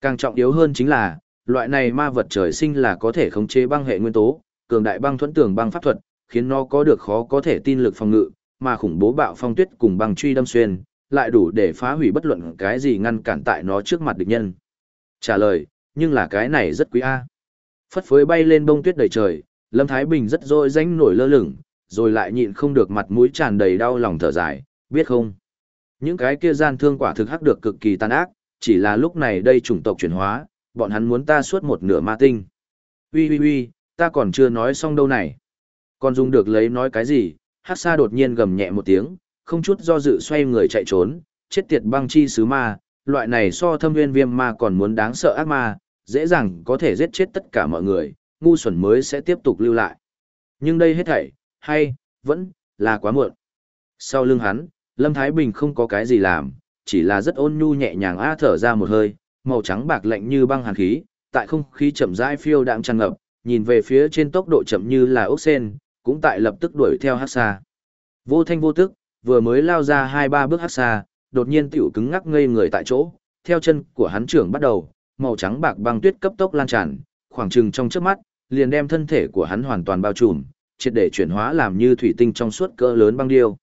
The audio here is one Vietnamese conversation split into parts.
Càng trọng yếu hơn chính là, loại này ma vật trời sinh là có thể khống chế băng hệ nguyên tố, cường đại băng thuẫn tường băng pháp thuật, khiến nó có được khó có thể tin lực phòng ngự, mà khủng bố bạo phong tuyết cùng băng truy đâm xuyên, lại đủ để phá hủy bất luận cái gì ngăn cản tại nó trước mặt địch nhân. Trả lời, nhưng là cái này rất quý a. Phất phới bay lên bông tuyết đầy trời, Lâm Thái Bình rất dội danh nổi lơ lửng, rồi lại nhịn không được mặt mũi tràn đầy đau lòng thở dài, biết không? Những cái kia gian thương quả thực hắc được cực kỳ tàn ác, chỉ là lúc này đây chủng tộc chuyển hóa, bọn hắn muốn ta suốt một nửa ma tinh. Ui ui ui, ta còn chưa nói xong đâu này. Còn dùng được lấy nói cái gì, hát xa đột nhiên gầm nhẹ một tiếng, không chút do dự xoay người chạy trốn, chết tiệt băng chi sứ ma, loại này so thâm nguyên viêm ma còn muốn đáng sợ ác ma, dễ dàng có thể giết chết tất cả mọi người, ngu xuẩn mới sẽ tiếp tục lưu lại. Nhưng đây hết thảy, hay, vẫn, là quá muộn. Sau lưng hắn, Lâm Thái Bình không có cái gì làm, chỉ là rất ôn nhu nhẹ nhàng a thở ra một hơi, màu trắng bạc lạnh như băng hàn khí, tại không khí chậm rãi phiêu đạm tràn ngập, nhìn về phía trên tốc độ chậm như là ốc sen, cũng tại lập tức đuổi theo Hắc Sa. Vô thanh vô tức, vừa mới lao ra hai ba bước Hắc Sa, đột nhiên tiểu cứng ngắc ngây người tại chỗ, theo chân của hắn trưởng bắt đầu, màu trắng bạc băng tuyết cấp tốc lan tràn, khoảng chừng trong chớp mắt, liền đem thân thể của hắn hoàn toàn bao trùm, triệt để chuyển hóa làm như thủy tinh trong suốt cỡ lớn băng điêu.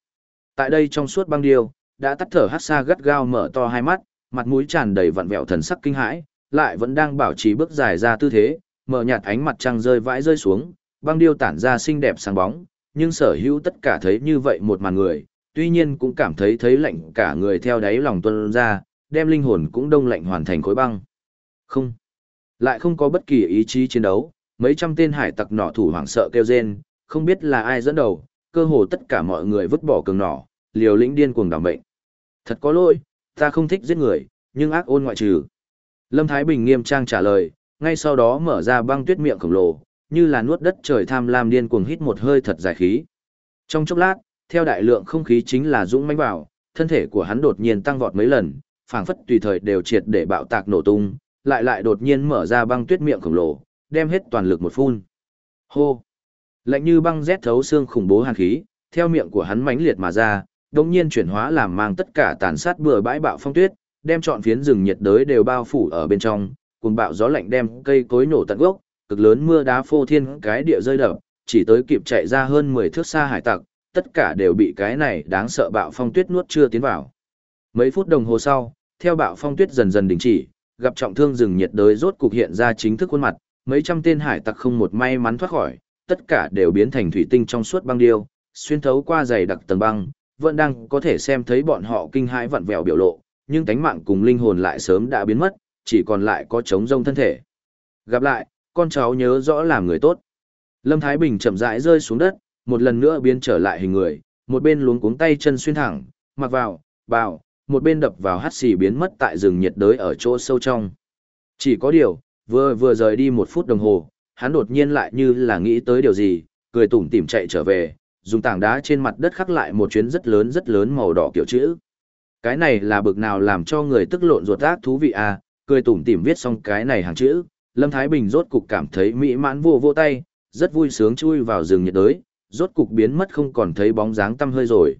Tại đây trong suốt băng điêu, đã tắt thở hát xa gắt gao mở to hai mắt, mặt mũi tràn đầy vặn vẹo thần sắc kinh hãi, lại vẫn đang bảo trì bước dài ra tư thế, mở nhạt ánh mặt trăng rơi vãi rơi xuống, băng điêu tản ra xinh đẹp sáng bóng, nhưng sở hữu tất cả thấy như vậy một màn người, tuy nhiên cũng cảm thấy thấy lạnh cả người theo đáy lòng tuân ra, đem linh hồn cũng đông lạnh hoàn thành khối băng. Không, lại không có bất kỳ ý chí chiến đấu, mấy trăm tên hải tặc nọ thủ hoảng sợ kêu rên, không biết là ai dẫn đầu, cơ hồ tất cả mọi người vứt bỏ cường nỏ, liều lĩnh điên cuồng đảm bệnh Thật có lỗi, ta không thích giết người, nhưng ác ôn ngoại trừ. Lâm Thái Bình nghiêm trang trả lời, ngay sau đó mở ra băng tuyết miệng khổng lồ, như là nuốt đất trời tham lam điên cuồng hít một hơi thật dài khí. Trong chốc lát, theo đại lượng không khí chính là dũng mãnh vào, thân thể của hắn đột nhiên tăng vọt mấy lần, phảng phất tùy thời đều triệt để bạo tạc nổ tung, lại lại đột nhiên mở ra băng tuyết miệng khổng lồ, đem hết toàn lực một phun. Hô! Lạnh như băng rét thấu xương khủng bố hàn khí, theo miệng của hắn mãnh liệt mà ra, đồng nhiên chuyển hóa làm mang tất cả tàn sát bừa bãi bạo phong tuyết, đem trọn phiến rừng nhiệt đới đều bao phủ ở bên trong, cùng bạo gió lạnh đem cây cối nổ tận gốc, cực lớn mưa đá phô thiên cái địa rơi đập, chỉ tới kịp chạy ra hơn 10 thước xa hải tặc, tất cả đều bị cái này đáng sợ bạo phong tuyết nuốt chưa tiến vào. Mấy phút đồng hồ sau, theo bạo phong tuyết dần dần đình chỉ, gặp trọng thương rừng nhiệt đới rốt cục hiện ra chính thức khuôn mặt, mấy trăm tên hải tặc không một may mắn thoát khỏi, tất cả đều biến thành thủy tinh trong suốt băng điêu, xuyên thấu qua dày đặc tầng băng, vẫn đang có thể xem thấy bọn họ kinh hãi vặn vẹo biểu lộ, nhưng tánh mạng cùng linh hồn lại sớm đã biến mất, chỉ còn lại có trống rông thân thể. Gặp lại, con cháu nhớ rõ làm người tốt. Lâm Thái Bình chậm rãi rơi xuống đất, một lần nữa biến trở lại hình người, một bên luống cuống tay chân xuyên thẳng, mặc vào, bào, một bên đập vào hắt xì biến mất tại rừng nhiệt đới ở chỗ sâu trong. Chỉ có điều, vừa vừa rời đi một phút đồng hồ, hắn đột nhiên lại như là nghĩ tới điều gì, cười tủm tỉm chạy trở về, dùng tảng đá trên mặt đất khắc lại một chuyến rất lớn rất lớn màu đỏ kiểu chữ. Cái này là bực nào làm cho người tức lộn ruột ác thú vị à, cười tủm tỉm viết xong cái này hàng chữ, Lâm Thái Bình rốt cục cảm thấy mỹ mãn vô vô tay, rất vui sướng chui vào rừng nhiệt đới, rốt cục biến mất không còn thấy bóng dáng tăm hơi rồi.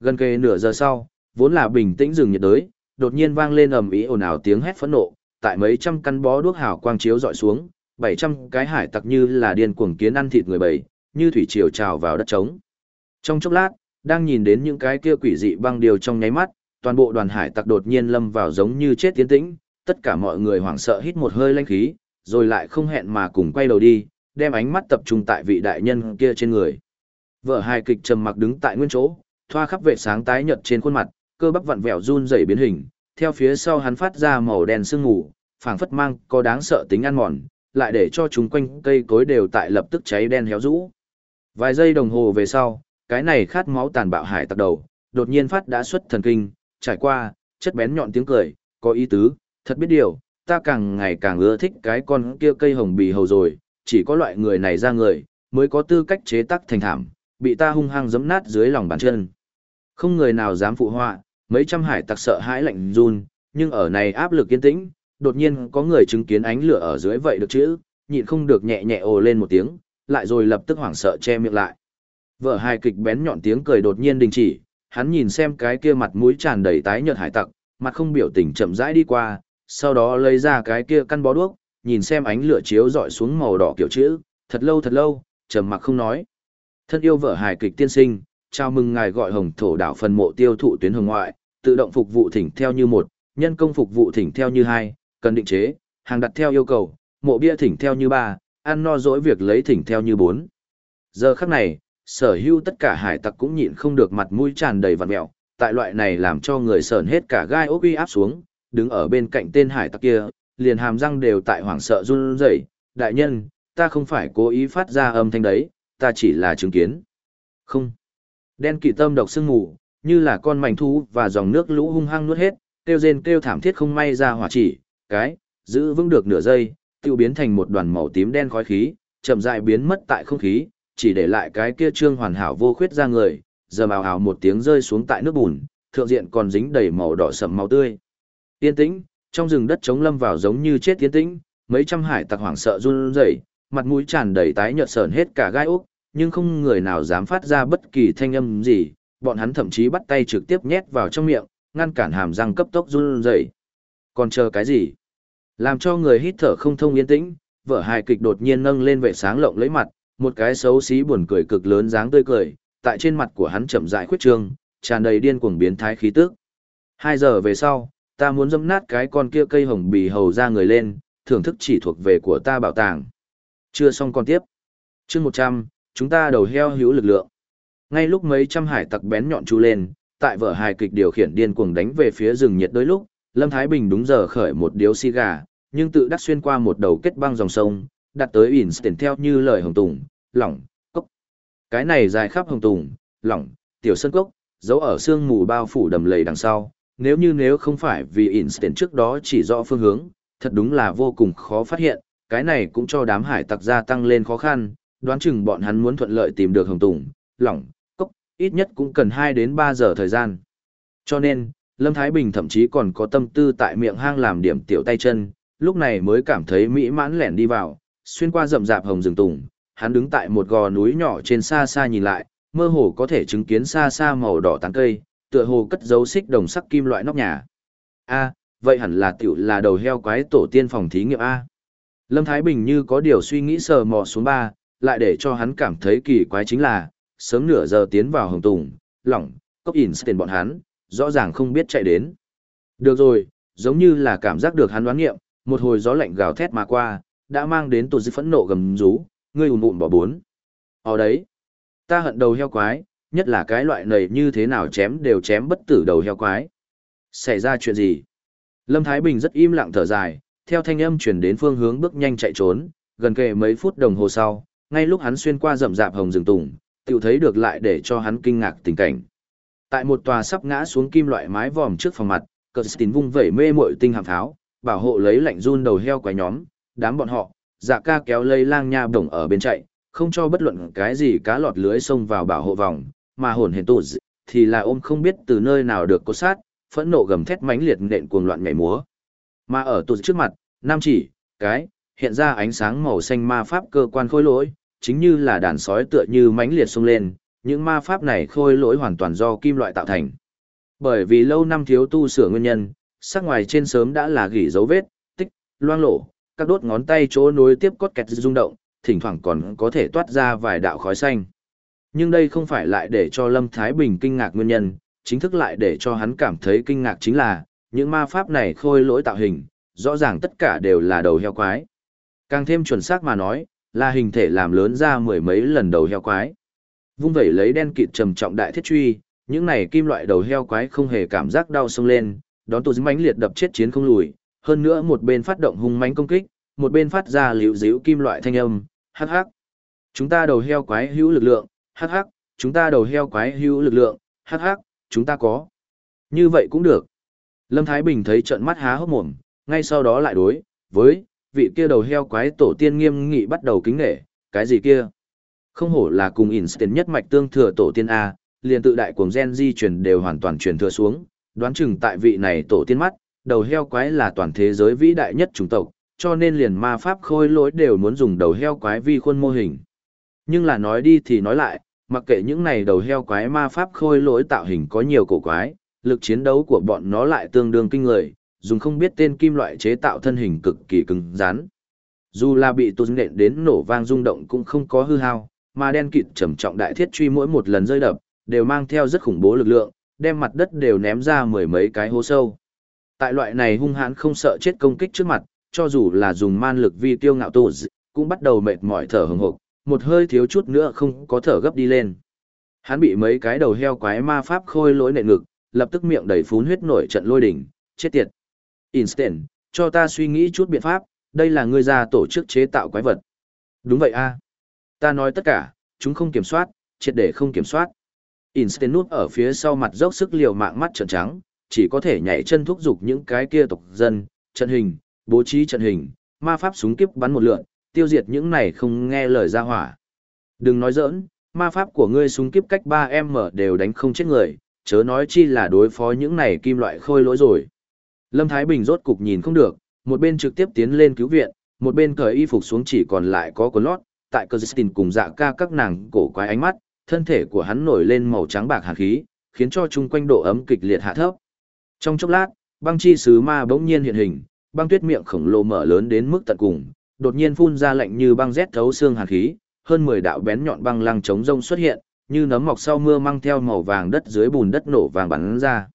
Gần kề nửa giờ sau, vốn là bình tĩnh rừng nhiệt đới, đột nhiên vang lên ầm ĩ ồn ào tiếng hét phẫn nộ, tại mấy trăm căn bó đuốc hào quang chiếu dọi xuống, 700 cái hải tặc như là điên cuồng kiến ăn thịt người bầy, như thủy triều trào vào đất trống. Trong chốc lát, đang nhìn đến những cái kia quỷ dị băng điều trong nháy mắt, toàn bộ đoàn hải tặc đột nhiên lâm vào giống như chết tiến tĩnh, tất cả mọi người hoảng sợ hít một hơi lanh khí, rồi lại không hẹn mà cùng quay đầu đi, đem ánh mắt tập trung tại vị đại nhân kia trên người. Vợ hài kịch trầm mặc đứng tại nguyên chỗ, thoa khắp vệ sáng tái nhợt trên khuôn mặt, cơ bắp vặn vẹo run rẩy biến hình, theo phía sau hắn phát ra màu đen sương mù, phảng phất mang có đáng sợ tính ăn mòn, lại để cho chúng quanh cây cối đều tại lập tức cháy đen héo rũ. Vài giây đồng hồ về sau, cái này khát máu tàn bạo hải tặc đầu, đột nhiên phát đã xuất thần kinh, trải qua, chất bén nhọn tiếng cười, có ý tứ, thật biết điều, ta càng ngày càng ưa thích cái con kia cây hồng bì hầu rồi, chỉ có loại người này ra người, mới có tư cách chế tác thành thảm, bị ta hung hăng giẫm nát dưới lòng bàn chân. Không người nào dám phụ họa, mấy trăm hải tặc sợ hãi lạnh run, nhưng ở này áp lực yên tĩnh, đột nhiên có người chứng kiến ánh lửa ở dưới vậy được chữ, nhịn không được nhẹ nhẹ ồ lên một tiếng, lại rồi lập tức hoảng sợ che miệng lại. Vợ hài kịch bén nhọn tiếng cười đột nhiên đình chỉ, hắn nhìn xem cái kia mặt mũi tràn đầy tái nhợt hải tặc, mặt không biểu tình chậm rãi đi qua, sau đó lấy ra cái kia căn bó đuốc, nhìn xem ánh lửa chiếu dọi xuống màu đỏ kiểu chữ, thật lâu thật lâu, trầm mặc không nói. Thân yêu vợ hài kịch tiên sinh, chào mừng ngài gọi hồng thổ đảo phần mộ tiêu thụ tuyến hồng ngoại, tự động phục vụ thỉnh theo như một, nhân công phục vụ thỉnh theo như hai, cần định chế, hàng đặt theo yêu cầu, mộ bia thỉnh theo như ba, ăn no dỗi việc lấy thỉnh theo như bốn. Giờ khắc này, sở hữu tất cả hải tặc cũng nhịn không được mặt mũi tràn đầy vằn mẹo, tại loại này làm cho người sờn hết cả gai ốc uy áp xuống, đứng ở bên cạnh tên hải tặc kia, liền hàm răng đều tại hoảng sợ run rẩy. đại nhân, ta không phải cố ý phát ra âm thanh đấy, ta chỉ là chứng kiến. Không. Đen kỵ tâm độc sương mù, như là con mảnh thú và dòng nước lũ hung hăng nuốt hết, kêu rên kêu thảm thiết không may ra hỏa chỉ, cái, giữ vững được nửa giây, tiêu biến thành một đoàn màu tím đen khói khí, chậm rãi biến mất tại không khí, chỉ để lại cái kia trương hoàn hảo vô khuyết ra người, giờ ào ào một tiếng rơi xuống tại nước bùn, thượng diện còn dính đầy màu đỏ sẫm máu tươi. Tiên tĩnh, trong rừng đất trống lâm vào giống như chết tiến tĩnh, mấy trăm hải tặc hoảng sợ run rẩy, mặt mũi tràn đầy tái nhợt sờn hết cả gai ốc, nhưng không người nào dám phát ra bất kỳ thanh âm gì, bọn hắn thậm chí bắt tay trực tiếp nhét vào trong miệng, ngăn cản hàm răng cấp tốc run rẩy. Còn chờ cái gì? Làm cho người hít thở không thông yên tĩnh, vợ hài kịch đột nhiên nâng lên vẻ sáng lộng lấy mặt, một cái xấu xí buồn cười cực lớn dáng tươi cười, tại trên mặt của hắn chậm rãi khuyết trương, tràn đầy điên cuồng biến thái khí tức. Hai giờ về sau, ta muốn dâm nát cái con kia cây hồng bì hầu ra người lên, thưởng thức chỉ thuộc về của ta bảo tàng. Chưa xong con tiếp. chương 100, chúng ta đầu heo hữu lực lượng. Ngay lúc mấy trăm hải tặc bén nhọn chú lên, tại vở hài kịch điều khiển điên cuồng đánh về phía rừng nhiệt đôi lúc, Lâm Thái Bình đúng giờ khởi một điếu xì gà, nhưng tự đắc xuyên qua một đầu kết băng dòng sông, đặt tới Instant theo như lời Hồng Tùng, lỏng, cốc. Cái này dài khắp Hồng Tùng, lỏng, tiểu sân cốc, giấu ở sương mù bao phủ đầm lầy đằng sau, nếu như nếu không phải vì Instant trước đó chỉ rõ phương hướng, thật đúng là vô cùng khó phát hiện, cái này cũng cho đám hải tặc gia tăng lên khó khăn, đoán chừng bọn hắn muốn thuận lợi tìm được Hồng Tùng, lỏng, cốc, ít nhất cũng cần 2 đến 3 giờ thời gian. Cho nên, Lâm Thái Bình thậm chí còn có tâm tư tại miệng hang làm điểm tiểu tay chân, lúc này mới cảm thấy mỹ mãn lẻn đi vào, xuyên qua rậm rạp hồng rừng tùng, hắn đứng tại một gò núi nhỏ trên xa xa nhìn lại, mơ hồ có thể chứng kiến xa xa màu đỏ tán cây, tựa hồ cất dấu xích đồng sắc kim loại nóc nhà. A, vậy hẳn là tiểu là đầu heo quái tổ tiên phòng thí nghiệm A. Lâm Thái Bình như có điều suy nghĩ sờ mò xuống ba, lại để cho hắn cảm thấy kỳ quái chính là, sớm nửa giờ tiến vào hồng tùng, lỏng, cốc ỉn tiền bọn hắn, rõ ràng không biết chạy đến. Được rồi, giống như là cảm giác được hắn đoán nghiệm, một hồi gió lạnh gào thét mà qua, đã mang đến tổ dư phẫn nộ gầm rú, ngươi ùn ùn bỏ bốn. Ở đấy, ta hận đầu heo quái, nhất là cái loại này như thế nào chém đều chém bất tử đầu heo quái. Xảy ra chuyện gì? Lâm Thái Bình rất im lặng thở dài, theo thanh âm chuyển đến phương hướng bước nhanh chạy trốn, gần kề mấy phút đồng hồ sau, ngay lúc hắn xuyên qua rậm rạp hồng rừng tùng, tiểu thấy được lại để cho hắn kinh ngạc tình cảnh. Tại một tòa sắp ngã xuống kim loại mái vòm trước phòng mặt, cờ tín vung vẩy mê mội tinh hàm tháo, bảo hộ lấy lạnh run đầu heo quái nhóm, đám bọn họ, dạ ca kéo lây lang nha đồng ở bên chạy, không cho bất luận cái gì cá lọt lưới xông vào bảo hộ vòng, mà hồn hển tụt thì là ôm không biết từ nơi nào được cốt sát, phẫn nộ gầm thét mãnh liệt nện cuồng loạn nhảy múa. Mà ở tụt trước mặt, nam chỉ, cái, hiện ra ánh sáng màu xanh ma pháp cơ quan khôi lỗi, chính như là đàn sói tựa như mãnh liệt xông lên, những ma pháp này khôi lỗi hoàn toàn do kim loại tạo thành. Bởi vì lâu năm thiếu tu sửa nguyên nhân, sắc ngoài trên sớm đã là gỉ dấu vết, tích, loang lổ, các đốt ngón tay chỗ nối tiếp cốt kẹt rung động, thỉnh thoảng còn có thể toát ra vài đạo khói xanh. Nhưng đây không phải lại để cho Lâm Thái Bình kinh ngạc nguyên nhân, chính thức lại để cho hắn cảm thấy kinh ngạc chính là, những ma pháp này khôi lỗi tạo hình, rõ ràng tất cả đều là đầu heo quái. Càng thêm chuẩn xác mà nói, là hình thể làm lớn ra mười mấy lần đầu heo quái. Vung vẩy lấy đen kịt trầm trọng đại thiết truy, những này kim loại đầu heo quái không hề cảm giác đau sông lên, đón tù mãnh liệt đập chết chiến không lùi, hơn nữa một bên phát động hung mãnh công kích, một bên phát ra liễu díu kim loại thanh âm, hắc hắc. Chúng ta đầu heo quái hữu lực lượng, hắc hắc, chúng ta đầu heo quái hữu lực lượng, hắc hắc, chúng ta có. Như vậy cũng được. Lâm Thái Bình thấy trận mắt há hốc mồm, ngay sau đó lại đối, với, vị kia đầu heo quái tổ tiên nghiêm nghị bắt đầu kính nể, cái gì kia? Không hổ là cùng Einstein nhất mạch tương thừa tổ tiên A, liền tự đại cuồng gen di truyền đều hoàn toàn truyền thừa xuống, đoán chừng tại vị này tổ tiên mắt, đầu heo quái là toàn thế giới vĩ đại nhất chủng tộc, cho nên liền ma pháp khôi lỗi đều muốn dùng đầu heo quái vi khuôn mô hình. Nhưng là nói đi thì nói lại, mặc kệ những này đầu heo quái ma pháp khôi lỗi tạo hình có nhiều cổ quái, lực chiến đấu của bọn nó lại tương đương kinh người, dùng không biết tên kim loại chế tạo thân hình cực kỳ cứng rắn. Dù là bị tụt nện đến nổ vang rung động cũng không có hư hao, mà đen kịt trầm trọng đại thiết truy mỗi một lần rơi đập, đều mang theo rất khủng bố lực lượng, đem mặt đất đều ném ra mười mấy cái hố sâu. Tại loại này hung hãn không sợ chết công kích trước mặt, cho dù là dùng man lực vi tiêu ngạo tổ cũng bắt đầu mệt mỏi thở hừng hực, một hơi thiếu chút nữa không có thở gấp đi lên. Hắn bị mấy cái đầu heo quái ma pháp khôi lỗi nện ngực, lập tức miệng đầy phún huyết nổi trận lôi đỉnh, chết tiệt. Instant, cho ta suy nghĩ chút biện pháp, đây là ngươi ra tổ chức chế tạo quái vật. Đúng vậy a Ta nói tất cả, chúng không kiểm soát, triệt để không kiểm soát. Instant nút ở phía sau mặt dốc sức liều mạng mắt trợn trắng, chỉ có thể nhảy chân thúc giục những cái kia tộc dân, trận hình, bố trí trận hình, ma pháp súng kiếp bắn một lượn, tiêu diệt những này không nghe lời ra hỏa. Đừng nói giỡn, ma pháp của ngươi súng kiếp cách 3M đều đánh không chết người, chớ nói chi là đối phó những này kim loại khôi lỗi rồi. Lâm Thái Bình rốt cục nhìn không được, một bên trực tiếp tiến lên cứu viện, một bên cởi y phục xuống chỉ còn lại có quần lót, tại cơ cùng dạ ca các nàng cổ quái ánh mắt, thân thể của hắn nổi lên màu trắng bạc hàn khí, khiến cho chung quanh độ ấm kịch liệt hạ thấp. Trong chốc lát, băng chi sứ ma bỗng nhiên hiện hình, băng tuyết miệng khổng lồ mở lớn đến mức tận cùng, đột nhiên phun ra lạnh như băng rét thấu xương hàn khí, hơn 10 đạo bén nhọn băng lăng chống rông xuất hiện, như nấm mọc sau mưa mang theo màu vàng đất dưới bùn đất nổ vàng bắn ra.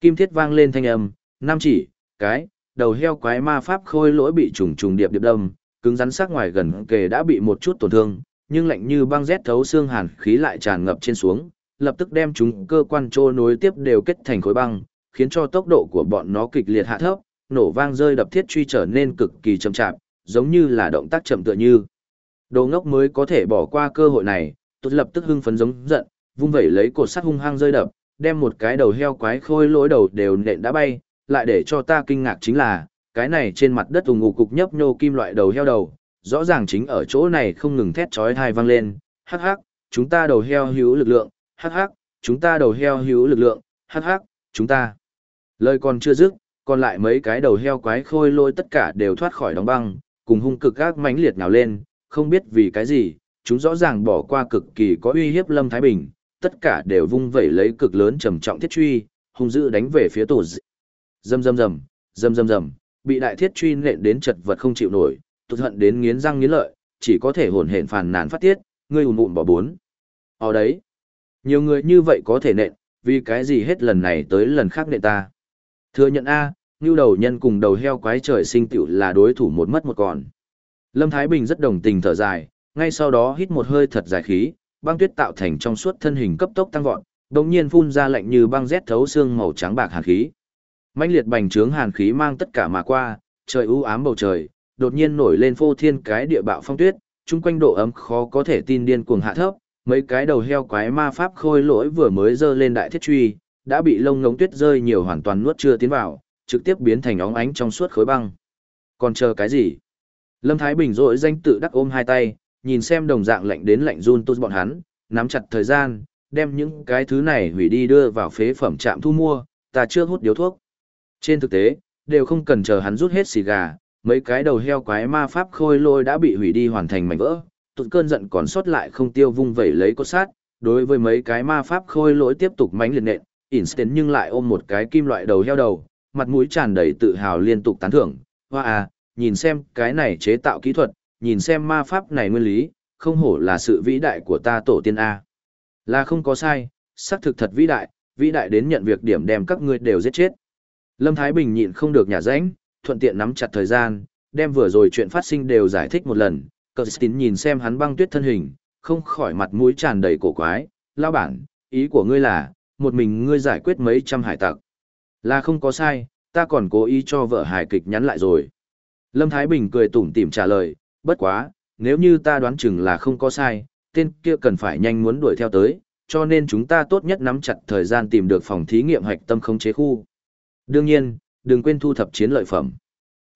Kim thiết vang lên thanh âm, năm chỉ, cái, đầu heo quái ma pháp khôi lỗi bị trùng trùng điệp điệp đâm, cứng rắn sắc ngoài gần kề đã bị một chút tổn thương, nhưng lạnh như băng rét thấu xương hàn khí lại tràn ngập trên xuống, lập tức đem chúng cơ quan trô nối tiếp đều kết thành khối băng, khiến cho tốc độ của bọn nó kịch liệt hạ thấp, nổ vang rơi đập thiết truy trở nên cực kỳ chậm chạp, giống như là động tác chậm tựa như. Đồ ngốc mới có thể bỏ qua cơ hội này, tốt lập tức hưng phấn giống giận, vung vẩy lấy cột sắt hung hăng rơi đập, đem một cái đầu heo quái khôi lỗi đầu đều nện đã bay, lại để cho ta kinh ngạc chính là, cái này trên mặt đất ù ngủ cục nhấp nhô kim loại đầu heo đầu, rõ ràng chính ở chỗ này không ngừng thét chói tai vang lên, hắc hắc, chúng ta đầu heo hữu lực lượng, hắc hắc, chúng ta đầu heo hữu lực lượng, hắc hắc, chúng ta. Lời còn chưa dứt, còn lại mấy cái đầu heo quái khôi lôi tất cả đều thoát khỏi đóng băng, cùng hung cực gác mãnh liệt nào lên, không biết vì cái gì, chúng rõ ràng bỏ qua cực kỳ có uy hiếp Lâm Thái Bình, tất cả đều vung vẩy lấy cực lớn trầm trọng thiết truy, hung dữ đánh về phía tổ dị. Dầm dầm dầm, dầm dầm bị đại thiết truy nện đến chật vật không chịu nổi, tụt hận đến nghiến răng nghiến lợi, chỉ có thể hồn hển phàn nàn phát tiết, ngươi ùn ùn bỏ bốn. Ở đấy, nhiều người như vậy có thể nện, vì cái gì hết lần này tới lần khác nện ta. Thừa nhận A, như đầu nhân cùng đầu heo quái trời sinh tiểu là đối thủ một mất một còn. Lâm Thái Bình rất đồng tình thở dài, ngay sau đó hít một hơi thật dài khí, băng tuyết tạo thành trong suốt thân hình cấp tốc tăng vọt, đồng nhiên phun ra lạnh như băng rét thấu xương màu trắng bạc hàn khí mãnh liệt bành trướng hàn khí mang tất cả mà qua, trời u ám bầu trời, đột nhiên nổi lên phô thiên cái địa bạo phong tuyết, chung quanh độ ấm khó có thể tin điên cuồng hạ thấp, mấy cái đầu heo quái ma pháp khôi lỗi vừa mới dơ lên đại thiết truy, đã bị lông ngống tuyết rơi nhiều hoàn toàn nuốt chưa tiến vào, trực tiếp biến thành óng ánh trong suốt khối băng. Còn chờ cái gì? Lâm Thái Bình rỗi danh tự đắc ôm hai tay, nhìn xem đồng dạng lạnh đến lạnh run tốt bọn hắn, nắm chặt thời gian, đem những cái thứ này hủy đi đưa vào phế phẩm trạm thu mua, ta chưa hút điếu thuốc. Trên thực tế, đều không cần chờ hắn rút hết xì gà, mấy cái đầu heo quái ma pháp khôi lôi đã bị hủy đi hoàn thành mảnh vỡ, tụt cơn giận còn sót lại không tiêu vung vẩy lấy cốt sát, đối với mấy cái ma pháp khôi lỗi tiếp tục mánh liệt nện, Instant nhưng lại ôm một cái kim loại đầu heo đầu, mặt mũi tràn đầy tự hào liên tục tán thưởng, hoa à, nhìn xem cái này chế tạo kỹ thuật, nhìn xem ma pháp này nguyên lý, không hổ là sự vĩ đại của ta tổ tiên A. Là không có sai, xác thực thật vĩ đại, vĩ đại đến nhận việc điểm đem các ngươi đều giết chết. Lâm Thái Bình nhịn không được nhả rãnh, thuận tiện nắm chặt thời gian, đem vừa rồi chuyện phát sinh đều giải thích một lần. Kirsten nhìn xem hắn băng tuyết thân hình, không khỏi mặt mũi tràn đầy cổ quái, lao bản, ý của ngươi là, một mình ngươi giải quyết mấy trăm hải tặc. Là không có sai, ta còn cố ý cho vợ hài kịch nhắn lại rồi. Lâm Thái Bình cười tủm tỉm trả lời, bất quá, nếu như ta đoán chừng là không có sai, tên kia cần phải nhanh muốn đuổi theo tới, cho nên chúng ta tốt nhất nắm chặt thời gian tìm được phòng thí nghiệm hạch tâm khống chế khu. Đương nhiên, đừng quên thu thập chiến lợi phẩm.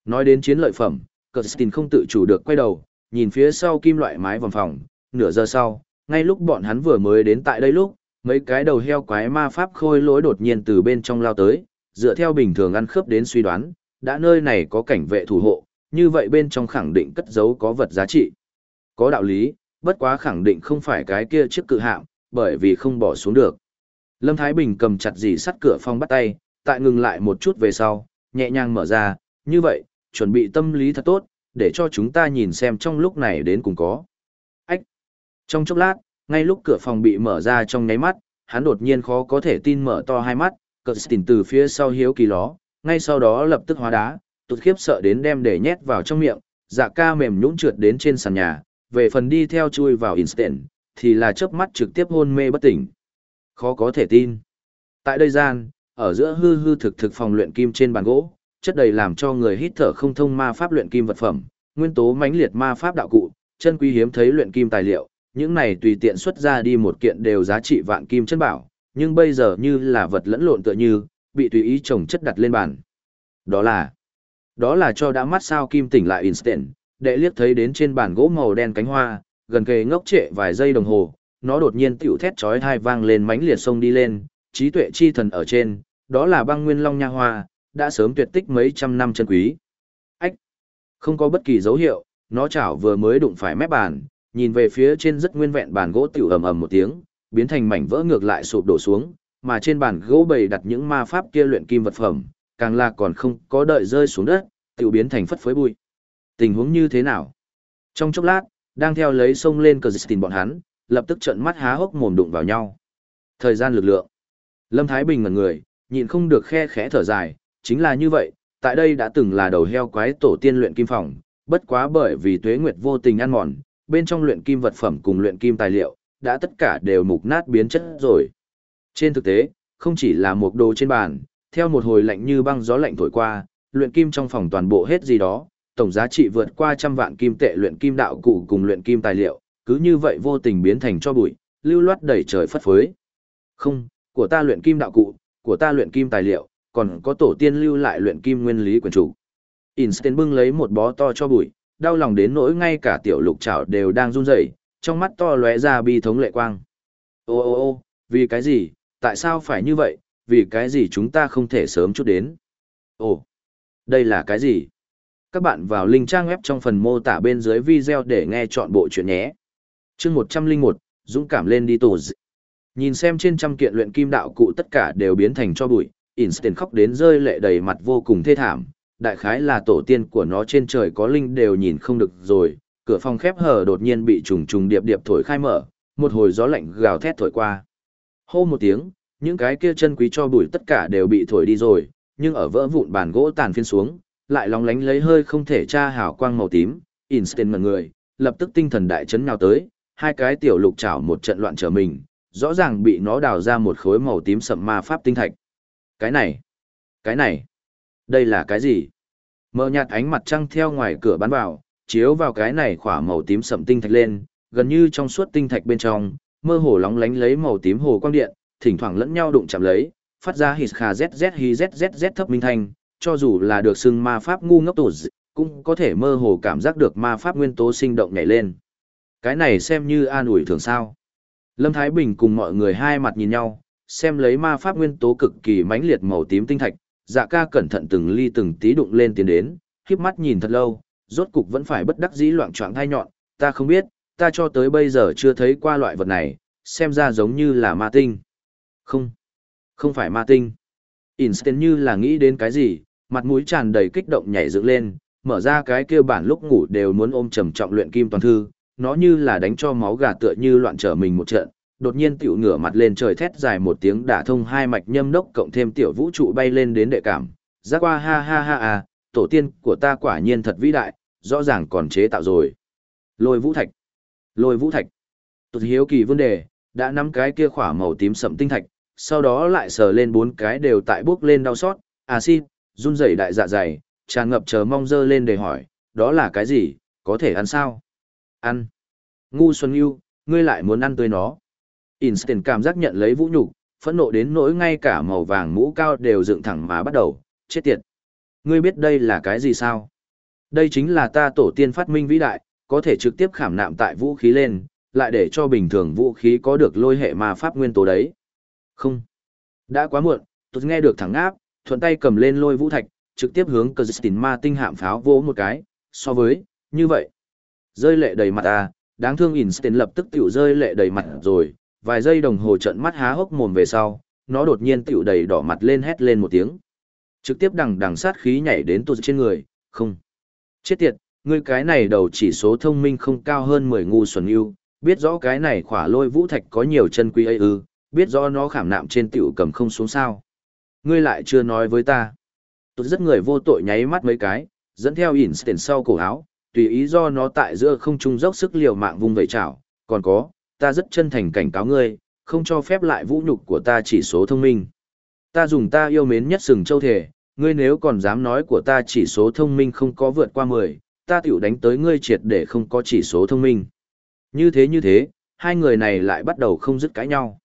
Nói đến chiến lợi phẩm, Kirsten không tự chủ được quay đầu, nhìn phía sau kim loại mái vòng phòng, nửa giờ sau, ngay lúc bọn hắn vừa mới đến tại đây lúc, mấy cái đầu heo quái ma pháp khôi lỗi đột nhiên từ bên trong lao tới, dựa theo bình thường ăn khớp đến suy đoán, đã nơi này có cảnh vệ thủ hộ, như vậy bên trong khẳng định cất giấu có vật giá trị. Có đạo lý, bất quá khẳng định không phải cái kia chiếc cự hạm, bởi vì không bỏ xuống được. Lâm Thái Bình cầm chặt dì sắt cửa phong bắt tay, tại ngừng lại một chút về sau, nhẹ nhàng mở ra, như vậy, chuẩn bị tâm lý thật tốt, để cho chúng ta nhìn xem trong lúc này đến cùng có. Ách! Trong chốc lát, ngay lúc cửa phòng bị mở ra trong nháy mắt, hắn đột nhiên khó có thể tin mở to hai mắt, cờ tỉnh từ phía sau hiếu kỳ ló, ngay sau đó lập tức hóa đá, tụt khiếp sợ đến đem để nhét vào trong miệng, dạ ca mềm nhũn trượt đến trên sàn nhà, về phần đi theo chui vào instant, thì là chớp mắt trực tiếp hôn mê bất tỉnh. Khó có thể tin. Tại đây gian, ở giữa hư hư thực thực phòng luyện kim trên bàn gỗ, chất đầy làm cho người hít thở không thông ma pháp luyện kim vật phẩm, nguyên tố mãnh liệt ma pháp đạo cụ, chân quý hiếm thấy luyện kim tài liệu, những này tùy tiện xuất ra đi một kiện đều giá trị vạn kim chân bảo, nhưng bây giờ như là vật lẫn lộn tựa như, bị tùy ý chồng chất đặt lên bàn. Đó là, đó là cho đã mắt sao kim tỉnh lại instant, để liếc thấy đến trên bàn gỗ màu đen cánh hoa, gần kề ngốc trệ vài giây đồng hồ, nó đột nhiên tiểu thét chói tai vang lên mãnh liệt sông đi lên, trí tuệ chi thần ở trên, đó là băng nguyên long nha hoa, đã sớm tuyệt tích mấy trăm năm chân quý. Ách! Không có bất kỳ dấu hiệu, nó chảo vừa mới đụng phải mép bàn, nhìn về phía trên rất nguyên vẹn bàn gỗ tiểu ầm ầm một tiếng, biến thành mảnh vỡ ngược lại sụp đổ xuống, mà trên bàn gỗ bày đặt những ma pháp kia luyện kim vật phẩm, càng là còn không có đợi rơi xuống đất, tiểu biến thành phất phới bụi. Tình huống như thế nào? Trong chốc lát, đang theo lấy sông lên cờ dịch bọn hắn, lập tức trợn mắt há hốc mồm đụng vào nhau. Thời gian lực lượng. Lâm Thái Bình ngẩn người, nhịn không được khe khẽ thở dài, chính là như vậy, tại đây đã từng là đầu heo quái tổ tiên luyện kim phòng, bất quá bởi vì tuế nguyệt vô tình ăn mòn, bên trong luyện kim vật phẩm cùng luyện kim tài liệu, đã tất cả đều mục nát biến chất rồi. Trên thực tế, không chỉ là một đồ trên bàn, theo một hồi lạnh như băng gió lạnh thổi qua, luyện kim trong phòng toàn bộ hết gì đó, tổng giá trị vượt qua trăm vạn kim tệ luyện kim đạo cụ cùng luyện kim tài liệu, cứ như vậy vô tình biến thành cho bụi, lưu loát đẩy trời phất phới. Không, của ta luyện kim đạo cụ, của ta luyện kim tài liệu, còn có tổ tiên lưu lại luyện kim nguyên lý quyền chủ. Einstein bưng lấy một bó to cho bụi, đau lòng đến nỗi ngay cả tiểu lục trảo đều đang run rẩy, trong mắt to lóe ra bi thống lệ quang. Ô ô ô, vì cái gì, tại sao phải như vậy, vì cái gì chúng ta không thể sớm chút đến. Ồ, đây là cái gì? Các bạn vào link trang web trong phần mô tả bên dưới video để nghe chọn bộ chuyện nhé. chương 101, dũng cảm lên đi tù dị. Nhìn xem trên trăm kiện luyện kim đạo cụ tất cả đều biến thành cho bụi, Einstein khóc đến rơi lệ đầy mặt vô cùng thê thảm. Đại khái là tổ tiên của nó trên trời có linh đều nhìn không được rồi, cửa phòng khép hở đột nhiên bị trùng trùng điệp điệp thổi khai mở, một hồi gió lạnh gào thét thổi qua. Hô một tiếng, những cái kia chân quý cho bụi tất cả đều bị thổi đi rồi, nhưng ở vỡ vụn bàn gỗ tàn phiên xuống, lại lóng lánh lấy hơi không thể tra hào quang màu tím, Einstein ngẩn người, lập tức tinh thần đại chấn nào tới, hai cái tiểu lục chảo một trận loạn trở mình, rõ ràng bị nó đào ra một khối màu tím sậm ma pháp tinh thạch. Cái này, cái này, đây là cái gì? Mờ nhạt ánh mặt trăng theo ngoài cửa bắn vào, chiếu vào cái này khỏa màu tím sậm tinh thạch lên, gần như trong suốt tinh thạch bên trong, mơ hồ lóng lánh lấy màu tím hồ quang điện, thỉnh thoảng lẫn nhau đụng chạm lấy, phát ra hít khà zz hi zzz thấp minh thanh, cho dù là được xưng ma pháp ngu ngốc tổ dị, cũng có thể mơ hồ cảm giác được ma pháp nguyên tố sinh động nhảy lên. Cái này xem như an ủi thường sao. Lâm Thái Bình cùng mọi người hai mặt nhìn nhau, xem lấy ma pháp nguyên tố cực kỳ mãnh liệt màu tím tinh thạch, dạ ca cẩn thận từng ly từng tí đụng lên tiến đến, khiếp mắt nhìn thật lâu, rốt cục vẫn phải bất đắc dĩ loạn choạng thai nhọn, ta không biết, ta cho tới bây giờ chưa thấy qua loại vật này, xem ra giống như là ma tinh. Không, không phải ma tinh. Einstein như là nghĩ đến cái gì, mặt mũi tràn đầy kích động nhảy dựng lên, mở ra cái kia bản lúc ngủ đều muốn ôm trầm trọng luyện kim toàn thư, nó như là đánh cho máu gà tựa như loạn trở mình một trận, đột nhiên tiểu ngửa mặt lên trời thét dài một tiếng đả thông hai mạch nhâm đốc cộng thêm tiểu vũ trụ bay lên đến đệ cảm, giác qua ha ha ha à, tổ tiên của ta quả nhiên thật vĩ đại, rõ ràng còn chế tạo rồi. Lôi vũ thạch, lôi vũ thạch, tụt hiếu kỳ vấn đề, đã nắm cái kia khỏa màu tím sậm tinh thạch, sau đó lại sờ lên bốn cái đều tại bước lên đau xót, acid, run rẩy đại dạ dày, tràn ngập chờ mong dơ lên để hỏi, đó là cái gì, có thể ăn sao? Ăn. Ngu Xuân Yêu, ngươi lại muốn ăn tươi nó. Instant cảm giác nhận lấy vũ nhục, phẫn nộ đến nỗi ngay cả màu vàng mũ cao đều dựng thẳng mà bắt đầu, chết tiệt. Ngươi biết đây là cái gì sao? Đây chính là ta tổ tiên phát minh vĩ đại, có thể trực tiếp khảm nạm tại vũ khí lên, lại để cho bình thường vũ khí có được lôi hệ ma pháp nguyên tố đấy. Không. Đã quá muộn, tôi nghe được thẳng áp, thuận tay cầm lên lôi vũ thạch, trực tiếp hướng cờ ma tinh hạm pháo vỗ một cái, so với, như vậy. Rơi lệ đầy mặt à, đáng thương Einstein lập tức tiểu rơi lệ đầy mặt rồi, vài giây đồng hồ trận mắt há hốc mồm về sau, nó đột nhiên tiểu đầy đỏ mặt lên hét lên một tiếng. Trực tiếp đằng đằng sát khí nhảy đến tụt trên người, không. Chết tiệt, ngươi cái này đầu chỉ số thông minh không cao hơn 10 ngu xuẩn yêu, biết rõ cái này khỏa lôi vũ thạch có nhiều chân quý ấy ư, biết rõ nó khảm nạm trên tiểu cầm không xuống sao. Ngươi lại chưa nói với ta. Tụt rất người vô tội nháy mắt mấy cái, dẫn theo Einstein sau cổ áo, tùy ý do nó tại giữa không trung dốc sức liều mạng vung vẩy chảo, còn có, ta rất chân thành cảnh cáo ngươi, không cho phép lại vũ nhục của ta chỉ số thông minh. Ta dùng ta yêu mến nhất sừng châu thể, ngươi nếu còn dám nói của ta chỉ số thông minh không có vượt qua 10, ta tiểu đánh tới ngươi triệt để không có chỉ số thông minh. Như thế như thế, hai người này lại bắt đầu không dứt cãi nhau.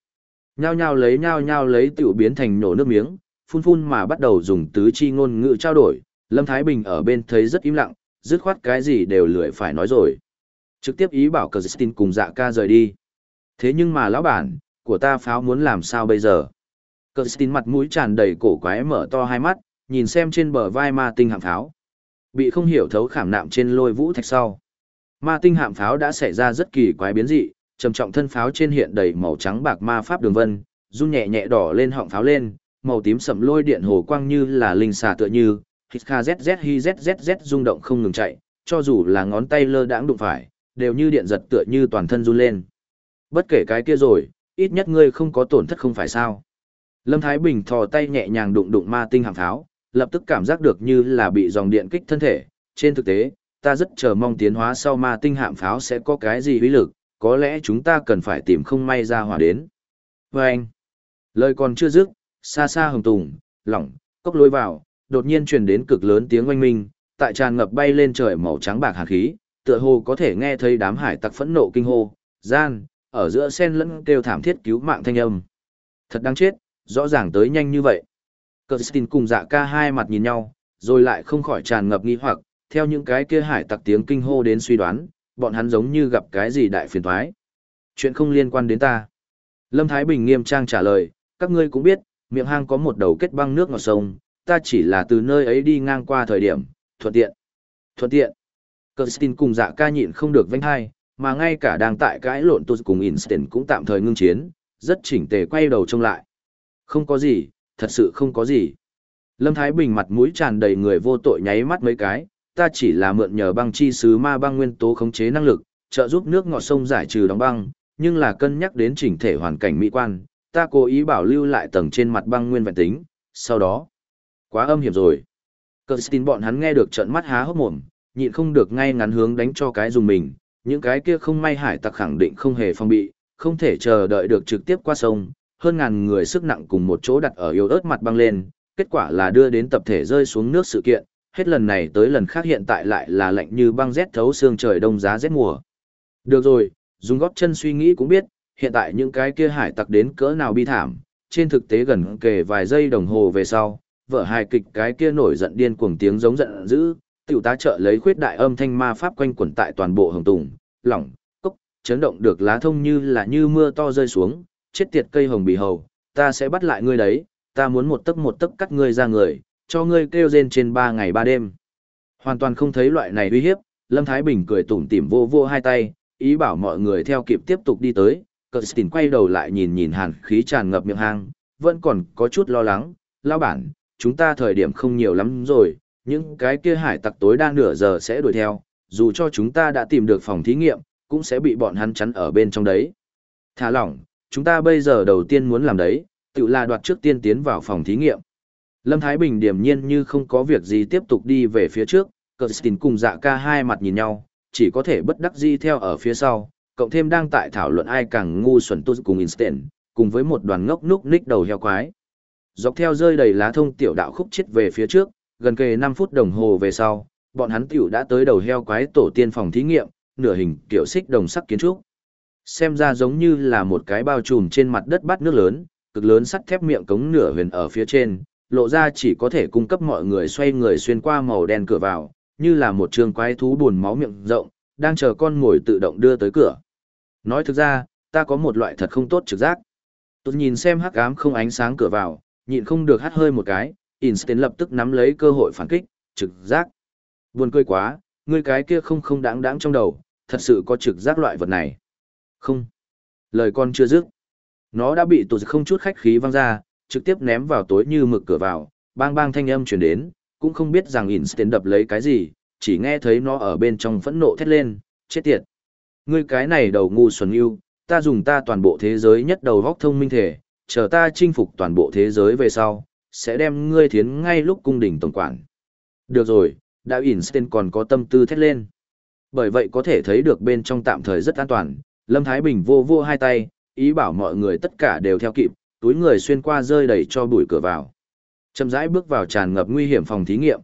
Nhao nhao lấy nhao nhao lấy tiểu biến thành nổ nước miếng, phun phun mà bắt đầu dùng tứ chi ngôn ngữ trao đổi, Lâm Thái Bình ở bên thấy rất im lặng, dứt khoát cái gì đều lười phải nói rồi. Trực tiếp ý bảo Kirsten cùng dạ ca rời đi. Thế nhưng mà lão bản, của ta pháo muốn làm sao bây giờ? Kirsten mặt mũi tràn đầy cổ quái mở to hai mắt, nhìn xem trên bờ vai ma tinh hạm pháo. Bị không hiểu thấu khảm nạm trên lôi vũ thạch sau. Ma tinh hạm pháo đã xảy ra rất kỳ quái biến dị, trầm trọng thân pháo trên hiện đầy màu trắng bạc ma pháp đường vân, run nhẹ nhẹ đỏ lên họng pháo lên, màu tím sẫm lôi điện hồ quang như là linh xà tựa như, hít kha zz hi zzz rung động không ngừng chạy, cho dù là ngón tay lơ đãng đụng phải, đều như điện giật tựa như toàn thân run lên. Bất kể cái kia rồi, ít nhất ngươi không có tổn thất không phải sao. Lâm Thái Bình thò tay nhẹ nhàng đụng đụng ma tinh hàng pháo, lập tức cảm giác được như là bị dòng điện kích thân thể. Trên thực tế, ta rất chờ mong tiến hóa sau ma tinh hạm pháo sẽ có cái gì uy lực, có lẽ chúng ta cần phải tìm không may ra hỏa đến. vê anh, lời còn chưa dứt, xa xa hồng tùng, lỏng, cốc lối vào, đột nhiên truyền đến cực lớn tiếng oanh minh, tại tràn ngập bay lên trời màu trắng bạc hàn khí, tựa hồ có thể nghe thấy đám hải tặc phẫn nộ kinh hô, gian, ở giữa sen lẫn kêu thảm thiết cứu mạng thanh âm. Thật đáng chết, rõ ràng tới nhanh như vậy. Kirsten cùng dạ ca hai mặt nhìn nhau, rồi lại không khỏi tràn ngập nghi hoặc, theo những cái kia hải tặc tiếng kinh hô đến suy đoán, bọn hắn giống như gặp cái gì đại phiền toái. Chuyện không liên quan đến ta. Lâm Thái Bình nghiêm trang trả lời, các ngươi cũng biết, miệng hang có một đầu kết băng nước ngọt sông, ta chỉ là từ nơi ấy đi ngang qua thời điểm, thuận tiện. Thuận tiện. Kirsten cùng dạ ca nhịn không được vanh hai, mà ngay cả đang tại cãi lộn tôi cùng Instant cũng tạm thời ngưng chiến, rất chỉnh tề quay đầu trông lại. Không có gì, thật sự không có gì. Lâm Thái Bình mặt mũi tràn đầy người vô tội nháy mắt mấy cái, ta chỉ là mượn nhờ băng chi sứ ma băng nguyên tố khống chế năng lực, trợ giúp nước ngọt sông giải trừ đóng băng, nhưng là cân nhắc đến chỉnh thể hoàn cảnh mỹ quan, ta cố ý bảo lưu lại tầng trên mặt băng nguyên vẹn tính, sau đó, quá âm hiểm rồi. Cơ tin bọn hắn nghe được trận mắt há hốc mồm, nhịn không được ngay ngắn hướng đánh cho cái dùng mình, những cái kia không may hải tặc khẳng định không hề phong bị, không thể chờ đợi được trực tiếp qua sông, hơn ngàn người sức nặng cùng một chỗ đặt ở yếu ớt mặt băng lên, kết quả là đưa đến tập thể rơi xuống nước sự kiện, hết lần này tới lần khác hiện tại lại là lạnh như băng rét thấu xương trời đông giá rét mùa. Được rồi, dùng góp chân suy nghĩ cũng biết, hiện tại những cái kia hải tặc đến cỡ nào bi thảm, trên thực tế gần kề vài giây đồng hồ về sau, vở hài kịch cái kia nổi giận điên cuồng tiếng giống giận dữ, tiểu tá trợ lấy khuyết đại âm thanh ma pháp quanh quẩn tại toàn bộ hồng tùng, lỏng, cốc, chấn động được lá thông như là như mưa to rơi xuống, chết tiệt cây hồng bì hầu, ta sẽ bắt lại ngươi đấy, ta muốn một tấc một tấc cắt ngươi ra người, cho ngươi kêu rên trên ba ngày ba đêm. Hoàn toàn không thấy loại này uy hiếp, Lâm Thái Bình cười tủm tỉm vô vô hai tay, ý bảo mọi người theo kịp tiếp tục đi tới, Kirsten quay đầu lại nhìn nhìn hàn khí tràn ngập miệng hang, vẫn còn có chút lo lắng, lao bản, chúng ta thời điểm không nhiều lắm rồi, những cái kia hải tặc tối đa nửa giờ sẽ đuổi theo, dù cho chúng ta đã tìm được phòng thí nghiệm, cũng sẽ bị bọn hắn chắn ở bên trong đấy. Thả lỏng, chúng ta bây giờ đầu tiên muốn làm đấy, tự là đoạt trước tiên tiến vào phòng thí nghiệm. Lâm Thái Bình điềm nhiên như không có việc gì tiếp tục đi về phía trước, Kirsten cùng dạ ca hai mặt nhìn nhau, chỉ có thể bất đắc di theo ở phía sau, cộng thêm đang tại thảo luận ai càng ngu xuẩn tu cùng Instant, cùng với một đoàn ngốc núc ních đầu heo quái. Dọc theo rơi đầy lá thông tiểu đạo khúc chết về phía trước, gần kề 5 phút đồng hồ về sau, bọn hắn tiểu đã tới đầu heo quái tổ tiên phòng thí nghiệm, nửa hình kiểu xích đồng sắc kiến trúc. Xem ra giống như là một cái bao trùm trên mặt đất bát nước lớn, cực lớn sắt thép miệng cống nửa huyền ở phía trên, lộ ra chỉ có thể cung cấp mọi người xoay người xuyên qua màu đen cửa vào, như là một trường quái thú buồn máu miệng rộng, đang chờ con ngồi tự động đưa tới cửa. Nói thực ra, ta có một loại thật không tốt trực giác. Tôi nhìn xem hắc ám không ánh sáng cửa vào, nhịn không được hắt hơi một cái, Einstein lập tức nắm lấy cơ hội phản kích, trực giác. Buồn cười quá, người cái kia không không đáng đáng trong đầu, thật sự có trực giác loại vật này. Không. Lời con chưa dứt. Nó đã bị tụt không chút khách khí văng ra, trực tiếp ném vào tối như mực cửa vào, bang bang thanh âm chuyển đến, cũng không biết rằng Einstein đập lấy cái gì, chỉ nghe thấy nó ở bên trong phẫn nộ thét lên, chết tiệt. Ngươi cái này đầu ngu xuẩn yêu, ta dùng ta toàn bộ thế giới nhất đầu góc thông minh thể, chờ ta chinh phục toàn bộ thế giới về sau, sẽ đem ngươi thiến ngay lúc cung đình tổng quản. Được rồi, đạo Einstein còn có tâm tư thét lên. Bởi vậy có thể thấy được bên trong tạm thời rất an toàn, Lâm Thái Bình vô vô hai tay, ý bảo mọi người tất cả đều theo kịp, túi người xuyên qua rơi đầy cho bụi cửa vào. Chậm rãi bước vào tràn ngập nguy hiểm phòng thí nghiệm.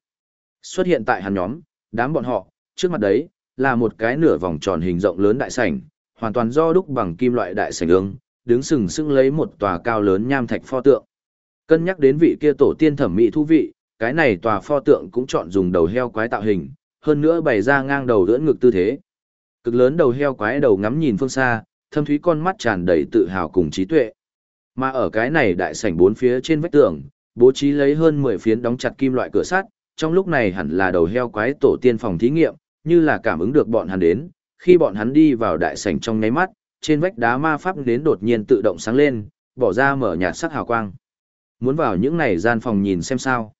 Xuất hiện tại hắn nhóm, đám bọn họ, trước mặt đấy, là một cái nửa vòng tròn hình rộng lớn đại sảnh, hoàn toàn do đúc bằng kim loại đại sảnh ương, đứng sừng sững lấy một tòa cao lớn nham thạch pho tượng. Cân nhắc đến vị kia tổ tiên thẩm mỹ thú vị, cái này tòa pho tượng cũng chọn dùng đầu heo quái tạo hình, hơn nữa bày ra ngang đầu đỡ ngực tư thế. Cực lớn đầu heo quái đầu ngắm nhìn phương xa, thâm thúy con mắt tràn đầy tự hào cùng trí tuệ. Mà ở cái này đại sảnh bốn phía trên vách tường, bố trí lấy hơn 10 phiến đóng chặt kim loại cửa sắt, trong lúc này hẳn là đầu heo quái tổ tiên phòng thí nghiệm, như là cảm ứng được bọn hắn đến, khi bọn hắn đi vào đại sảnh trong nháy mắt, trên vách đá ma pháp đến đột nhiên tự động sáng lên, bỏ ra mở nhạt sắc hào quang. Muốn vào những này gian phòng nhìn xem sao.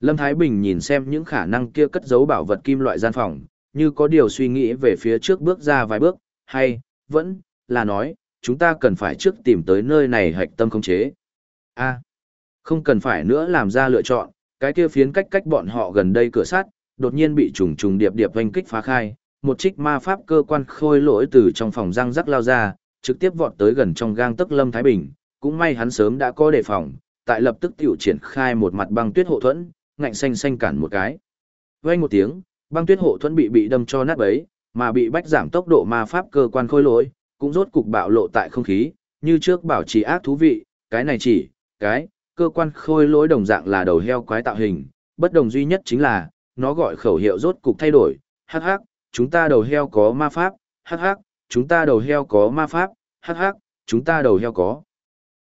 Lâm Thái Bình nhìn xem những khả năng kia cất giấu bảo vật kim loại gian phòng, như có điều suy nghĩ về phía trước bước ra vài bước, hay, vẫn, là nói, chúng ta cần phải trước tìm tới nơi này hạch tâm khống chế. A, không cần phải nữa làm ra lựa chọn, cái kia phiến cách cách bọn họ gần đây cửa sắt, đột nhiên bị trùng trùng điệp điệp vành kích phá khai, một trích ma pháp cơ quan khôi lỗi từ trong phòng răng rắc lao ra, trực tiếp vọt tới gần trong gang tức Lâm Thái Bình, cũng may hắn sớm đã có đề phòng, tại lập tức tiểu triển khai một mặt băng tuyết hộ thuẫn, ngạnh xanh xanh cản một cái. Vang một tiếng, băng tuyết hộ thuẫn bị bị đâm cho nát bấy, mà bị bách giảm tốc độ ma pháp cơ quan khôi lỗi, cũng rốt cục bạo lộ tại không khí, như trước bảo trì ác thú vị, cái này chỉ, cái, cơ quan khôi lỗi đồng dạng là đầu heo quái tạo hình, bất đồng duy nhất chính là, nó gọi khẩu hiệu rốt cục thay đổi, hắc hắc, chúng ta đầu heo có ma pháp, hắc hắc, chúng ta đầu heo có ma pháp, hắc hắc, chúng ta đầu heo có.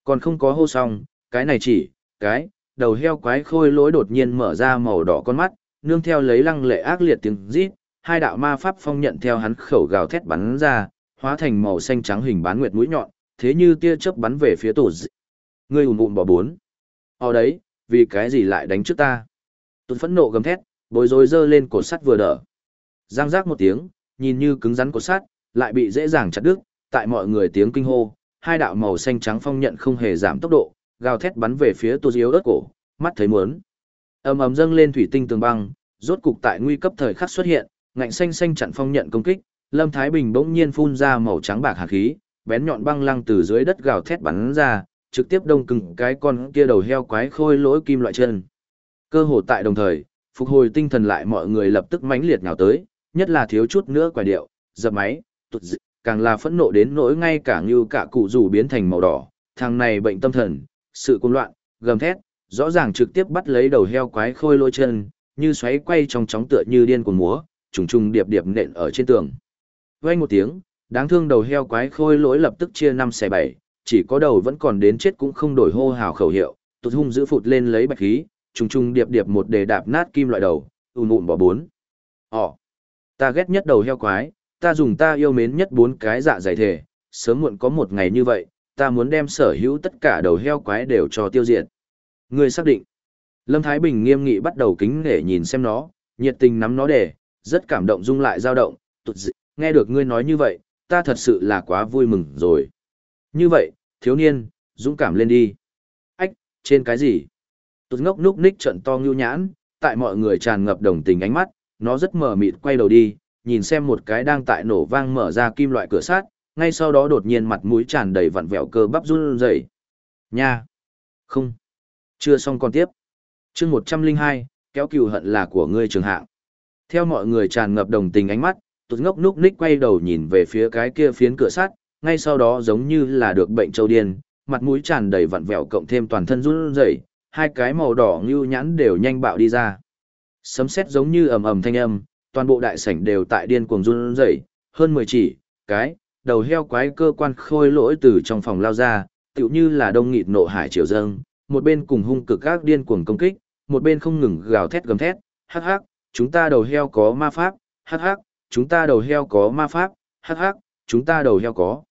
Còn không có hô xong, cái này chỉ, cái, đầu heo quái khôi lỗi đột nhiên mở ra màu đỏ con mắt, nương theo lấy lăng lệ ác liệt tiếng rít, hai đạo ma pháp phong nhận theo hắn khẩu gào thét bắn ra, hóa thành màu xanh trắng hình bán nguyệt mũi nhọn, thế như tia chớp bắn về phía tổ dị. Ngươi ùn ùn bỏ bốn. Ở đấy, vì cái gì lại đánh trước ta? Tụt phẫn nộ gầm thét, bối rối dơ lên cột sắt vừa đỡ. Giang giác một tiếng, nhìn như cứng rắn cột sắt, lại bị dễ dàng chặt đứt, tại mọi người tiếng kinh hô, hai đạo màu xanh trắng phong nhận không hề giảm tốc độ, gào thét bắn về phía Tô Diếu ớt cổ, mắt thấy muốn. Ầm ầm dâng lên thủy tinh tường băng, rốt cục tại nguy cấp thời khắc xuất hiện, ngạnh xanh xanh chặn phong nhận công kích, Lâm Thái Bình bỗng nhiên phun ra màu trắng bạc hạt khí, bén nhọn băng lăng từ dưới đất gào thét bắn ra, trực tiếp đông cứng cái con kia đầu heo quái khôi lỗi kim loại chân. Cơ hồ tại đồng thời, phục hồi tinh thần lại mọi người lập tức mãnh liệt nhào tới, nhất là thiếu chút nữa quả điệu, dập máy, tụt dị, càng là phẫn nộ đến nỗi ngay cả như cả cụ rủ biến thành màu đỏ, thằng này bệnh tâm thần, sự cuồng loạn, gầm thét, rõ ràng trực tiếp bắt lấy đầu heo quái khôi lôi chân, như xoáy quay trong chóng tựa như điên cuồng múa, trùng trùng điệp điệp nện ở trên tường. Vang một tiếng, đáng thương đầu heo quái khôi lỗi lập tức chia năm xẻ bảy, chỉ có đầu vẫn còn đến chết cũng không đổi hô hào khẩu hiệu, tụt hung giữ phụt lên lấy bạch khí, trùng trùng điệp điệp một đề đạp nát kim loại đầu, ùn ùn bỏ bốn. Ồ, ta ghét nhất đầu heo quái, ta dùng ta yêu mến nhất bốn cái dạ dày thể, sớm muộn có một ngày như vậy, ta muốn đem sở hữu tất cả đầu heo quái đều cho tiêu diệt. Ngươi xác định. Lâm Thái Bình nghiêm nghị bắt đầu kính để nhìn xem nó, nhiệt tình nắm nó để, rất cảm động rung lại dao động, tụt dị, nghe được ngươi nói như vậy, ta thật sự là quá vui mừng rồi. Như vậy, thiếu niên, dũng cảm lên đi. Ách, trên cái gì? Tụt ngốc núc ních trận to ngưu nhãn, tại mọi người tràn ngập đồng tình ánh mắt, nó rất mờ mịt quay đầu đi, nhìn xem một cái đang tại nổ vang mở ra kim loại cửa sát, ngay sau đó đột nhiên mặt mũi tràn đầy vặn vẹo cơ bắp run rẩy. Nha. Không. Chưa xong còn tiếp. Chương một trăm linh hai kéo cừu hận là của ngươi trường hạng. Theo mọi người tràn ngập đồng tình ánh mắt, tụt ngốc núc ních quay đầu nhìn về phía cái kia phiến cửa sắt, ngay sau đó giống như là được bệnh châu điên, mặt mũi tràn đầy vặn vẹo cộng thêm toàn thân run rẩy, hai cái màu đỏ như nhãn đều nhanh bạo đi ra. Sấm sét giống như ầm ầm thanh âm, toàn bộ đại sảnh đều tại điên cuồng run rẩy, hơn mười chỉ, cái, đầu heo quái cơ quan khôi lỗi từ trong phòng lao ra, tựu như là đông nghịt nộ hải triều dâng, một bên cùng hung cực các điên cuồng công kích, một bên không ngừng gào thét gầm thét, hắc hắc, chúng ta đầu heo có ma pháp, hắc hắc, chúng ta đầu heo có ma pháp, hắc hắc, chúng ta đầu heo có.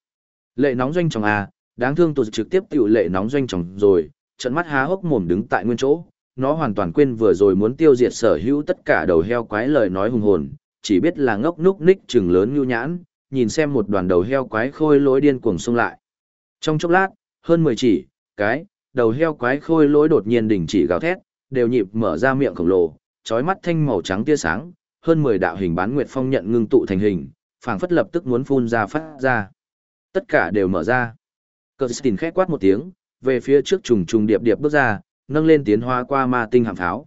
Lệ nóng doanh chồng à, đáng thương tụt trực tiếp tiểu lệ nóng doanh chồng rồi, trận mắt há hốc mồm đứng tại nguyên chỗ, nó hoàn toàn quên vừa rồi muốn tiêu diệt sở hữu tất cả đầu heo quái lời nói hùng hồn, chỉ biết là ngốc núc ních trừng lớn nhu nhãn, nhìn xem một đoàn đầu heo quái khôi lối điên cuồng xông lại. Trong chốc lát, hơn 10 chỉ, cái, đầu heo quái khôi lối đột nhiên đình chỉ gào thét, đều nhịp mở ra miệng khổng lồ, trói mắt thanh màu trắng tia sáng, hơn 10 đạo hình bán nguyệt phong nhận ngưng tụ thành hình, phảng phất lập tức muốn phun ra phát ra. Tất cả đều mở ra. Christine khẽ quát một tiếng, về phía trước trùng trùng điệp điệp bước ra, nâng lên tiến hóa qua ma tinh hạm pháo.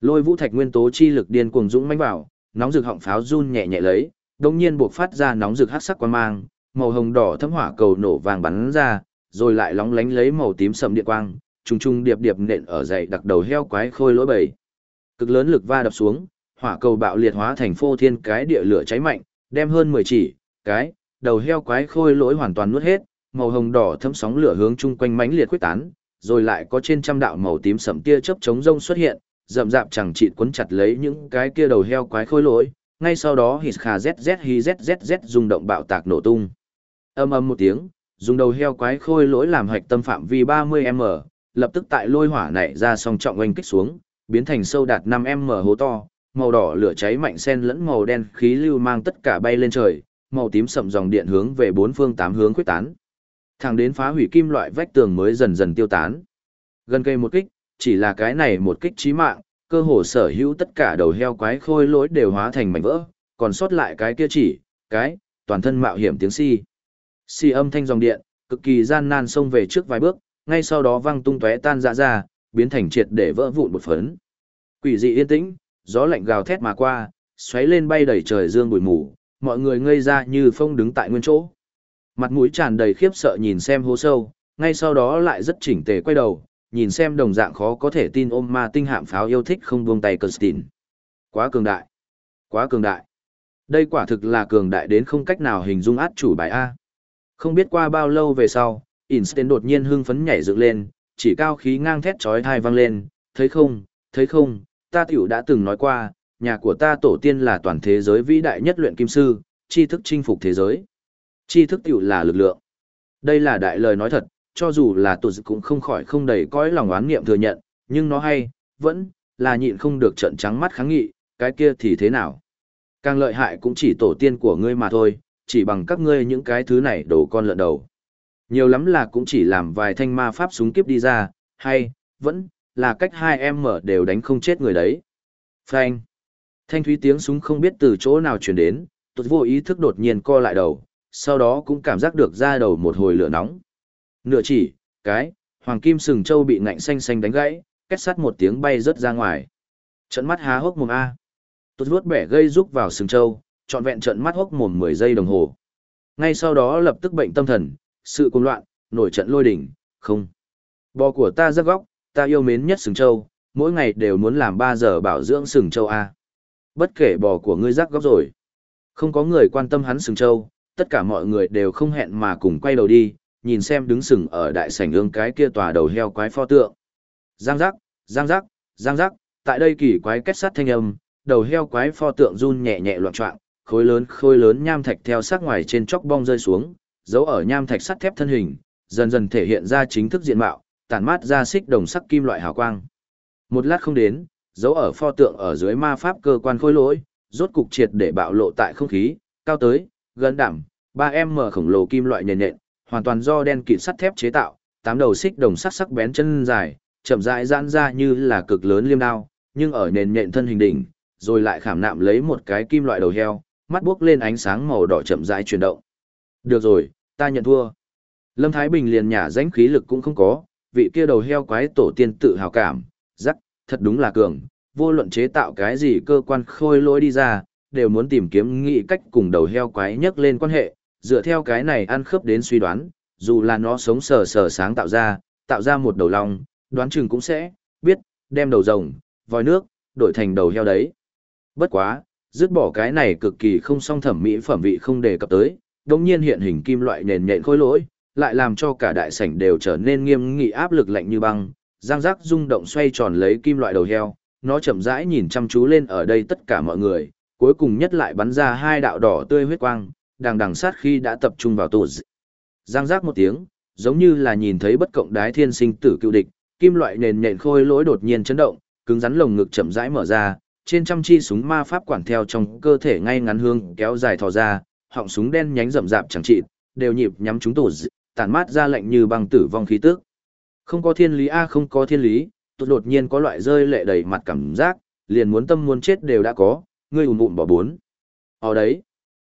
Lôi vũ thạch nguyên tố chi lực điên cuồng dũng mãnh vào, nóng rực họng pháo run nhẹ nhẹ lấy, đồng nhiên buộc phát ra nóng rực hắc sắc quang mang, màu hồng đỏ thấm hỏa cầu nổ vàng bắn ra, rồi lại lóng lánh lấy màu tím sầm điện quang, trùng trùng điệp điệp nện ở dày đặc đầu heo quái khôi lỗi bầy. Cực lớn lực va đập xuống, hỏa cầu bạo liệt hóa thành phô thiên cái địa lửa cháy mạnh, đem hơn 10 chỉ, cái, đầu heo quái khôi lỗi hoàn toàn nuốt hết, màu hồng đỏ thấm sóng lửa hướng chung quanh mãnh liệt quyết tán, rồi lại có trên trăm đạo màu tím sẫm tia chớp chống rông xuất hiện, rậm rạp chẳng chịt cuốn chặt lấy những cái kia đầu heo quái khôi lỗi, ngay sau đó hít khà zz hi zzz rung động bạo tạc nổ tung. Âm ầm một tiếng, dùng đầu heo quái khôi lỗi làm hạch tâm phạm vi 30m, lập tức tại lôi hỏa này ra song trọng oanh kích xuống, biến thành sâu đạt 5m hố to, màu đỏ lửa cháy mạnh xen lẫn màu đen khí lưu mang tất cả bay lên trời, màu tím sậm dòng điện hướng về bốn phương tám hướng quyết tán. Thẳng đến phá hủy kim loại vách tường mới dần dần tiêu tán. Gần cây một kích, chỉ là cái này một kích chí mạng, cơ hồ sở hữu tất cả đầu heo quái khôi lỗi đều hóa thành mảnh vỡ, còn sót lại cái kia chỉ, cái, toàn thân mạo hiểm tiếng si. Si âm thanh dòng điện, cực kỳ gian nan xông về trước vài bước, ngay sau đó văng tung tóe tan ra ra, biến thành triệt để vỡ vụn một phấn. Quỷ dị yên tĩnh, gió lạnh gào thét mà qua, xoáy lên bay đầy trời dương bụi mù, mọi người ngây ra như phong đứng tại nguyên chỗ. Mặt mũi tràn đầy khiếp sợ nhìn xem hố sâu, ngay sau đó lại rất chỉnh tề quay đầu, nhìn xem đồng dạng khó có thể tin ôm ma tinh hạm pháo yêu thích không buông tay Constantine. Quá cường đại. Quá cường đại. Đây quả thực là cường đại đến không cách nào hình dung át chủ bài A. Không biết qua bao lâu về sau, Einstein đột nhiên hưng phấn nhảy dựng lên, chỉ cao khí ngang thét chói tai vang lên, thấy không, thấy không, ta tiểu đã từng nói qua, nhà của ta tổ tiên là toàn thế giới vĩ đại nhất luyện kim sư, tri thức chinh phục thế giới. Tri thức tiểu là lực lượng. Đây là đại lời nói thật, cho dù là tụt cũng không khỏi không đầy cõi lòng oán niệm thừa nhận, nhưng nó hay, vẫn, là nhịn không được trận trắng mắt kháng nghị, cái kia thì thế nào? Càng lợi hại cũng chỉ tổ tiên của ngươi mà thôi, chỉ bằng các ngươi những cái thứ này đổ con lợn đầu. Nhiều lắm là cũng chỉ làm vài thanh ma pháp súng kiếp đi ra, hay, vẫn, là cách hai em mở đều đánh không chết người đấy. Phanh. Thanh thúy tiếng súng không biết từ chỗ nào truyền đến, tốt vô ý thức đột nhiên co lại đầu, sau đó cũng cảm giác được ra đầu một hồi lửa nóng. Nửa chỉ, cái, hoàng kim sừng châu bị ngạnh xanh xanh đánh gãy, kết sắt một tiếng bay rớt ra ngoài. Trận mắt há hốc mồm A. Tốt vuốt bẻ gây rúc vào sừng châu, trọn vẹn trận mắt hốc mồm 10 giây đồng hồ. Ngay sau đó lập tức bệnh tâm thần, sự cuồng loạn, nổi trận lôi đỉnh, không. Bò của ta rất góc, ta yêu mến nhất sừng châu, mỗi ngày đều muốn làm 3 giờ bảo dưỡng sừng châu A. Bất kể bò của ngươi rắc góc rồi. Không có người quan tâm hắn sừng châu, tất cả mọi người đều không hẹn mà cùng quay đầu đi, nhìn xem đứng sừng ở đại sảnh ương cái kia tòa đầu heo quái pho tượng. Giang giác, giang giác, giang giác, tại đây kỳ quái kết sát thanh âm, đầu heo quái pho tượng run nhẹ nhẹ loạn trọng, khối lớn khối lớn nham thạch theo sát ngoài trên chóc bong rơi xuống, giấu ở nham thạch sắt thép thân hình, dần dần thể hiện ra chính thức diện mạo, tản mát ra xích đồng sắc kim loại hào quang. Một lát không đến, giấu ở pho tượng ở dưới ma pháp cơ quan khối lỗi, rốt cục triệt để bạo lộ tại không khí, cao tới, gần đảm, 3M khổng lồ kim loại nhện nhện, hoàn toàn do đen kịt sắt thép chế tạo, tám đầu xích đồng sắc sắc bén chân dài, chậm rãi giãn ra như là cực lớn liêm đao, nhưng ở nền nhện thân hình đỉnh, rồi lại khảm nạm lấy một cái kim loại đầu heo, mắt buốc lên ánh sáng màu đỏ chậm rãi chuyển động. Được rồi, ta nhận thua. Lâm Thái Bình liền nhả rãnh khí lực cũng không có, vị kia đầu heo quái tổ tiên tự hào cảm, rắc, thật đúng là cường, vô luận chế tạo cái gì cơ quan khôi lỗi đi ra, đều muốn tìm kiếm nghị cách cùng đầu heo quái nhắc lên quan hệ, dựa theo cái này ăn khớp đến suy đoán, dù là nó sống sờ sờ sáng tạo ra, tạo ra một đầu long, đoán chừng cũng sẽ, biết, đem đầu rồng, vòi nước, đổi thành đầu heo đấy. Bất quá, dứt bỏ cái này cực kỳ không song thẩm mỹ phẩm vị không đề cập tới, đồng nhiên hiện hình kim loại nền nhện khối lỗi, lại làm cho cả đại sảnh đều trở nên nghiêm nghị áp lực lạnh như băng, giang giác rung động xoay tròn lấy kim loại đầu heo, nó chậm rãi nhìn chăm chú lên ở đây tất cả mọi người, cuối cùng nhất lại bắn ra hai đạo đỏ tươi huyết quang, đằng đằng sát khi đã tập trung vào tổ dị. Giang giác một tiếng, giống như là nhìn thấy bất cộng đái thiên sinh tử cựu địch, kim loại nền nện khôi lỗi đột nhiên chấn động, cứng rắn lồng ngực chậm rãi mở ra, trên trăm chi súng ma pháp quản theo trong cơ thể ngay ngắn hương kéo dài thò ra, họng súng đen nhánh rậm rạp chẳng trị, đều nhịp nhắm chúng tổ dị, tản mát ra lạnh như băng tử vong khí tức. Không có thiên lý a không có thiên lý, tôi đột nhiên có loại rơi lệ đầy mặt cảm giác, liền muốn tâm muốn chết đều đã có, ngươi ùn ùn bỏ bốn. Ở đấy,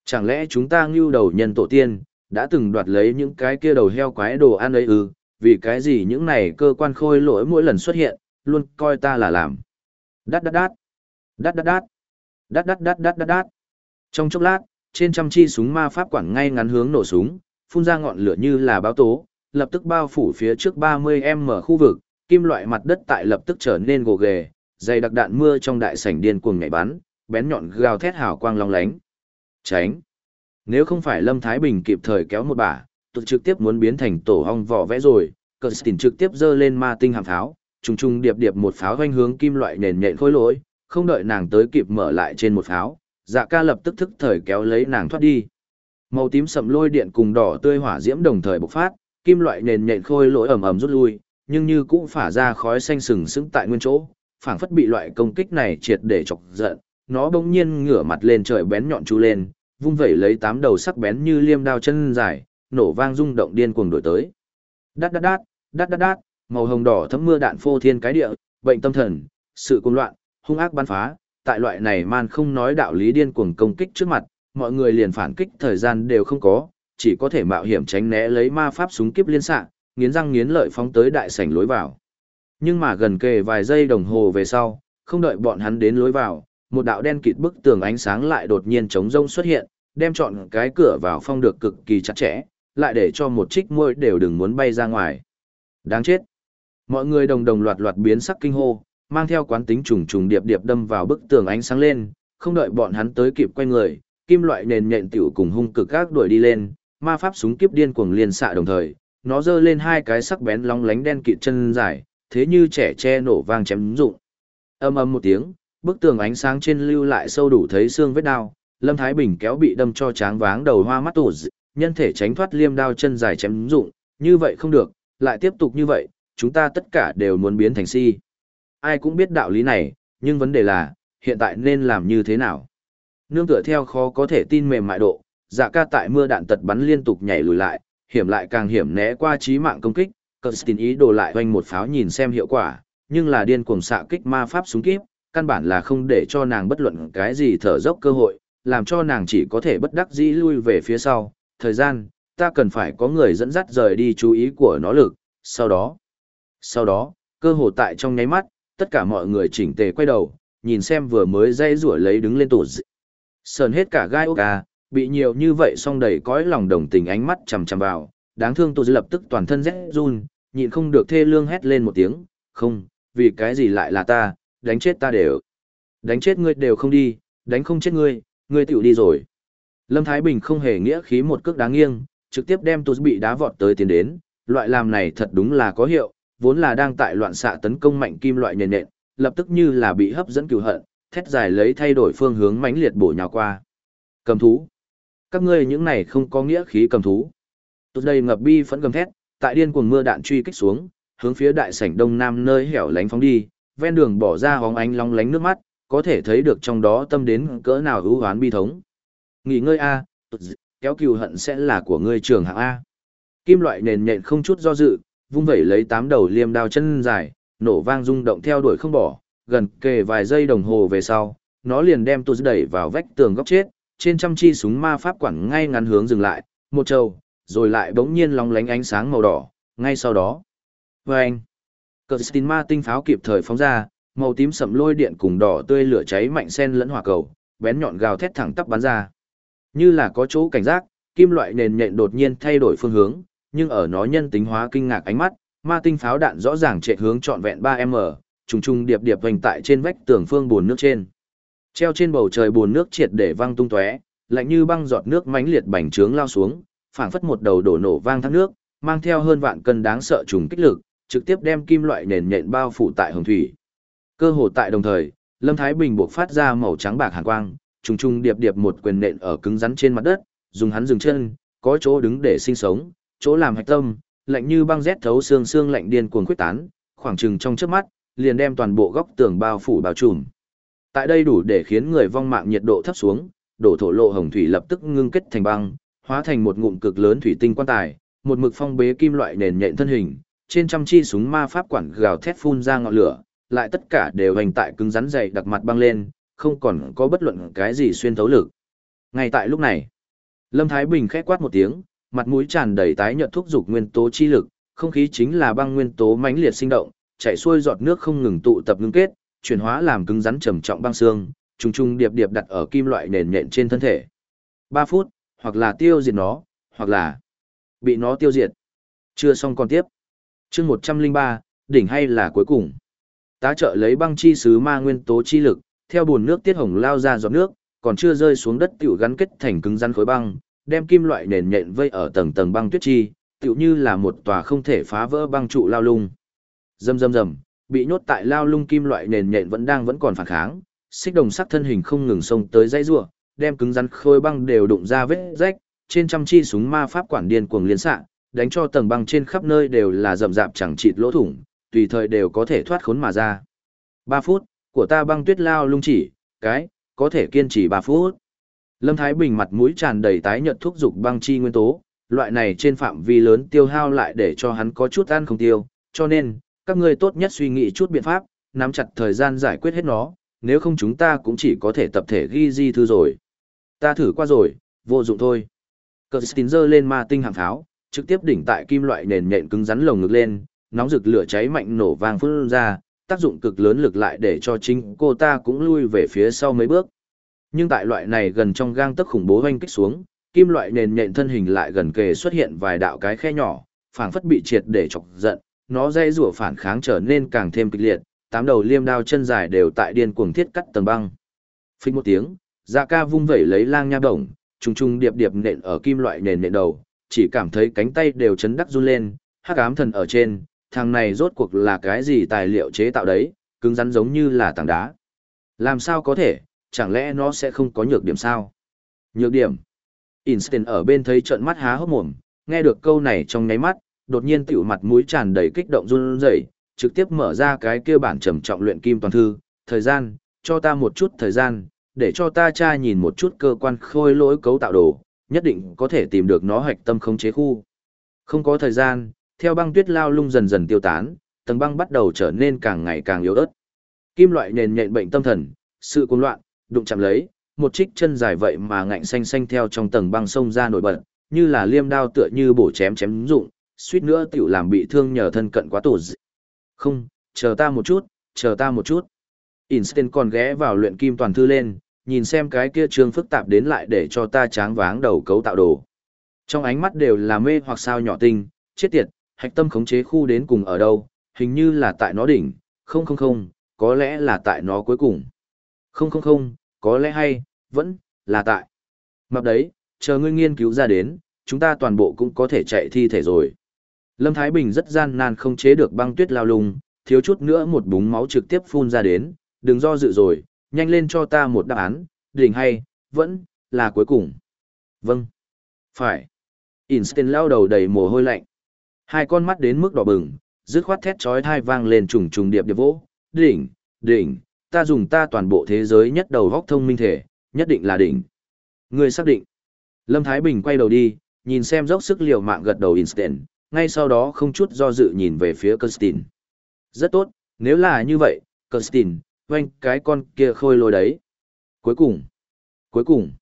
chẳng lẽ chúng ta ngưu đầu nhân tổ tiên, đã từng đoạt lấy những cái kia đầu heo quái đồ ăn ấy ư, vì cái gì những này cơ quan khôi lỗi mỗi lần xuất hiện, luôn coi ta là làm. Đát đát đát, đát đát đát, đát đát đát đát đát đát. Trong chốc lát, trên trăm chi súng ma pháp quản ngay ngắn hướng nổ súng, phun ra ngọn lửa như là báo tố, lập tức bao phủ phía trước 30m khu vực, kim loại mặt đất tại lập tức trở nên gồ ghề, dày đặc đạn mưa trong đại sảnh điên cuồng nhảy bắn, bén nhọn gào thét hào quang long lánh. Tránh. Nếu không phải Lâm Thái Bình kịp thời kéo một bả, tụt trực tiếp muốn biến thành tổ hong vỏ vẽ rồi, Kirsten trực tiếp dơ lên ma tinh hàm pháo, trùng trùng điệp điệp một pháo doanh hướng kim loại nền nhện khối lỗi, không đợi nàng tới kịp mở lại trên một pháo, dạ ca lập tức thức thời kéo lấy nàng thoát đi. Màu tím sậm lôi điện cùng đỏ tươi hỏa diễm đồng thời bộc phát, kim loại nền nhện khôi lỗi ầm ầm rút lui, nhưng như cũng phả ra khói xanh sừng sững tại nguyên chỗ, phảng phất bị loại công kích này triệt để chọc giận, nó bỗng nhiên ngửa mặt lên trời bén nhọn chú lên, vung vẩy lấy tám đầu sắc bén như liêm đao chân dài, nổ vang rung động điên cuồng đổi tới. Đát đát đát, đát đát đát, màu hồng đỏ thấm mưa đạn phô thiên cái địa, bệnh tâm thần, sự cuồng loạn, hung ác bắn phá, tại loại này man không nói đạo lý điên cuồng công kích trước mặt, mọi người liền phản kích thời gian đều không có, chỉ có thể mạo hiểm tránh né lấy ma pháp súng kiếp liên xạ, nghiến răng nghiến lợi phóng tới đại sảnh lối vào. Nhưng mà gần kề vài giây đồng hồ về sau, không đợi bọn hắn đến lối vào, một đạo đen kịt bức tường ánh sáng lại đột nhiên chống rông xuất hiện, đem chọn cái cửa vào phong được cực kỳ chặt chẽ, lại để cho một trích môi đều đừng muốn bay ra ngoài. Đáng chết. Mọi người đồng đồng loạt loạt biến sắc kinh hô, mang theo quán tính trùng trùng điệp điệp đâm vào bức tường ánh sáng lên, không đợi bọn hắn tới kịp quay người, kim loại nền nhện tiểu cùng hung cực các đuổi đi lên, ma pháp súng kiếp điên cuồng liên xạ đồng thời, nó giơ lên hai cái sắc bén long lánh đen kịt chân dài, thế như trẻ che nổ vang chém rụng. ầm ầm một tiếng, bức tường ánh sáng trên lưu lại sâu đủ thấy xương vết đao, Lâm Thái Bình kéo bị đâm cho tráng váng đầu hoa mắt tủ nhân thể tránh thoát liêm đao chân dài chém rụng, như vậy không được, lại tiếp tục như vậy, chúng ta tất cả đều muốn biến thành si. Ai cũng biết đạo lý này, nhưng vấn đề là, hiện tại nên làm như thế nào? Nương tựa theo khó có thể tin mềm mại độ, dạ ca tại mưa đạn tật bắn liên tục nhảy lùi lại, hiểm lại càng hiểm né qua trí mạng công kích, Kirsten ý đồ lại hoành một pháo nhìn xem hiệu quả, nhưng là điên cuồng xạ kích ma pháp súng kíp, căn bản là không để cho nàng bất luận cái gì thở dốc cơ hội, làm cho nàng chỉ có thể bất đắc dĩ lui về phía sau. Thời gian, ta cần phải có người dẫn dắt rời đi chú ý của nó lực, sau đó. Sau đó, cơ hồ tại trong nháy mắt, tất cả mọi người chỉnh tề quay đầu, nhìn xem vừa mới dây rủa lấy đứng lên tủ dị. Sờn hết cả gai ốc à, bị nhiều như vậy song đầy cõi lòng đồng tình ánh mắt chằm chằm vào, đáng thương tôi lập tức toàn thân rét run, nhịn không được thê lương hét lên một tiếng, không, vì cái gì lại là ta, đánh chết ta đều. Đánh chết ngươi đều không đi, đánh không chết ngươi, ngươi tiểu đi rồi. Lâm Thái Bình không hề nghĩa khí một cước đáng nghiêng, trực tiếp đem Tuz bị đá vọt tới tiến đến, loại làm này thật đúng là có hiệu, vốn là đang tại loạn xạ tấn công mạnh kim loại nền nện, lập tức như là bị hấp dẫn cửu hận, thét dài lấy thay đổi phương hướng mãnh liệt bổ nhào qua. Cầm thú. Các ngươi những này không có nghĩa khí cầm thú. Tốt đây ngập bi phẫn gầm thét, tại điên cuồng mưa đạn truy kích xuống, hướng phía đại sảnh đông nam nơi hẻo lánh phóng đi, ven đường bỏ ra hóng ánh long lánh nước mắt, có thể thấy được trong đó tâm đến cỡ nào ưu hoán bi thống. Nghỉ ngơi a, kéo cừu hận sẽ là của ngươi trường hạng a. Kim loại nền nhện không chút do dự, vung vẩy lấy tám đầu liêm đao chân dài, nổ vang rung động theo đuổi không bỏ, gần kề vài giây đồng hồ về sau, nó liền đem tôi đẩy vào vách tường góc chết, trên trăm chi súng ma pháp quản ngay ngắn hướng dừng lại, một trâu, rồi lại bỗng nhiên lóng lánh ánh sáng màu đỏ, ngay sau đó. Vâng! Kirsten ma tinh pháo kịp thời phóng ra, màu tím sậm lôi điện cùng đỏ tươi lửa cháy mạnh xen lẫn hỏa cầu, bén nhọn gào thét thẳng tắp bắn ra. Như là có chỗ cảnh giác, kim loại nền nhện đột nhiên thay đổi phương hướng, nhưng ở nó nhân tính hóa kinh ngạc ánh mắt, ma tinh pháo đạn rõ ràng trệ hướng trọn vẹn 3m, trùng trùng điệp điệp hoành tại trên vách tường phương buồn nước trên. Treo trên bầu trời buồn nước triệt để văng tung tóe, lạnh như băng giọt nước mãnh liệt bành trướng lao xuống, phảng phất một đầu đổ nổ vang thác nước, mang theo hơn vạn cân đáng sợ trùng kích lực, trực tiếp đem kim loại nền nhện bao phủ tại hồng thủy. Cơ hồ tại đồng thời, Lâm Thái Bình buộc phát ra màu trắng bạc hàn quang, trùng trùng điệp điệp một quyền nện ở cứng rắn trên mặt đất, dùng hắn dừng chân, có chỗ đứng để sinh sống, chỗ làm hạch tâm, lạnh như băng rét thấu xương xương lạnh điên cuồng quyết tán, khoảng chừng trong chớp mắt, liền đem toàn bộ góc tường bao phủ bao trùm. Tại đây đủ để khiến người vong mạng nhiệt độ thấp xuống, đổ thổ lộ hồng thủy lập tức ngưng kết thành băng, hóa thành một ngụm cực lớn thủy tinh quan tài, một mực phong bế kim loại nền nhện thân hình, trên trăm chi súng ma pháp quản gào thét phun ra ngọn lửa, lại tất cả đều hành tại cứng rắn dày đặc mặt băng lên, không còn có bất luận cái gì xuyên thấu lực. Ngay tại lúc này, Lâm Thái Bình khẽ quát một tiếng, mặt mũi tràn đầy tái nhợt thúc dục nguyên tố chi lực, không khí chính là băng nguyên tố mãnh liệt sinh động, chảy xuôi giọt nước không ngừng tụ tập ngưng kết, chuyển hóa làm cứng rắn trầm trọng băng xương, trùng trùng điệp điệp đặt ở kim loại nền nhện trên thân thể. 3 phút, hoặc là tiêu diệt nó, hoặc là bị nó tiêu diệt. Chưa xong còn tiếp. Chương 103, đỉnh hay là cuối cùng. Tá trợ lấy băng chi sứ ma nguyên tố chi lực, theo buồn nước tiết hồng lao ra giọt nước, còn chưa rơi xuống đất tiểu gắn kết thành cứng rắn khối băng, đem kim loại nền nhện vây ở tầng tầng băng tuyết chi, tiểu như là một tòa không thể phá vỡ băng trụ lao lung. Rầm rầm rầm, bị nhốt tại lao lung kim loại nền nhện vẫn đang vẫn còn phản kháng, xích đồng sắc thân hình không ngừng xông tới dây rủa, đem cứng rắn khối băng đều đụng ra vết rách, trên trăm chi súng ma pháp quản điên cuồng liên xạ, đánh cho tầng băng trên khắp nơi đều là rậm rạp chẳng chịt lỗ thủng, tùy thời đều có thể thoát khốn mà ra. 3 phút, của ta băng tuyết lao lung chỉ, cái, có thể kiên trì 3 phút. Lâm Thái Bình mặt mũi tràn đầy tái nhợt thúc dục băng chi nguyên tố, loại này trên phạm vi lớn tiêu hao lại để cho hắn có chút ăn không tiêu, cho nên, các ngươi tốt nhất suy nghĩ chút biện pháp, nắm chặt thời gian giải quyết hết nó, nếu không chúng ta cũng chỉ có thể tập thể ghi di thư rồi. Ta thử qua rồi, vô dụng thôi. Cơ Stin giơ lên ma tinh hàng pháo, trực tiếp đỉnh tại kim loại nền nhện cứng rắn lồng ngực lên, nóng rực lửa cháy mạnh nổ vang phun ra, tác dụng cực lớn lực lại để cho chính cô ta cũng lui về phía sau mấy bước. Nhưng tại loại này gần trong gang tấc khủng bố hoanh kích xuống, kim loại nền nhện thân hình lại gần kề xuất hiện vài đạo cái khe nhỏ, phảng phất bị triệt để chọc giận, nó dây rủa phản kháng trở nên càng thêm kịch liệt, tám đầu liêm đao chân dài đều tại điên cuồng thiết cắt tầng băng. Phích một tiếng, Dạ Ca vung vẩy lấy lang nha đồng, trùng trùng điệp điệp nện ở kim loại nền nện đầu, chỉ cảm thấy cánh tay đều chấn đắc run lên, hắc ám thần ở trên, thằng này rốt cuộc là cái gì tài liệu chế tạo đấy, cứng rắn giống như là tảng đá. Làm sao có thể, chẳng lẽ nó sẽ không có nhược điểm sao? Nhược điểm. Einstein ở bên thấy trận mắt há hốc mồm, nghe được câu này trong nháy mắt, đột nhiên tiểu mặt mũi tràn đầy kích động run rẩy, trực tiếp mở ra cái kia bản trầm trọng luyện kim toàn thư, thời gian, cho ta một chút thời gian, để cho ta tra nhìn một chút cơ quan khôi lỗi cấu tạo đồ, nhất định có thể tìm được nó hạch tâm khống chế khu. Không có thời gian, theo băng tuyết lao lung dần dần tiêu tán, tầng băng bắt đầu trở nên càng ngày càng yếu ớt. Kim loại nền nhện bệnh tâm thần, sự cuồng loạn, đụng chạm lấy, một trích chân dài vậy mà ngạnh xanh xanh theo trong tầng băng sông ra nổi bật, như là liêm đao tựa như bổ chém chém dụng, suýt nữa tiểu làm bị thương nhờ thân cận quá tổ dị. Không, chờ ta một chút, chờ ta một chút. Einstein còn ghé vào luyện kim toàn thư lên, nhìn xem cái kia trường phức tạp đến lại để cho ta tráng váng đầu cấu tạo đồ. Trong ánh mắt đều là mê hoặc sao nhỏ tinh, chết tiệt, hạch tâm khống chế khu đến cùng ở đâu, hình như là tại nó đỉnh, không không không, có lẽ là tại nó cuối cùng. Không không không, có lẽ hay, vẫn, là tại. Mập đấy, chờ ngươi nghiên cứu ra đến, chúng ta toàn bộ cũng có thể chạy thi thể rồi. Lâm Thái Bình rất gian nan không chế được băng tuyết lao lung, thiếu chút nữa một búng máu trực tiếp phun ra đến, đừng do dự rồi, nhanh lên cho ta một đáp án, đỉnh hay, vẫn, là cuối cùng. Vâng. Phải. Einstein lao đầu đầy mồ hôi lạnh. Hai con mắt đến mức đỏ bừng, dứt khoát thét chói thai vang lên trùng trùng điệp điệp vỗ, đỉnh, đỉnh, ta dùng ta toàn bộ thế giới nhất đầu góc thông minh thể, nhất định là đỉnh. Người xác định. Lâm Thái Bình quay đầu đi, nhìn xem dốc sức liều mạng gật đầu Einstein, ngay sau đó không chút do dự nhìn về phía Kirsten. Rất tốt, nếu là như vậy, Kirsten, oanh cái con kia khôi lôi đấy. Cuối cùng, cuối cùng,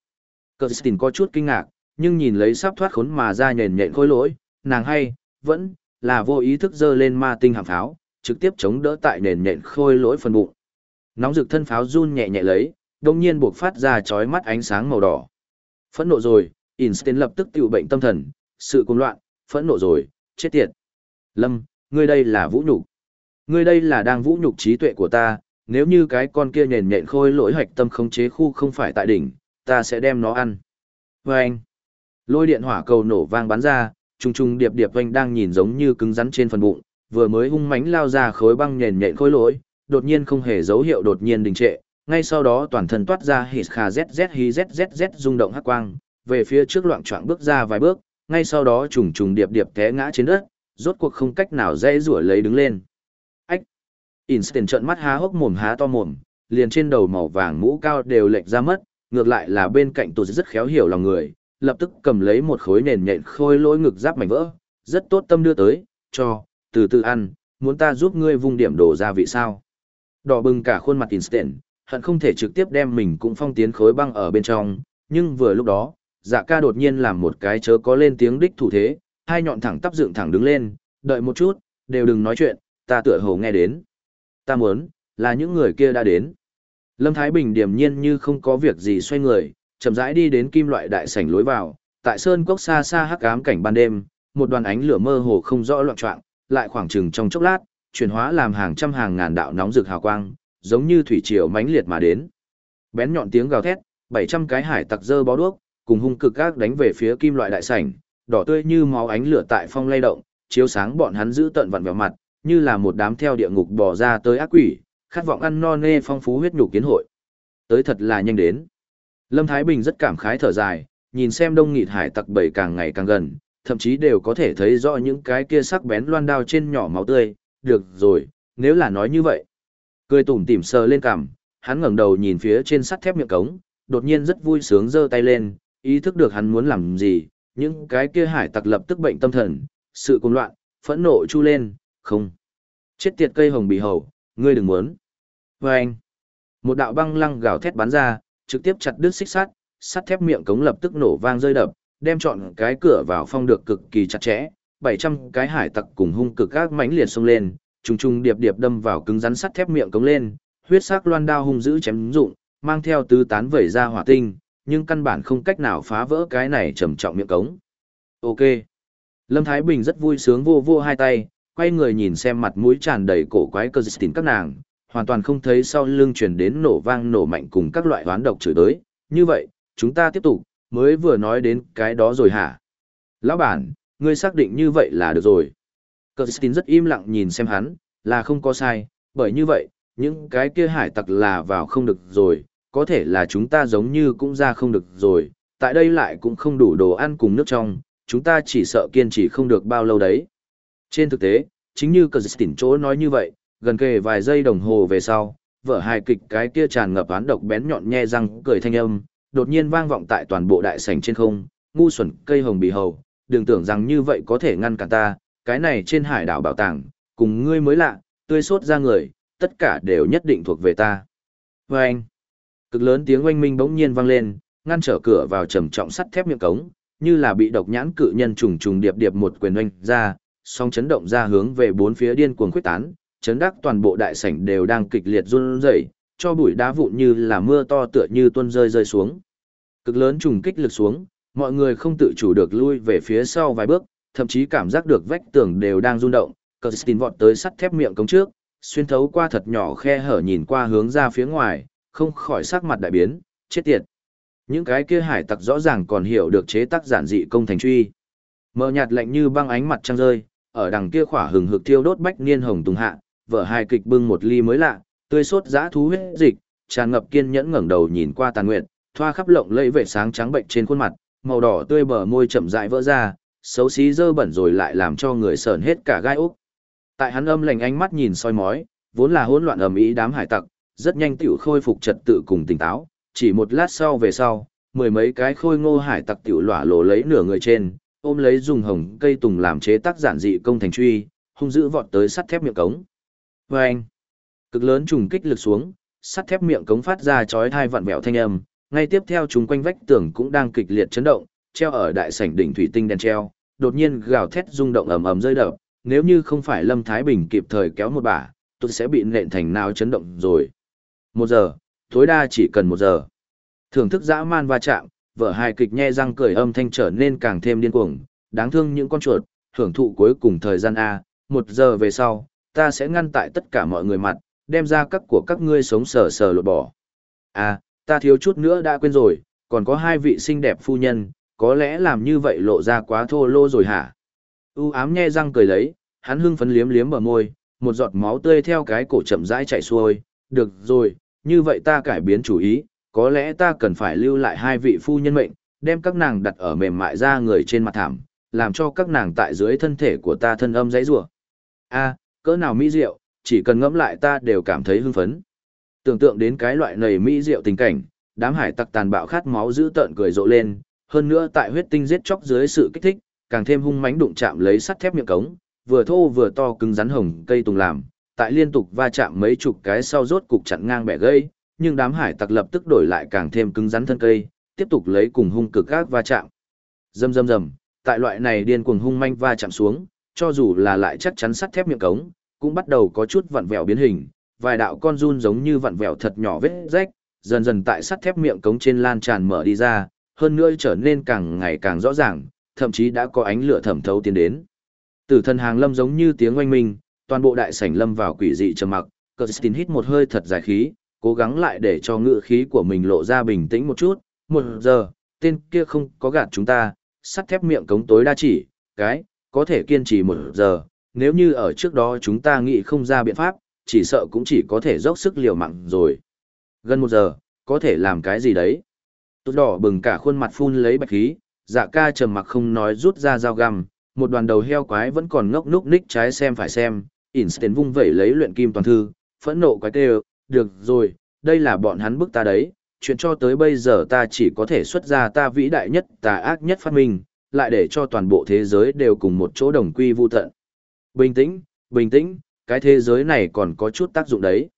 Kirsten có chút kinh ngạc, nhưng nhìn lấy sắp thoát khốn mà ra nhền nhện khôi lỗi, nàng hay, vẫn, là vô ý thức dơ lên ma tinh hạm pháo, trực tiếp chống đỡ tại nền nhện khôi lỗi phần bụng. Nóng rực thân pháo run nhẹ nhẹ lấy, đồng nhiên buộc phát ra chói mắt ánh sáng màu đỏ. Phẫn nộ rồi, Einstein lập tức tiểu bệnh tâm thần, sự cuồng loạn, phẫn nộ rồi, chết tiệt. Lâm, ngươi đây là vũ nhục. Ngươi đây là đang vũ nhục trí tuệ của ta, nếu như cái con kia nền nhện khôi lỗi hạch tâm khống chế khu không phải tại đỉnh, ta sẽ đem nó ăn. Và anh, lôi điện hỏa cầu nổ vang bắn ra, trùng trùng điệp điệp anh đang nhìn giống như cứng rắn trên phần bụng, vừa mới hung mãnh lao ra khối băng nền nhện khôi lỗi, đột nhiên không hề dấu hiệu đột nhiên đình trệ, ngay sau đó toàn thân toát ra hít khà zz hi zzz rung động hắc quang, về phía trước loạn choạng bước ra vài bước, ngay sau đó trùng trùng điệp điệp té ngã trên đất, rốt cuộc không cách nào dễ rủa lấy đứng lên. Einstein trợn mắt há hốc mồm há to mồm, liền trên đầu màu vàng mũ cao đều lệch ra mất, ngược lại là bên cạnh tụt rất khéo hiểu lòng người, lập tức cầm lấy một khối nền nhện khôi lỗi ngực giáp mảnh vỡ, rất tốt tâm đưa tới, cho, từ từ ăn, muốn ta giúp ngươi vung điểm đồ gia vị sao. Đỏ bừng cả khuôn mặt Einstein, hận không thể trực tiếp đem mình cũng phong tiến khối băng ở bên trong, nhưng vừa lúc đó, dạ ca đột nhiên làm một cái chớ có lên tiếng đích thủ thế, hai nhọn thẳng tắp dựng thẳng đứng lên, đợi một chút, đều đừng nói chuyện, ta tựa hồ nghe đến. Ta muốn, là những người kia đã đến. Lâm Thái Bình điềm nhiên như không có việc gì xoay người, chậm rãi đi đến kim loại đại sảnh lối vào, tại sơn cốc xa xa hắc ám cảnh ban đêm, một đoàn ánh lửa mơ hồ không rõ loạn trọng, lại khoảng chừng trong chốc lát, chuyển hóa làm hàng trăm hàng ngàn đạo nóng rực hào quang, giống như thủy triều mãnh liệt mà đến. Bén nhọn tiếng gào thét, 700 cái hải tặc dơ bó đuốc, cùng hung cực gác đánh về phía kim loại đại sảnh, đỏ tươi như máu ánh lửa tại phong lay động, chiếu sáng bọn hắn giữ tận vặn vẹo mặt, như là một đám theo địa ngục bỏ ra tới ác quỷ, khát vọng ăn no nê phong phú huyết nhục kiến hội. Tới thật là nhanh đến. Lâm Thái Bình rất cảm khái thở dài, nhìn xem đông nghịt hải tặc bảy càng ngày càng gần, thậm chí đều có thể thấy rõ những cái kia sắc bén loan đao trên nhỏ máu tươi. Được rồi, nếu là nói như vậy. Cười tủm tỉm sờ lên cằm, hắn ngẩng đầu nhìn phía trên sắt thép miệng cống, đột nhiên rất vui sướng giơ tay lên, ý thức được hắn muốn làm gì, những cái kia hải tặc lập tức bệnh tâm thần, sự cuồng loạn, phẫn nộ chu lên, không. Chết tiệt cây hồng bị hầu, ngươi đừng muốn. Và anh, một đạo băng lăng gào thét bắn ra, trực tiếp chặt đứt xích sắt, sắt thép miệng cống lập tức nổ vang rơi đập, đem chọn cái cửa vào phong được cực kỳ chặt chẽ, 700 cái hải tặc cùng hung cực các mãnh liệt xông lên, trùng trùng điệp điệp đâm vào cứng rắn sắt thép miệng cống lên, huyết sắc loan đao hung dữ chém dụng, mang theo tứ tán vẩy ra hỏa tinh, nhưng căn bản không cách nào phá vỡ cái này trầm trọng miệng cống. Ok. Lâm Thái Bình rất vui sướng vô vô hai tay, quay người nhìn xem mặt mũi tràn đầy cổ quái cơ dịch các nàng, hoàn toàn không thấy sau lưng truyền đến nổ vang nổ mạnh cùng các loại hoán độc chửi tới. Như vậy, chúng ta tiếp tục, mới vừa nói đến cái đó rồi hả? Lão bản, ngươi xác định như vậy là được rồi. Cơ dịch rất im lặng nhìn xem hắn, là không có sai, bởi như vậy, những cái kia hải tặc là vào không được rồi, có thể là chúng ta giống như cũng ra không được rồi, tại đây lại cũng không đủ đồ ăn cùng nước trong, chúng ta chỉ sợ kiên trì không được bao lâu đấy. Trên thực tế, chính như cờ tỉnh chỗ nói như vậy, gần kề vài giây đồng hồ về sau, vở hài kịch cái kia tràn ngập án độc bén nhọn nhe răng cười thanh âm, đột nhiên vang vọng tại toàn bộ đại sảnh trên không, ngu xuẩn cây hồng bì hầu, đừng tưởng rằng như vậy có thể ngăn cản ta, cái này trên hải đảo bảo tàng, cùng ngươi mới lạ, tươi sốt ra người, tất cả đều nhất định thuộc về ta. Và anh, cực lớn tiếng oanh minh bỗng nhiên vang lên, ngăn trở cửa vào trầm trọng sắt thép miệng cống, như là bị độc nhãn cự nhân trùng trùng điệp điệp một quyền oanh ra, song chấn động ra hướng về bốn phía điên cuồng khuếch tán, chấn đắc toàn bộ đại sảnh đều đang kịch liệt run rẩy, cho bụi đá vụn như là mưa to tựa như tuôn rơi rơi xuống. Cực lớn trùng kích lực xuống, mọi người không tự chủ được lui về phía sau vài bước, thậm chí cảm giác được vách tường đều đang rung động. Kirsten vọt tới sắt thép miệng cống trước, xuyên thấu qua thật nhỏ khe hở nhìn qua hướng ra phía ngoài, không khỏi sắc mặt đại biến, chết tiệt. Những cái kia hải tặc rõ ràng còn hiểu được chế tác giản dị công thành truy. Mờ nhạt lạnh như băng ánh mặt trăng rơi, ở đằng kia khỏa hừng hực thiêu đốt bách niên hồng tùng hạ, vợ hai kịch bưng một ly mới lạ, tươi sốt dã thú huyết dịch, tràn ngập kiên nhẫn ngẩng đầu nhìn qua tàn nguyện, thoa khắp lộng lẫy vẻ sáng trắng bệnh trên khuôn mặt, màu đỏ tươi bờ môi chậm rãi vỡ ra, xấu xí dơ bẩn rồi lại làm cho người sờn hết cả gai ốc. Tại hắn âm lành ánh mắt nhìn soi mói, vốn là hỗn loạn ầm ĩ đám hải tặc, rất nhanh tiểu khôi phục trật tự cùng tỉnh táo, chỉ một lát sau về sau, mười mấy cái khôi ngô hải tặc tiểu lỏa lộ lấy nửa người trên, ôm lấy dùng hồng cây tùng làm chế tác giản dị công thành truy, hung dữ vọt tới sắt thép miệng cống. Và anh, cực lớn trùng kích lực xuống, sắt thép miệng cống phát ra chói thai vặn vẹo thanh âm, ngay tiếp theo chúng quanh vách tường cũng đang kịch liệt chấn động, treo ở đại sảnh đỉnh thủy tinh đèn treo, đột nhiên gào thét rung động ầm ầm rơi đập, nếu như không phải Lâm Thái Bình kịp thời kéo một bà, tôi sẽ bị nện thành nào chấn động rồi. Một giờ, tối đa chỉ cần một giờ. Thưởng thức dã man va chạm, vợ hài kịch nhe răng cười âm thanh trở nên càng thêm điên cuồng, đáng thương những con chuột, hưởng thụ cuối cùng thời gian A, một giờ về sau, ta sẽ ngăn tại tất cả mọi người mặt, đem ra các của các ngươi sống sờ sờ lột bỏ. À, ta thiếu chút nữa đã quên rồi, còn có hai vị xinh đẹp phu nhân, có lẽ làm như vậy lộ ra quá thô lô rồi hả? U ám nhe răng cười lấy, hắn hưng phấn liếm liếm bờ môi, một giọt máu tươi theo cái cổ chậm rãi chảy xuôi, được rồi, như vậy ta cải biến chủ ý, có lẽ ta cần phải lưu lại hai vị phu nhân mệnh, đem các nàng đặt ở mềm mại ra người trên mặt thảm, làm cho các nàng tại dưới thân thể của ta thân âm dãy rủa. A, cỡ nào mỹ diệu, chỉ cần ngẫm lại ta đều cảm thấy hưng phấn. Tưởng tượng đến cái loại nầy mỹ diệu tình cảnh, đám hải tặc tàn bạo khát máu giữ tợn cười rộ lên, hơn nữa tại huyết tinh giết chóc dưới sự kích thích, càng thêm hung mãnh đụng chạm lấy sắt thép miệng cống, vừa thô vừa to cứng rắn hồng cây tùng làm, tại liên tục va chạm mấy chục cái sau rốt cục chặn ngang bẻ gây, nhưng đám hải tặc lập tức đổi lại càng thêm cứng rắn thân cây, tiếp tục lấy cùng hung cực gác va chạm. Rầm rầm rầm, tại loại này điên cuồng hung manh va chạm xuống, cho dù là lại chắc chắn sắt thép miệng cống, cũng bắt đầu có chút vặn vẹo biến hình, vài đạo con run giống như vặn vẹo thật nhỏ vết rách, dần dần tại sắt thép miệng cống trên lan tràn mở đi ra, hơn nữa trở nên càng ngày càng rõ ràng, thậm chí đã có ánh lửa thẩm thấu tiến đến. Tử thần hàng lâm giống như tiếng oanh minh, toàn bộ đại sảnh lâm vào quỷ dị trầm mặc, Kirsten hít một hơi thật dài khí, cố gắng lại để cho ngựa khí của mình lộ ra bình tĩnh một chút, một giờ, tên kia không có gạt chúng ta, sắt thép miệng cống tối đa chỉ, cái, có thể kiên trì một giờ, nếu như ở trước đó chúng ta nghĩ không ra biện pháp, chỉ sợ cũng chỉ có thể dốc sức liều mạng rồi. Gần một giờ, có thể làm cái gì đấy? Tốt đỏ bừng cả khuôn mặt phun lấy bạch khí, dạ ca trầm mặc không nói rút ra dao găm, một đoàn đầu heo quái vẫn còn ngốc núc ních trái xem phải xem, Einstein vung vẩy lấy luyện kim toàn thư, phẫn nộ quái kêu, được rồi, đây là bọn hắn bức ta đấy, chuyện cho tới bây giờ ta chỉ có thể xuất ra ta vĩ đại nhất tà ác nhất phát minh, lại để cho toàn bộ thế giới đều cùng một chỗ đồng quy vu tận. Bình tĩnh, bình tĩnh, cái thế giới này còn có chút tác dụng đấy.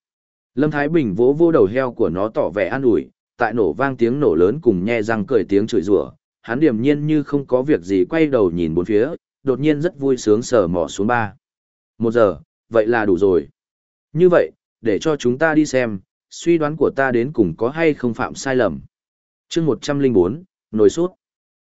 Lâm Thái Bình vỗ vô đầu heo của nó tỏ vẻ an ủi, tại nổ vang tiếng nổ lớn cùng nhe răng cười tiếng chửi rủa, hắn điềm nhiên như không có việc gì quay đầu nhìn bốn phía, đột nhiên rất vui sướng sờ mỏ xuống ba. Một giờ, vậy là đủ rồi. Như vậy, để cho chúng ta đi xem, suy đoán của ta đến cùng có hay không phạm sai lầm. chương 104, nổi suốt.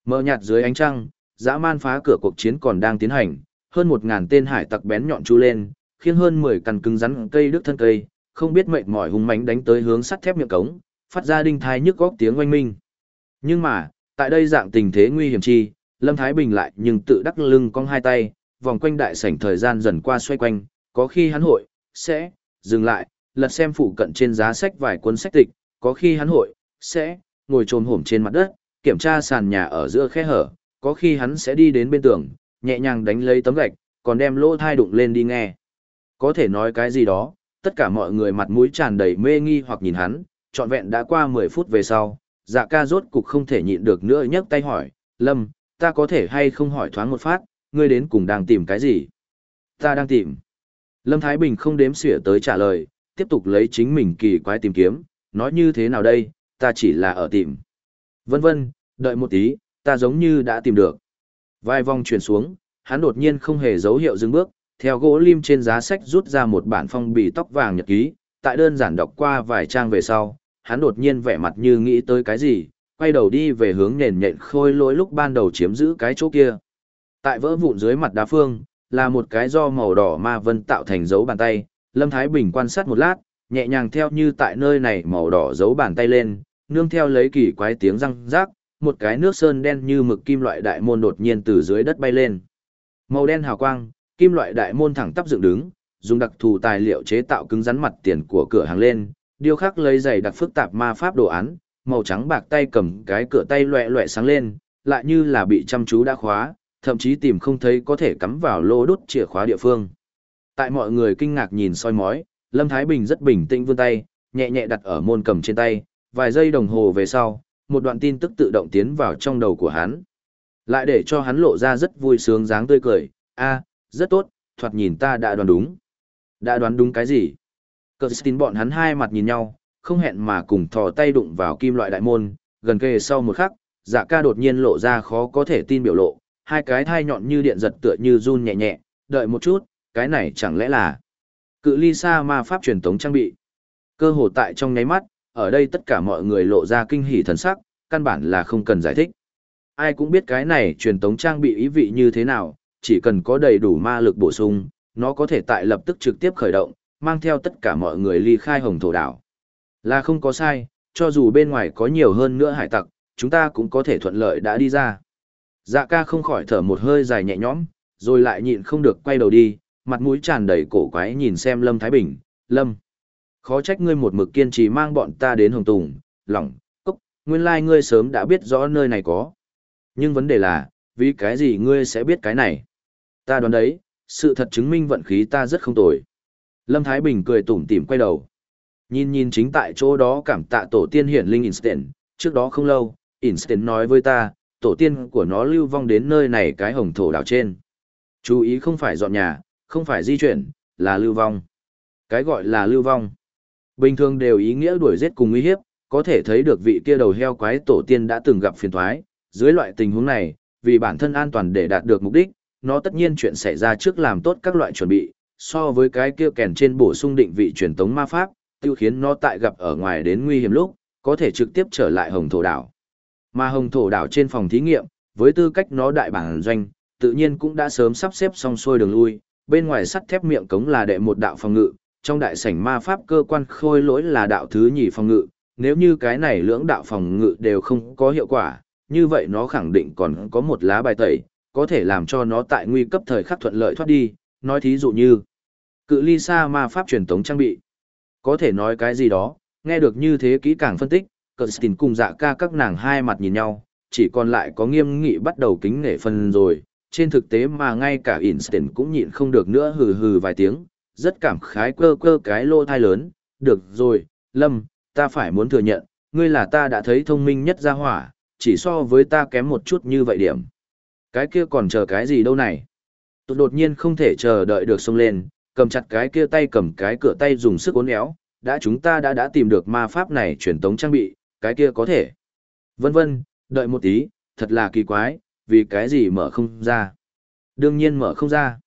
Mờ nhạt dưới ánh trăng, dã man phá cửa cuộc chiến còn đang tiến hành, hơn một ngàn tên hải tặc bén nhọn chú lên, khiến hơn mười căn cứng rắn cây đức thân cây, không biết mệt mỏi hung mãnh đánh tới hướng sắt thép miệng cống, phát ra đinh thai nhức góc tiếng oanh minh. Nhưng mà, tại đây dạng tình thế nguy hiểm chi, Lâm Thái Bình lại nhưng tự đắc lưng cong hai tay, vòng quanh đại sảnh thời gian dần qua xoay quanh, có khi hắn hội, sẽ, dừng lại, lật xem phụ cận trên giá sách vài cuốn sách tịch, có khi hắn hội, sẽ, ngồi trồm hổm trên mặt đất, kiểm tra sàn nhà ở giữa khe hở, có khi hắn sẽ đi đến bên tường, nhẹ nhàng đánh lấy tấm gạch, còn đem lỗ thai đụng lên đi nghe. Có thể nói cái gì đó, tất cả mọi người mặt mũi tràn đầy mê nghi hoặc nhìn hắn, trọn vẹn đã qua 10 phút về sau, dạ ca rốt cục không thể nhịn được nữa nhấc tay hỏi, Lâm, ta có thể hay không hỏi thoáng một phát, ngươi đến cùng đang tìm cái gì? Ta đang tìm. Lâm Thái Bình không đếm xỉa tới trả lời, tiếp tục lấy chính mình kỳ quái tìm kiếm, nói như thế nào đây, ta chỉ là ở tìm. Vân vân, đợi một tí, ta giống như đã tìm được. Vài vòng chuyển xuống, hắn đột nhiên không hề dấu hiệu dừng bước, theo gỗ lim trên giá sách rút ra một bản phong bì tóc vàng nhật ký, tại đơn giản đọc qua vài trang về sau, hắn đột nhiên vẻ mặt như nghĩ tới cái gì, quay đầu đi về hướng nền nhện khôi lỗi lúc ban đầu chiếm giữ cái chỗ kia. Tại vỡ vụn dưới mặt đá phương, là một cái do màu đỏ ma vân tạo thành dấu bàn tay, Lâm Thái Bình quan sát một lát, nhẹ nhàng theo như tại nơi này màu đỏ dấu bàn tay lên, nương theo lấy kỳ quái tiếng răng rác, một cái nước sơn đen như mực kim loại đại môn đột nhiên từ dưới đất bay lên. Màu đen hào quang, kim loại đại môn thẳng tắp dựng đứng, dùng đặc thù tài liệu chế tạo cứng rắn mặt tiền của cửa hàng lên, điêu khắc lấy giày đặc phức tạp ma pháp đồ án, màu trắng bạc tay cầm cái cửa tay loẹ loẹ sáng lên, lại như là bị chăm chú đã khóa, thậm chí tìm không thấy có thể cắm vào lô đốt chìa khóa địa phương. Tại mọi người kinh ngạc nhìn soi mói, Lâm Thái Bình rất bình tĩnh vươn tay, nhẹ nhẹ đặt ở môn cầm trên tay, vài giây đồng hồ về sau, một đoạn tin tức tự động tiến vào trong đầu của hắn. Lại để cho hắn lộ ra rất vui sướng dáng tươi cười, a, rất tốt, thoạt nhìn ta đã đoán đúng. Đã đoán đúng cái gì? Cơ tin bọn hắn hai mặt nhìn nhau, không hẹn mà cùng thò tay đụng vào kim loại đại môn, gần kề sau một khắc, dạ ca đột nhiên lộ ra khó có thể tin biểu lộ, hai cái thai nhọn như điện giật tựa như run nhẹ nhẹ, đợi một chút, cái này chẳng lẽ là cự ly xa ma pháp truyền tống trang bị. Cơ hồ tại trong nháy mắt, ở đây tất cả mọi người lộ ra kinh hỉ thần sắc, căn bản là không cần giải thích. Ai cũng biết cái này truyền tống trang bị ý vị như thế nào, chỉ cần có đầy đủ ma lực bổ sung, nó có thể tại lập tức trực tiếp khởi động, mang theo tất cả mọi người ly khai hồng thổ đảo. Là không có sai, cho dù bên ngoài có nhiều hơn nữa hải tặc, chúng ta cũng có thể thuận lợi đã đi ra. Dạ ca không khỏi thở một hơi dài nhẹ nhõm, rồi lại nhịn không được quay đầu đi, mặt mũi tràn đầy cổ quái nhìn xem Lâm Thái Bình, Lâm. Khó trách ngươi một mực kiên trì mang bọn ta đến Hồng Tùng, lỏng, cốc, nguyên lai ngươi sớm đã biết rõ nơi này có. Nhưng vấn đề là, vì cái gì ngươi sẽ biết cái này? Ta đoán đấy, sự thật chứng minh vận khí ta rất không tồi. Lâm Thái Bình cười tủm tỉm quay đầu. Nhìn nhìn chính tại chỗ đó cảm tạ tổ tiên hiển linh Instant, trước đó không lâu, Instant nói với ta, tổ tiên của nó lưu vong đến nơi này cái hồng thổ đảo trên. Chú ý không phải dọn nhà, không phải di chuyển, là lưu vong. Cái gọi là lưu vong. Bình thường đều ý nghĩa đuổi giết cùng nguy hiếp, có thể thấy được vị kia đầu heo quái tổ tiên đã từng gặp phiền thoái. Dưới loại tình huống này, vì bản thân an toàn để đạt được mục đích, nó tất nhiên chuyện xảy ra trước làm tốt các loại chuẩn bị, so với cái kia kèn trên bổ sung định vị truyền tống ma pháp, tiêu khiến nó tại gặp ở ngoài đến nguy hiểm lúc, có thể trực tiếp trở lại hồng thổ đảo. Mà hồng thổ đảo trên phòng thí nghiệm, với tư cách nó đại bản doanh, tự nhiên cũng đã sớm sắp xếp xong xuôi đường lui, bên ngoài sắt thép miệng cống là đệ một đạo phòng ngự, trong đại sảnh ma pháp cơ quan khôi lỗi là đạo thứ nhì phòng ngự, nếu như cái này lưỡng đạo phòng ngự đều không có hiệu quả, như vậy nó khẳng định còn có một lá bài tẩy, có thể làm cho nó tại nguy cấp thời khắc thuận lợi thoát đi, nói thí dụ như cự ly xa ma pháp truyền tống trang bị. Có thể nói cái gì đó, nghe được như thế kỹ càng phân tích, cờ cùng dạ ca các nàng hai mặt nhìn nhau, chỉ còn lại có nghiêm nghị bắt đầu kính nể phân rồi. Trên thực tế mà ngay cả Instant cũng nhịn không được nữa hừ hừ vài tiếng, rất cảm khái cơ cơ cái lô thai lớn. Được rồi, Lâm, ta phải muốn thừa nhận, ngươi là ta đã thấy thông minh nhất ra hỏa, chỉ so với ta kém một chút như vậy điểm. Cái kia còn chờ cái gì đâu này? Tôi đột nhiên không thể chờ đợi được xông lên, cầm chặt cái kia tay cầm cái cửa tay dùng sức uốn éo, đã chúng ta đã đã tìm được ma pháp này truyền tống trang bị, cái kia có thể. Vân vân, đợi một tí, thật là kỳ quái, vì cái gì mở không ra. Đương nhiên mở không ra.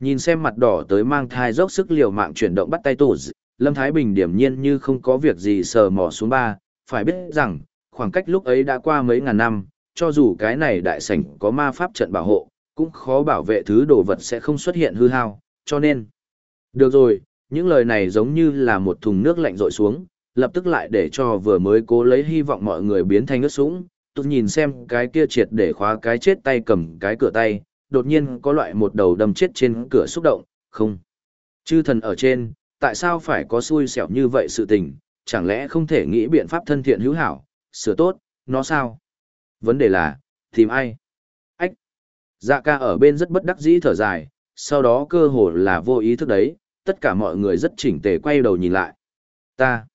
Nhìn xem mặt đỏ tới mang thai dốc sức liều mạng chuyển động bắt tay tổ Lâm Thái Bình điểm nhiên như không có việc gì sờ mò xuống ba, phải biết rằng, khoảng cách lúc ấy đã qua mấy ngàn năm, cho dù cái này đại sảnh có ma pháp trận bảo hộ, cũng khó bảo vệ thứ đồ vật sẽ không xuất hiện hư hao, cho nên. Được rồi, những lời này giống như là một thùng nước lạnh rội xuống, lập tức lại để cho vừa mới cố lấy hy vọng mọi người biến thành ướt sũng. Tôi nhìn xem cái kia triệt để khóa cái chết tay cầm cái cửa tay, đột nhiên có loại một đầu đâm chết trên cửa xúc động, không. Chư thần ở trên, tại sao phải có xui xẻo như vậy sự tình, chẳng lẽ không thể nghĩ biện pháp thân thiện hữu hảo, sửa tốt, nó sao? Vấn đề là, tìm ai? Ách! Dạ ca ở bên rất bất đắc dĩ thở dài, sau đó cơ hồ là vô ý thức đấy, tất cả mọi người rất chỉnh tề quay đầu nhìn lại. Ta!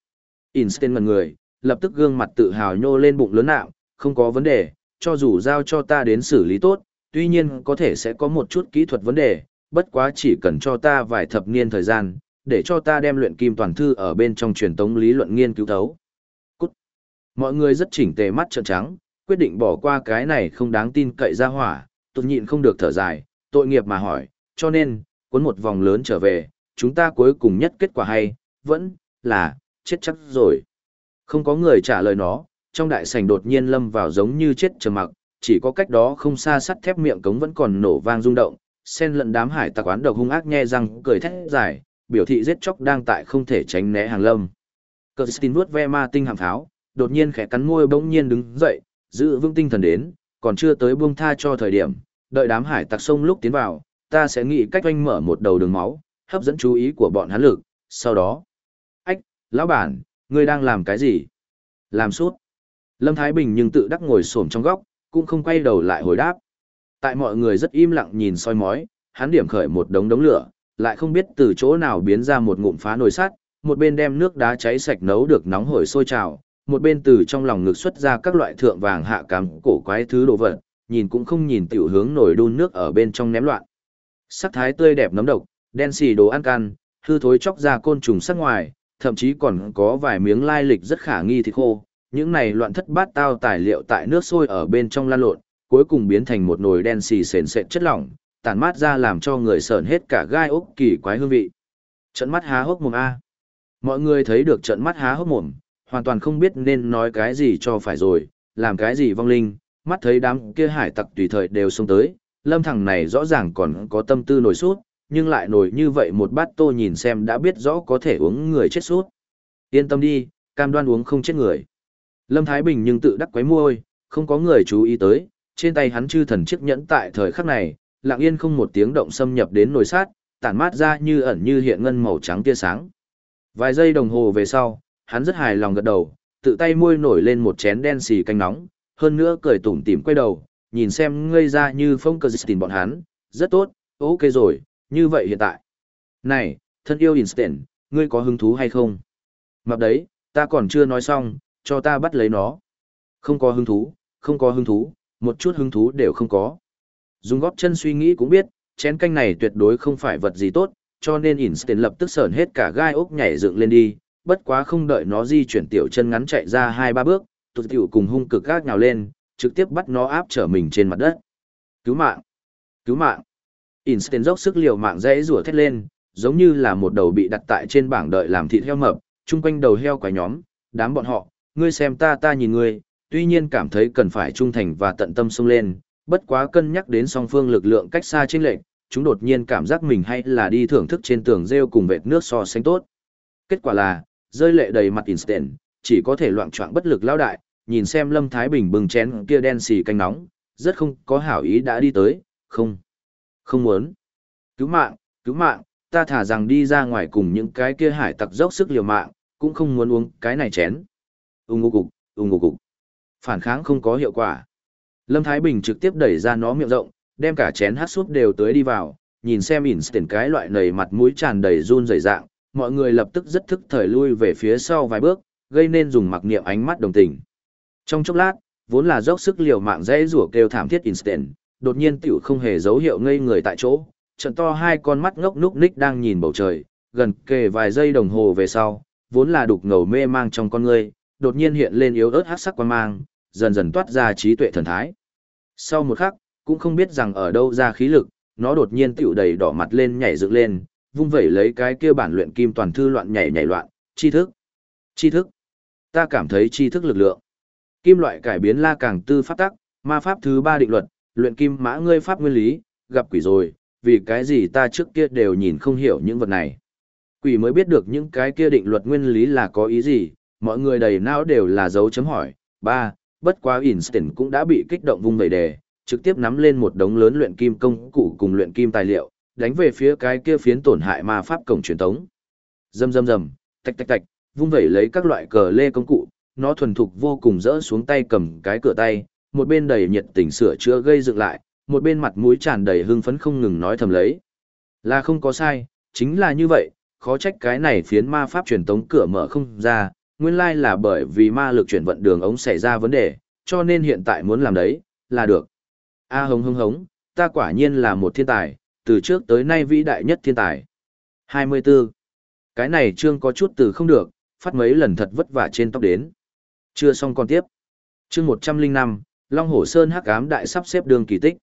Einstein ngần người, lập tức gương mặt tự hào nhô lên bụng lớn nạo, không có vấn đề, cho dù giao cho ta đến xử lý tốt, tuy nhiên có thể sẽ có một chút kỹ thuật vấn đề, bất quá chỉ cần cho ta vài thập niên thời gian, để cho ta đem luyện kim toàn thư ở bên trong truyền tống lý luận nghiên cứu thấu. Cút. Mọi người rất chỉnh tề mắt trợn trắng, quyết định bỏ qua cái này không đáng tin cậy ra hỏa, tôi nhịn không được thở dài, tội nghiệp mà hỏi, cho nên, cuốn một vòng lớn trở về, chúng ta cuối cùng nhất kết quả hay, vẫn là, chết chắc rồi. Không có người trả lời nó, trong đại sảnh đột nhiên lâm vào giống như chết trầm mặc, chỉ có cách đó không xa sắt thép miệng cống vẫn còn nổ vang rung động, sen lẫn đám hải tặc quán độc hung ác nhe răng cười thét dài, biểu thị giết chóc đang tại không thể tránh né hàng lâm. Kirsten vuốt ve ma tinh hàm tháo, đột nhiên khẽ cắn môi bỗng nhiên đứng dậy, giữ vững tinh thần đến, còn chưa tới buông tha cho thời điểm, đợi đám hải tặc sông lúc tiến vào, ta sẽ nghĩ cách oanh mở một đầu đường máu, hấp dẫn chú ý của bọn hắn lực, sau đó. Lão bản, ngươi đang làm cái gì? Làm suốt. Lâm Thái Bình nhưng tự đắc ngồi xổm trong góc, cũng không quay đầu lại hồi đáp. Tại mọi người rất im lặng nhìn soi mói, hắn điểm khởi một đống đống lửa, lại không biết từ chỗ nào biến ra một ngụm phá nồi sắt, một bên đem nước đá cháy sạch nấu được nóng hổi sôi trào, một bên từ trong lòng ngực xuất ra các loại thượng vàng hạ cám cổ quái thứ đồ vật, nhìn cũng không nhìn tiểu hướng nồi đun nước ở bên trong ném loạn. Sắc thái tươi đẹp nấm độc, đen xì đồ ăn can, hư thối chóc ra côn trùng sắc ngoài, thậm chí còn có vài miếng lai lịch rất khả nghi thịt khô. Những này loạn thất bát tao tài liệu tại nước sôi ở bên trong lan lộn, cuối cùng biến thành một nồi đen xì sền sệt chất lỏng, tản mát ra làm cho người sởn hết cả gai ốc kỳ quái hương vị. Trận mắt há hốc mồm A. Mọi người thấy được trận mắt há hốc mồm, hoàn toàn không biết nên nói cái gì cho phải rồi, làm cái gì vong linh, mắt thấy đám kia hải tặc tùy thời đều xông tới, lâm thằng này rõ ràng còn có tâm tư nổi sút, nhưng lại nổi như vậy một bát tô nhìn xem đã biết rõ có thể uống người chết suốt Yên tâm đi, cam đoan uống không chết người. Lâm Thái Bình nhưng tự đắc quấy môi, không có người chú ý tới, trên tay hắn chư thần chiếc nhẫn tại thời khắc này, lặng yên không một tiếng động xâm nhập đến nồi sát, tản mát ra như ẩn như hiện ngân màu trắng tia sáng. Vài giây đồng hồ về sau, hắn rất hài lòng gật đầu, tự tay môi nổi lên một chén đen xì canh nóng, hơn nữa cười tủm tỉm quay đầu, nhìn xem ngây ra như phong cờ tình bọn hắn, rất tốt, ok rồi, như vậy hiện tại. Này, thân yêu Einstein, ngươi có hứng thú hay không? Mập đấy, ta còn chưa nói xong, cho ta bắt lấy nó. Không có hứng thú, không có hứng thú, một chút hứng thú đều không có. Dùng góp chân suy nghĩ cũng biết, chén canh này tuyệt đối không phải vật gì tốt, cho nên Einstein lập tức sờn hết cả gai ốc nhảy dựng lên đi, bất quá không đợi nó di chuyển tiểu chân ngắn chạy ra hai ba bước, tụt tiểu cùng hung cực gác nhào lên, trực tiếp bắt nó áp trở mình trên mặt đất. Cứu mạng! Cứu mạng! Einstein dốc sức liều mạng dãy rủa thét lên, giống như là một đầu bị đặt tại trên bảng đợi làm thịt heo mập, chung quanh đầu heo quái nhóm, đám bọn họ, ngươi xem ta ta nhìn ngươi, tuy nhiên cảm thấy cần phải trung thành và tận tâm xông lên, bất quá cân nhắc đến song phương lực lượng cách xa trên lệnh, chúng đột nhiên cảm giác mình hay là đi thưởng thức trên tường rêu cùng vệt nước so sánh tốt. Kết quả là, rơi lệ đầy mặt Einstein, chỉ có thể loạn choạng bất lực lao đại, nhìn xem Lâm Thái Bình bừng chén kia đen xì canh nóng, rất không có hảo ý đã đi tới, không, không muốn. Cứu mạng, cứu mạng, ta thả rằng đi ra ngoài cùng những cái kia hải tặc dốc sức liều mạng, cũng không muốn uống cái này chén. Ung ngô cục, ung ngô cục. Phản kháng không có hiệu quả. Lâm Thái Bình trực tiếp đẩy ra nó miệng rộng, đem cả chén hát súp đều tới đi vào, nhìn xem instant cái loại nầy mặt mũi tràn đầy run rẩy dạng, mọi người lập tức rất thức thời lui về phía sau vài bước, gây nên dùng mặc niệm ánh mắt đồng tình. Trong chốc lát, vốn là dốc sức liều mạng dễ rủa kêu thảm thiết instant, đột nhiên tiểu không hề dấu hiệu ngây người tại chỗ, trận to hai con mắt ngốc núc ních đang nhìn bầu trời, gần kề vài giây đồng hồ về sau, vốn là đục ngầu mê mang trong con ngươi, đột nhiên hiện lên yếu ớt hắc sắc quan mang, dần dần toát ra trí tuệ thần thái. Sau một khắc, cũng không biết rằng ở đâu ra khí lực, nó đột nhiên tiểu đầy đỏ mặt lên nhảy dựng lên, vung vẩy lấy cái kia bản luyện kim toàn thư loạn nhảy nhảy loạn, tri thức. Tri thức. Ta cảm thấy tri thức lực lượng. Kim loại cải biến la càng tư pháp tắc, ma pháp thứ ba định luật, luyện kim mã ngươi pháp nguyên lý, gặp quỷ rồi, vì cái gì ta trước kia đều nhìn không hiểu những vật này. Quỷ mới biết được những cái kia định luật nguyên lý là có ý gì, mọi người đầy não đều là dấu chấm hỏi. Ba, bất quá einstein cũng đã bị kích động vung vẩy đề, trực tiếp nắm lên một đống lớn luyện kim công cụ cùng luyện kim tài liệu, đánh về phía cái kia phiến tổn hại ma pháp cổng truyền tống. Rầm rầm rầm, tạch tạch tạch, vung vẩy lấy các loại cờ lê công cụ, nó thuần thục vô cùng dỡ xuống tay cầm cái cửa tay, một bên đầy nhiệt tình sửa chữa gây dựng lại, một bên mặt mũi tràn đầy hưng phấn không ngừng nói thầm lấy. Là không có sai, chính là như vậy, khó trách cái này phiến ma pháp truyền tống cửa mở không ra, nguyên lai là bởi vì ma lực chuyển vận đường ống xảy ra vấn đề, cho nên hiện tại muốn làm đấy, là được. A hống hống hống, ta quả nhiên là một thiên tài, từ trước tới nay vĩ đại nhất thiên tài. 24. Cái này chương có chút từ không được, phát mấy lần thật vất vả trên tóc đến. Chưa xong còn tiếp. Chương 105, Long Hổ Sơn hắc ám đại sắp xếp đường kỳ tích.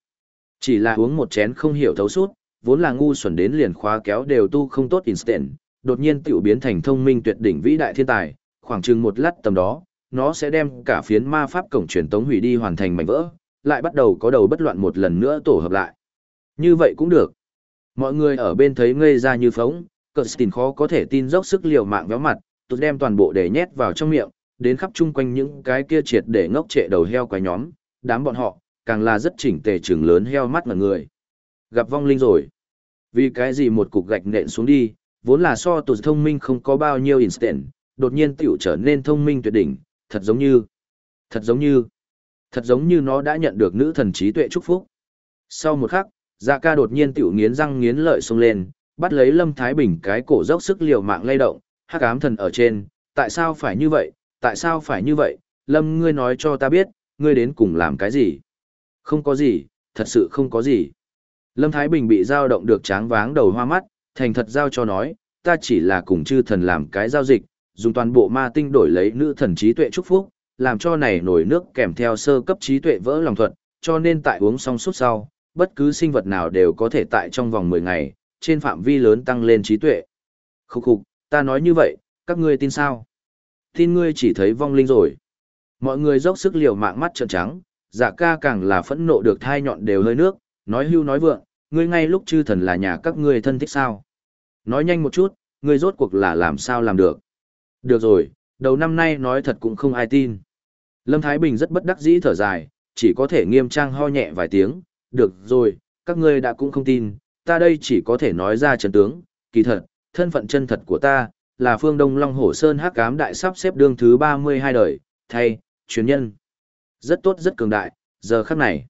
Chỉ là uống một chén không hiểu thấu suốt, vốn là ngu xuẩn đến liền khóa kéo đều tu không tốt instant, đột nhiên tiểu biến thành thông minh tuyệt đỉnh vĩ đại thiên tài, khoảng chừng một lát tầm đó, nó sẽ đem cả phiến ma pháp cổng truyền tống hủy đi hoàn thành mảnh vỡ, lại bắt đầu có đầu bất loạn một lần nữa tổ hợp lại. Như vậy cũng được. Mọi người ở bên thấy ngây ra như phóng, cờ tin khó có thể tin dốc sức liều mạng véo mặt, tụt đem toàn bộ để nhét vào trong miệng, đến khắp chung quanh những cái kia triệt để ngốc trệ đầu heo quái nhóm, đám bọn họ, càng là rất chỉnh tề trừng lớn heo mắt mà người. Gặp vong linh rồi. Vì cái gì một cục gạch nện xuống đi, vốn là so tụt thông minh không có bao nhiêu instant, đột nhiên tiểu trở nên thông minh tuyệt đỉnh, thật giống như, thật giống như, thật giống như nó đã nhận được nữ thần trí tuệ chúc phúc. Sau một khắc, dạ ca đột nhiên tiểu nghiến răng nghiến lợi xông lên, bắt lấy Lâm Thái Bình cái cổ dốc sức liều mạng lay động, hắc ám thần ở trên, tại sao phải như vậy, tại sao phải như vậy, Lâm ngươi nói cho ta biết, ngươi đến cùng làm cái gì? Không có gì, thật sự không có gì. Lâm Thái Bình bị giao động được tráng váng đầu hoa mắt, thành thật giao cho nói, ta chỉ là cùng chư thần làm cái giao dịch, dùng toàn bộ ma tinh đổi lấy nữ thần trí tuệ chúc phúc, làm cho này nổi nước kèm theo sơ cấp trí tuệ vỡ lòng thuật, cho nên tại uống xong suốt sau, bất cứ sinh vật nào đều có thể tại trong vòng 10 ngày, trên phạm vi lớn tăng lên trí tuệ. Khúc khục, ta nói như vậy, các ngươi tin sao? Tin ngươi chỉ thấy vong linh rồi. Mọi người dốc sức liều mạng mắt trợn trắng, dạ ca càng là phẫn nộ được thai nhọn đều hơi nước, nói hưu nói vượng, ngươi ngay lúc chư thần là nhà các ngươi thân thích sao. Nói nhanh một chút, ngươi rốt cuộc là làm sao làm được. Được rồi, đầu năm nay nói thật cũng không ai tin. Lâm Thái Bình rất bất đắc dĩ thở dài, chỉ có thể nghiêm trang ho nhẹ vài tiếng, được rồi, các ngươi đã cũng không tin, ta đây chỉ có thể nói ra chân tướng, kỳ thật, thân phận chân thật của ta, là phương Đông Long Hổ Sơn hắc ám đại sắp xếp đương thứ 32 đời, thay, truyền nhân. Rất tốt rất cường đại, giờ khắc này.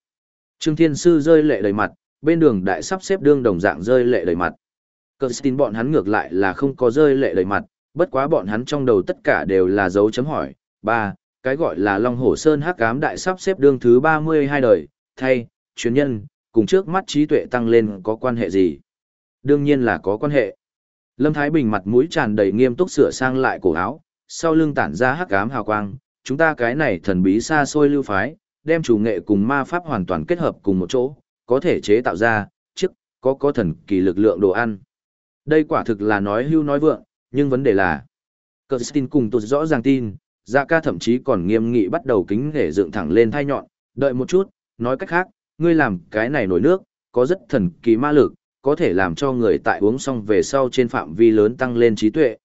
Trương Thiên Sư rơi lệ đầy mặt, bên đường đại sắp xếp đương đồng dạng rơi lệ đầy mặt. Kirsten bọn hắn ngược lại là không có rơi lệ đầy mặt, bất quá bọn hắn trong đầu tất cả đều là dấu chấm hỏi. Ba, cái gọi là Long Hổ Sơn hắc ám đại sắp xếp đương thứ 32 đời, thay, truyền nhân, cùng trước mắt trí tuệ tăng lên có quan hệ gì? Đương nhiên là có quan hệ. Lâm Thái Bình mặt mũi tràn đầy nghiêm túc sửa sang lại cổ áo, sau lưng tản ra hắc ám hào quang, chúng ta cái này thần bí xa xôi lưu phái, đem chủ nghệ cùng ma pháp hoàn toàn kết hợp cùng một chỗ, có thể chế tạo ra, trước, có có thần kỳ lực lượng đồ ăn. Đây quả thực là nói hưu nói vượng, nhưng vấn đề là, Kirsten cùng tụt rõ ràng tin, dạ ca thậm chí còn nghiêm nghị bắt đầu kính để dựng thẳng lên thai nhọn, đợi một chút, nói cách khác, ngươi làm cái này nổi nước, có rất thần kỳ ma lực, có thể làm cho người tại uống xong về sau trên phạm vi lớn tăng lên trí tuệ.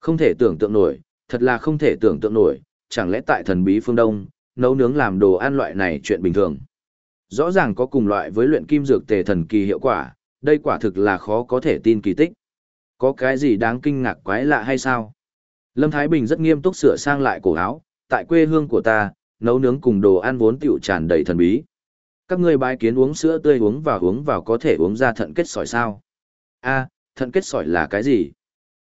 Không thể tưởng tượng nổi, thật là không thể tưởng tượng nổi, chẳng lẽ tại thần bí phương Đông, nấu nướng làm đồ ăn loại này chuyện bình thường. Rõ ràng có cùng loại với luyện kim dược tề thần kỳ hiệu quả, đây quả thực là khó có thể tin kỳ tích. Có cái gì đáng kinh ngạc quái lạ hay sao? Lâm Thái Bình rất nghiêm túc sửa sang lại cổ áo, tại quê hương của ta, nấu nướng cùng đồ ăn vốn tiểu tràn đầy thần bí. Các ngươi bái kiến uống sữa tươi uống vào uống vào có thể uống ra thận kết sỏi sao? A, thận kết sỏi là cái gì?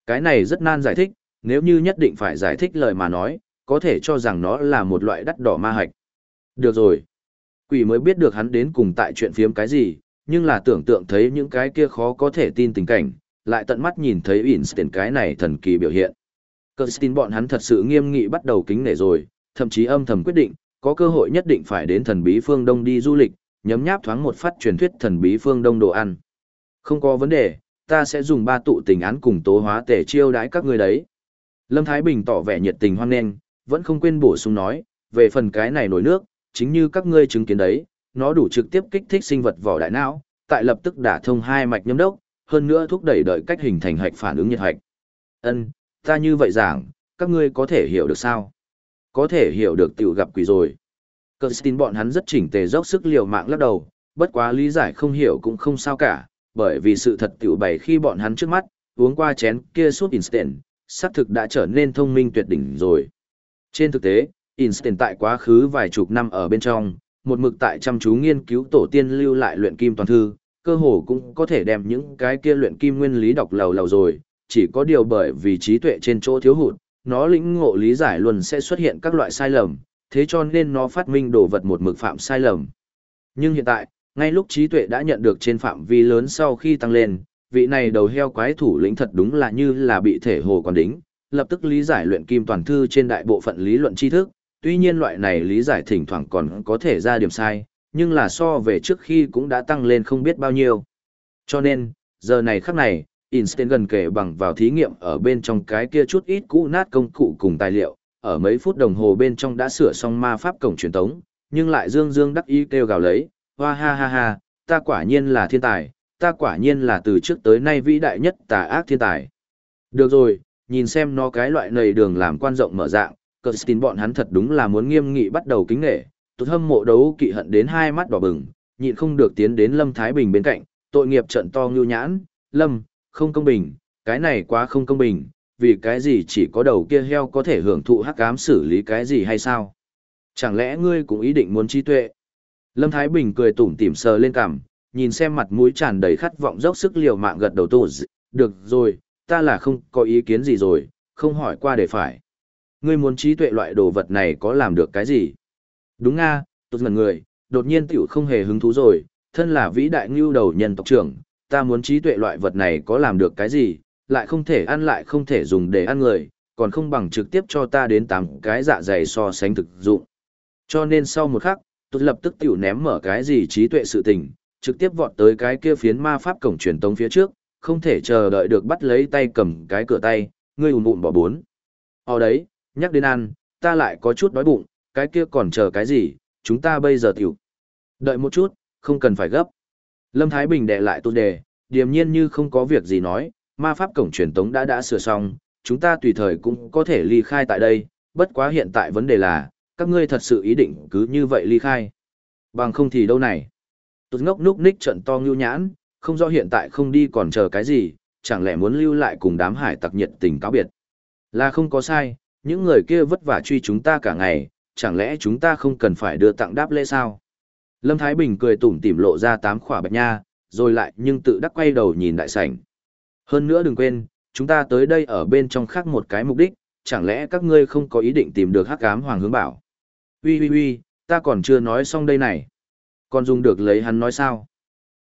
Cái này rất nan giải thích, nếu như nhất định phải giải thích lời mà nói, có thể cho rằng nó là một loại đắt đỏ ma hạch. Được rồi. Quỷ mới biết được hắn đến cùng tại chuyện phiếm cái gì, nhưng là tưởng tượng thấy những cái kia khó có thể tin tình cảnh, lại tận mắt nhìn thấy Einstein cái này thần kỳ biểu hiện. Kirsten bọn hắn thật sự nghiêm nghị bắt đầu kính nể rồi, thậm chí âm thầm quyết định, có cơ hội nhất định phải đến thần bí phương Đông đi du lịch, nhấm nháp thoáng một phát truyền thuyết thần bí phương Đông đồ ăn. Không có vấn đề, ta sẽ dùng ba tụ tình án cùng tố hóa tể chiêu đãi các người đấy. Lâm Thái Bình tỏ vẻ nhiệt tình hoan nghênh, vẫn không quên bổ sung nói, về phần cái này nổi nước, chính như các ngươi chứng kiến đấy, nó đủ trực tiếp kích thích sinh vật vỏ đại não, tại lập tức đả thông hai mạch nhâm đốc, hơn nữa thúc đẩy đợi cách hình thành hạch phản ứng nhiệt hạch. Ân, ta như vậy giảng, các ngươi có thể hiểu được sao? Có thể hiểu được tiểu gặp quỷ rồi. Kirsten bọn hắn rất chỉnh tề dốc sức liều mạng lắc đầu, bất quá lý giải không hiểu cũng không sao cả, bởi vì sự thật tiểu bày khi bọn hắn trước mắt, uống qua chén kia suốt instant, xác thực đã trở nên thông minh tuyệt đỉnh rồi. Trên thực tế, Instant tại quá khứ vài chục năm ở bên trong, một mực tại chăm chú nghiên cứu tổ tiên lưu lại luyện kim toàn thư, cơ hồ cũng có thể đem những cái kia luyện kim nguyên lý đọc lầu lầu rồi, chỉ có điều bởi vì trí tuệ trên chỗ thiếu hụt, nó lĩnh ngộ lý giải luôn sẽ xuất hiện các loại sai lầm, thế cho nên nó phát minh đồ vật một mực phạm sai lầm. Nhưng hiện tại, ngay lúc trí tuệ đã nhận được trên phạm vi lớn sau khi tăng lên, vị này đầu heo quái thủ lĩnh thật đúng là như là bị thể hồ còn đính, lập tức lý giải luyện kim toàn thư trên đại bộ phận lý luận tri thức, tuy nhiên loại này lý giải thỉnh thoảng còn có thể ra điểm sai, nhưng là so về trước khi cũng đã tăng lên không biết bao nhiêu. Cho nên, giờ này khắc này, Einstein gần kể bằng vào thí nghiệm ở bên trong cái kia chút ít cũ nát công cụ cùng tài liệu, ở mấy phút đồng hồ bên trong đã sửa xong ma pháp cổng truyền tống, nhưng lại dương dương đắc ý kêu gào lấy, hoa ha ha ha, ta quả nhiên là thiên tài, ta quả nhiên là từ trước tới nay vĩ đại nhất tà ác thiên tài. Được rồi, nhìn xem nó cái loại nầy đường làm quan rộng mở dạng, Kirsten bọn hắn thật đúng là muốn nghiêm nghị bắt đầu kính nghệ, tụt hâm mộ đấu kỵ hận đến hai mắt đỏ bừng, nhịn không được tiến đến Lâm Thái Bình bên cạnh, tội nghiệp trận to ngưu nhãn, Lâm, không công bình, cái này quá không công bình, vì cái gì chỉ có đầu kia heo có thể hưởng thụ hắc ám xử lý cái gì hay sao? Chẳng lẽ ngươi cũng ý định muốn trí tuệ? Lâm Thái Bình cười tủm tỉm sờ lên cằm, nhìn xem mặt mũi tràn đầy khát vọng dốc sức liều mạng gật đầu tù được rồi, ta là không có ý kiến gì rồi, không hỏi qua để phải. Ngươi muốn trí tuệ loại đồ vật này có làm được cái gì? Đúng nga, tốt ngần người, đột nhiên tiểu không hề hứng thú rồi, thân là vĩ đại ngưu đầu nhân tộc trưởng, ta muốn trí tuệ loại vật này có làm được cái gì, lại không thể ăn lại không thể dùng để ăn người, còn không bằng trực tiếp cho ta đến tám cái dạ dày so sánh thực dụng. Cho nên sau một khắc, tôi lập tức tiểu ném mở cái gì trí tuệ sự tình, trực tiếp vọt tới cái kia phiến ma pháp cổng truyền tống phía trước, không thể chờ đợi được bắt lấy tay cầm cái cửa tay, ngươi ùn bụng bỏ bốn. Ở đấy, nhắc đến ăn, ta lại có chút đói bụng, cái kia còn chờ cái gì, chúng ta bây giờ tiểu. Đợi một chút, không cần phải gấp. Lâm Thái Bình đệ lại tôn đề, điềm nhiên như không có việc gì nói, ma pháp cổng truyền tống đã đã sửa xong, chúng ta tùy thời cũng có thể ly khai tại đây, bất quá hiện tại vấn đề là, các ngươi thật sự ý định cứ như vậy ly khai. Bằng không thì đâu này. Tụt ngốc núc ních trận to ngưu nhãn, không rõ hiện tại không đi còn chờ cái gì, chẳng lẽ muốn lưu lại cùng đám hải tặc nhiệt tình cáo biệt. Là không có sai, những người kia vất vả truy chúng ta cả ngày, chẳng lẽ chúng ta không cần phải đưa tặng đáp lễ sao? Lâm Thái Bình cười tủm tỉm lộ ra tám khỏa bạch nha, rồi lại nhưng tự đắc quay đầu nhìn đại sảnh. Hơn nữa đừng quên, chúng ta tới đây ở bên trong khác một cái mục đích, chẳng lẽ các ngươi không có ý định tìm được hắc ám hoàng hướng bảo. Ui ui ui, ta còn chưa nói xong đây này. Còn dùng được lấy hắn nói sao?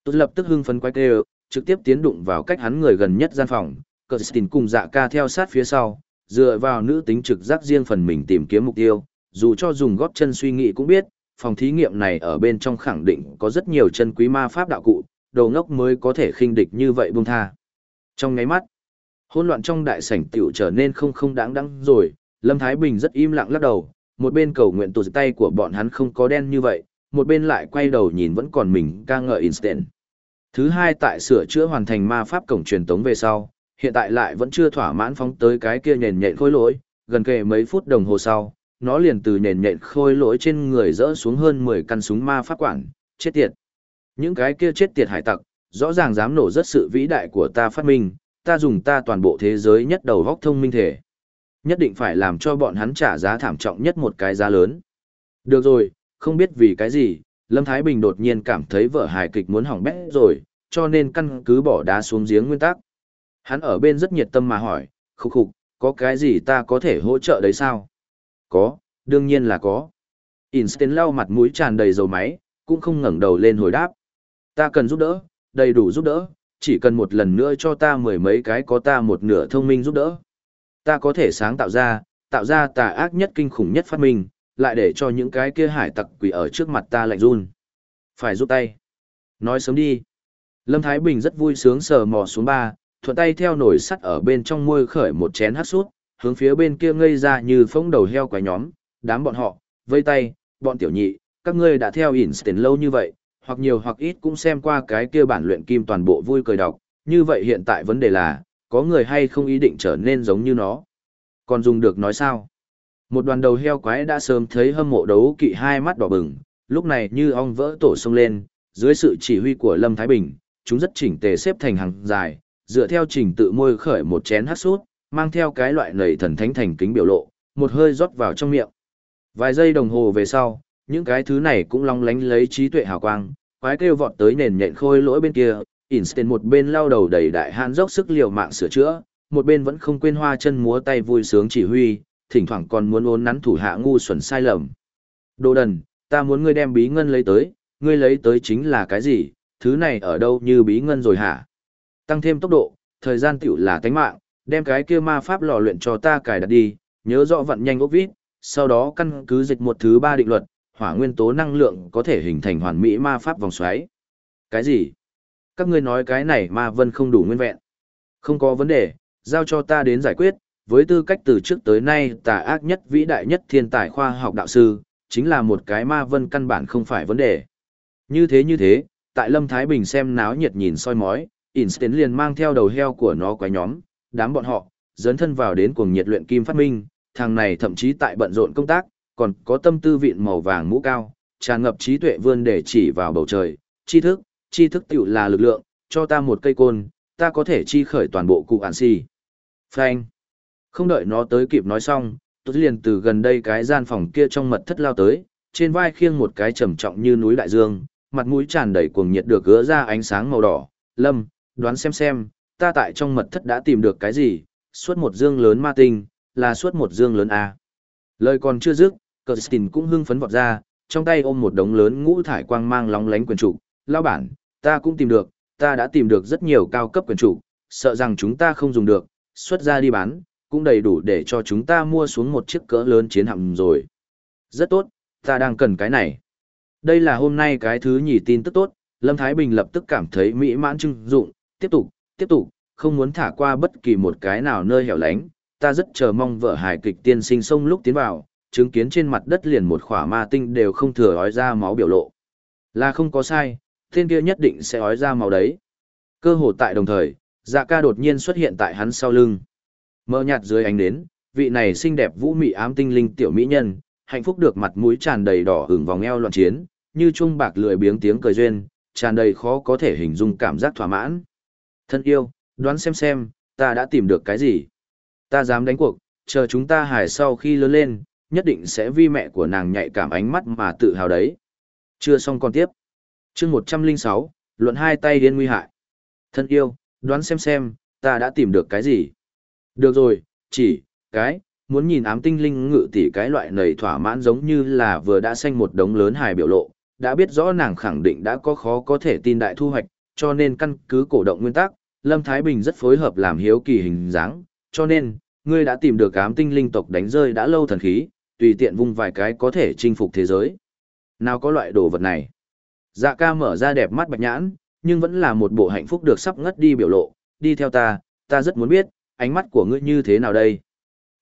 Tôi lập tức hưng phấn quay kêu, trực tiếp tiến đụng vào cách hắn người gần nhất gian phòng, Kirsten cùng dạ ca theo sát phía sau, dựa vào nữ tính trực giác riêng phần mình tìm kiếm mục tiêu, dù cho dùng góp chân suy nghĩ cũng biết, phòng thí nghiệm này ở bên trong khẳng định có rất nhiều chân quý ma pháp đạo cụ, đồ ngốc mới có thể khinh địch như vậy buông tha. Trong ngáy mắt, hỗn loạn trong đại sảnh tiểu trở nên không không đáng đắng, rồi, Lâm Thái Bình rất im lặng lắc đầu, một bên cầu nguyện tụt tay của bọn hắn không có đen như vậy, một bên lại quay đầu nhìn vẫn còn mình ca ngợi instant. Thứ hai tại sửa chữa hoàn thành ma pháp cổng truyền tống về sau, hiện tại lại vẫn chưa thỏa mãn phóng tới cái kia nền nhện khối lỗi, gần kề mấy phút đồng hồ sau, nó liền từ nền nhện khôi lỗi trên người rỡ xuống hơn 10 căn súng ma pháp quản, chết tiệt. Những cái kia chết tiệt hải tặc, rõ ràng dám nổ rất sự vĩ đại của ta phát minh, ta dùng ta toàn bộ thế giới nhất đầu góc thông minh thể. Nhất định phải làm cho bọn hắn trả giá thảm trọng nhất một cái giá lớn. Được rồi, không biết vì cái gì, Lâm Thái Bình đột nhiên cảm thấy vợ hài kịch muốn hỏng bét rồi, cho nên căn cứ bỏ đá xuống giếng nguyên tắc. Hắn ở bên rất nhiệt tâm mà hỏi, khúc khục, có cái gì ta có thể hỗ trợ đấy sao? Có, đương nhiên là có. Einstein lau mặt mũi tràn đầy dầu máy, cũng không ngẩng đầu lên hồi đáp. Ta cần giúp đỡ, đầy đủ giúp đỡ, chỉ cần một lần nữa cho ta mười mấy cái có ta một nửa thông minh giúp đỡ. Ta có thể sáng tạo ra, tạo ra tà ác nhất kinh khủng nhất phát minh, lại để cho những cái kia hải tặc quỷ ở trước mặt ta lạnh run. Phải giúp tay. Nói sớm đi. Lâm Thái Bình rất vui sướng sờ mò xuống ba, thuận tay theo nồi sắt ở bên trong môi khởi một chén hát sút, hướng phía bên kia ngây ra như phông đầu heo quái nhóm, đám bọn họ, vây tay, bọn tiểu nhị, các ngươi đã theo Einstein lâu như vậy, hoặc nhiều hoặc ít cũng xem qua cái kia bản luyện kim toàn bộ vui cười đọc, như vậy hiện tại vấn đề là, có người hay không ý định trở nên giống như nó. Còn dùng được nói sao? Một đoàn đầu heo quái đã sớm thấy hâm mộ đấu kỵ hai mắt đỏ bừng, lúc này như ong vỡ tổ sông lên, dưới sự chỉ huy của Lâm Thái Bình, chúng rất chỉnh tề xếp thành hàng dài, dựa theo trình tự môi khởi một chén hát sút, mang theo cái loại nầy thần thánh thành kính biểu lộ, một hơi rót vào trong miệng. Vài giây đồng hồ về sau, những cái thứ này cũng long lánh lấy trí tuệ hào quang, quái kêu vọt tới nền nhện khôi lỗi bên kia, Einstein một bên lao đầu đầy đại hàn dốc sức liều mạng sửa chữa, một bên vẫn không quên hoa chân múa tay vui sướng chỉ huy, thỉnh thoảng còn muốn ốn nắn thủ hạ ngu xuẩn sai lầm. Đồ đần, ta muốn ngươi đem bí ngân lấy tới, ngươi lấy tới chính là cái gì, thứ này ở đâu như bí ngân rồi hả? Tăng thêm tốc độ, thời gian tiểu là tánh mạng, đem cái kia ma pháp lò luyện cho ta cài đặt đi, nhớ rõ vận nhanh ốc vít, sau đó căn cứ dịch một thứ ba định luật, hỏa nguyên tố năng lượng có thể hình thành hoàn mỹ ma pháp vòng xoáy. Cái gì? Các ngươi nói cái này ma vân không đủ nguyên vẹn. Không có vấn đề, giao cho ta đến giải quyết, với tư cách từ trước tới nay tà ác nhất vĩ đại nhất thiên tài khoa học đạo sư, chính là một cái ma vân căn bản không phải vấn đề. Như thế như thế, tại Lâm Thái Bình xem náo nhiệt nhìn soi mói, Einstein liền mang theo đầu heo của nó quái nhóm, đám bọn họ, dấn thân vào đến cuồng nhiệt luyện kim phát minh, thằng này thậm chí tại bận rộn công tác, còn có tâm tư vịn màu vàng mũ cao, tràn ngập trí tuệ vươn để chỉ vào bầu trời, tri thức, tri thức tiểu là lực lượng, cho ta một cây côn, ta có thể chi khởi toàn bộ cụ ản si. Frank. Không đợi nó tới kịp nói xong, tôi liền từ gần đây cái gian phòng kia trong mật thất lao tới, trên vai khiêng một cái trầm trọng như núi đại dương, mặt mũi tràn đầy cuồng nhiệt được gỡ ra ánh sáng màu đỏ. Lâm, đoán xem xem, ta tại trong mật thất đã tìm được cái gì, suốt một dương lớn ma tinh, là suốt một dương lớn A. Lời còn chưa dứt, Kirsten cũng hưng phấn vọt ra, trong tay ôm một đống lớn ngũ thải quang mang lóng lánh quyền trụ. Lao bản, ta cũng tìm được, ta đã tìm được rất nhiều cao cấp quyền trụ, sợ rằng chúng ta không dùng được, xuất ra đi bán, cũng đầy đủ để cho chúng ta mua xuống một chiếc cỡ lớn chiến hạm rồi. Rất tốt, ta đang cần cái này. Đây là hôm nay cái thứ nhì tin tức tốt, Lâm Thái Bình lập tức cảm thấy mỹ mãn trưng dụng, tiếp tục, tiếp tục, không muốn thả qua bất kỳ một cái nào nơi hẻo lánh, ta rất chờ mong vợ hài kịch tiên sinh sông lúc tiến vào, chứng kiến trên mặt đất liền một khỏa ma tinh đều không thừa ói ra máu biểu lộ. Là không có sai, tên kia nhất định sẽ ói ra máu đấy. Cơ hồ tại đồng thời, dạ ca đột nhiên xuất hiện tại hắn sau lưng. Mơ nhạt dưới ánh nến, vị này xinh đẹp vũ mị ám tinh linh tiểu mỹ nhân, hạnh phúc được mặt mũi tràn đầy đỏ hưởng vòng eo loạn chiến, như chuông bạc lười biếng tiếng cười duyên, tràn đầy khó có thể hình dung cảm giác thỏa mãn. Thân yêu, đoán xem xem, ta đã tìm được cái gì. Ta dám đánh cuộc, chờ chúng ta hài sau khi lớn lên, nhất định sẽ vi mẹ của nàng nhạy cảm ánh mắt mà tự hào đấy. Chưa xong còn tiếp. chương 106, luận hai tay điên nguy hại. Thân yêu, đoán xem xem, ta đã tìm được cái gì? Được rồi, chỉ, cái, muốn nhìn ám tinh linh ngự tỷ cái loại nầy thỏa mãn giống như là vừa đã xanh một đống lớn hài biểu lộ, đã biết rõ nàng khẳng định đã có khó có thể tin đại thu hoạch, cho nên căn cứ cổ động nguyên tắc, Lâm Thái Bình rất phối hợp làm hiếu kỳ hình dáng, cho nên, ngươi đã tìm được ám tinh linh tộc đánh rơi đã lâu thần khí, tùy tiện vung vài cái có thể chinh phục thế giới. Nào có loại đồ vật này? Dạ ca mở ra đẹp mắt bạch nhãn, nhưng vẫn là một bộ hạnh phúc được sắp ngất đi biểu lộ, đi theo ta, ta rất muốn biết, ánh mắt của ngươi như thế nào đây?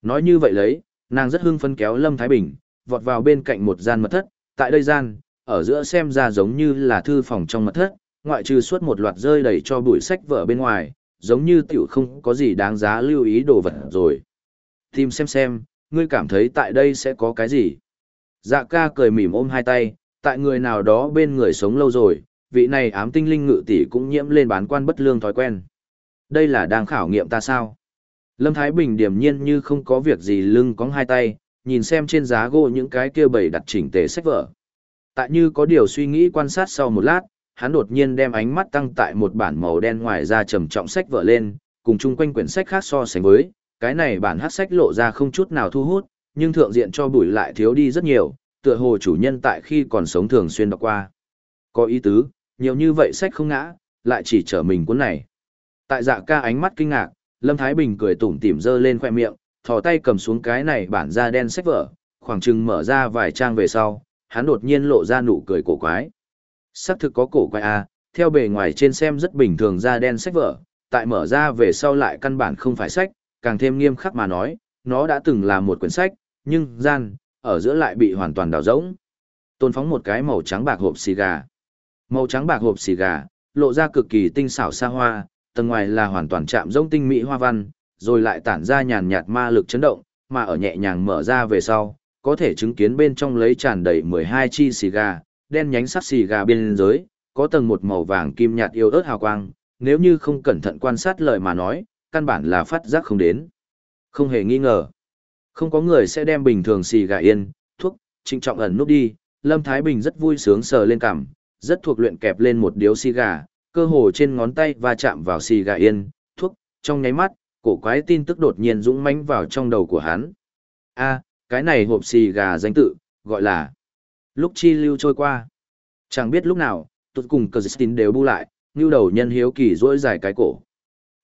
Nói như vậy lấy, nàng rất hưng phấn kéo Lâm Thái Bình, vọt vào bên cạnh một gian mật thất, tại đây gian, ở giữa xem ra giống như là thư phòng trong mật thất, ngoại trừ suốt một loạt rơi đầy cho bụi sách vở bên ngoài, giống như tiểu không có gì đáng giá lưu ý đồ vật rồi. Tìm xem xem, ngươi cảm thấy tại đây sẽ có cái gì? Dạ ca cười mỉm ôm hai tay, tại người nào đó bên người sống lâu rồi, vị này ám tinh linh ngự tỷ cũng nhiễm lên bán quan bất lương thói quen. Đây là đang khảo nghiệm ta sao? Lâm Thái Bình điềm nhiên như không có việc gì lưng cong hai tay, nhìn xem trên giá gỗ những cái kia bầy đặt chỉnh tề sách vở. Tại như có điều suy nghĩ quan sát sau một lát, hắn đột nhiên đem ánh mắt tăng tại một bản màu đen ngoài ra trầm trọng sách vở lên, cùng chung quanh quyển sách khác so sánh với, cái này bản hát sách lộ ra không chút nào thu hút, nhưng thượng diện cho bụi lại thiếu đi rất nhiều, tựa hồ chủ nhân tại khi còn sống thường xuyên đọc qua. Có ý tứ, nhiều như vậy sách không ngã, lại chỉ trở mình cuốn này. Tại dạ ca ánh mắt kinh ngạc, Lâm Thái Bình cười tủm tỉm dơ lên khoe miệng, thò tay cầm xuống cái này bản da đen sách vở, khoảng chừng mở ra vài trang về sau, hắn đột nhiên lộ ra nụ cười cổ quái xác thực có cổ quái à, theo bề ngoài trên xem rất bình thường da đen sách vở, tại mở ra về sau lại căn bản không phải sách, càng thêm nghiêm khắc mà nói, nó đã từng là một quyển sách, nhưng gian, ở giữa lại bị hoàn toàn đào rỗng. Tôn phóng một cái màu trắng bạc hộp xì gà. Màu trắng bạc hộp xì gà, lộ ra cực kỳ tinh xảo xa hoa, tầng ngoài là hoàn toàn chạm rỗng tinh mỹ hoa văn, rồi lại tản ra nhàn nhạt ma lực chấn động, mà ở nhẹ nhàng mở ra về sau, có thể chứng kiến bên trong lấy tràn đầy 12 chi xì gà, đen nhánh sắc xì gà bên dưới, có tầng một màu vàng kim nhạt yêu ớt hào quang, nếu như không cẩn thận quan sát lời mà nói, căn bản là phát giác không đến. Không hề nghi ngờ. Không có người sẽ đem bình thường xì gà yên, thuốc, trinh trọng ẩn nút đi, Lâm Thái Bình rất vui sướng sờ lên cằm, rất thuộc luyện kẹp lên một điếu xì gà, cơ hồ trên ngón tay và chạm vào xì gà yên, thuốc, trong nháy mắt, cổ quái tin tức đột nhiên dũng mãnh vào trong đầu của hắn. A, cái này hộp xì gà danh tự, gọi là Lúc chi lưu trôi qua. Chẳng biết lúc nào, tụt cùng cờ dịch đều bu lại, như đầu nhân hiếu kỳ rỗi dài cái cổ.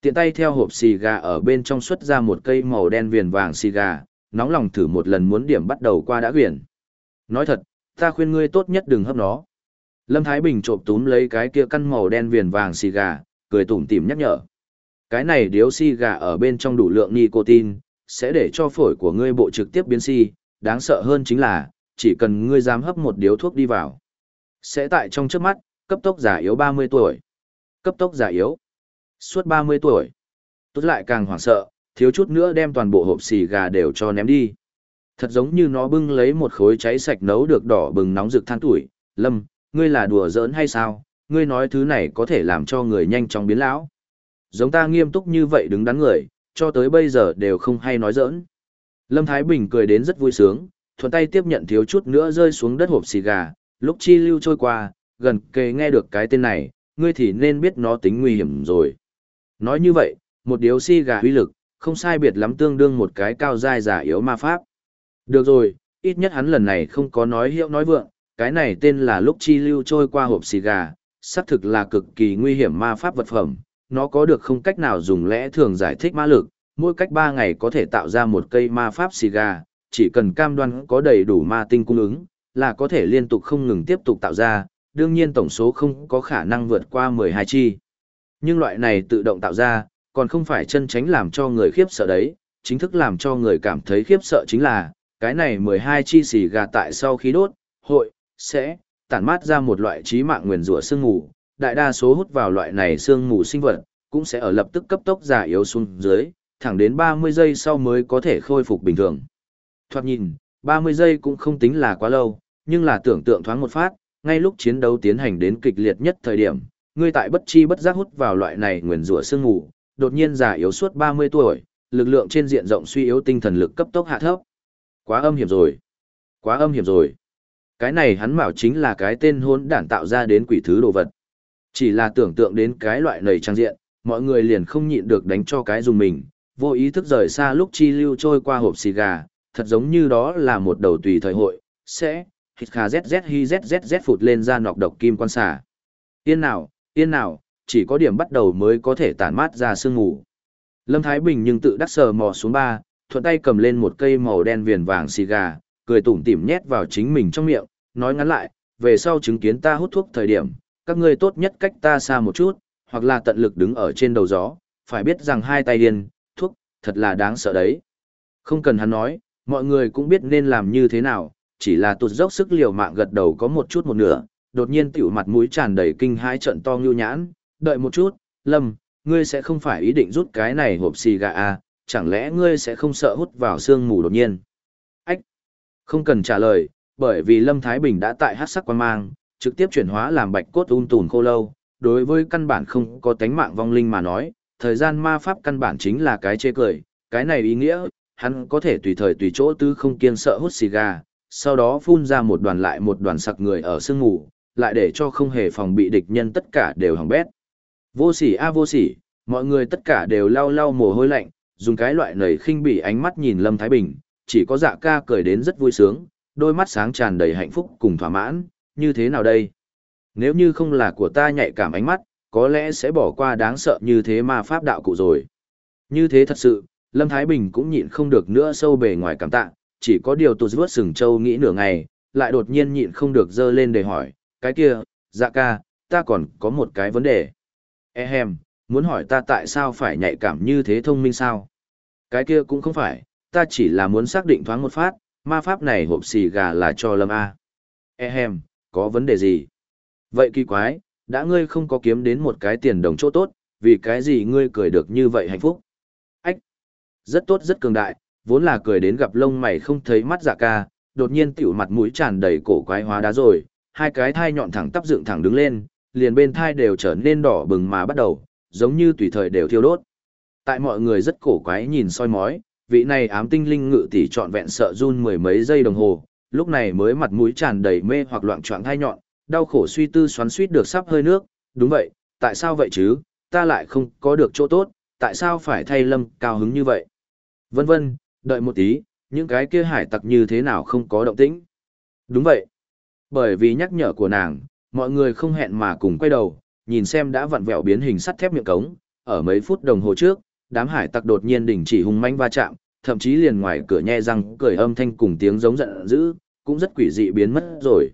Tiện tay theo hộp xì gà ở bên trong xuất ra một cây màu đen viền vàng xì gà, nóng lòng thử một lần muốn điểm bắt đầu qua đã quyển. Nói thật, ta khuyên ngươi tốt nhất đừng hấp nó. Lâm Thái Bình trộm túm lấy cái kia căn màu đen viền vàng xì gà, cười tủm tỉm nhắc nhở. Cái này điếu xì gà ở bên trong đủ lượng nicotine, sẽ để cho phổi của ngươi bộ trực tiếp biến xì. đáng sợ hơn chính là, chỉ cần ngươi dám hấp một điếu thuốc đi vào. Sẽ tại trong trước mắt, cấp tốc giả yếu 30 tuổi. Cấp tốc giả yếu. Suốt 30 tuổi. Tốt lại càng hoảng sợ, thiếu chút nữa đem toàn bộ hộp xì gà đều cho ném đi. Thật giống như nó bưng lấy một khối cháy sạch nấu được đỏ bừng nóng rực than tuổi. Lâm, ngươi là đùa giỡn hay sao? Ngươi nói thứ này có thể làm cho người nhanh chóng biến lão. Giống ta nghiêm túc như vậy đứng đắn người, cho tới bây giờ đều không hay nói giỡn. Lâm Thái Bình cười đến rất vui sướng, thuận tay tiếp nhận thiếu chút nữa rơi xuống đất hộp xì gà, lúc chi lưu trôi qua, gần kề nghe được cái tên này, ngươi thì nên biết nó tính nguy hiểm rồi. Nói như vậy, một điếu xì gà uy lực, không sai biệt lắm tương đương một cái cao dai giả yếu ma pháp. Được rồi, ít nhất hắn lần này không có nói hiệu nói vượng, cái này tên là lúc chi lưu trôi qua hộp xì gà, xác thực là cực kỳ nguy hiểm ma pháp vật phẩm, nó có được không cách nào dùng lẽ thường giải thích ma lực, mỗi cách 3 ngày có thể tạo ra một cây ma pháp xì gà, chỉ cần cam đoan có đầy đủ ma tinh cung ứng, là có thể liên tục không ngừng tiếp tục tạo ra, đương nhiên tổng số không có khả năng vượt qua 12 chi. Nhưng loại này tự động tạo ra, còn không phải chân tránh làm cho người khiếp sợ đấy, chính thức làm cho người cảm thấy khiếp sợ chính là, cái này 12 chi xì gà tại sau khi đốt, hội, sẽ, tản mát ra một loại trí mạng nguyền rủa sương mù, đại đa số hút vào loại này sương mù sinh vật, cũng sẽ ở lập tức cấp tốc giả yếu xuống dưới, thẳng đến 30 giây sau mới có thể khôi phục bình thường. Thoạt nhìn, 30 giây cũng không tính là quá lâu, nhưng là tưởng tượng thoáng một phát, ngay lúc chiến đấu tiến hành đến kịch liệt nhất thời điểm, ngươi tại bất chi bất giác hút vào loại này nguyền rủa sương ngủ, đột nhiên già yếu suốt 30 tuổi, lực lượng trên diện rộng suy yếu tinh thần lực cấp tốc hạ thấp. Quá âm hiểm rồi. Quá âm hiểm rồi. Cái này hắn bảo chính là cái tên hôn đản tạo ra đến quỷ thứ đồ vật. Chỉ là tưởng tượng đến cái loại nầy trang diện, mọi người liền không nhịn được đánh cho cái dùng mình, vô ý thức rời xa lúc chi lưu trôi qua hộp xì gà, thật giống như đó là một đầu tùy thời hội, sẽ, hít khà zz hi zzz phụt lên ra nọc độc kim quan xà. Yên nào, yên nào, chỉ có điểm bắt đầu mới có thể tản mát ra sương mù. Lâm Thái Bình nhưng tự đắc sờ mò xuống ba, thuận tay cầm lên một cây màu đen viền vàng xì gà, cười tủm tỉm nhét vào chính mình trong miệng, nói ngắn lại, về sau chứng kiến ta hút thuốc thời điểm, các ngươi tốt nhất cách ta xa một chút, hoặc là tận lực đứng ở trên đầu gió, phải biết rằng hai tay điên, thuốc, thật là đáng sợ đấy. Không cần hắn nói, mọi người cũng biết nên làm như thế nào, chỉ là tụt dốc sức liều mạng gật đầu có một chút một nửa, đột nhiên tiểu mặt mũi tràn đầy kinh hãi trận to ngưu nhãn, đợi một chút, Lâm, ngươi sẽ không phải ý định rút cái này hộp xì gà à, chẳng lẽ ngươi sẽ không sợ hút vào sương mù đột nhiên? Ách! Không cần trả lời, bởi vì Lâm Thái Bình đã tại hát sắc quan mang, trực tiếp chuyển hóa làm bạch cốt un tùn khô lâu. Đối với căn bản không có tánh mạng vong linh mà nói, thời gian ma pháp căn bản chính là cái chê cười, cái này ý nghĩa, hắn có thể tùy thời tùy chỗ tư không kiên sợ hút xì gà, sau đó phun ra một đoàn lại một đoàn sặc người ở sương ngủ, lại để cho không hề phòng bị địch nhân tất cả đều hỏng bét. Vô sỉ a vô sỉ, mọi người tất cả đều lau lau mồ hôi lạnh, dùng cái loại nầy khinh bỉ ánh mắt nhìn Lâm Thái Bình, chỉ có dạ ca cười đến rất vui sướng, đôi mắt sáng tràn đầy hạnh phúc cùng thỏa mãn, như thế nào đây? Nếu như không là của ta nhạy cảm ánh mắt, có lẽ sẽ bỏ qua đáng sợ như thế mà pháp đạo cụ rồi. Như thế thật sự, Lâm Thái Bình cũng nhịn không được nữa sâu bề ngoài cảm tạ, chỉ có điều tụt vớt sừng châu nghĩ nửa ngày, lại đột nhiên nhịn không được dơ lên để hỏi, cái kia, dạ ca, ta còn có một cái vấn đề. Ehem, muốn hỏi ta tại sao phải nhạy cảm như thế thông minh sao? Cái kia cũng không phải, ta chỉ là muốn xác định thoáng một phát, ma pháp này hộp xì gà là cho Lâm A. Ehem, có vấn đề gì? Vậy kỳ quái, đã ngươi không có kiếm đến một cái tiền đồng chỗ tốt, vì cái gì ngươi cười được như vậy hạnh phúc? Rất tốt rất cường đại, vốn là cười đến gặp lông mày không thấy mắt dạ ca, đột nhiên tiểu mặt mũi tràn đầy cổ quái hóa đá rồi, hai cái thai nhọn thẳng tắp dựng thẳng đứng lên, liền bên thai đều trở nên đỏ bừng mà bắt đầu, giống như tùy thời đều thiêu đốt. Tại mọi người rất cổ quái nhìn soi mói, vị này ám tinh linh ngự tỷ trọn vẹn sợ run mười mấy giây đồng hồ, lúc này mới mặt mũi tràn đầy mê hoặc loạn choạng thai nhọn, đau khổ suy tư xoắn suýt được sắp hơi nước, đúng vậy, tại sao vậy chứ, ta lại không có được chỗ tốt, tại sao phải thay lâm cao hứng như vậy? Vân vân, đợi một tí, những cái kia hải tặc như thế nào không có động tĩnh? Đúng vậy. Bởi vì nhắc nhở của nàng, mọi người không hẹn mà cùng quay đầu, nhìn xem đã vặn vẹo biến hình sắt thép miệng cống, ở mấy phút đồng hồ trước, đám hải tặc đột nhiên đình chỉ hung manh va chạm, thậm chí liền ngoài cửa nhe răng cười âm thanh cùng tiếng giống giận dữ, cũng rất quỷ dị biến mất rồi.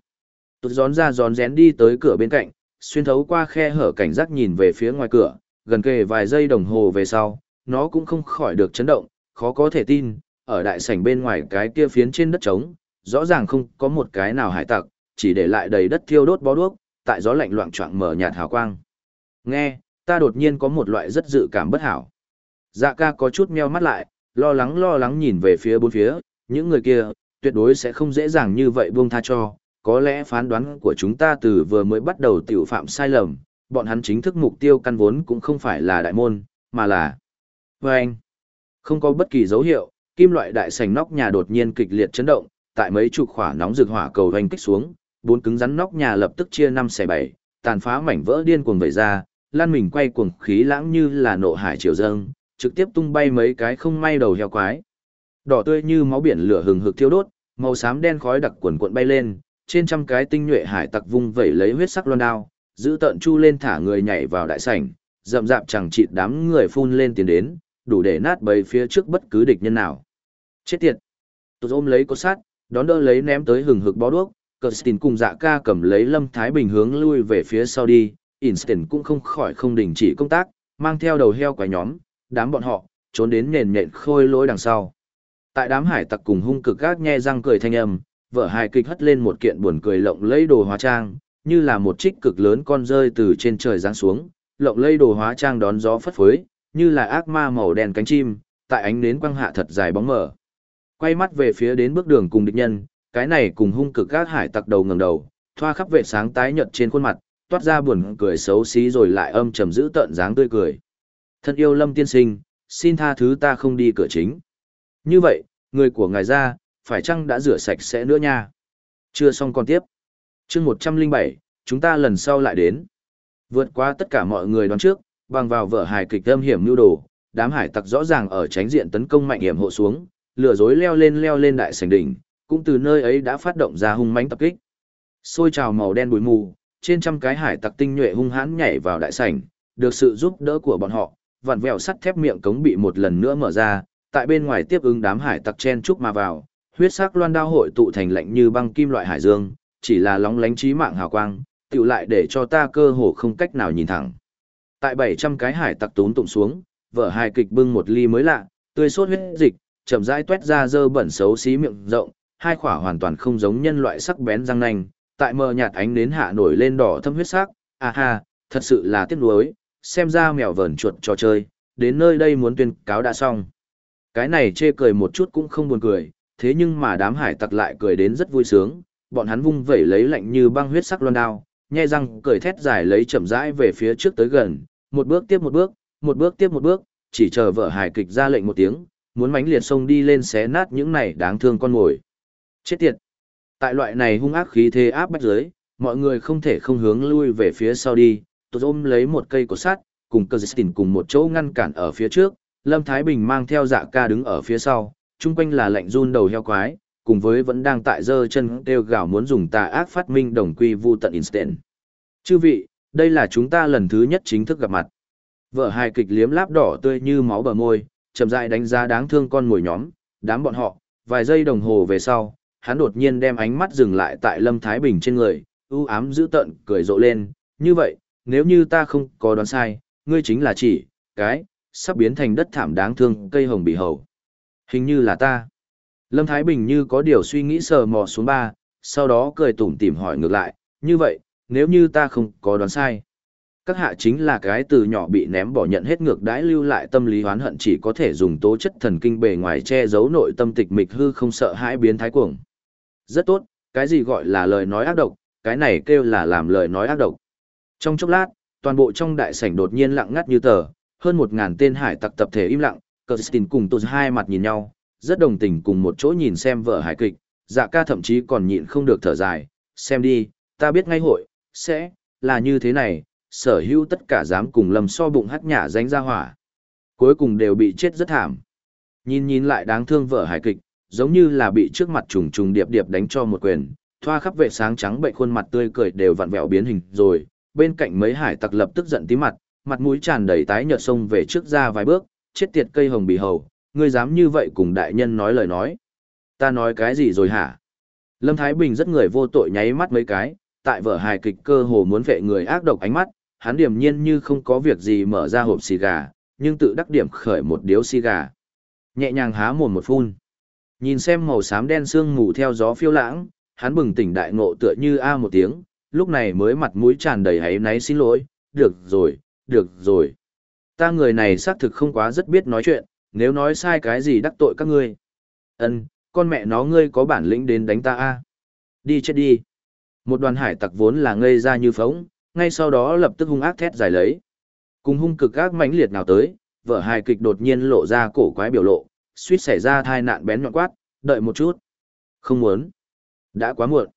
Tụt gión ra gión rén đi tới cửa bên cạnh, xuyên thấu qua khe hở cảnh giác nhìn về phía ngoài cửa, gần kề vài giây đồng hồ về sau, nó cũng không khỏi được chấn động, khó có thể tin, ở đại sảnh bên ngoài cái kia phiến trên đất trống, rõ ràng không có một cái nào hải tặc, chỉ để lại đầy đất thiêu đốt bó đuốc, tại gió lạnh loạn choạng mở nhạt hào quang. Nghe, ta đột nhiên có một loại rất dự cảm bất hảo. Dạ ca có chút meo mắt lại, lo lắng lo lắng nhìn về phía bốn phía, những người kia, tuyệt đối sẽ không dễ dàng như vậy buông tha cho, có lẽ phán đoán của chúng ta từ vừa mới bắt đầu tiểu phạm sai lầm, bọn hắn chính thức mục tiêu căn vốn cũng không phải là đại môn, mà là... Vâng! Không có bất kỳ dấu hiệu, kim loại đại sành nóc nhà đột nhiên kịch liệt chấn động, tại mấy chục khỏa nóng rực hỏa cầu hoành kích xuống, bốn cứng rắn nóc nhà lập tức chia năm xẻ bảy, tàn phá mảnh vỡ điên cuồng vẩy ra, lan mình quay cuồng khí lãng như là nộ hải triều dâng, trực tiếp tung bay mấy cái không may đầu heo quái. Đỏ tươi như máu biển lửa hừng hực thiêu đốt, màu xám đen khói đặc quần cuộn bay lên, trên trăm cái tinh nhuệ hải tặc vung vẩy lấy huyết sắc loan đao, giữ tận chu lên thả người nhảy vào đại sảnh, rậm rạp chẳng chịt đám người phun lên tiến đến, đủ để nát bầy phía trước bất cứ địch nhân nào. Chết tiệt! Tôi ôm lấy cốt sát, đón đỡ lấy ném tới hừng hực bó đuốc, Kirsten cùng dạ ca cầm lấy Lâm Thái Bình hướng lui về phía sau đi, Instant cũng không khỏi không đình chỉ công tác, mang theo đầu heo quái nhóm, đám bọn họ, trốn đến nền nhện khôi lỗi đằng sau. Tại đám hải tặc cùng hung cực gác nhe răng cười thanh âm, vợ hài kịch hất lên một kiện buồn cười lộng lấy đồ hóa trang, như là một trích cực lớn con rơi từ trên trời giáng xuống, lộng lấy đồ hóa trang đón gió phất phới, như là ác ma màu đen cánh chim, tại ánh nến quang hạ thật dài bóng mở. Quay mắt về phía đến bước đường cùng địch nhân, cái này cùng hung cực các hải tặc đầu ngẩng đầu, thoa khắp vệ sáng tái nhợt trên khuôn mặt, toát ra buồn cười xấu xí rồi lại âm trầm giữ tợn dáng tươi cười. Thân yêu Lâm tiên sinh, xin tha thứ ta không đi cửa chính. Như vậy, người của ngài ra, phải chăng đã rửa sạch sẽ nữa nha? Chưa xong còn tiếp. chương 107, chúng ta lần sau lại đến. Vượt qua tất cả mọi người đoán trước, bằng vào vở hài kịch âm hiểm nhu đồ, đám hải tặc rõ ràng ở tránh diện tấn công mạnh hiểm hộ xuống, lừa dối leo lên leo lên đại sảnh đỉnh, cũng từ nơi ấy đã phát động ra hung mãnh tập kích. Xôi trào màu đen bụi mù, trên trăm cái hải tặc tinh nhuệ hung hãn nhảy vào đại sảnh, được sự giúp đỡ của bọn họ, vặn vẹo sắt thép miệng cống bị một lần nữa mở ra, tại bên ngoài tiếp ứng đám hải tặc chen chúc mà vào, huyết sắc loan đao hội tụ thành lạnh như băng kim loại hải dương, chỉ là lóng lánh trí mạng hào quang, tựu lại để cho ta cơ hồ không cách nào nhìn thẳng. Tại 700 cái hải tặc tún tụng xuống, vở hài kịch bưng một ly mới lạ, tươi sốt huyết dịch, chậm rãi tuét ra dơ bẩn xấu xí miệng rộng, hai khỏa hoàn toàn không giống nhân loại sắc bén răng nanh, tại mờ nhạt ánh đến hạ nổi lên đỏ thâm huyết sắc, a ha, thật sự là tiếc nuối, xem ra mèo vờn chuột trò chơi, đến nơi đây muốn tuyên cáo đã xong. Cái này chê cười một chút cũng không buồn cười, thế nhưng mà đám hải tặc lại cười đến rất vui sướng, bọn hắn vung vẩy lấy lạnh như băng huyết sắc loan đao, nhai răng cười thét dài lấy chậm rãi về phía trước tới gần, một bước tiếp một bước, một bước tiếp một bước, chỉ chờ vợ hài kịch ra lệnh một tiếng, muốn mánh liệt sông đi lên xé nát những này đáng thương con mồi. Chết tiệt! Tại loại này hung ác khí thế áp bách dưới, mọi người không thể không hướng lui về phía sau đi, tôi ôm lấy một cây cột sắt, cùng cơ dịch cùng một chỗ ngăn cản ở phía trước, Lâm Thái Bình mang theo dạ ca đứng ở phía sau, chung quanh là lạnh run đầu heo quái, cùng với vẫn đang tại dơ chân kêu gào muốn dùng tà ác phát minh đồng quy vu tận instant. Chư vị, đây là chúng ta lần thứ nhất chính thức gặp mặt. Vợ hài kịch liếm láp đỏ tươi như máu bờ môi, chậm rãi đánh giá đáng thương con mồi nhóm, đám bọn họ, vài giây đồng hồ về sau, hắn đột nhiên đem ánh mắt dừng lại tại Lâm Thái Bình trên người, ưu ám giữ tợn cười rộ lên, như vậy, nếu như ta không có đoán sai, ngươi chính là chỉ, cái, sắp biến thành đất thảm đáng thương cây hồng bị hầu. Hình như là ta. Lâm Thái Bình như có điều suy nghĩ sờ mò xuống ba, sau đó cười tủm tỉm hỏi ngược lại, như vậy, nếu như ta không có đoán sai. Các hạ chính là cái từ nhỏ bị ném bỏ nhận hết ngược đãi lưu lại tâm lý hoán hận chỉ có thể dùng tố chất thần kinh bề ngoài che giấu nội tâm tịch mịch hư không sợ hãi biến thái cuồng. Rất tốt, cái gì gọi là lời nói ác độc, cái này kêu là làm lời nói ác độc. Trong chốc lát, toàn bộ trong đại sảnh đột nhiên lặng ngắt như tờ, hơn một ngàn tên hải tặc tập thể im lặng, Kirsten cùng tôi hai mặt nhìn nhau, rất đồng tình cùng một chỗ nhìn xem vợ hải kịch, dạ ca thậm chí còn nhịn không được thở dài, xem đi, ta biết ngay hội, sẽ, là như thế này, sở hữu tất cả dám cùng lầm so bụng hắt nhả danh ra hỏa. Cuối cùng đều bị chết rất thảm. Nhìn nhìn lại đáng thương vợ hải kịch, giống như là bị trước mặt trùng trùng điệp điệp đánh cho một quyền, thoa khắp vệ sáng trắng bệnh khuôn mặt tươi cười đều vặn vẹo biến hình rồi, bên cạnh mấy hải tặc lập tức giận tí mặt, mặt mũi tràn đầy tái nhợt sông về trước ra vài bước, chết tiệt cây hồng bì hầu, ngươi dám như vậy cùng đại nhân nói lời nói. Ta nói cái gì rồi hả? Lâm Thái Bình rất người vô tội nháy mắt mấy cái, tại vở hài kịch cơ hồ muốn vệ người ác độc ánh mắt, hắn điềm nhiên như không có việc gì mở ra hộp xì gà, nhưng tự đắc điểm khởi một điếu xì gà. Nhẹ nhàng há mồm một phun. Nhìn xem màu xám đen sương mù theo gió phiêu lãng, hắn bừng tỉnh đại ngộ tựa như a một tiếng, lúc này mới mặt mũi tràn đầy hãy náy xin lỗi, được rồi, được rồi. Ta người này xác thực không quá rất biết nói chuyện, nếu nói sai cái gì đắc tội các ngươi. Ân, con mẹ nó ngươi có bản lĩnh đến đánh ta a. Đi chết đi. Một đoàn hải tặc vốn là ngây ra như phóng, ngay sau đó lập tức hung ác thét dài lấy. Cùng hung cực ác mãnh liệt nào tới, vợ hài kịch đột nhiên lộ ra cổ quái biểu lộ, suýt xảy ra thai nạn bén nhọn quát, đợi một chút. Không muốn. Đã quá muộn.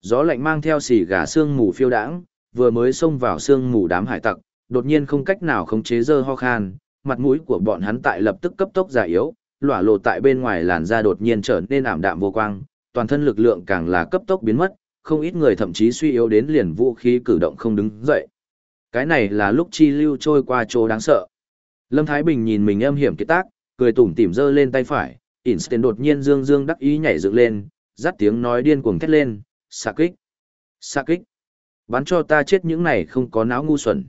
Gió lạnh mang theo xì gà xương mù phiêu đãng, vừa mới xông vào xương mù đám hải tặc, đột nhiên không cách nào khống chế dơ ho khan, mặt mũi của bọn hắn tại lập tức cấp tốc già yếu, lỏa lộ tại bên ngoài làn da đột nhiên trở nên ảm đạm vô quang, toàn thân lực lượng càng là cấp tốc biến mất, không ít người thậm chí suy yếu đến liền vũ khí cử động không đứng dậy. Cái này là lúc chi lưu trôi qua chỗ đáng sợ. Lâm Thái Bình nhìn mình âm hiểm kết tác, cười tủm tỉm giơ lên tay phải, Einstein đột nhiên dương dương đắc ý nhảy dựng lên, dắt tiếng nói điên cuồng thét lên, xạ kích, xạ kích, bắn cho ta chết những này không có não ngu xuẩn.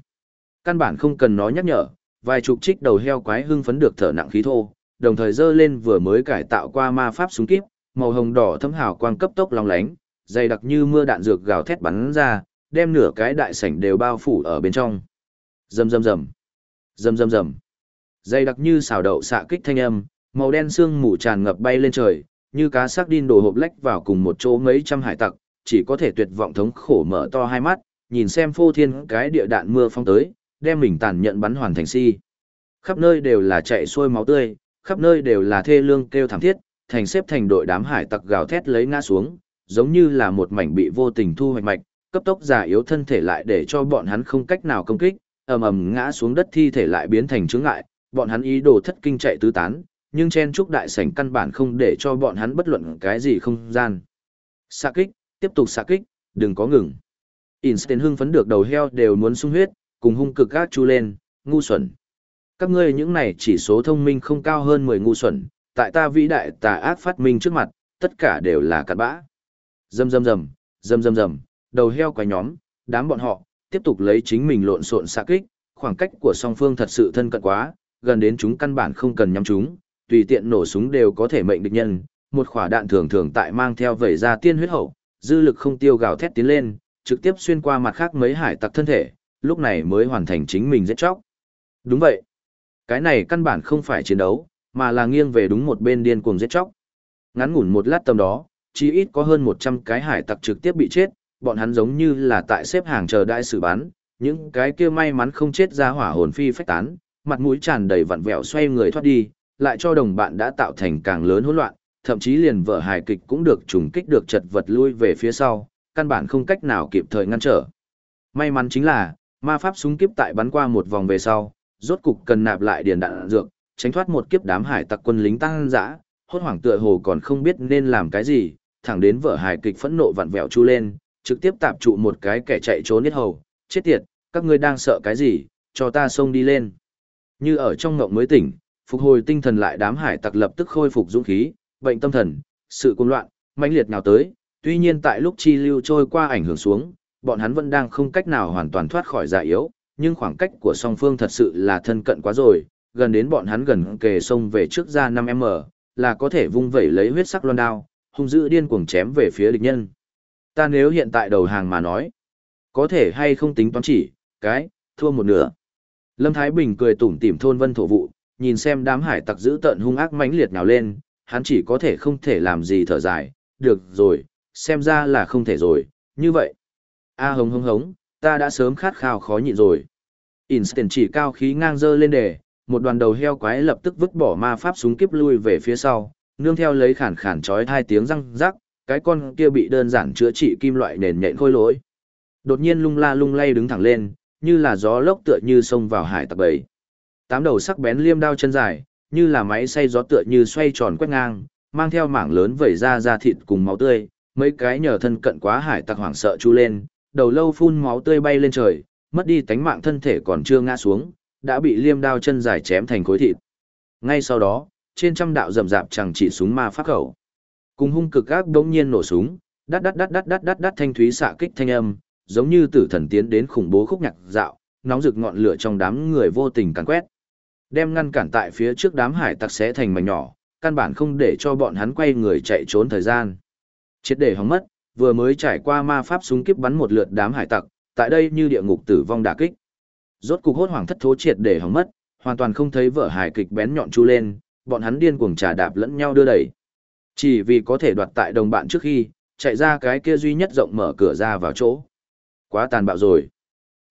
Căn bản không cần nó nhắc nhở, vài chục trích đầu heo quái hưng phấn được thở nặng khí thô, đồng thời dơ lên vừa mới cải tạo qua ma pháp súng kíp, màu hồng đỏ thấm hào quang cấp tốc long lánh, dày đặc như mưa đạn dược gào thét bắn ra, đem nửa cái đại sảnh đều bao phủ ở bên trong. Rầm rầm rầm. Rầm rầm rầm. Dày đặc như xào đậu xạ kích thanh âm, màu đen xương mù tràn ngập bay lên trời, như cá xác đin đổ hộp lách vào cùng một chỗ mấy trăm hải tặc, chỉ có thể tuyệt vọng thống khổ mở to hai mắt, nhìn xem phô thiên cái địa đạn mưa phong tới, đem mình tàn nhận bắn hoàn thành si. Khắp nơi đều là chạy xuôi máu tươi, khắp nơi đều là thê lương kêu thảm thiết, thành xếp thành đội đám hải tặc gào thét lấy ngã xuống, giống như là một mảnh bị vô tình thu hoạch mạch, cấp tốc giả yếu thân thể lại để cho bọn hắn không cách nào công kích, ầm ầm ngã xuống đất thi thể lại biến thành chướng ngại, bọn hắn ý đồ thất kinh chạy tứ tán, nhưng chen trúc đại sảnh căn bản không để cho bọn hắn bất luận cái gì không gian. Xạ kích, tiếp tục xạ kích, đừng có ngừng. Einstein hưng phấn được đầu heo đều muốn sung huyết, cùng hung cực gác chu lên, ngu xuẩn. Các ngươi những này chỉ số thông minh không cao hơn 10 ngu xuẩn, tại ta vĩ đại tà ác phát minh trước mặt, tất cả đều là cặn bã. Dầm dầm dầm, dầm dầm dầm, đầu heo quái nhóm, đám bọn họ, tiếp tục lấy chính mình lộn xộn xạ kích, khoảng cách của song phương thật sự thân cận quá, gần đến chúng căn bản không cần nhắm chúng, tùy tiện nổ súng đều có thể mệnh địch nhân, một quả đạn thường thường tại mang theo vẩy ra tiên huyết hậu, dư lực không tiêu gào thét tiến lên, trực tiếp xuyên qua mặt khác mấy hải tặc thân thể, lúc này mới hoàn thành chính mình giết chóc. Đúng vậy. Cái này căn bản không phải chiến đấu, mà là nghiêng về đúng một bên điên cuồng giết chóc. Ngắn ngủn một lát tầm đó, chỉ ít có hơn 100 cái hải tặc trực tiếp bị chết, bọn hắn giống như là tại xếp hàng chờ đại xử bắn, những cái kia may mắn không chết ra hỏa hồn phi phách tán, mặt mũi tràn đầy vặn vẹo xoay người thoát đi, lại cho đồng bạn đã tạo thành càng lớn hỗn loạn, thậm chí liền vở hài kịch cũng được trùng kích được chật vật lui về phía sau, căn bản không cách nào kịp thời ngăn trở. May mắn chính là, ma pháp súng kiếp tại bắn qua một vòng về sau, rốt cục cần nạp lại điền đạn dược, tránh thoát một kiếp đám hải tặc quân lính tăng dã, hốt hoảng tựa hồ còn không biết nên làm cái gì, thẳng đến vợ hài kịch phẫn nộ vặn vẹo chu lên, trực tiếp tạp trụ một cái kẻ chạy trốn nhất hầu, chết tiệt, các ngươi đang sợ cái gì, cho ta xông đi lên. Như ở trong ngộng mới tỉnh, phục hồi tinh thần lại đám hải tặc lập tức khôi phục dũng khí, bệnh tâm thần, sự cuồng loạn, mãnh liệt nào tới, tuy nhiên tại lúc chi lưu trôi qua ảnh hưởng xuống, bọn hắn vẫn đang không cách nào hoàn toàn thoát khỏi dạ yếu, nhưng khoảng cách của song phương thật sự là thân cận quá rồi, gần đến bọn hắn gần kề sông về trước ra 5m, là có thể vung vẩy lấy huyết sắc loan đao, hung dữ điên cuồng chém về phía địch nhân. Ta nếu hiện tại đầu hàng mà nói, có thể hay không tính toán chỉ, cái, thua một nửa. Lâm Thái Bình cười tủm tỉm thôn vân thổ vụ, nhìn xem đám hải tặc giữ tận hung ác mãnh liệt nào lên, hắn chỉ có thể không thể làm gì thở dài, được rồi, xem ra là không thể rồi, như vậy. A à, hống hống hống, ta đã sớm khát khao khó nhịn rồi. Instant chỉ cao khí ngang dơ lên đề, một đoàn đầu heo quái lập tức vứt bỏ ma pháp súng kiếp lui về phía sau, nương theo lấy khản khản chói hai tiếng răng rắc, cái con kia bị đơn giản chữa trị kim loại nền nhện khôi lỗi. Đột nhiên lung la lung lay đứng thẳng lên, như là gió lốc tựa như xông vào hải tặc bầy. Tám đầu sắc bén liêm đao chân dài, như là máy xay gió tựa như xoay tròn quét ngang, mang theo mảng lớn vẩy ra da thịt cùng máu tươi, mấy cái nhờ thân cận quá hải tặc hoảng sợ chu lên, đầu lâu phun máu tươi bay lên trời, mất đi tánh mạng thân thể còn chưa ngã xuống, đã bị liêm đao chân dài chém thành khối thịt. Ngay sau đó, trên trăm đạo rầm rạp chẳng chỉ súng ma phát khẩu. Cùng hung cực gác đống nhiên nổ súng, đắt đắt đắt đắt đắt đắt đắt thanh thúy xạ kích thanh âm, giống như tử thần tiến đến khủng bố khúc nhạc dạo, nóng rực ngọn lửa trong đám người vô tình càn quét. Đem ngăn cản tại phía trước đám hải tặc sẽ thành mảnh nhỏ, căn bản không để cho bọn hắn quay người chạy trốn thời gian. Chết để hóng mất, vừa mới trải qua ma pháp súng kiếp bắn một lượt đám hải tặc, tại đây như địa ngục tử vong đả kích. Rốt cục hốt hoảng thất thố triệt để hóng mất, hoàn toàn không thấy vợ hải kịch bén nhọn chu lên, bọn hắn điên cuồng trà đạp lẫn nhau đưa đẩy. Chỉ vì có thể đoạt tại đồng bạn trước khi, chạy ra cái kia duy nhất rộng mở cửa ra vào chỗ. Quá tàn bạo rồi.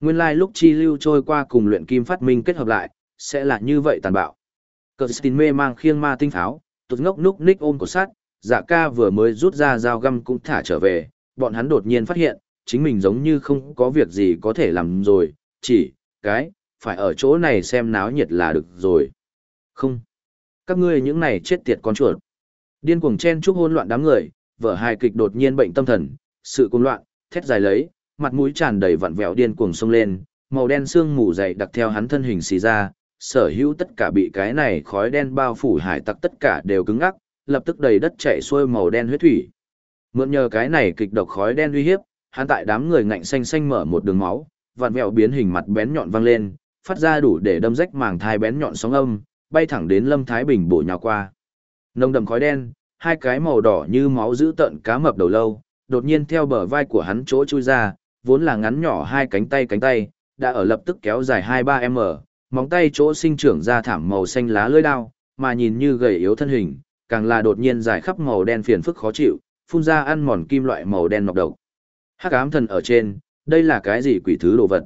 Nguyên lai like lúc chi lưu trôi qua cùng luyện kim phát minh kết hợp lại, sẽ là như vậy tàn bạo. Cờ mê mang khiêng ma tinh pháo, tụt ngốc núc ních ôm của sát, dạ ca vừa mới rút ra dao găm cũng thả trở về, bọn hắn đột nhiên phát hiện, chính mình giống như không có việc gì có thể làm rồi, chỉ, cái, phải ở chỗ này xem náo nhiệt là được rồi. Không. Các ngươi những này chết tiệt con chuột. Điên cuồng chen chúc hỗn loạn đám người, vở hài kịch đột nhiên bệnh tâm thần, sự cuồng loạn, thét dài lấy, mặt mũi tràn đầy vặn vẹo điên cuồng xông lên, màu đen xương mù dày đặc theo hắn thân hình xì ra, sở hữu tất cả bị cái này khói đen bao phủ hải tặc tất cả đều cứng ngắc, lập tức đầy đất chảy xuôi màu đen huyết thủy. Mượn nhờ cái này kịch độc khói đen uy hiếp, hắn tại đám người ngạnh xanh xanh mở một đường máu, vặn vẹo biến hình mặt bén nhọn văng lên, phát ra đủ để đâm rách màng thai bén nhọn sóng âm, bay thẳng đến Lâm Thái Bình bổ nhào qua. Nông đậm khói đen, hai cái màu đỏ như máu giữ tận cá mập đầu lâu, đột nhiên theo bờ vai của hắn chỗ chui ra, vốn là ngắn nhỏ hai cánh tay cánh tay, đã ở lập tức kéo dài 2-3m, móng tay chỗ sinh trưởng ra thảm màu xanh lá lưỡi đao, mà nhìn như gầy yếu thân hình, càng là đột nhiên dài khắp màu đen phiền phức khó chịu, phun ra ăn mòn kim loại màu đen nọc độc. Hắc ám thần ở trên, đây là cái gì quỷ thứ đồ vật?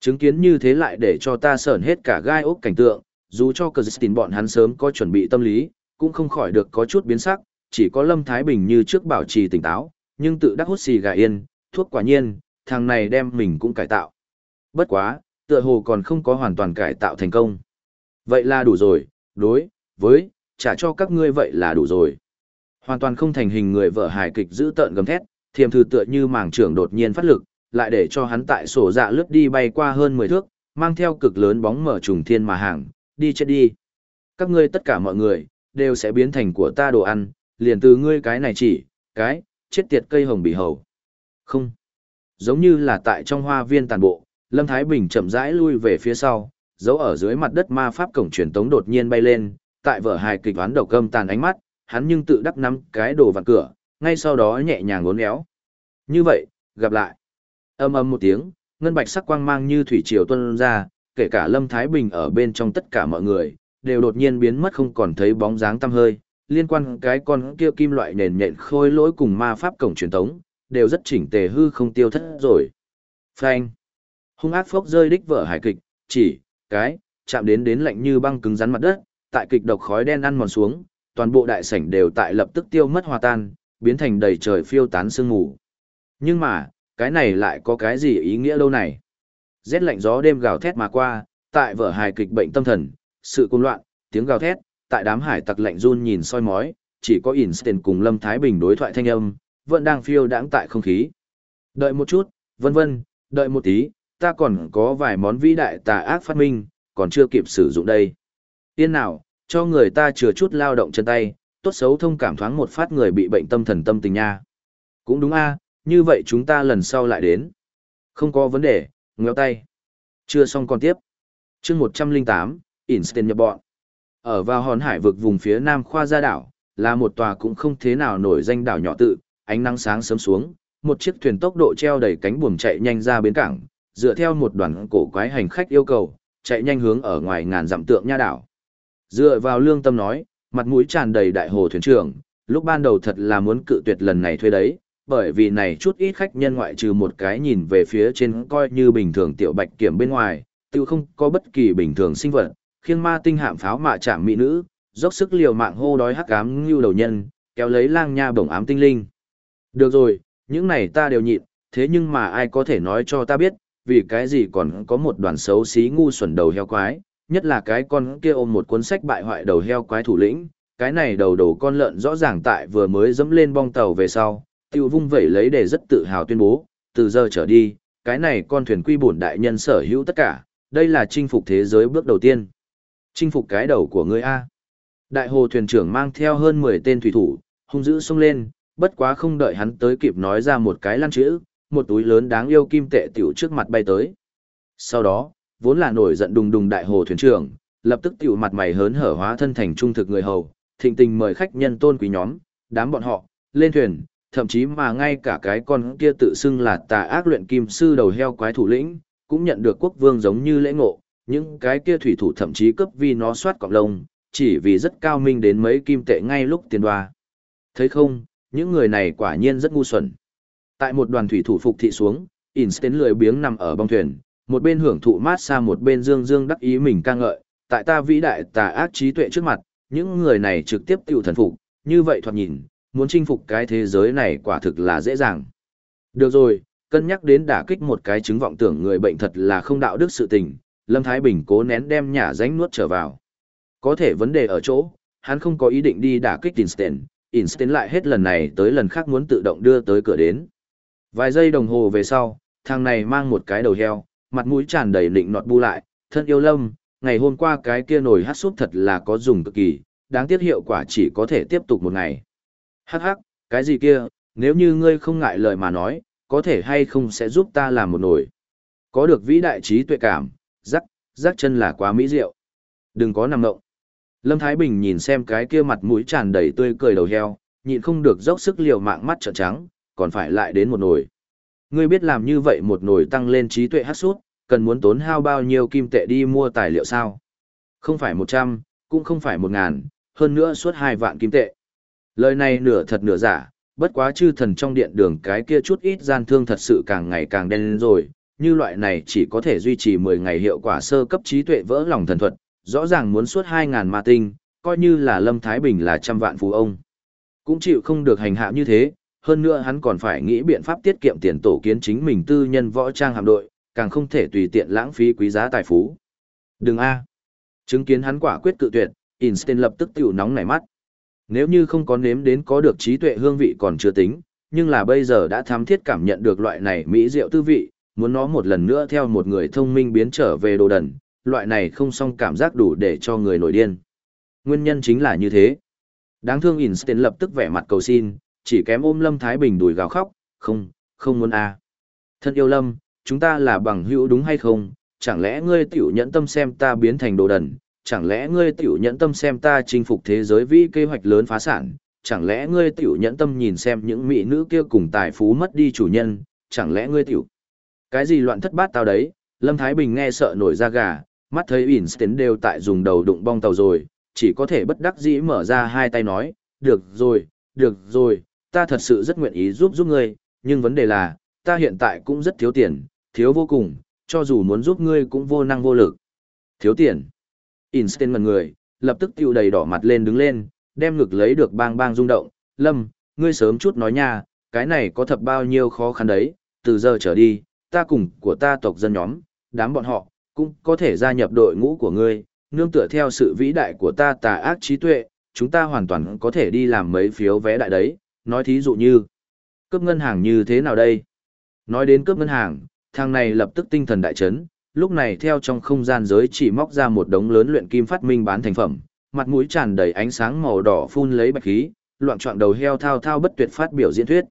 Chứng kiến như thế lại để cho ta sởn hết cả gai ốc cảnh tượng, dù cho cờ tin bọn hắn sớm có chuẩn bị tâm lý, cũng không khỏi được có chút biến sắc, chỉ có Lâm Thái Bình như trước bảo trì tỉnh táo, nhưng tự đắc hút xì gà yên, thuốc quả nhiên, thằng này đem mình cũng cải tạo. Bất quá, Tựa hồ còn không có hoàn toàn cải tạo thành công. Vậy là đủ rồi, đối, với, trả cho các ngươi vậy là đủ rồi. Hoàn toàn không thành hình người vợ hài kịch giữ tợn gầm thét, thiềm thư tựa như màng trưởng đột nhiên phát lực, lại để cho hắn tại sổ dạ lướt đi bay qua hơn 10 thước, mang theo cực lớn bóng mở trùng thiên mà hàng, đi chết đi. Các ngươi tất cả mọi người, đều sẽ biến thành của ta đồ ăn, liền từ ngươi cái này chỉ, cái, chết tiệt cây hồng bị hầu. Không. Giống như là tại trong hoa viên tàn bộ, Lâm Thái Bình chậm rãi lui về phía sau, giấu ở dưới mặt đất ma pháp cổng truyền tống đột nhiên bay lên, tại vở hài kịch ván đầu cơm tàn ánh mắt, hắn nhưng tự đắc nắm cái đồ vặn cửa, ngay sau đó nhẹ nhàng ngốn éo. Như vậy, gặp lại. Âm âm một tiếng, ngân bạch sắc quang mang như thủy triều tuôn ra, kể cả Lâm Thái Bình ở bên trong tất cả mọi người, đều đột nhiên biến mất không còn thấy bóng dáng tăm hơi, liên quan cái con kia kim loại nền nhện khôi lỗi cùng ma pháp cổng truyền tống, đều rất chỉnh tề hư không tiêu thất rồi. Phanh. Hung ác phốc rơi đích vợ hải kịch, chỉ, cái, chạm đến đến lạnh như băng cứng rắn mặt đất, tại kịch độc khói đen ăn mòn xuống, toàn bộ đại sảnh đều tại lập tức tiêu mất hòa tan, biến thành đầy trời phiêu tán sương mù. Nhưng mà, cái này lại có cái gì ý nghĩa lâu này? Rét lạnh gió đêm gào thét mà qua, tại vở hài kịch bệnh tâm thần, sự cuồng loạn, tiếng gào thét, tại đám hải tặc lạnh run nhìn soi mói, chỉ có Einstein cùng Lâm Thái Bình đối thoại thanh âm, vẫn đang phiêu đãng tại không khí. Đợi một chút, vân vân, đợi một tí, ta còn có vài món vĩ đại tà ác phát minh, còn chưa kịp sử dụng đây. Yên nào, cho người ta chừa chút lao động chân tay, tốt xấu thông cảm thoáng một phát người bị bệnh tâm thần tâm tình nha. Cũng đúng a, như vậy chúng ta lần sau lại đến. Không có vấn đề, ngéo tay. Chưa xong còn tiếp. chương 108, Einstein nhập bọn. Ở vào hòn hải vực vùng phía nam khoa gia đảo, là một tòa cũng không thế nào nổi danh đảo nhỏ tự, ánh nắng sáng sớm xuống, một chiếc thuyền tốc độ treo đầy cánh buồm chạy nhanh ra bến cảng, dựa theo một đoàn cổ quái hành khách yêu cầu, chạy nhanh hướng ở ngoài ngàn dặm tượng nha đảo. Dựa vào lương tâm nói, mặt mũi tràn đầy đại hồ thuyền trưởng, lúc ban đầu thật là muốn cự tuyệt lần này thuê đấy, bởi vì này chút ít khách nhân ngoại trừ một cái nhìn về phía trên coi như bình thường tiểu bạch kiểm bên ngoài, tự không có bất kỳ bình thường sinh vật, khiêng ma tinh hạm pháo mạ chạm mỹ nữ, dốc sức liều mạng hô đói hắc ám như đầu nhân, kéo lấy lang nha bổng ám tinh linh. Được rồi, những này ta đều nhịn, thế nhưng mà ai có thể nói cho ta biết, vì cái gì còn có một đoàn xấu xí ngu xuẩn đầu heo quái, nhất là cái con kia ôm một cuốn sách bại hoại đầu heo quái thủ lĩnh, cái này đầu đầu con lợn rõ ràng tại vừa mới dẫm lên bong tàu về sau, tiêu vung vẩy lấy để rất tự hào tuyên bố, từ giờ trở đi, cái này con thuyền quy bổn đại nhân sở hữu tất cả, đây là chinh phục thế giới bước đầu tiên. Chinh phục cái đầu của ngươi A. Đại hồ thuyền trưởng mang theo hơn 10 tên thủy thủ, hung dữ xông lên, bất quá không đợi hắn tới kịp nói ra một cái lăn chữ, một túi lớn đáng yêu kim tệ tiểu trước mặt bay tới. Sau đó, vốn là nổi giận đùng đùng đại hồ thuyền trưởng, lập tức tiểu mặt mày hớn hở hóa thân thành trung thực người hầu, thịnh tình mời khách nhân tôn quý nhóm, đám bọn họ, lên thuyền, thậm chí mà ngay cả cái con kia tự xưng là tà ác luyện kim sư đầu heo quái thủ lĩnh, cũng nhận được quốc vương giống như lễ ngộ, những cái kia thủy thủ thậm chí cấp vì nó soát cọng lông, chỉ vì rất cao minh đến mấy kim tệ ngay lúc tiền đoa. Thấy không, những người này quả nhiên rất ngu xuẩn. Tại một đoàn thủy thủ phục thị xuống, Einstein lười biếng nằm ở bong thuyền, một bên hưởng thụ mát xa một bên dương dương đắc ý mình ca ngợi, tại ta vĩ đại tà ác trí tuệ trước mặt, những người này trực tiếp tiêu thần phục, như vậy thoạt nhìn, muốn chinh phục cái thế giới này quả thực là dễ dàng. Được rồi, cân nhắc đến đả kích một cái chứng vọng tưởng người bệnh thật là không đạo đức sự tình, Lâm Thái Bình cố nén đem nhà ránh nuốt trở vào. Có thể vấn đề ở chỗ, hắn không có ý định đi đả kích Einstein, Einstein lại hết lần này tới lần khác muốn tự động đưa tới cửa đến. Vài giây đồng hồ về sau, thằng này mang một cái đầu heo, mặt mũi tràn đầy lịnh nọt bu lại, thân yêu lâm, ngày hôm qua cái kia nồi hát súp thật là có dùng cực kỳ, đáng tiếc hiệu quả chỉ có thể tiếp tục một ngày. Hắc hắc, cái gì kia, nếu như ngươi không ngại lời mà nói, có thể hay không sẽ giúp ta làm một nồi. Có được vĩ đại trí tuệ cảm, rắc, rắc chân là quá mỹ diệu. Đừng có nằm ngộng. Lâm Thái Bình nhìn xem cái kia mặt mũi tràn đầy tươi cười đầu heo, nhịn không được dốc sức liều mạng mắt trợn trắng, còn phải lại đến một nồi. Ngươi biết làm như vậy một nồi tăng lên trí tuệ hát sút, cần muốn tốn hao bao nhiêu kim tệ đi mua tài liệu sao? Không phải một trăm, cũng không phải một ngàn, hơn nữa suốt hai vạn kim tệ. Lời này nửa thật nửa giả, bất quá chư thần trong điện đường cái kia chút ít gian thương thật sự càng ngày càng đen lên rồi, như loại này chỉ có thể duy trì 10 ngày hiệu quả sơ cấp trí tuệ vỡ lòng thần thuật, rõ ràng muốn suốt 2.000 ma tinh, coi như là Lâm Thái Bình là trăm vạn phú ông. Cũng chịu không được hành hạ như thế, hơn nữa hắn còn phải nghĩ biện pháp tiết kiệm tiền tổ kiến chính mình tư nhân võ trang hạm đội, càng không thể tùy tiện lãng phí quý giá tài phú. Đừng a. Chứng kiến hắn quả quyết cự tuyệt, Einstein lập tức tiểu nóng nảy mắt. Nếu như không có nếm đến có được trí tuệ hương vị còn chưa tính, nhưng là bây giờ đã thám thiết cảm nhận được loại này mỹ rượu tư vị, muốn nó một lần nữa theo một người thông minh biến trở về đồ đần, loại này không song cảm giác đủ để cho người nổi điên. Nguyên nhân chính là như thế. Đáng thương Einstein lập tức vẻ mặt cầu xin, chỉ kém ôm Lâm Thái Bình đùi gào khóc, không, không muốn a. Thân yêu Lâm, chúng ta là bằng hữu đúng hay không, chẳng lẽ ngươi tiểu nhẫn tâm xem ta biến thành đồ đần, chẳng lẽ ngươi tiểu nhẫn tâm xem ta chinh phục thế giới vì kế hoạch lớn phá sản, chẳng lẽ ngươi tiểu nhẫn tâm nhìn xem những mỹ nữ kia cùng tài phú mất đi chủ nhân, chẳng lẽ ngươi tiểu... Cái gì loạn thất bát tao đấy, Lâm Thái Bình nghe sợ nổi da gà, mắt thấy Einstein đều tại dùng đầu đụng bong tàu rồi, chỉ có thể bất đắc dĩ mở ra hai tay nói, được rồi, được rồi, ta thật sự rất nguyện ý giúp giúp ngươi, nhưng vấn đề là, ta hiện tại cũng rất thiếu tiền, thiếu vô cùng, cho dù muốn giúp ngươi cũng vô năng vô lực. Thiếu tiền. Einstein ngần người, lập tức tiêu đầy đỏ mặt lên đứng lên, đem ngực lấy được bang bang rung động. Lâm, ngươi sớm chút nói nha, cái này có thật bao nhiêu khó khăn đấy, từ giờ trở đi, ta cùng của ta tộc dân nhóm, đám bọn họ, cũng có thể gia nhập đội ngũ của ngươi, nương tựa theo sự vĩ đại của ta tà ác trí tuệ, chúng ta hoàn toàn có thể đi làm mấy phiếu vé đại đấy, nói thí dụ như, cướp ngân hàng như thế nào đây? Nói đến cướp ngân hàng, thằng này lập tức tinh thần đại chấn, lúc này theo trong không gian giới chỉ móc ra một đống lớn luyện kim phát minh bán thành phẩm, mặt mũi tràn đầy ánh sáng màu đỏ phun lấy bạch khí, loạn trọng đầu heo thao thao bất tuyệt phát biểu diễn thuyết.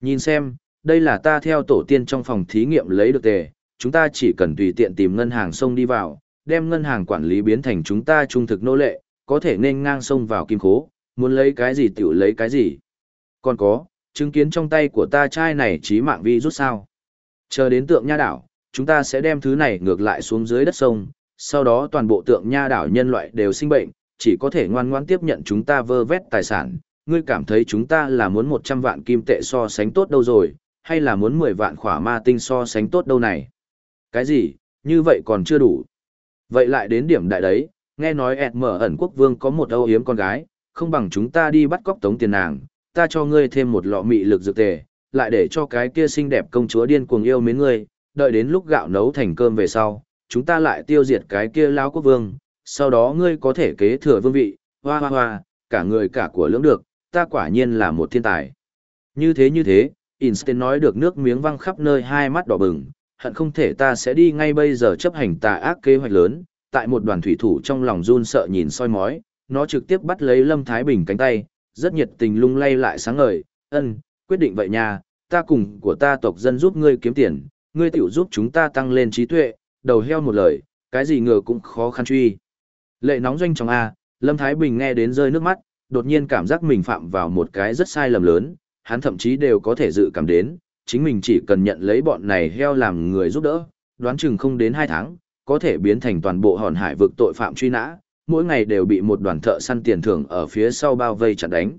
Nhìn xem, đây là ta theo tổ tiên trong phòng thí nghiệm lấy được tề, chúng ta chỉ cần tùy tiện tìm ngân hàng sông đi vào, đem ngân hàng quản lý biến thành chúng ta trung thực nô lệ, có thể nên ngang sông vào kim khố, muốn lấy cái gì tiểu lấy cái gì. Còn có, chứng kiến trong tay của ta chai này trí mạng vi rút sao. Chờ đến tượng nha đảo, chúng ta sẽ đem thứ này ngược lại xuống dưới đất sông, sau đó toàn bộ tượng nha đảo nhân loại đều sinh bệnh, chỉ có thể ngoan ngoãn tiếp nhận chúng ta vơ vét tài sản. Ngươi cảm thấy chúng ta là muốn 100 vạn kim tệ so sánh tốt đâu rồi, hay là muốn 10 vạn khỏa ma tinh so sánh tốt đâu này? Cái gì, như vậy còn chưa đủ. Vậy lại đến điểm đại đấy, nghe nói ẹt mở ẩn quốc vương có một âu hiếm con gái, không bằng chúng ta đi bắt cóc tống tiền nàng, ta cho ngươi thêm một lọ mị lực dược tề, lại để cho cái kia xinh đẹp công chúa điên cuồng yêu mến ngươi, đợi đến lúc gạo nấu thành cơm về sau, chúng ta lại tiêu diệt cái kia lão quốc vương, sau đó ngươi có thể kế thừa vương vị, hoa hoa hoa, cả người cả của lưỡng được, ta quả nhiên là một thiên tài. Như thế như thế, Einstein nói được nước miếng văng khắp nơi hai mắt đỏ bừng, hận không thể ta sẽ đi ngay bây giờ chấp hành tà ác kế hoạch lớn, tại một đoàn thủy thủ trong lòng run sợ nhìn soi mói, nó trực tiếp bắt lấy Lâm Thái Bình cánh tay, rất nhiệt tình lung lay lại sáng ngời, ân, quyết định vậy nha, ta cùng của ta tộc dân giúp ngươi kiếm tiền, ngươi tiểu giúp chúng ta tăng lên trí tuệ, đầu heo một lời, cái gì ngờ cũng khó khăn truy. Lệ nóng doanh trong A, Lâm Thái Bình nghe đến rơi nước mắt, đột nhiên cảm giác mình phạm vào một cái rất sai lầm lớn, hắn thậm chí đều có thể dự cảm đến, chính mình chỉ cần nhận lấy bọn này heo làm người giúp đỡ, đoán chừng không đến 2 tháng, có thể biến thành toàn bộ hòn hải vực tội phạm truy nã, mỗi ngày đều bị một đoàn thợ săn tiền thưởng ở phía sau bao vây chặn đánh.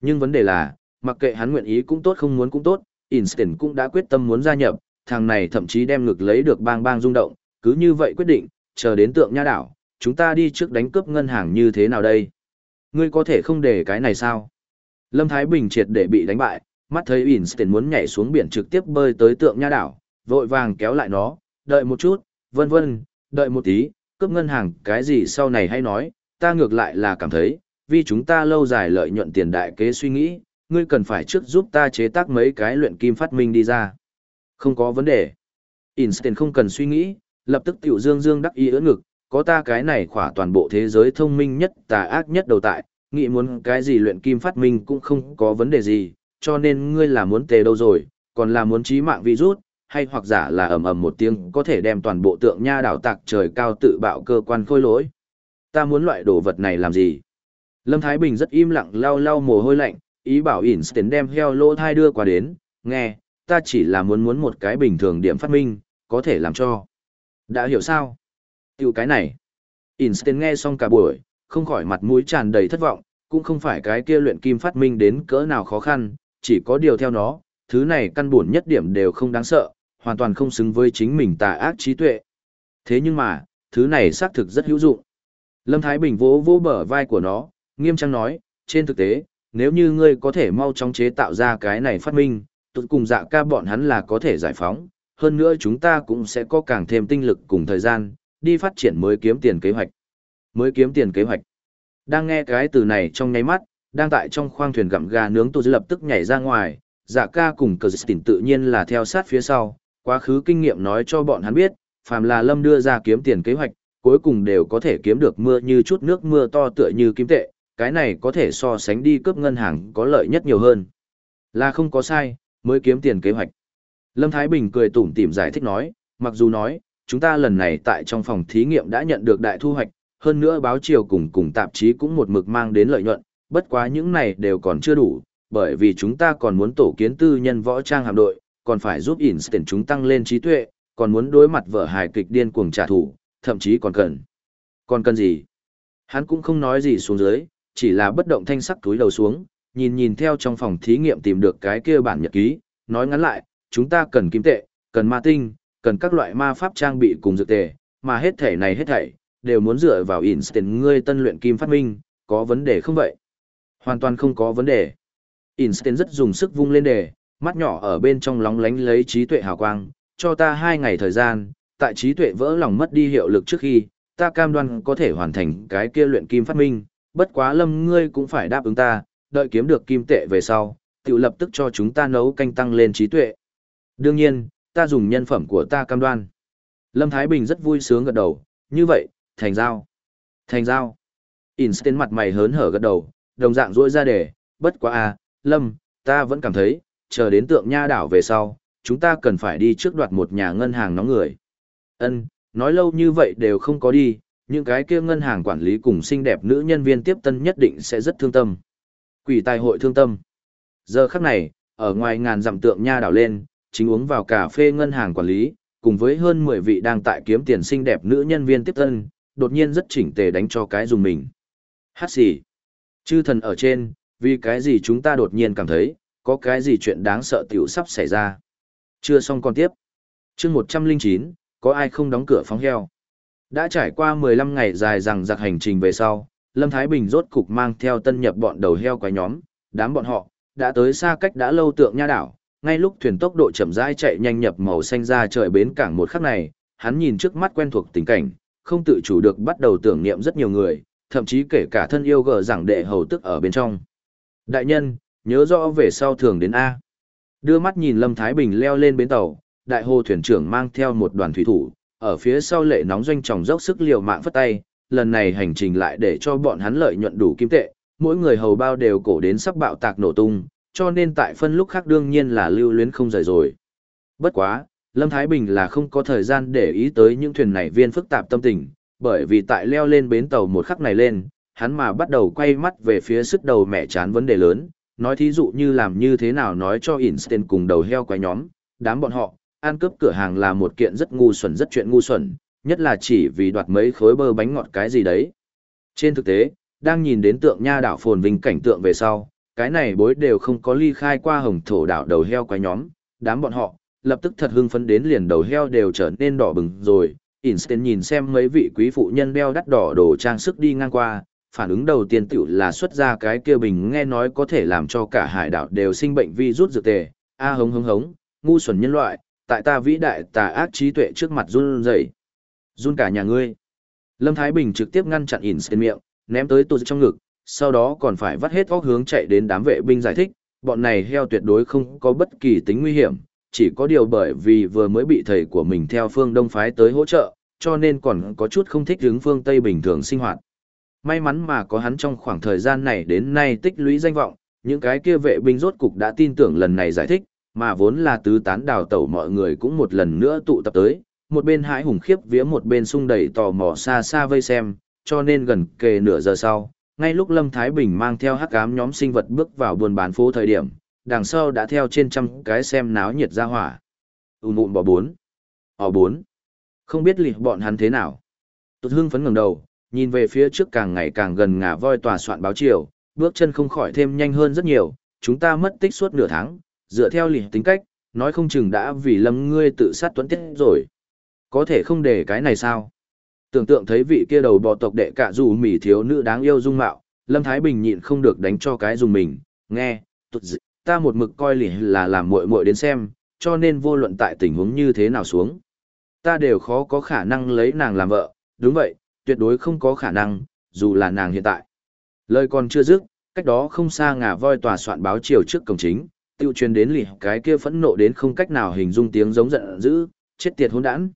Nhưng vấn đề là, mặc kệ hắn nguyện ý cũng tốt không muốn cũng tốt, Instant cũng đã quyết tâm muốn gia nhập, thằng này thậm chí đem ngực lấy được bang bang rung động, cứ như vậy quyết định, chờ đến tượng nha đảo, chúng ta đi trước đánh cướp ngân hàng như thế nào đây? Ngươi có thể không để cái này sao? Lâm Thái Bình triệt để bị đánh bại, mắt thấy Einstein muốn nhảy xuống biển trực tiếp bơi tới tượng nha đảo, vội vàng kéo lại nó, đợi một chút, vân vân, đợi một tí, cướp ngân hàng cái gì sau này hay nói, ta ngược lại là cảm thấy, vì chúng ta lâu dài lợi nhuận tiền đại kế suy nghĩ, ngươi cần phải trước giúp ta chế tác mấy cái luyện kim phát minh đi ra. Không có vấn đề. Einstein không cần suy nghĩ, lập tức tiểu dương dương đắc ý ưỡn ngực, có ta cái này khỏa toàn bộ thế giới thông minh nhất tà ác nhất đầu tại, nghĩ muốn cái gì luyện kim phát minh cũng không có vấn đề gì, cho nên ngươi là muốn tề đâu rồi, còn là muốn trí mạng virus, hay hoặc giả là ầm ầm một tiếng có thể đem toàn bộ tượng nha đảo tạc trời cao tự bạo cơ quan khôi lỗi. Ta muốn loại đồ vật này làm gì? Lâm Thái Bình rất im lặng lau lau mồ hôi lạnh, ý bảo Einstein đem heo lô thai đưa qua đến, nghe, ta chỉ là muốn muốn một cái bình thường điểm phát minh, có thể làm cho. Đã hiểu sao? Tiểu cái này. Einstein nghe xong cả buổi, không khỏi mặt mũi tràn đầy thất vọng, cũng không phải cái kia luyện kim phát minh đến cỡ nào khó khăn, chỉ có điều theo nó, thứ này căn buồn nhất điểm đều không đáng sợ, hoàn toàn không xứng với chính mình tà ác trí tuệ. Thế nhưng mà, thứ này xác thực rất hữu dụng. Lâm Thái Bình vỗ vỗ bờ vai của nó, nghiêm trang nói, trên thực tế, nếu như ngươi có thể mau chóng chế tạo ra cái này phát minh, tụt cùng dạ ca bọn hắn là có thể giải phóng, hơn nữa chúng ta cũng sẽ có càng thêm tinh lực cùng thời gian, đi phát triển mới kiếm tiền kế hoạch. Mới kiếm tiền kế hoạch. Đang nghe cái từ này trong nháy mắt, đang tại trong khoang thuyền gặm gà nướng tôi lập tức nhảy ra ngoài, dạ ca cùng cờ tỉnh tự nhiên là theo sát phía sau, quá khứ kinh nghiệm nói cho bọn hắn biết, phàm là lâm đưa ra kiếm tiền kế hoạch, cuối cùng đều có thể kiếm được mưa như chút nước mưa to tựa như kim tệ, cái này có thể so sánh đi cướp ngân hàng có lợi nhất nhiều hơn. Là không có sai, mới kiếm tiền kế hoạch. Lâm Thái Bình cười tủm tỉm giải thích nói, mặc dù nói, chúng ta lần này tại trong phòng thí nghiệm đã nhận được đại thu hoạch, hơn nữa báo chiều cùng cùng tạp chí cũng một mực mang đến lợi nhuận, bất quá những này đều còn chưa đủ, bởi vì chúng ta còn muốn tổ kiến tư nhân võ trang hạm đội, còn phải giúp Einstein chúng tăng lên trí tuệ, còn muốn đối mặt vở hài kịch điên cuồng trả thù, thậm chí còn cần. Còn cần gì? Hắn cũng không nói gì xuống dưới, chỉ là bất động thanh sắc túi đầu xuống, nhìn nhìn theo trong phòng thí nghiệm tìm được cái kia bản nhật ký, nói ngắn lại, chúng ta cần kim tệ, cần ma tinh, cần các loại ma pháp trang bị cùng dược tề, mà hết thể này hết thảy đều muốn dựa vào Einstein ngươi tân luyện kim phát minh, có vấn đề không vậy? Hoàn toàn không có vấn đề. Einstein rất dùng sức vung lên đề, mắt nhỏ ở bên trong lóng lánh lấy trí tuệ hào quang, cho ta hai ngày thời gian, tại trí tuệ vỡ lòng mất đi hiệu lực trước khi, ta cam đoan có thể hoàn thành cái kia luyện kim phát minh, bất quá lâm ngươi cũng phải đáp ứng ta, đợi kiếm được kim tệ về sau, tự lập tức cho chúng ta nấu canh tăng lên trí tuệ. Đương nhiên, ta dùng nhân phẩm của ta cam đoan. Lâm Thái Bình rất vui sướng gật đầu, như vậy, thành giao. Thành giao. Einstein mặt mày hớn hở gật đầu, đồng dạng rỗi ra để, bất quá à, Lâm, ta vẫn cảm thấy, chờ đến tượng nha đảo về sau, chúng ta cần phải đi trước đoạt một nhà ngân hàng nóng người. Ân, nói lâu như vậy đều không có đi, những cái kia ngân hàng quản lý cùng xinh đẹp nữ nhân viên tiếp tân nhất định sẽ rất thương tâm. Quỷ tài hội thương tâm. Giờ khắc này, ở ngoài ngàn dặm tượng nha đảo lên, chính uống vào cà phê ngân hàng quản lý, cùng với hơn 10 vị đang tại kiếm tiền xinh đẹp nữ nhân viên tiếp tân, đột nhiên rất chỉnh tề đánh cho cái dùng mình. Hát gì Chư thần ở trên, vì cái gì chúng ta đột nhiên cảm thấy, có cái gì chuyện đáng sợ tiểu sắp xảy ra. Chưa xong còn tiếp. chương 109, có ai không đóng cửa phóng heo. Đã trải qua 15 ngày dài rằng giặc hành trình về sau, Lâm Thái Bình rốt cục mang theo tân nhập bọn đầu heo quái nhóm, đám bọn họ, đã tới xa cách đã lâu tượng nha đảo, ngay lúc thuyền tốc độ chậm rãi chạy nhanh nhập màu xanh ra trời bến cảng một khắc này, hắn nhìn trước mắt quen thuộc tình cảnh, không tự chủ được bắt đầu tưởng niệm rất nhiều người, thậm chí kể cả thân yêu gờ giảng đệ hầu tức ở bên trong. Đại nhân, nhớ rõ về sau thường đến A. Đưa mắt nhìn Lâm Thái Bình leo lên bến tàu, đại hồ thuyền trưởng mang theo một đoàn thủy thủ, ở phía sau lệ nóng doanh tròng dốc sức liều mạng phất tay, lần này hành trình lại để cho bọn hắn lợi nhuận đủ kim tệ, mỗi người hầu bao đều cổ đến sắp bạo tạc nổ tung, cho nên tại phân lúc khác đương nhiên là lưu luyến không rời rồi. Bất quá, Lâm Thái Bình là không có thời gian để ý tới những thuyền này viên phức tạp tâm tình, bởi vì tại leo lên bến tàu một khắc này lên, hắn mà bắt đầu quay mắt về phía sức đầu mẹ chán vấn đề lớn, nói thí dụ như làm như thế nào nói cho Einstein cùng đầu heo quái nhóm, đám bọn họ, ăn cướp cửa hàng là một kiện rất ngu xuẩn rất chuyện ngu xuẩn, nhất là chỉ vì đoạt mấy khối bơ bánh ngọt cái gì đấy. Trên thực tế, đang nhìn đến tượng nha đảo phồn vinh cảnh tượng về sau, cái này bối đều không có ly khai qua hồng thổ đảo đầu heo quái nhóm, đám bọn họ, lập tức thật hưng phấn đến liền đầu heo đều trở nên đỏ bừng rồi. Einstein nhìn xem mấy vị quý phụ nhân đeo đắt đỏ đồ trang sức đi ngang qua, phản ứng đầu tiên tiểu là xuất ra cái kia bình nghe nói có thể làm cho cả hải đảo đều sinh bệnh vi rút dược tề. A hống hống hống, ngu xuẩn nhân loại, tại ta vĩ đại tà ác trí tuệ trước mặt run rẩy. Run cả nhà ngươi. Lâm Thái Bình trực tiếp ngăn chặn ỉn Einstein miệng, ném tới tụt trong ngực, sau đó còn phải vắt hết óc hướng chạy đến đám vệ binh giải thích, bọn này heo tuyệt đối không có bất kỳ tính nguy hiểm, chỉ có điều bởi vì vừa mới bị thầy của mình theo phương Đông phái tới hỗ trợ, cho nên còn có chút không thích hướng phương Tây bình thường sinh hoạt. May mắn mà có hắn trong khoảng thời gian này đến nay tích lũy danh vọng, những cái kia vệ binh rốt cục đã tin tưởng lần này giải thích, mà vốn là tứ tán đào tẩu mọi người cũng một lần nữa tụ tập tới, một bên hãi hùng khiếp vía một bên sung đầy tò mò xa xa vây xem, cho nên gần kề nửa giờ sau, ngay lúc Lâm Thái Bình mang theo hắc ám nhóm sinh vật bước vào buôn bán phố thời điểm, đằng sau đã theo trên trăm cái xem náo nhiệt ra hỏa. Ùn ùn bỏ bốn. Ở bốn. Không biết lì bọn hắn thế nào. Tụt hưng phấn ngẩng đầu, nhìn về phía trước càng ngày càng gần ngả voi tòa soạn báo chiều, bước chân không khỏi thêm nhanh hơn rất nhiều, chúng ta mất tích suốt nửa tháng, dựa theo lì tính cách, nói không chừng đã vì lâm ngươi tự sát tuấn tiết rồi. Có thể không để cái này sao? Tưởng tượng thấy vị kia đầu bò tộc đệ cả dù mỉ thiếu nữ đáng yêu dung mạo, Lâm Thái Bình nhịn không được đánh cho cái dùng mình, nghe, tụt dị, ta một mực coi lì là làm muội muội đến xem, cho nên vô luận tại tình huống như thế nào xuống. Ta đều khó có khả năng lấy nàng làm vợ, đúng vậy, tuyệt đối không có khả năng, dù là nàng hiện tại. Lời còn chưa dứt, cách đó không xa ngà voi tòa soạn báo chiều trước cổng chính, tiêu truyền đến lì cái kia phẫn nộ đến không cách nào hình dung tiếng giống giận dữ, chết tiệt hỗn đản.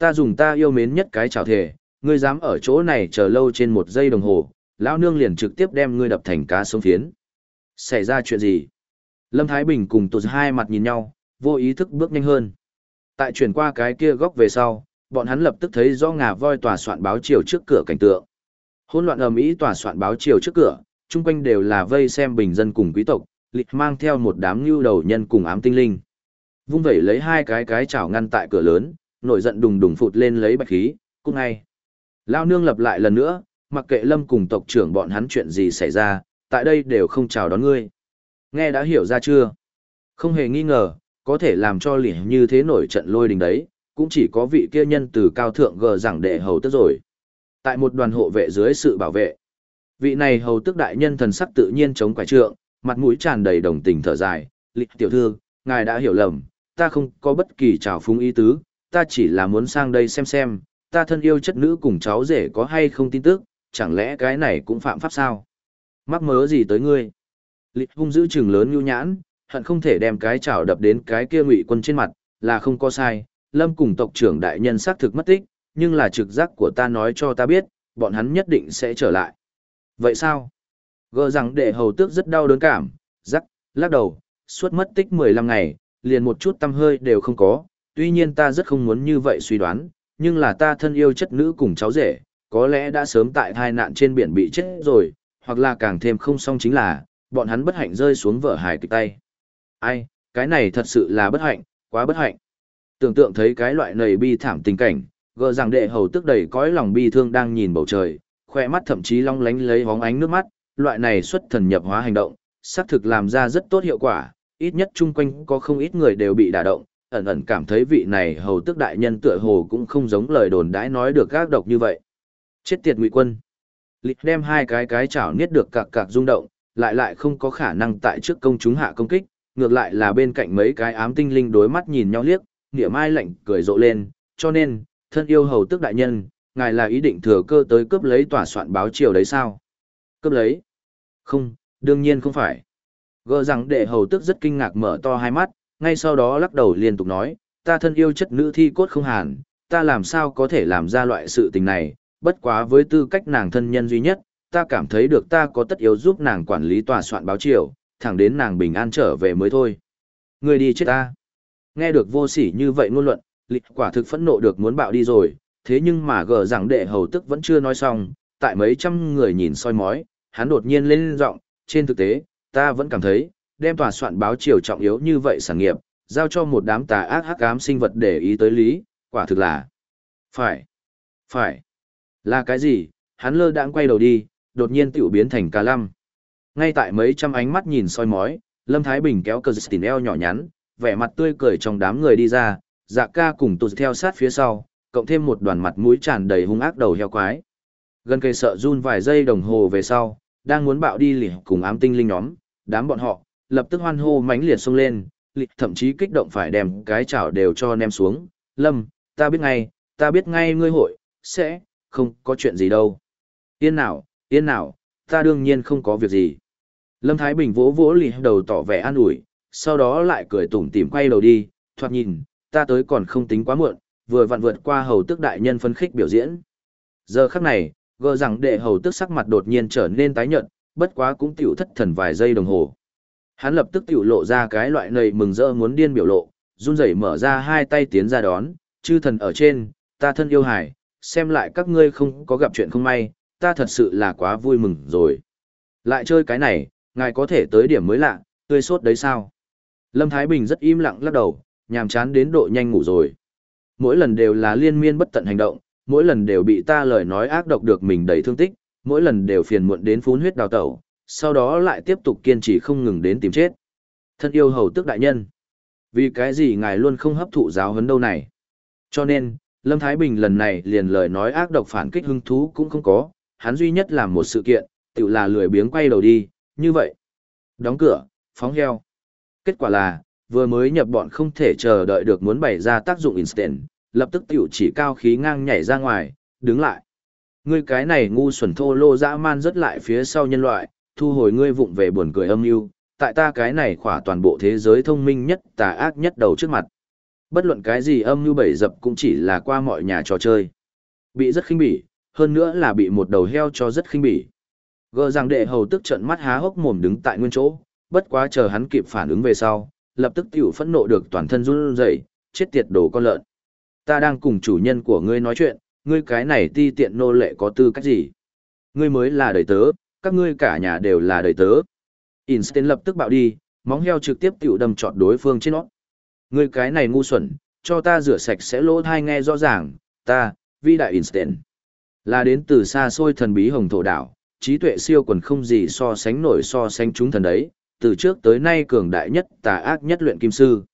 Ta dùng ta yêu mến nhất cái chào thể, ngươi dám ở chỗ này chờ lâu trên một giây đồng hồ, lão nương liền trực tiếp đem ngươi đập thành cá sống phiến. Xảy ra chuyện gì? Lâm Thái Bình cùng tụt hai mặt nhìn nhau, vô ý thức bước nhanh hơn. Tại chuyển qua cái kia góc về sau, bọn hắn lập tức thấy do ngà voi tòa soạn báo chiều trước cửa cảnh tượng. Hỗn loạn ầm ĩ tòa soạn báo chiều trước cửa, chung quanh đều là vây xem bình dân cùng quý tộc, lịch mang theo một đám nhu đầu nhân cùng ám tinh linh. Vung vẩy lấy hai cái cái chảo ngăn tại cửa lớn, nổi giận đùng đùng phụt lên lấy bạch khí, cung ngay. Lao nương lập lại lần nữa, mặc kệ lâm cùng tộc trưởng bọn hắn chuyện gì xảy ra, tại đây đều không chào đón ngươi. Nghe đã hiểu ra chưa? Không hề nghi ngờ, có thể làm cho lỉ như thế nổi trận lôi đình đấy, cũng chỉ có vị kia nhân từ cao thượng gờ giảng đệ hầu tức rồi. Tại một đoàn hộ vệ dưới sự bảo vệ, vị này hầu tức đại nhân thần sắc tự nhiên chống quải trượng, mặt mũi tràn đầy đồng tình thở dài, lịch tiểu thư, ngài đã hiểu lầm, ta không có bất kỳ trào phúng ý tứ, ta chỉ là muốn sang đây xem xem, ta thân yêu chất nữ cùng cháu rể có hay không tin tức, chẳng lẽ cái này cũng phạm pháp sao? Mắc mớ gì tới ngươi? Lịch hung giữ trừng lớn nhu nhãn, hận không thể đem cái chảo đập đến cái kia ngụy quân trên mặt, là không có sai, lâm cùng tộc trưởng đại nhân xác thực mất tích, nhưng là trực giác của ta nói cho ta biết, bọn hắn nhất định sẽ trở lại. Vậy sao? Gỡ rằng đệ hầu tước rất đau đớn cảm, rắc, lắc đầu, suốt mất tích 15 ngày, liền một chút tâm hơi đều không có, tuy nhiên ta rất không muốn như vậy suy đoán, nhưng là ta thân yêu chất nữ cùng cháu rể, có lẽ đã sớm tại thai nạn trên biển bị chết rồi, hoặc là càng thêm không xong chính là, bọn hắn bất hạnh rơi xuống vở hài kịch tay. Ai, cái này thật sự là bất hạnh, quá bất hạnh. Tưởng tượng thấy cái loại nầy bi thảm tình cảnh, gờ rằng đệ hầu tức đầy cõi lòng bi thương đang nhìn bầu trời, khoe mắt thậm chí long lánh lấy hóng ánh nước mắt, loại này xuất thần nhập hóa hành động, xác thực làm ra rất tốt hiệu quả, ít nhất chung quanh có không ít người đều bị đả động, ẩn ẩn cảm thấy vị này hầu tức đại nhân tựa hồ cũng không giống lời đồn đãi nói được gác độc như vậy. Chết tiệt ngụy quân. Lịch đem hai cái cái chảo niết được cạc cạc rung động, lại lại không có khả năng tại trước công chúng hạ công kích, ngược lại là bên cạnh mấy cái ám tinh linh đối mắt nhìn nhau liếc, nghĩa mai lạnh cười rộ lên, cho nên, thân yêu hầu tức đại nhân, ngài là ý định thừa cơ tới cướp lấy tòa soạn báo chiều đấy sao? Cướp lấy? Không, đương nhiên không phải. Gỡ rằng đệ hầu tức rất kinh ngạc mở to hai mắt, ngay sau đó lắc đầu liên tục nói, ta thân yêu chất nữ thi cốt không hàn, ta làm sao có thể làm ra loại sự tình này, bất quá với tư cách nàng thân nhân duy nhất, ta cảm thấy được ta có tất yếu giúp nàng quản lý tòa soạn báo triều, thẳng đến nàng bình an trở về mới thôi. Người đi chết ta. Nghe được vô sỉ như vậy ngôn luận, lịch quả thực phẫn nộ được muốn bạo đi rồi, thế nhưng mà gờ rằng đệ hầu tức vẫn chưa nói xong, tại mấy trăm người nhìn soi mói, hắn đột nhiên lên giọng, trên thực tế, ta vẫn cảm thấy, đem tòa soạn báo chiều trọng yếu như vậy sản nghiệp, giao cho một đám tà ác hắc ám sinh vật để ý tới lý, quả thực là phải, phải, là cái gì? Hắn lơ đãng quay đầu đi, đột nhiên tiểu biến thành cà lăm. Ngay tại mấy trăm ánh mắt nhìn soi mói, Lâm Thái Bình kéo cờ tình eo nhỏ nhắn, vẻ mặt tươi cười trong đám người đi ra, dạ ca cùng tụt theo sát phía sau, cộng thêm một đoàn mặt mũi tràn đầy hung ác đầu heo quái. Gần cây sợ run vài giây đồng hồ về sau, đang muốn bạo đi lỉ cùng ám tinh linh nhóm, đám bọn họ, lập tức hoan hô mãnh liệt xông lên, lịch thậm chí kích động phải đem cái chảo đều cho ném xuống. Lâm, ta biết ngay, ta biết ngay ngươi hội, sẽ, không có chuyện gì đâu. Yên nào, yên nào, ta đương nhiên không có việc gì. Lâm Thái Bình vỗ vỗ lì đầu tỏ vẻ an ủi, sau đó lại cười tủm tỉm quay đầu đi, thoạt nhìn, ta tới còn không tính quá muộn, vừa vặn vượt qua hầu tức đại nhân phân khích biểu diễn. Giờ khắc này, gờ rằng đệ hầu tức sắc mặt đột nhiên trở nên tái nhợt, bất quá cũng tiểu thất thần vài giây đồng hồ. Hắn lập tức tiểu lộ ra cái loại nầy mừng rỡ muốn điên biểu lộ, run rẩy mở ra hai tay tiến ra đón, chư thần ở trên, ta thân yêu hải, xem lại các ngươi không có gặp chuyện không may, ta thật sự là quá vui mừng rồi. Lại chơi cái này, ngài có thể tới điểm mới lạ, tươi sốt đấy sao? Lâm Thái Bình rất im lặng lắc đầu, nhàm chán đến độ nhanh ngủ rồi. Mỗi lần đều là liên miên bất tận hành động, mỗi lần đều bị ta lời nói ác độc được mình đầy thương tích, mỗi lần đều phiền muộn đến phun huyết đào tẩu, sau đó lại tiếp tục kiên trì không ngừng đến tìm chết. Thân yêu hầu tức đại nhân. Vì cái gì ngài luôn không hấp thụ giáo huấn đâu này? Cho nên, Lâm Thái Bình lần này liền lời nói ác độc phản kích hứng thú cũng không có, hắn duy nhất làm một sự kiện, tự là lười biếng quay đầu đi, như vậy. Đóng cửa, phóng heo. Kết quả là, vừa mới nhập bọn không thể chờ đợi được muốn bày ra tác dụng instant, lập tức tiểu chỉ cao khí ngang nhảy ra ngoài, đứng lại. Ngươi cái này ngu xuẩn thô lô dã man rất lại phía sau nhân loại, thu hồi ngươi vụng về buồn cười âm mưu, tại ta cái này khỏa toàn bộ thế giới thông minh nhất tà ác nhất đầu trước mặt. Bất luận cái gì âm mưu bảy dập cũng chỉ là qua mọi nhà trò chơi. Bị rất khinh bỉ, hơn nữa là bị một đầu heo cho rất khinh bỉ. Gờ rằng đệ hầu tức trận mắt há hốc mồm đứng tại nguyên chỗ, bất quá chờ hắn kịp phản ứng về sau, lập tức tiểu phẫn nộ được toàn thân run rẩy, chết tiệt đồ con lợn. Ta đang cùng chủ nhân của ngươi nói chuyện, ngươi cái này ti tiện nô lệ có tư cách gì? Ngươi mới là đời tớ, các ngươi cả nhà đều là đời tớ. Einstein lập tức bạo đi, móng heo trực tiếp tiểu đâm trọt đối phương trên nó. Ngươi cái này ngu xuẩn, cho ta rửa sạch sẽ lỗ thai nghe rõ ràng, ta, vi đại Einstein. Là đến từ xa xôi thần bí hồng thổ đảo, trí tuệ siêu quần không gì so sánh nổi so sánh chúng thần đấy, từ trước tới nay cường đại nhất tà ác nhất luyện kim sư.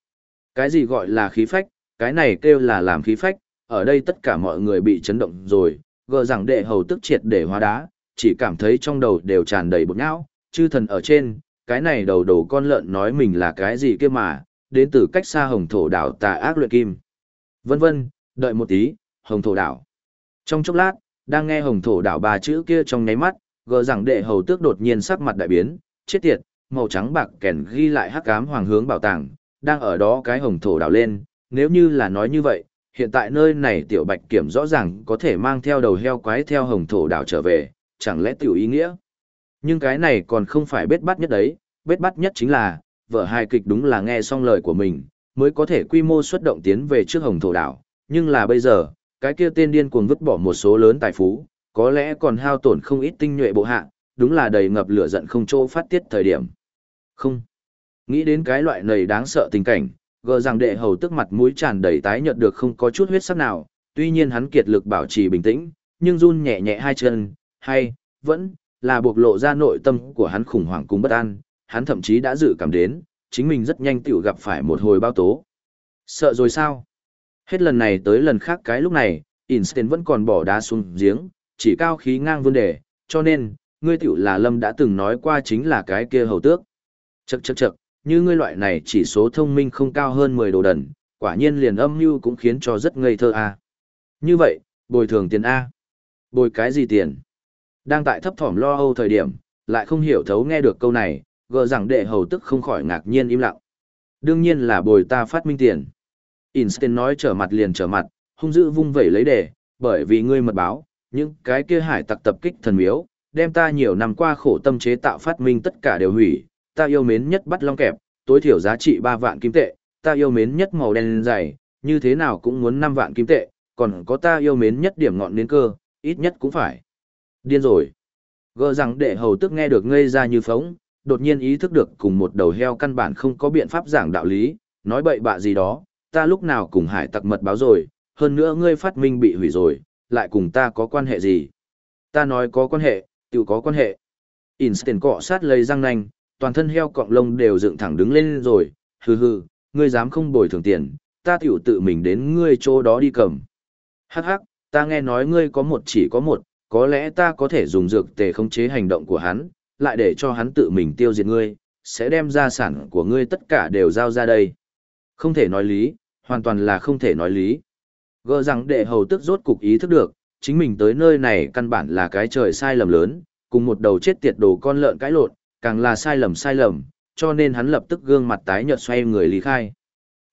Cái gì gọi là khí phách, cái này kêu là làm khí phách, ở đây tất cả mọi người bị chấn động rồi, gờ rằng đệ hầu tức triệt để hóa đá, chỉ cảm thấy trong đầu đều tràn đầy bột não, chư thần ở trên, cái này đầu đầu con lợn nói mình là cái gì kia mà, đến từ cách xa hồng thổ đảo tà ác luyện kim. Vân vân, đợi một tí, hồng thổ đảo. Trong chốc lát, đang nghe hồng thổ đảo ba chữ kia trong nháy mắt, gờ rằng đệ hầu tước đột nhiên sắc mặt đại biến, chết tiệt, màu trắng bạc kèn ghi lại hắc ám hoàng hướng bảo tàng, đang ở đó cái hồng thổ đảo lên, nếu như là nói như vậy, hiện tại nơi này tiểu bạch kiểm rõ ràng có thể mang theo đầu heo quái theo hồng thổ đảo trở về, chẳng lẽ tiểu ý nghĩa? Nhưng cái này còn không phải bết bắt nhất đấy, bết bắt nhất chính là, vợ hài kịch đúng là nghe xong lời của mình, mới có thể quy mô xuất động tiến về trước hồng thổ đảo, nhưng là bây giờ, cái kia tên điên cuồng vứt bỏ một số lớn tài phú, có lẽ còn hao tổn không ít tinh nhuệ bộ hạ, đúng là đầy ngập lửa giận không chỗ phát tiết thời điểm. Không. Nghĩ đến cái loại này đáng sợ tình cảnh, gờ rằng đệ hầu tức mặt mũi tràn đầy tái nhợt được không có chút huyết sắc nào, tuy nhiên hắn kiệt lực bảo trì bình tĩnh, nhưng run nhẹ nhẹ hai chân, hay, vẫn, là bộc lộ ra nội tâm của hắn khủng hoảng cùng bất an, hắn thậm chí đã dự cảm đến, chính mình rất nhanh tiểu gặp phải một hồi bao tố. Sợ rồi sao? Hết lần này tới lần khác cái lúc này, Einstein vẫn còn bỏ đá xuống giếng, chỉ cao khí ngang vấn đề, cho nên, ngươi tiểu là lâm đã từng nói qua chính là cái kia hầu tước. Chậc chậc chậc, như ngươi loại này chỉ số thông minh không cao hơn 10 đồ đần, quả nhiên liền âm mưu cũng khiến cho rất ngây thơ a. Như vậy, bồi thường tiền a. Bồi cái gì tiền? Đang tại thấp thỏm lo âu thời điểm, lại không hiểu thấu nghe được câu này, gờ rằng đệ hầu tức không khỏi ngạc nhiên im lặng. Đương nhiên là bồi ta phát minh tiền. Einstein nói trở mặt liền trở mặt, hung dữ vung vẩy lấy đề, bởi vì ngươi mật báo, những cái kia hải tặc tập kích thần miếu, đem ta nhiều năm qua khổ tâm chế tạo phát minh tất cả đều hủy, ta yêu mến nhất bắt long kẹp, tối thiểu giá trị 3 vạn kim tệ, ta yêu mến nhất màu đen dày, như thế nào cũng muốn 5 vạn kim tệ, còn có ta yêu mến nhất điểm ngọn nến cơ, ít nhất cũng phải. Điên rồi. Gỡ rằng đệ hầu tức nghe được ngây ra như phóng, đột nhiên ý thức được cùng một đầu heo căn bản không có biện pháp giảng đạo lý, nói bậy bạ gì đó, ta lúc nào cùng hải tặc mật báo rồi, hơn nữa ngươi phát minh bị hủy rồi, lại cùng ta có quan hệ gì? Ta nói có quan hệ, tự có quan hệ. Einstein cọ sát lấy răng nanh, toàn thân heo cọng lông đều dựng thẳng đứng lên rồi, hừ hừ, ngươi dám không bồi thường tiền, ta tiểu tự mình đến ngươi chỗ đó đi cầm. Hắc hắc, ta nghe nói ngươi có một chỉ có một, có lẽ ta có thể dùng dược tề khống chế hành động của hắn, lại để cho hắn tự mình tiêu diệt ngươi, sẽ đem gia sản của ngươi tất cả đều giao ra đây. Không thể nói lý, hoàn toàn là không thể nói lý. Gỡ rằng đệ hầu tức rốt cục ý thức được, chính mình tới nơi này căn bản là cái trời sai lầm lớn, cùng một đầu chết tiệt đồ con lợn cãi lộn, càng là sai lầm sai lầm, cho nên hắn lập tức gương mặt tái nhợt xoay người lý khai.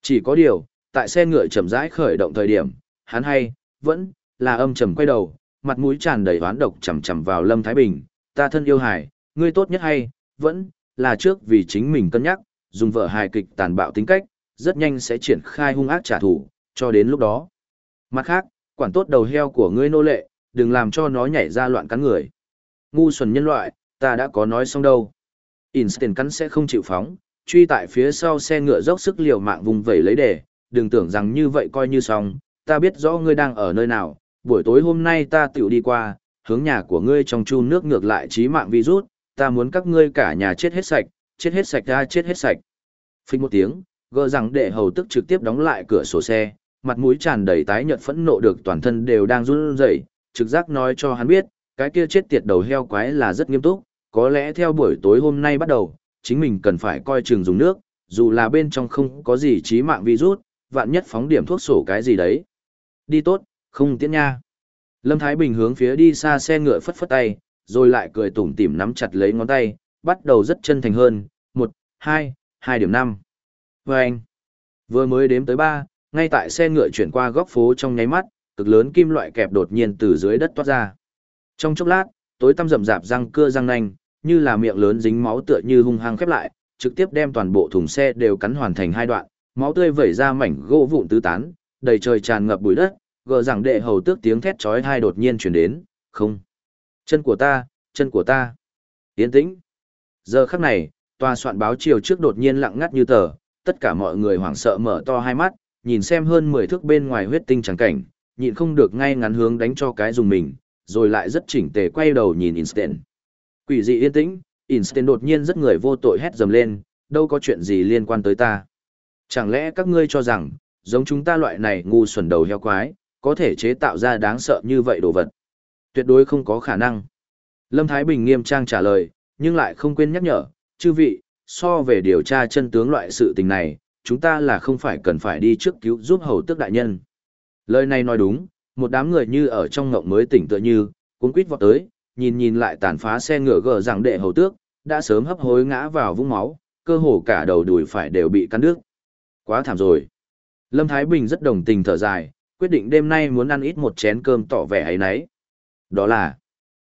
Chỉ có điều, tại xe ngựa chậm rãi khởi động thời điểm, hắn hay, vẫn, là âm trầm quay đầu, mặt mũi tràn đầy oán độc chầm chầm vào Lâm Thái Bình, ta thân yêu hải, ngươi tốt nhất hay, vẫn, là trước vì chính mình cân nhắc, dùng vợ hài kịch tàn bạo tính cách, rất nhanh sẽ triển khai hung ác trả thù, cho đến lúc đó. Mặt khác, quản tốt đầu heo của ngươi nô lệ, đừng làm cho nó nhảy ra loạn cắn người. Ngu xuẩn nhân loại, ta đã có nói xong đâu. Instant cắn sẽ không chịu phóng, truy tại phía sau xe ngựa dốc sức liều mạng vùng vẩy lấy đề, đừng tưởng rằng như vậy coi như xong, ta biết rõ ngươi đang ở nơi nào, buổi tối hôm nay ta tiểu đi qua, hướng nhà của ngươi trong chun nước ngược lại trí mạng virus, ta muốn các ngươi cả nhà chết hết sạch, chết hết sạch ra chết hết sạch. Phích một tiếng, gỡ rằng đệ hầu tức trực tiếp đóng lại cửa sổ xe, mặt mũi tràn đầy tái nhợt phẫn nộ được toàn thân đều đang run rẩy, trực giác nói cho hắn biết, cái kia chết tiệt đầu heo quái là rất nghiêm túc, có lẽ theo buổi tối hôm nay bắt đầu, chính mình cần phải coi chừng dùng nước, dù là bên trong không có gì trí mạng virus, vạn nhất phóng điểm thuốc sổ cái gì đấy. Đi tốt, không tiễn nha. Lâm Thái Bình hướng phía đi xa xe ngựa phất phất tay, rồi lại cười tủm tỉm nắm chặt lấy ngón tay, bắt đầu rất chân thành hơn, một, hai, hai điểm năm. Và anh, vừa mới đếm tới ba, ngay tại xe ngựa chuyển qua góc phố trong nháy mắt, cực lớn kim loại kẹp đột nhiên từ dưới đất toát ra. Trong chốc lát, tối tăm rậm rạp răng cưa răng nanh, như là miệng lớn dính máu tựa như hung hăng khép lại, trực tiếp đem toàn bộ thùng xe đều cắn hoàn thành hai đoạn, máu tươi vẩy ra mảnh gỗ vụn tứ tán, đầy trời tràn ngập bụi đất, gờ rằng đệ hầu tước tiếng thét chói tai đột nhiên truyền đến, "Không! Chân của ta, chân của ta!" Yên tĩnh. Giờ khắc này, tòa soạn báo chiều trước đột nhiên lặng ngắt như tờ, tất cả mọi người hoảng sợ mở to hai mắt, nhìn xem hơn 10 thước bên ngoài huyết tinh chẳng cảnh, nhịn không được ngay ngắn hướng đánh cho cái dùng mình, rồi lại rất chỉnh tề quay đầu nhìn Instant. Quỷ dị yên tĩnh, Instant đột nhiên rất người vô tội hét dầm lên, đâu có chuyện gì liên quan tới ta. Chẳng lẽ các ngươi cho rằng, giống chúng ta loại này ngu xuẩn đầu heo quái, có thể chế tạo ra đáng sợ như vậy đồ vật? Tuyệt đối không có khả năng. Lâm Thái Bình nghiêm trang trả lời, nhưng lại không quên nhắc nhở, chư vị, so về điều tra chân tướng loại sự tình này, chúng ta là không phải cần phải đi trước cứu giúp hầu tước đại nhân. Lời này nói đúng, một đám người như ở trong ngộng mới tỉnh tựa như, cuốn quýt vọt tới, nhìn nhìn lại tàn phá xe ngựa gờ rằng đệ hầu tước, đã sớm hấp hối ngã vào vũng máu, cơ hồ cả đầu đùi phải đều bị cắn đứt. Quá thảm rồi. Lâm Thái Bình rất đồng tình thở dài, quyết định đêm nay muốn ăn ít một chén cơm tỏ vẻ ấy nấy. Đó là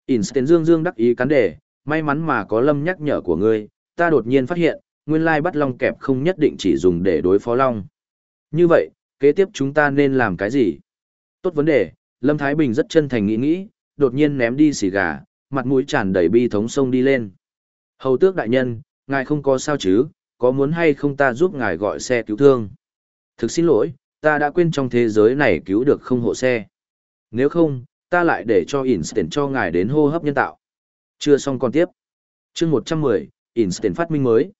Einstein Dương Dương đắc ý cắn đề, may mắn mà có Lâm nhắc nhở của ngươi, ta đột nhiên phát hiện, nguyên lai bắt long kẹp không nhất định chỉ dùng để đối phó long. Như vậy, kế tiếp chúng ta nên làm cái gì? Tốt vấn đề, Lâm Thái Bình rất chân thành nghĩ nghĩ, đột nhiên ném đi xì gà, mặt mũi tràn đầy bi thống sông đi lên. Hầu tước đại nhân, ngài không có sao chứ, có muốn hay không ta giúp ngài gọi xe cứu thương? Thực xin lỗi, ta đã quên trong thế giới này cứu được không hộ xe. Nếu không, ta lại để cho Instant cho ngài đến hô hấp nhân tạo. Chưa xong còn tiếp. chương 110, Instant phát minh mới.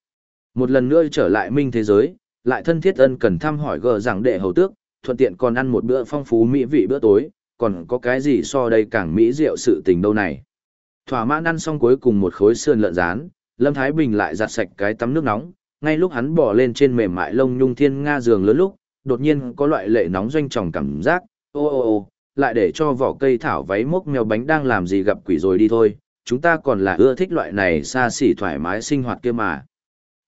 Một lần nữa trở lại minh thế giới, lại thân thiết ân cần thăm hỏi gờ rằng đệ hầu tước, thuận tiện còn ăn một bữa phong phú mỹ vị bữa tối, còn có cái gì so đây càng mỹ diệu sự tình đâu này. Thỏa mãn ăn xong cuối cùng một khối sườn lợn rán, Lâm Thái Bình lại giặt sạch cái tắm nước nóng, ngay lúc hắn bỏ lên trên mềm mại lông nhung thiên nga giường lớn lúc, đột nhiên có loại lệ nóng doanh tròng cảm giác, ô ô ô, lại để cho vỏ cây thảo váy mốc mèo bánh đang làm gì gặp quỷ rồi đi thôi, chúng ta còn là ưa thích loại này xa xỉ thoải mái sinh hoạt kia mà.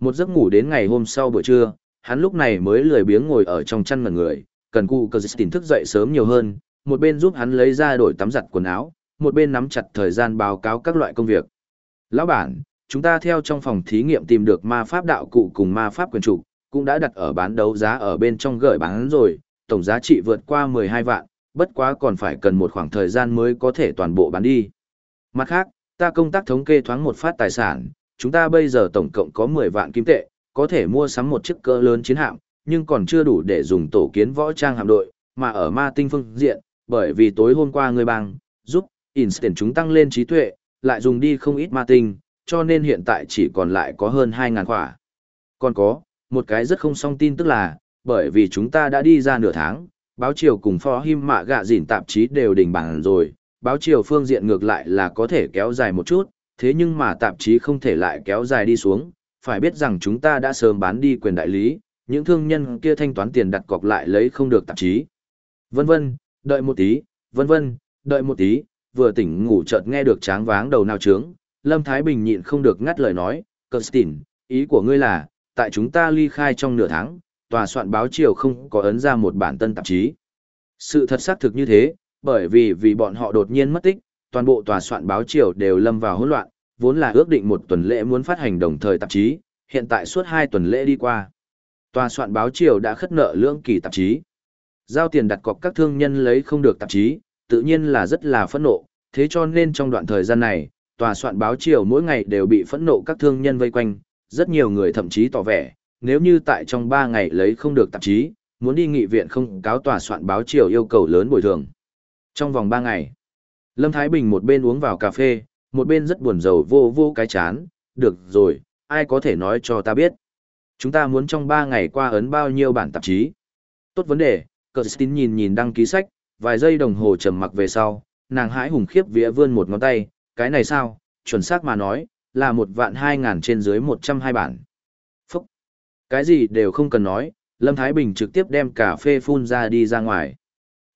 Một giấc ngủ đến ngày hôm sau buổi trưa, hắn lúc này mới lười biếng ngồi ở trong chăn ngẩn người, cần cụ cơ tỉnh thức dậy sớm nhiều hơn, một bên giúp hắn lấy ra đổi tắm giặt quần áo, một bên nắm chặt thời gian báo cáo các loại công việc. Lão bản, chúng ta theo trong phòng thí nghiệm tìm được ma pháp đạo cụ cùng ma pháp quyền trục, cũng đã đặt ở bán đấu giá ở bên trong gửi bán rồi, tổng giá trị vượt qua 12 vạn, bất quá còn phải cần một khoảng thời gian mới có thể toàn bộ bán đi. Mặt khác, ta công tác thống kê thoáng một phát tài sản, chúng ta bây giờ tổng cộng có 10 vạn kim tệ, có thể mua sắm một chiếc cỡ lớn chiến hạm, nhưng còn chưa đủ để dùng tổ kiến võ trang hạm đội, mà ở ma tinh phương diện, bởi vì tối hôm qua người bang, giúp, Instant chúng tăng lên trí tuệ, lại dùng đi không ít ma tinh, cho nên hiện tại chỉ còn lại có hơn 2.000 khỏa. Còn có, một cái rất không song tin tức là, bởi vì chúng ta đã đi ra nửa tháng, báo chiều cùng phó him mạ gạ dỉn tạp chí đều đình bản rồi, báo chiều phương diện ngược lại là có thể kéo dài một chút, thế nhưng mà tạp chí không thể lại kéo dài đi xuống, phải biết rằng chúng ta đã sớm bán đi quyền đại lý, những thương nhân kia thanh toán tiền đặt cọc lại lấy không được tạp chí. Vân vân, đợi một tí, vân vân, đợi một tí, vừa tỉnh ngủ chợt nghe được tráng váng đầu nào trướng, Lâm Thái Bình nhịn không được ngắt lời nói, Constantine, ý của ngươi là, tại chúng ta ly khai trong nửa tháng, tòa soạn báo chiều không có ấn ra một bản tân tạp chí. Sự thật xác thực như thế, bởi vì vì bọn họ đột nhiên mất tích, toàn bộ tòa soạn báo chiều đều lâm vào hỗn loạn, vốn là ước định một tuần lễ muốn phát hành đồng thời tạp chí, hiện tại suốt hai tuần lễ đi qua. Tòa soạn báo chiều đã khất nợ lưỡng kỳ tạp chí. Giao tiền đặt cọc các thương nhân lấy không được tạp chí, tự nhiên là rất là phẫn nộ, thế cho nên trong đoạn thời gian này, tòa soạn báo chiều mỗi ngày đều bị phẫn nộ các thương nhân vây quanh, rất nhiều người thậm chí tỏ vẻ, nếu như tại trong 3 ngày lấy không được tạp chí, muốn đi nghị viện không cáo tòa soạn báo chiều yêu cầu lớn bồi thường. Trong vòng 3 ngày, Lâm Thái Bình một bên uống vào cà phê, một bên rất buồn rầu vô vô cái chán, được rồi, ai có thể nói cho ta biết. Chúng ta muốn trong 3 ngày qua ấn bao nhiêu bản tạp chí. Tốt vấn đề, Kirsten nhìn nhìn đăng ký sách, vài giây đồng hồ trầm mặc về sau, nàng hãi hùng khiếp vía vươn một ngón tay, cái này sao, chuẩn xác mà nói, là một vạn hai ngàn trên dưới 102 bản. Phúc! Cái gì đều không cần nói, Lâm Thái Bình trực tiếp đem cà phê phun ra đi ra ngoài.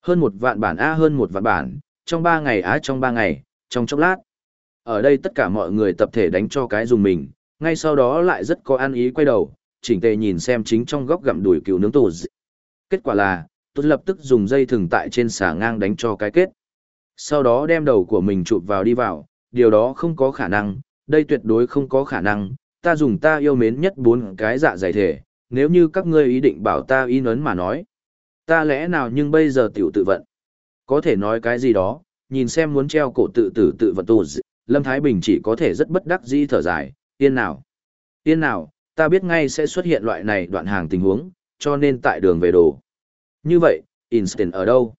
Hơn một vạn bản A hơn một vạn bản, trong ba ngày Á trong ba ngày, trong chốc lát. Ở đây tất cả mọi người tập thể đánh cho cái dùng mình, ngay sau đó lại rất có ăn ý quay đầu, chỉnh tề nhìn xem chính trong góc gặm đùi cừu nướng tổ. dị. Kết quả là, tôi lập tức dùng dây thừng tại trên xà ngang đánh cho cái kết. Sau đó đem đầu của mình chụp vào đi vào, điều đó không có khả năng, đây tuyệt đối không có khả năng, ta dùng ta yêu mến nhất bốn cái dạ dày thể, nếu như các ngươi ý định bảo ta y nấn mà nói. Ta lẽ nào nhưng bây giờ tiểu tự vận. Có thể nói cái gì đó, nhìn xem muốn treo cổ tự tử tự vận tù dị, Lâm Thái Bình chỉ có thể rất bất đắc dĩ thở dài, yên nào. Yên nào, ta biết ngay sẽ xuất hiện loại này đoạn hàng tình huống, cho nên tại đường về đồ. Như vậy, Instant ở đâu?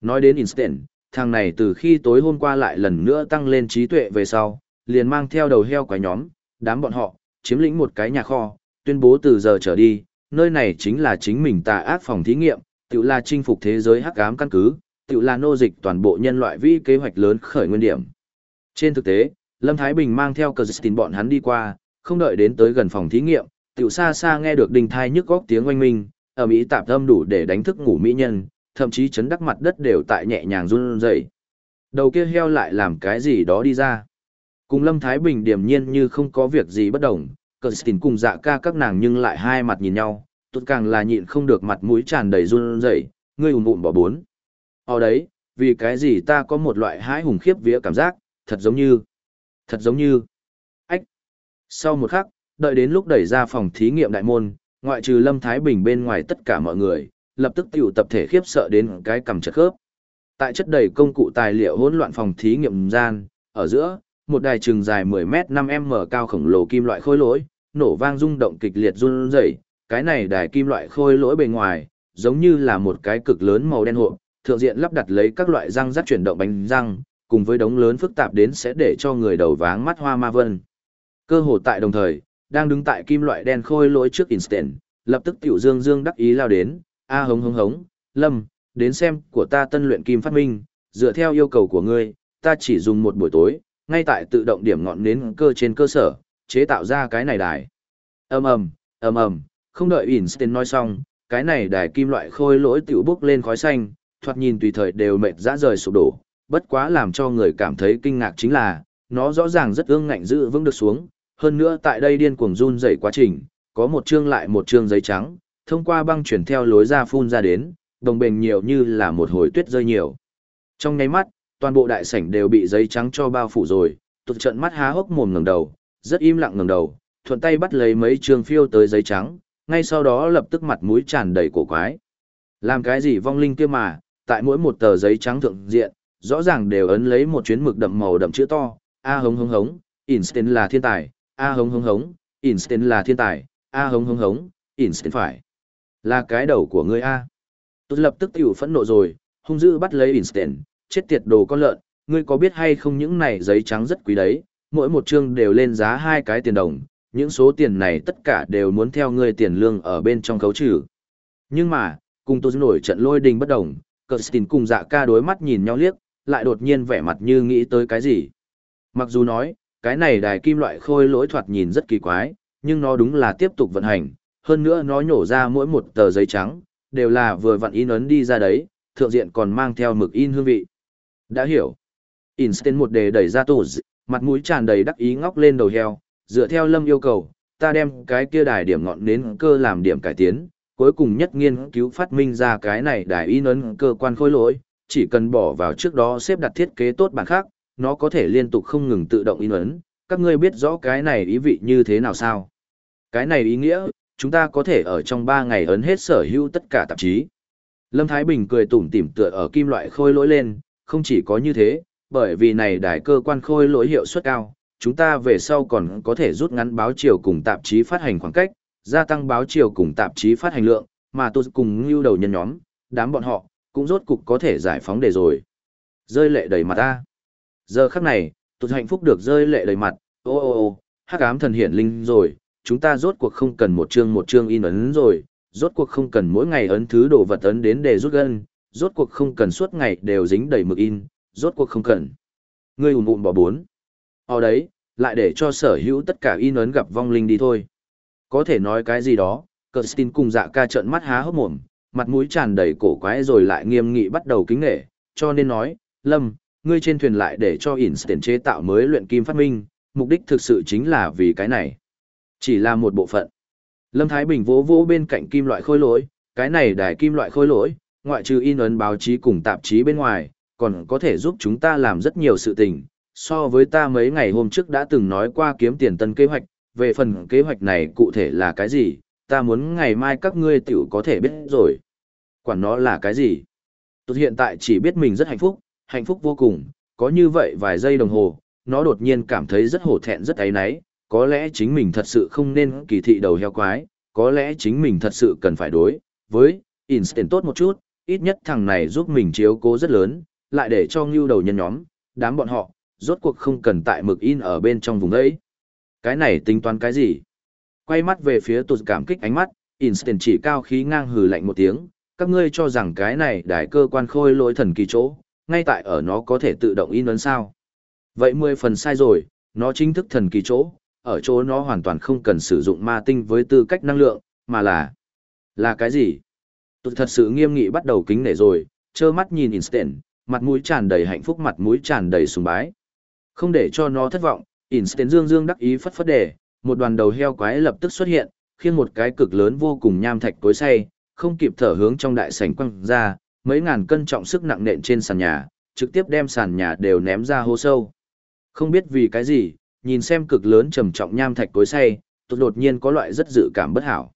Nói đến Instant, thằng này từ khi tối hôm qua lại lần nữa tăng lên trí tuệ về sau, liền mang theo đầu heo quái nhóm, đám bọn họ, chiếm lĩnh một cái nhà kho, tuyên bố từ giờ trở đi, nơi này chính là chính mình tà ác phòng thí nghiệm, tự là chinh phục thế giới hắc ám căn cứ, tự là nô dịch toàn bộ nhân loại vi kế hoạch lớn khởi nguyên điểm. Trên thực tế, Lâm Thái Bình mang theo cờ tin bọn hắn đi qua, không đợi đến tới gần phòng thí nghiệm, tiểu xa xa nghe được đình thai nhức góc tiếng oanh minh, ở Mỹ tạp âm đủ để đánh thức ngủ mỹ nhân, thậm chí chấn đắc mặt đất đều tại nhẹ nhàng run rẩy. Đầu kia heo lại làm cái gì đó đi ra. Cùng Lâm Thái Bình điềm nhiên như không có việc gì bất đồng, cờ tin cùng dạ ca các nàng nhưng lại hai mặt nhìn nhau, tốt càng là nhịn không được mặt mũi tràn đầy run rẩy, ngươi ùn ùn bỏ bốn. Ở đấy, vì cái gì ta có một loại hái hùng khiếp vía cảm giác, thật giống như, thật giống như, ách. Sau một khắc, đợi đến lúc đẩy ra phòng thí nghiệm đại môn, ngoại trừ Lâm Thái Bình bên ngoài tất cả mọi người, lập tức tiểu tập thể khiếp sợ đến cái cầm chật khớp. Tại chất đầy công cụ tài liệu hỗn loạn phòng thí nghiệm gian, ở giữa, một đài trường dài 10 m 5 m cao khổng lồ kim loại khôi lỗi, nổ vang rung động kịch liệt run rẩy, cái này đài kim loại khôi lỗi bề ngoài, giống như là một cái cực lớn màu đen hộp, thượng diện lắp đặt lấy các loại răng rắc chuyển động bánh răng, cùng với đống lớn phức tạp đến sẽ để cho người đầu váng mắt hoa ma vân. Cơ hồ tại đồng thời, đang đứng tại kim loại đen khôi lỗi trước Instant, lập tức tiểu dương dương đắc ý lao đến, a hống hống hống, lâm, đến xem của ta tân luyện kim phát minh, dựa theo yêu cầu của ngươi, ta chỉ dùng một buổi tối, ngay tại tự động điểm ngọn nến cơ trên cơ sở, chế tạo ra cái này đài. ầm ầm, ầm ầm, không đợi Instant nói xong, cái này đài kim loại khôi lỗi tiểu bốc lên khói xanh, thoạt nhìn tùy thời đều mệt dã rời sụp đổ, bất quá làm cho người cảm thấy kinh ngạc chính là, nó rõ ràng rất ương ngạnh giữ vững được xuống, hơn nữa tại đây điên cuồng run rẩy quá trình, có một chương lại một chương giấy trắng, thông qua băng chuyển theo lối ra phun ra đến, đồng bền nhiều như là một hồi tuyết rơi nhiều. Trong nháy mắt, toàn bộ đại sảnh đều bị giấy trắng cho bao phủ rồi, tụt trận mắt há hốc mồm ngẩng đầu, rất im lặng ngẩng đầu, thuận tay bắt lấy mấy trường phiêu tới giấy trắng, ngay sau đó lập tức mặt mũi tràn đầy cổ quái. Làm cái gì vong linh kia mà, tại mỗi một tờ giấy trắng thượng diện, rõ ràng đều ấn lấy một chuyến mực đậm màu đậm chữ to, A hống hống hống, Einstein là thiên tài, A hống hống hống, Einstein là thiên tài, A hống hống hống, Einstein phải. Là cái đầu của ngươi A. Tôi lập tức tiểu phẫn nộ rồi, hung dữ bắt lấy Einstein, chết tiệt đồ con lợn, ngươi có biết hay không những này giấy trắng rất quý đấy, mỗi một chương đều lên giá hai cái tiền đồng, những số tiền này tất cả đều muốn theo ngươi tiền lương ở bên trong khấu trừ. Nhưng mà, cùng tôi nổi trận lôi đình bất đồng, Kirsten cùng dạ ca đối mắt nhìn nhau liếc, lại đột nhiên vẻ mặt như nghĩ tới cái gì. Mặc dù nói, cái này đài kim loại khôi lỗi thoạt nhìn rất kỳ quái, nhưng nó đúng là tiếp tục vận hành, hơn nữa nó nhổ ra mỗi một tờ giấy trắng, đều là vừa vặn in ấn đi ra đấy, thượng diện còn mang theo mực in hương vị. Đã hiểu. Einstein một đề đẩy ra tủ mặt mũi tràn đầy đắc ý ngóc lên đầu heo, dựa theo lâm yêu cầu, ta đem cái kia đài điểm ngọn đến cơ làm điểm cải tiến, cuối cùng nhất nghiên cứu phát minh ra cái này đài in ấn cơ quan khối lỗi, chỉ cần bỏ vào trước đó xếp đặt thiết kế tốt bản khác, nó có thể liên tục không ngừng tự động in ấn, các ngươi biết rõ cái này ý vị như thế nào sao? Cái này ý nghĩa, chúng ta có thể ở trong 3 ngày ấn hết sở hữu tất cả tạp chí. Lâm Thái Bình cười tủm tỉm tựa ở kim loại khôi lỗi lên, không chỉ có như thế, bởi vì này đài cơ quan khôi lỗi hiệu suất cao, chúng ta về sau còn có thể rút ngắn báo chiều cùng tạp chí phát hành khoảng cách, gia tăng báo chiều cùng tạp chí phát hành lượng, mà tôi cùng lưu đầu nhân nhóm, đám bọn họ, cũng rốt cục có thể giải phóng đề rồi. Rơi lệ đầy mặt ta. Giờ khắc này, tôi hạnh phúc được rơi lệ đầy mặt, ô ô ô, hắc ám thần hiển linh rồi, chúng ta rốt cuộc không cần một chương một chương in ấn rồi, rốt cuộc không cần mỗi ngày ấn thứ đồ vật ấn đến để rút gân, rốt cuộc không cần suốt ngày đều dính đầy mực in, rốt cuộc không cần. Ngươi ùn ùn bỏ bốn. Ở đấy, lại để cho sở hữu tất cả in ấn gặp vong linh đi thôi. Có thể nói cái gì đó, Kirsten cùng dạ ca trợn mắt há hốc mồm, mặt mũi tràn đầy cổ quái rồi lại nghiêm nghị bắt đầu kính nghệ, cho nên nói, Lâm, ngươi trên thuyền lại để cho Einstein chế tạo mới luyện kim phát minh, mục đích thực sự chính là vì cái này. Chỉ là một bộ phận. Lâm Thái Bình vỗ vỗ bên cạnh kim loại khôi lỗi, cái này đài kim loại khôi lỗi, ngoại trừ in ấn báo chí cùng tạp chí bên ngoài, còn có thể giúp chúng ta làm rất nhiều sự tình. So với ta mấy ngày hôm trước đã từng nói qua kiếm tiền tân kế hoạch, về phần kế hoạch này cụ thể là cái gì, ta muốn ngày mai các ngươi tiểu có thể biết rồi. Quản nó là cái gì? Tôi hiện tại chỉ biết mình rất hạnh phúc, hạnh phúc vô cùng, có như vậy vài giây đồng hồ, nó đột nhiên cảm thấy rất hổ thẹn rất áy náy, có lẽ chính mình thật sự không nên kỳ thị đầu heo quái, có lẽ chính mình thật sự cần phải đối với Instant tốt một chút, ít nhất thằng này giúp mình chiếu cố rất lớn, lại để cho ngưu đầu nhân nhóm, đám bọn họ, rốt cuộc không cần tại mực in ở bên trong vùng ấy. Cái này tính toán cái gì? Quay mắt về phía tụt cảm kích ánh mắt, Instant chỉ cao khí ngang hừ lạnh một tiếng, các ngươi cho rằng cái này đại cơ quan khôi lỗi thần kỳ chỗ, ngay tại ở nó có thể tự động in ấn sao. Vậy mười phần sai rồi, nó chính thức thần kỳ chỗ, ở chỗ nó hoàn toàn không cần sử dụng ma tinh với tư cách năng lượng, mà là... Là cái gì? Tôi thật sự nghiêm nghị bắt đầu kính nể rồi, trơ mắt nhìn Instant, mặt mũi tràn đầy hạnh phúc mặt mũi tràn đầy sùng bái. Không để cho nó thất vọng, Instant dương dương đắc ý phất phất đề, một đoàn đầu heo quái lập tức xuất hiện, khiến một cái cực lớn vô cùng nham thạch cối say, không kịp thở hướng trong đại sảnh quăng ra, mấy ngàn cân trọng sức nặng nện trên sàn nhà, trực tiếp đem sàn nhà đều ném ra hố sâu. Không biết vì cái gì, nhìn xem cực lớn trầm trọng nham thạch cối say, tôi đột nhiên có loại rất dự cảm bất hảo.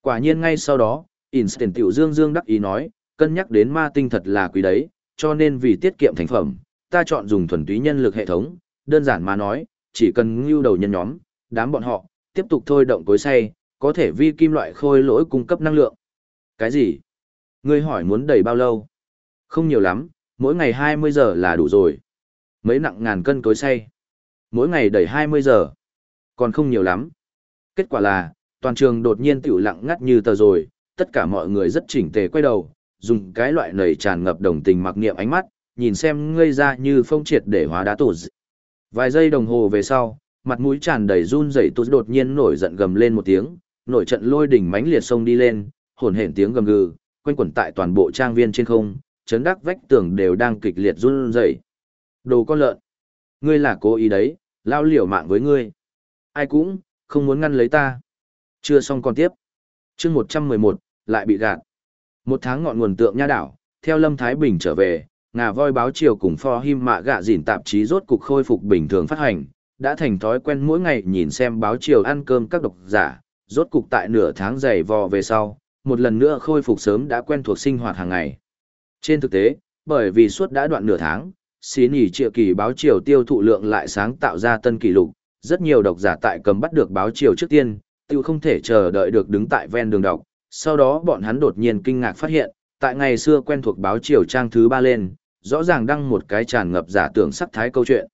Quả nhiên ngay sau đó, Instant tiểu dương dương đắc ý nói, cân nhắc đến ma tinh thật là quý đấy, cho nên vì tiết kiệm thành phẩm, ta chọn dùng thuần túy nhân lực hệ thống, đơn giản mà nói, chỉ cần ngưu đầu nhân nhóm, đám bọn họ, tiếp tục thôi động cối say, có thể vi kim loại khôi lỗi cung cấp năng lượng. Cái gì? Ngươi hỏi muốn đầy bao lâu? Không nhiều lắm, mỗi ngày 20 giờ là đủ rồi. Mấy nặng ngàn cân cối say. Mỗi ngày đẩy 20 giờ. Còn không nhiều lắm. Kết quả là, toàn trường đột nhiên tiểu lặng ngắt như tờ rồi, tất cả mọi người rất chỉnh tề quay đầu, dùng cái loại nầy tràn ngập đồng tình mặc niệm ánh mắt, nhìn xem ngây ra như phong triệt để hóa đá tổ dị. Vài giây đồng hồ về sau, mặt mũi tràn đầy run rẩy tổ đột nhiên nổi giận gầm lên một tiếng, nổi trận lôi đỉnh mãnh liệt sông đi lên, hồn hển tiếng gầm gừ, quanh quẩn tại toàn bộ trang viên trên không, chấn đắc vách tường đều đang kịch liệt run rẩy. Đồ con lợn, ngươi là cố ý đấy, lao liều mạng với ngươi. Ai cũng không muốn ngăn lấy ta. Chưa xong còn tiếp. Chương 111, lại bị gạt. Một tháng ngọn nguồn tượng nha đảo, theo Lâm Thái Bình trở về, ngà voi báo chiều cùng pho him mạ gạ dỉn tạp chí rốt cục khôi phục bình thường phát hành, đã thành thói quen mỗi ngày nhìn xem báo chiều ăn cơm các độc giả, rốt cục tại nửa tháng dày vò về sau, một lần nữa khôi phục sớm đã quen thuộc sinh hoạt hàng ngày. Trên thực tế, bởi vì suốt đã đoạn nửa tháng, xí nhỉ triệu kỳ báo chiều tiêu thụ lượng lại sáng tạo ra tân kỷ lục, rất nhiều độc giả tại cầm bắt được báo chiều trước tiên, tiêu không thể chờ đợi được đứng tại ven đường đọc, sau đó bọn hắn đột nhiên kinh ngạc phát hiện, tại ngày xưa quen thuộc báo chiều trang thứ ba lên, rõ ràng đăng một cái tràn ngập giả tưởng sắc thái câu chuyện.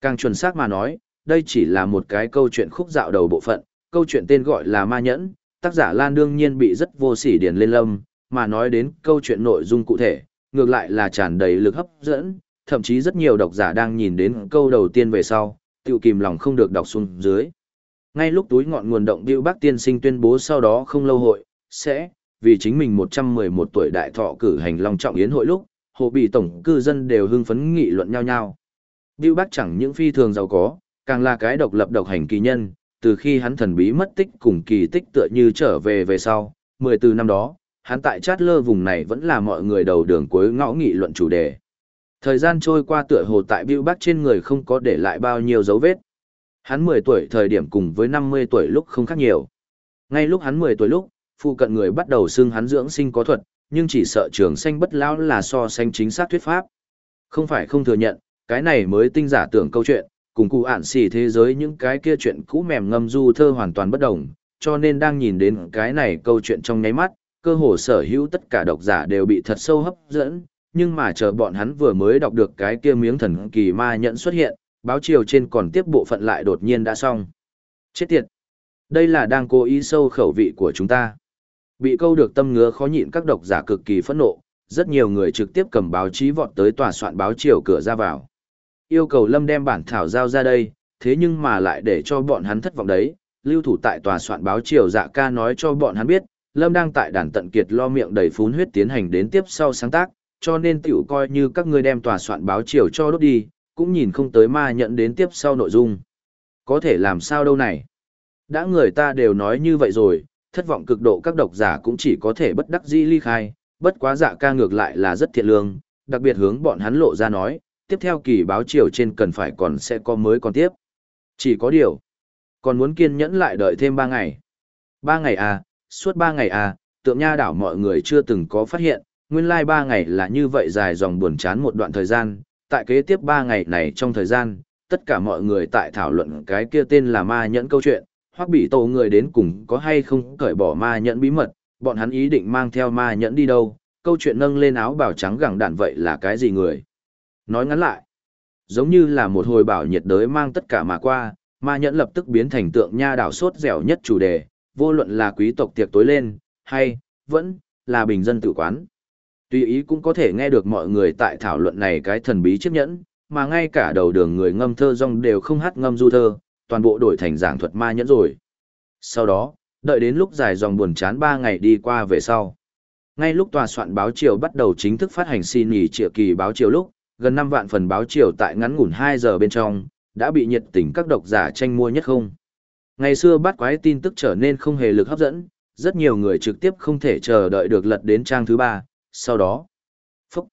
Càng chuẩn xác mà nói, đây chỉ là một cái câu chuyện khúc dạo đầu bộ phận, câu chuyện tên gọi là Ma Nhẫn, tác giả Lan đương nhiên bị rất vô sỉ điền lên lâm, mà nói đến câu chuyện nội dung cụ thể, ngược lại là tràn đầy lực hấp dẫn, thậm chí rất nhiều độc giả đang nhìn đến câu đầu tiên về sau, tiêu kìm lòng không được đọc xuống dưới. Ngay lúc túi ngọn nguồn động Điêu Bắc Tiên Sinh tuyên bố sau đó không lâu hội, sẽ, vì chính mình 111 tuổi đại thọ cử hành long trọng yến hội lúc, hồ bị tổng cư dân đều hưng phấn nghị luận nhau nhau. Điêu Bắc chẳng những phi thường giàu có, càng là cái độc lập độc hành kỳ nhân, từ khi hắn thần bí mất tích cùng kỳ tích tựa như trở về về sau, 14 năm đó, hắn tại chát lơ vùng này vẫn là mọi người đầu đường cuối ngõ nghị luận chủ đề. Thời gian trôi qua tựa hồ tại Bill Bắc trên người không có để lại bao nhiêu dấu vết. Hắn 10 tuổi thời điểm cùng với 50 tuổi lúc không khác nhiều. Ngay lúc hắn 10 tuổi lúc, phụ cận người bắt đầu xưng hắn dưỡng sinh có thuật, nhưng chỉ sợ trường xanh bất lão là so sánh chính xác thuyết pháp. Không phải không thừa nhận, cái này mới tinh giả tưởng câu chuyện, cùng cụ ản xì thế giới những cái kia chuyện cũ mềm ngâm du thơ hoàn toàn bất đồng, cho nên đang nhìn đến cái này câu chuyện trong nháy mắt, cơ hồ sở hữu tất cả độc giả đều bị thật sâu hấp dẫn, nhưng mà chờ bọn hắn vừa mới đọc được cái kia miếng thần kỳ ma nhận xuất hiện, báo chiều trên còn tiếp bộ phận lại đột nhiên đã xong. Chết tiệt! Đây là đang cố ý sâu khẩu vị của chúng ta. Bị câu được tâm ngứa khó nhịn các độc giả cực kỳ phẫn nộ, rất nhiều người trực tiếp cầm báo chí vọt tới tòa soạn báo chiều cửa ra vào. Yêu cầu Lâm đem bản thảo giao ra đây, thế nhưng mà lại để cho bọn hắn thất vọng đấy, lưu thủ tại tòa soạn báo chiều dạ ca nói cho bọn hắn biết, Lâm đang tại đàn tận kiệt lo miệng đầy phún huyết tiến hành đến tiếp sau sáng tác, cho nên tiểu coi như các ngươi đem tòa soạn báo chiều cho đốt đi, cũng nhìn không tới ma nhận đến tiếp sau nội dung. Có thể làm sao đâu này? Đã người ta đều nói như vậy rồi, thất vọng cực độ các độc giả cũng chỉ có thể bất đắc dĩ ly khai, bất quá dạ ca ngược lại là rất thiện lương, đặc biệt hướng bọn hắn lộ ra nói, tiếp theo kỳ báo chiều trên cần phải còn sẽ có mới còn tiếp. Chỉ có điều, còn muốn kiên nhẫn lại đợi thêm 3 ngày. 3 ngày à, suốt 3 ngày à, tượng nha đảo mọi người chưa từng có phát hiện, nguyên lai like 3 ngày là như vậy dài dòng buồn chán một đoạn thời gian, tại kế tiếp 3 ngày này trong thời gian, tất cả mọi người tại thảo luận cái kia tên là ma nhẫn câu chuyện, Hoắc bị tổ người đến cùng có hay không cởi bỏ ma nhẫn bí mật, bọn hắn ý định mang theo ma nhẫn đi đâu, câu chuyện nâng lên áo bào trắng gẳng đạn vậy là cái gì người. Nói ngắn lại, giống như là một hồi bảo nhiệt đới mang tất cả mà qua, ma nhẫn lập tức biến thành tượng nha đảo sốt dẻo nhất chủ đề, vô luận là quý tộc tiệc tối lên, hay, vẫn, là bình dân tự quán. Tuy ý cũng có thể nghe được mọi người tại thảo luận này cái thần bí chiếc nhẫn, mà ngay cả đầu đường người ngâm thơ rong đều không hát ngâm du thơ, toàn bộ đổi thành giảng thuật ma nhẫn rồi. Sau đó, đợi đến lúc dài dòng buồn chán 3 ngày đi qua về sau. Ngay lúc tòa soạn báo chiều bắt đầu chính thức phát hành xin nghỉ triệu kỳ báo chiều lúc, gần 5 vạn phần báo chiều tại ngắn ngủn 2 giờ bên trong, đã bị nhiệt tình các độc giả tranh mua nhất không. Ngày xưa bắt quái tin tức trở nên không hề lực hấp dẫn, rất nhiều người trực tiếp không thể chờ đợi được lật đến trang thứ 3, sau đó. Phúc!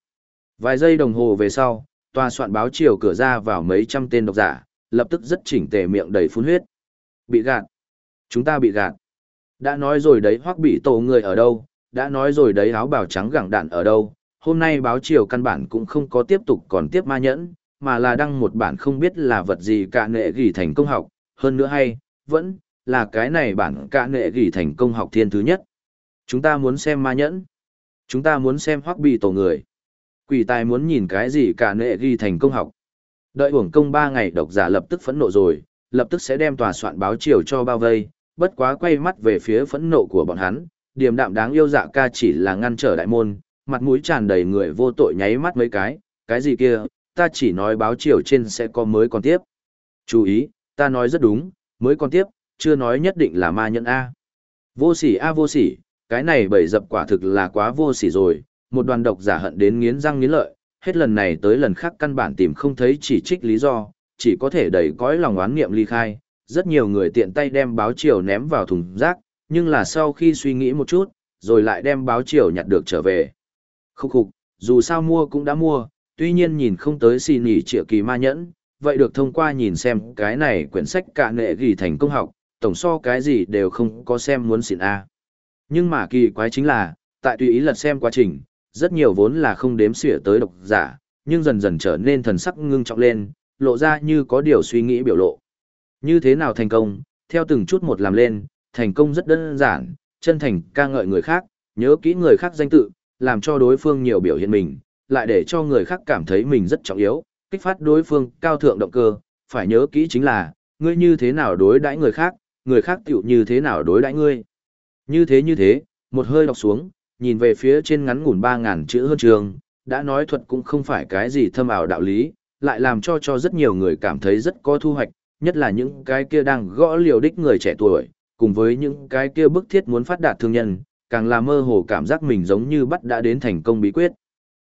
Vài giây đồng hồ về sau, tòa soạn báo chiều cửa ra vào mấy trăm tên độc giả, lập tức rất chỉnh tề miệng đầy phun huyết. Bị gạt. Chúng ta bị gạt. Đã nói rồi đấy hoắc bị tổ người ở đâu, đã nói rồi đấy áo bào trắng gẳng đạn ở đâu, hôm nay báo chiều căn bản cũng không có tiếp tục còn tiếp ma nhẫn, mà là đăng một bản không biết là vật gì cả nệ gỉ thành công học, hơn nữa hay, vẫn, là cái này bản cả nệ gỉ thành công học thiên thứ nhất. Chúng ta muốn xem ma nhẫn. Chúng ta muốn xem hoắc bị tổ người. Quỷ tài muốn nhìn cái gì cả nệ ghi thành công học. Đợi uổng công ba ngày độc giả lập tức phẫn nộ rồi, lập tức sẽ đem tòa soạn báo chiều cho bao vây, bất quá quay mắt về phía phẫn nộ của bọn hắn, điềm đạm đáng yêu dạ ca chỉ là ngăn trở đại môn, mặt mũi tràn đầy người vô tội nháy mắt mấy cái, cái gì kia, ta chỉ nói báo chiều trên sẽ có mới còn tiếp. Chú ý, ta nói rất đúng, mới còn tiếp, chưa nói nhất định là ma nhân A. Vô sỉ A vô sỉ, cái này bầy dập quả thực là quá vô sỉ rồi, một đoàn độc giả hận đến nghiến răng nghiến lợi, hết lần này tới lần khác căn bản tìm không thấy chỉ trích lý do, chỉ có thể đẩy cõi lòng oán nghiệm ly khai, rất nhiều người tiện tay đem báo chiều ném vào thùng rác, nhưng là sau khi suy nghĩ một chút, rồi lại đem báo chiều nhặt được trở về. Khúc khục, dù sao mua cũng đã mua, tuy nhiên nhìn không tới xì nỉ triệu kỳ ma nhẫn, vậy được thông qua nhìn xem cái này quyển sách cả nệ ghi thành công học, tổng so cái gì đều không có xem muốn xịn A. Nhưng mà kỳ quái chính là, tại tùy ý lật xem quá trình, rất nhiều vốn là không đếm xỉa tới độc giả, nhưng dần dần trở nên thần sắc ngưng trọng lên, lộ ra như có điều suy nghĩ biểu lộ. Như thế nào thành công, theo từng chút một làm lên, thành công rất đơn giản, chân thành ca ngợi người khác, nhớ kỹ người khác danh tự, làm cho đối phương nhiều biểu hiện mình, lại để cho người khác cảm thấy mình rất trọng yếu, kích phát đối phương cao thượng động cơ, phải nhớ kỹ chính là, ngươi như thế nào đối đãi người khác, người khác tiểu như thế nào đối đãi ngươi. Như thế như thế, một hơi đọc xuống, nhìn về phía trên ngắn ngủn ba ngàn chữ hơn trường, đã nói thuật cũng không phải cái gì thâm ảo đạo lý, lại làm cho cho rất nhiều người cảm thấy rất có thu hoạch, nhất là những cái kia đang gõ liều đích người trẻ tuổi, cùng với những cái kia bức thiết muốn phát đạt thương nhân, càng là mơ hồ cảm giác mình giống như bắt đã đến thành công bí quyết.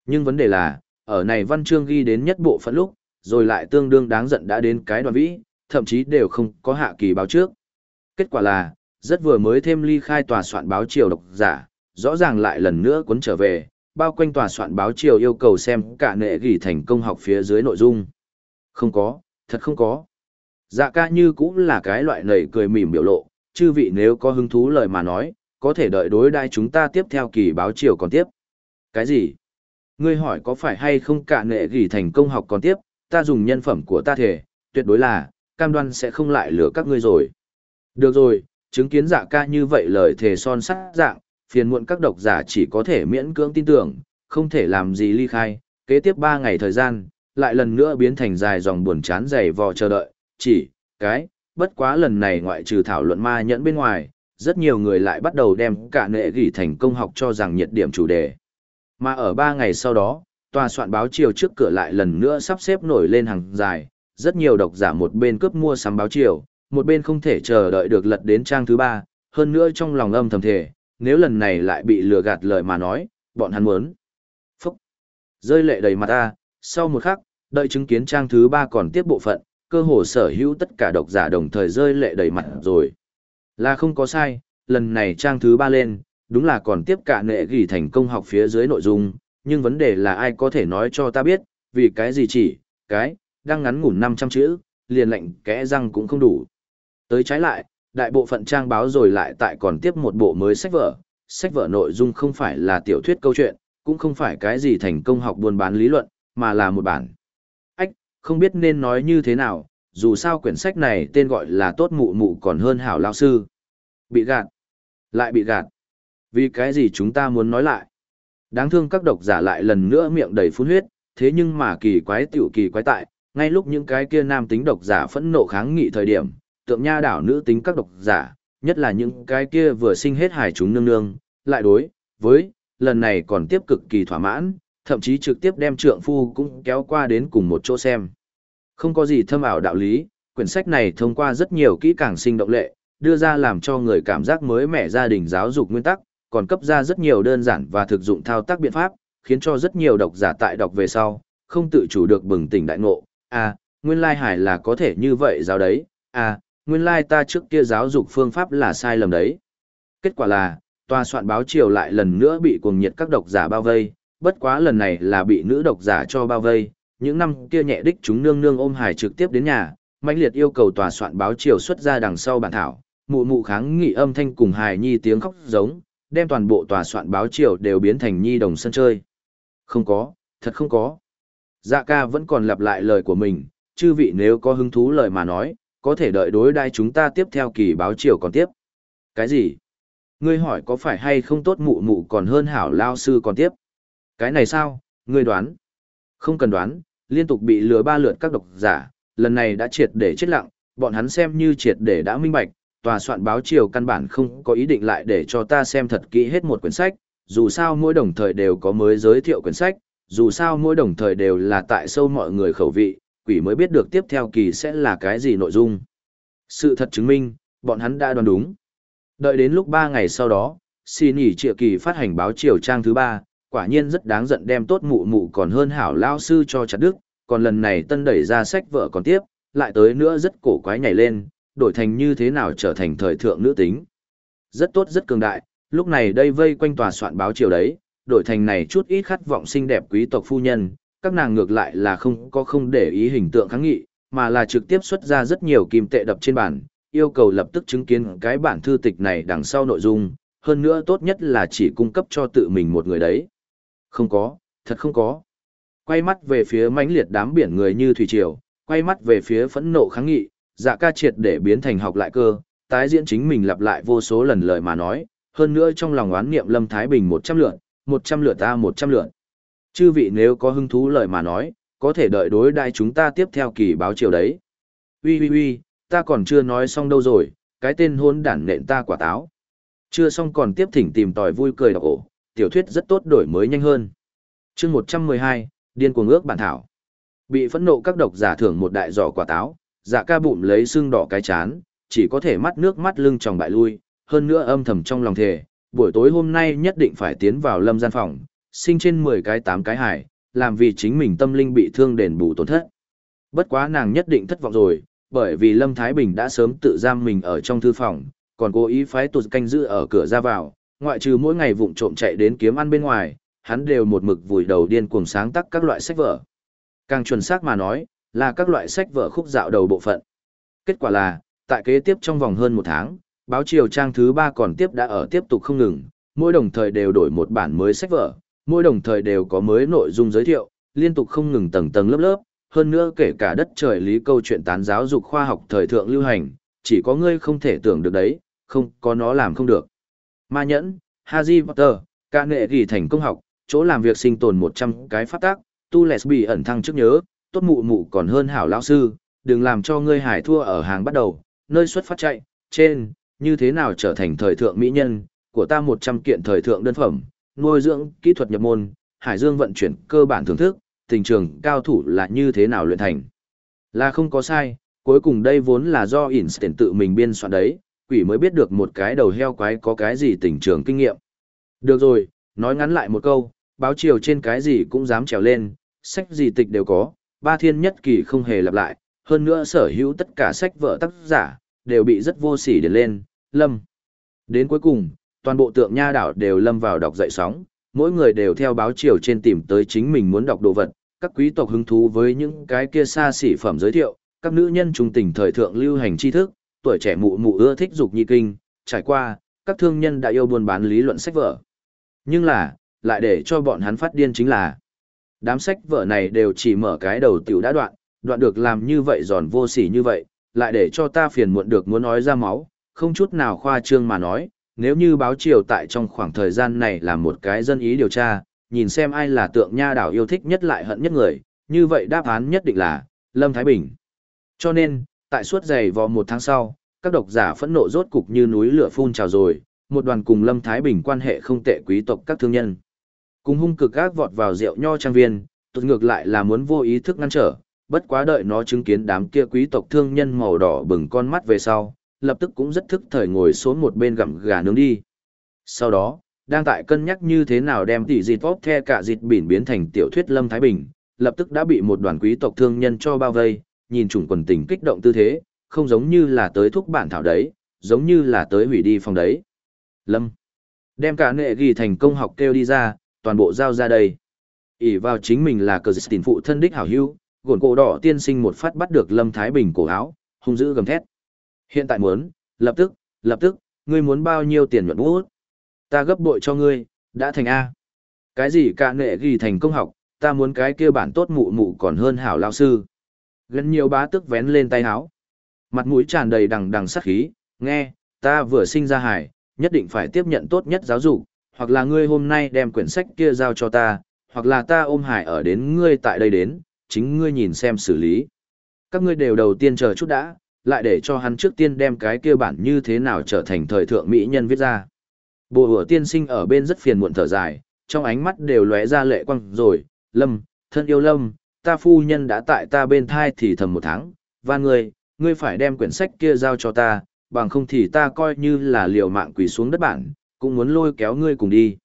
Nhưng vấn đề là, ở này văn chương ghi đến nhất bộ phận lúc, rồi lại tương đương đáng giận đã đến cái đoàn vĩ, thậm chí đều không có hạ kỳ báo trước. Kết quả là, rất vừa mới thêm ly khai tòa soạn báo triều độc giả, rõ ràng lại lần nữa cuốn trở về, bao quanh tòa soạn báo triều yêu cầu xem cả nệ ghi thành công học phía dưới nội dung. Không có, thật không có. Dạ ca như cũng là cái loại nầy cười mỉm biểu lộ, chư vị nếu có hứng thú lời mà nói, có thể đợi đối đai chúng ta tiếp theo kỳ báo chiều còn tiếp. Cái gì? Ngươi hỏi có phải hay không cả nệ ghi thành công học còn tiếp, ta dùng nhân phẩm của ta thể, tuyệt đối là, cam đoan sẽ không lại lừa các ngươi rồi. Được rồi, chứng kiến dạ ca như vậy lời thề son sắt dạng, phiền muộn các độc giả chỉ có thể miễn cưỡng tin tưởng, không thể làm gì ly khai, kế tiếp 3 ngày thời gian, lại lần nữa biến thành dài dòng buồn chán dày vò chờ đợi, chỉ, cái, bất quá lần này ngoại trừ thảo luận ma nhẫn bên ngoài, rất nhiều người lại bắt đầu đem cả nệ gỉ thành công học cho rằng nhiệt điểm chủ đề. Mà ở 3 ngày sau đó, tòa soạn báo chiều trước cửa lại lần nữa sắp xếp nổi lên hàng dài, rất nhiều độc giả một bên cướp mua sắm báo chiều, một bên không thể chờ đợi được lật đến trang thứ ba, hơn nữa trong lòng âm thầm thề, nếu lần này lại bị lừa gạt lời mà nói, bọn hắn muốn. Phúc! Rơi lệ đầy mặt ta, sau một khắc, đợi chứng kiến trang thứ ba còn tiếp bộ phận, cơ hồ sở hữu tất cả độc giả đồng thời rơi lệ đầy mặt rồi. Là không có sai, lần này trang thứ ba lên, đúng là còn tiếp cả nệ ghi thành công học phía dưới nội dung, nhưng vấn đề là ai có thể nói cho ta biết, vì cái gì chỉ, cái, đang ngắn ngủn 500 chữ, liền lệnh kẽ răng cũng không đủ. Tới trái lại, đại bộ phận trang báo rồi lại tại còn tiếp một bộ mới sách vở, sách vở nội dung không phải là tiểu thuyết câu chuyện, cũng không phải cái gì thành công học buôn bán lý luận, mà là một bản. Ách, không biết nên nói như thế nào, dù sao quyển sách này tên gọi là tốt mụ mụ còn hơn hảo lao sư. Bị gạt. Lại bị gạt. Vì cái gì chúng ta muốn nói lại? Đáng thương các độc giả lại lần nữa miệng đầy phun huyết, thế nhưng mà kỳ quái tiểu kỳ quái tại, ngay lúc những cái kia nam tính độc giả phẫn nộ kháng nghị thời điểm, tượng nha đảo nữ tính các độc giả, nhất là những cái kia vừa sinh hết hài chúng nương nương, lại đối với, lần này còn tiếp cực kỳ thỏa mãn, thậm chí trực tiếp đem trượng phu cũng kéo qua đến cùng một chỗ xem. Không có gì thâm ảo đạo lý, quyển sách này thông qua rất nhiều kỹ càng sinh động lệ, đưa ra làm cho người cảm giác mới mẻ gia đình giáo dục nguyên tắc, còn cấp ra rất nhiều đơn giản và thực dụng thao tác biện pháp, khiến cho rất nhiều độc giả tại đọc về sau, không tự chủ được bừng tỉnh đại ngộ. À, nguyên lai hải là có thể như vậy giáo đấy, à, nguyên lai ta trước kia giáo dục phương pháp là sai lầm đấy. Kết quả là, tòa soạn báo chiều lại lần nữa bị cuồng nhiệt các độc giả bao vây, bất quá lần này là bị nữ độc giả cho bao vây, những năm kia nhẹ đích chúng nương nương ôm hải trực tiếp đến nhà, mãnh liệt yêu cầu tòa soạn báo chiều xuất ra đằng sau bản thảo, mụ mụ kháng nghị âm thanh cùng hài nhi tiếng khóc giống, đem toàn bộ tòa soạn báo chiều đều biến thành nhi đồng sân chơi. Không có, thật không có. Dạ ca vẫn còn lặp lại lời của mình, chư vị nếu có hứng thú lời mà nói, có thể đợi đối đai chúng ta tiếp theo kỳ báo chiều còn tiếp. Cái gì? Ngươi hỏi có phải hay không tốt mụ mụ còn hơn hảo lao sư còn tiếp? Cái này sao? Ngươi đoán? Không cần đoán, liên tục bị lừa ba lượt các độc giả, lần này đã triệt để chết lặng, bọn hắn xem như triệt để đã minh bạch, tòa soạn báo chiều căn bản không có ý định lại để cho ta xem thật kỹ hết một quyển sách, dù sao mỗi đồng thời đều có mới giới thiệu quyển sách, dù sao mỗi đồng thời đều là tại sâu mọi người khẩu vị, quỷ mới biết được tiếp theo kỳ sẽ là cái gì nội dung. Sự thật chứng minh, bọn hắn đã đoán đúng. Đợi đến lúc 3 ngày sau đó, xin nghỉ trịa kỳ phát hành báo chiều trang thứ 3, quả nhiên rất đáng giận đem tốt mụ mụ còn hơn hảo lao sư cho chặt đức, còn lần này tân đẩy ra sách vợ còn tiếp, lại tới nữa rất cổ quái nhảy lên, đổi thành như thế nào trở thành thời thượng nữ tính. Rất tốt rất cường đại, lúc này đây vây quanh tòa soạn báo chiều đấy, đổi thành này chút ít khát vọng xinh đẹp quý tộc phu nhân, các nàng ngược lại là không có không để ý hình tượng kháng nghị, mà là trực tiếp xuất ra rất nhiều kim tệ đập trên bàn, yêu cầu lập tức chứng kiến cái bản thư tịch này đằng sau nội dung, hơn nữa tốt nhất là chỉ cung cấp cho tự mình một người đấy. Không có, thật không có. Quay mắt về phía mãnh liệt đám biển người như thủy triều, quay mắt về phía phẫn nộ kháng nghị, dạ ca triệt để biến thành học lại cơ, tái diễn chính mình lặp lại vô số lần lời mà nói, hơn nữa trong lòng oán niệm Lâm Thái Bình 100 lượt, 100 lượt ta 100 lượt. Chư vị nếu có hứng thú lời mà nói, có thể đợi đối đại chúng ta tiếp theo kỳ báo chiều đấy. Ui ui ui, ta còn chưa nói xong đâu rồi, cái tên hôn đản nện ta quả táo. Chưa xong còn tiếp thỉnh tìm tòi vui cười đọc ổ, tiểu thuyết rất tốt đổi mới nhanh hơn. chương 112, điên cuồng ước bản thảo. Bị phẫn nộ các độc giả thưởng một đại giỏ quả táo, dạ ca bụng lấy xương đỏ cái chán, chỉ có thể mắt nước mắt lưng tròng bại lui, hơn nữa âm thầm trong lòng thề, buổi tối hôm nay nhất định phải tiến vào lâm gian phòng, sinh trên 10 cái 8 cái hải, làm vì chính mình tâm linh bị thương đền bù tổn thất. Bất quá nàng nhất định thất vọng rồi, bởi vì Lâm Thái Bình đã sớm tự giam mình ở trong thư phòng, còn cố ý phái tụt canh giữ ở cửa ra vào, ngoại trừ mỗi ngày vụng trộm chạy đến kiếm ăn bên ngoài, hắn đều một mực vùi đầu điên cuồng sáng tác các loại sách vở. Càng chuẩn xác mà nói, là các loại sách vở khúc dạo đầu bộ phận. Kết quả là, tại kế tiếp trong vòng hơn một tháng, báo chiều trang thứ ba còn tiếp đã ở tiếp tục không ngừng, mỗi đồng thời đều đổi một bản mới sách vở, mỗi đồng thời đều có mới nội dung giới thiệu, liên tục không ngừng tầng tầng lớp lớp, hơn nữa kể cả đất trời lý câu chuyện tán giáo dục khoa học thời thượng lưu hành, chỉ có ngươi không thể tưởng được đấy, không có nó làm không được. Ma nhẫn, Harry Potter, ca nghệ ghi thành công học, chỗ làm việc sinh tồn 100 cái phát tác, tu lẹt bị ẩn thăng trước nhớ, tốt mụ mụ còn hơn hảo lão sư, đừng làm cho ngươi hải thua ở hàng bắt đầu, nơi xuất phát chạy, trên, như thế nào trở thành thời thượng mỹ nhân, của ta 100 kiện thời thượng đơn phẩm, nuôi dưỡng, kỹ thuật nhập môn, hải dương vận chuyển cơ bản thưởng thức, tình trường cao thủ là như thế nào luyện thành. Là không có sai, Cuối cùng đây vốn là do Einstein tự mình biên soạn đấy, quỷ mới biết được một cái đầu heo quái có cái gì tình trường kinh nghiệm. Được rồi, nói ngắn lại một câu, báo chiều trên cái gì cũng dám trèo lên, sách gì tịch đều có, ba thiên nhất kỳ không hề lặp lại, hơn nữa sở hữu tất cả sách vợ tác giả, đều bị rất vô sỉ để lên, lâm. Đến cuối cùng, toàn bộ tượng nha đảo đều lâm vào đọc dậy sóng, mỗi người đều theo báo chiều trên tìm tới chính mình muốn đọc đồ vật, các quý tộc hứng thú với những cái kia xa xỉ phẩm giới thiệu, các nữ nhân trung tình thời thượng lưu hành tri thức, tuổi trẻ mụ mụ ưa thích dục nhi kinh, trải qua, các thương nhân đã yêu buôn bán lý luận sách vở. Nhưng là, lại để cho bọn hắn phát điên chính là, đám sách vở này đều chỉ mở cái đầu tiểu đã đoạn, đoạn được làm như vậy giòn vô sỉ như vậy, lại để cho ta phiền muộn được muốn nói ra máu, không chút nào khoa trương mà nói, nếu như báo chiều tại trong khoảng thời gian này là một cái dân ý điều tra, nhìn xem ai là tượng nha đảo yêu thích nhất lại hận nhất người, như vậy đáp án nhất định là Lâm Thái Bình. Cho nên, tại suốt dày vò một tháng sau, các độc giả phẫn nộ rốt cục như núi lửa phun trào rồi, một đoàn cùng Lâm Thái Bình quan hệ không tệ quý tộc các thương nhân. Cùng hung cực gác vọt vào rượu nho trang viên, tụt ngược lại là muốn vô ý thức ngăn trở, bất quá đợi nó chứng kiến đám kia quý tộc thương nhân màu đỏ bừng con mắt về sau, lập tức cũng rất thức thời ngồi xuống một bên gặm gà nướng đi. Sau đó, đang tại cân nhắc như thế nào đem tỷ dịt tốt the cả dịt bỉn biến thành tiểu thuyết Lâm Thái Bình, lập tức đã bị một đoàn quý tộc thương nhân cho bao vây, nhìn chủng quần tình kích động tư thế, không giống như là tới thúc bản thảo đấy, giống như là tới hủy đi phòng đấy. Lâm, đem cả nệ ghi thành công học kêu đi ra, toàn bộ giao ra đây. ỉ vào chính mình là cờ dịch phụ thân đích hảo hữu, gồn cổ đỏ tiên sinh một phát bắt được Lâm Thái Bình cổ áo, hung dữ gầm thét. Hiện tại muốn, lập tức, lập tức, ngươi muốn bao nhiêu tiền nhuận bút? Ta gấp bội cho ngươi, đã thành A. Cái gì cả nệ ghi thành công học, ta muốn cái kia bản tốt mụ mụ còn hơn hảo lao sư. Gần nhiều bá tức vén lên tay háo. Mặt mũi tràn đầy đằng đằng sát khí, nghe, ta vừa sinh ra hải, nhất định phải tiếp nhận tốt nhất giáo dục, hoặc là ngươi hôm nay đem quyển sách kia giao cho ta, hoặc là ta ôm hải ở đến ngươi tại đây đến, chính ngươi nhìn xem xử lý. Các ngươi đều đầu tiên chờ chút đã, lại để cho hắn trước tiên đem cái kia bản như thế nào trở thành thời thượng mỹ nhân viết ra. Bồ hửa tiên sinh ở bên rất phiền muộn thở dài, trong ánh mắt đều lóe ra lệ quang rồi, lâm, thân yêu lâm, ta phu nhân đã tại ta bên thai thì thầm một tháng, và ngươi, ngươi phải đem quyển sách kia giao cho ta, bằng không thì ta coi như là liều mạng quỳ xuống đất bản, cũng muốn lôi kéo ngươi cùng đi.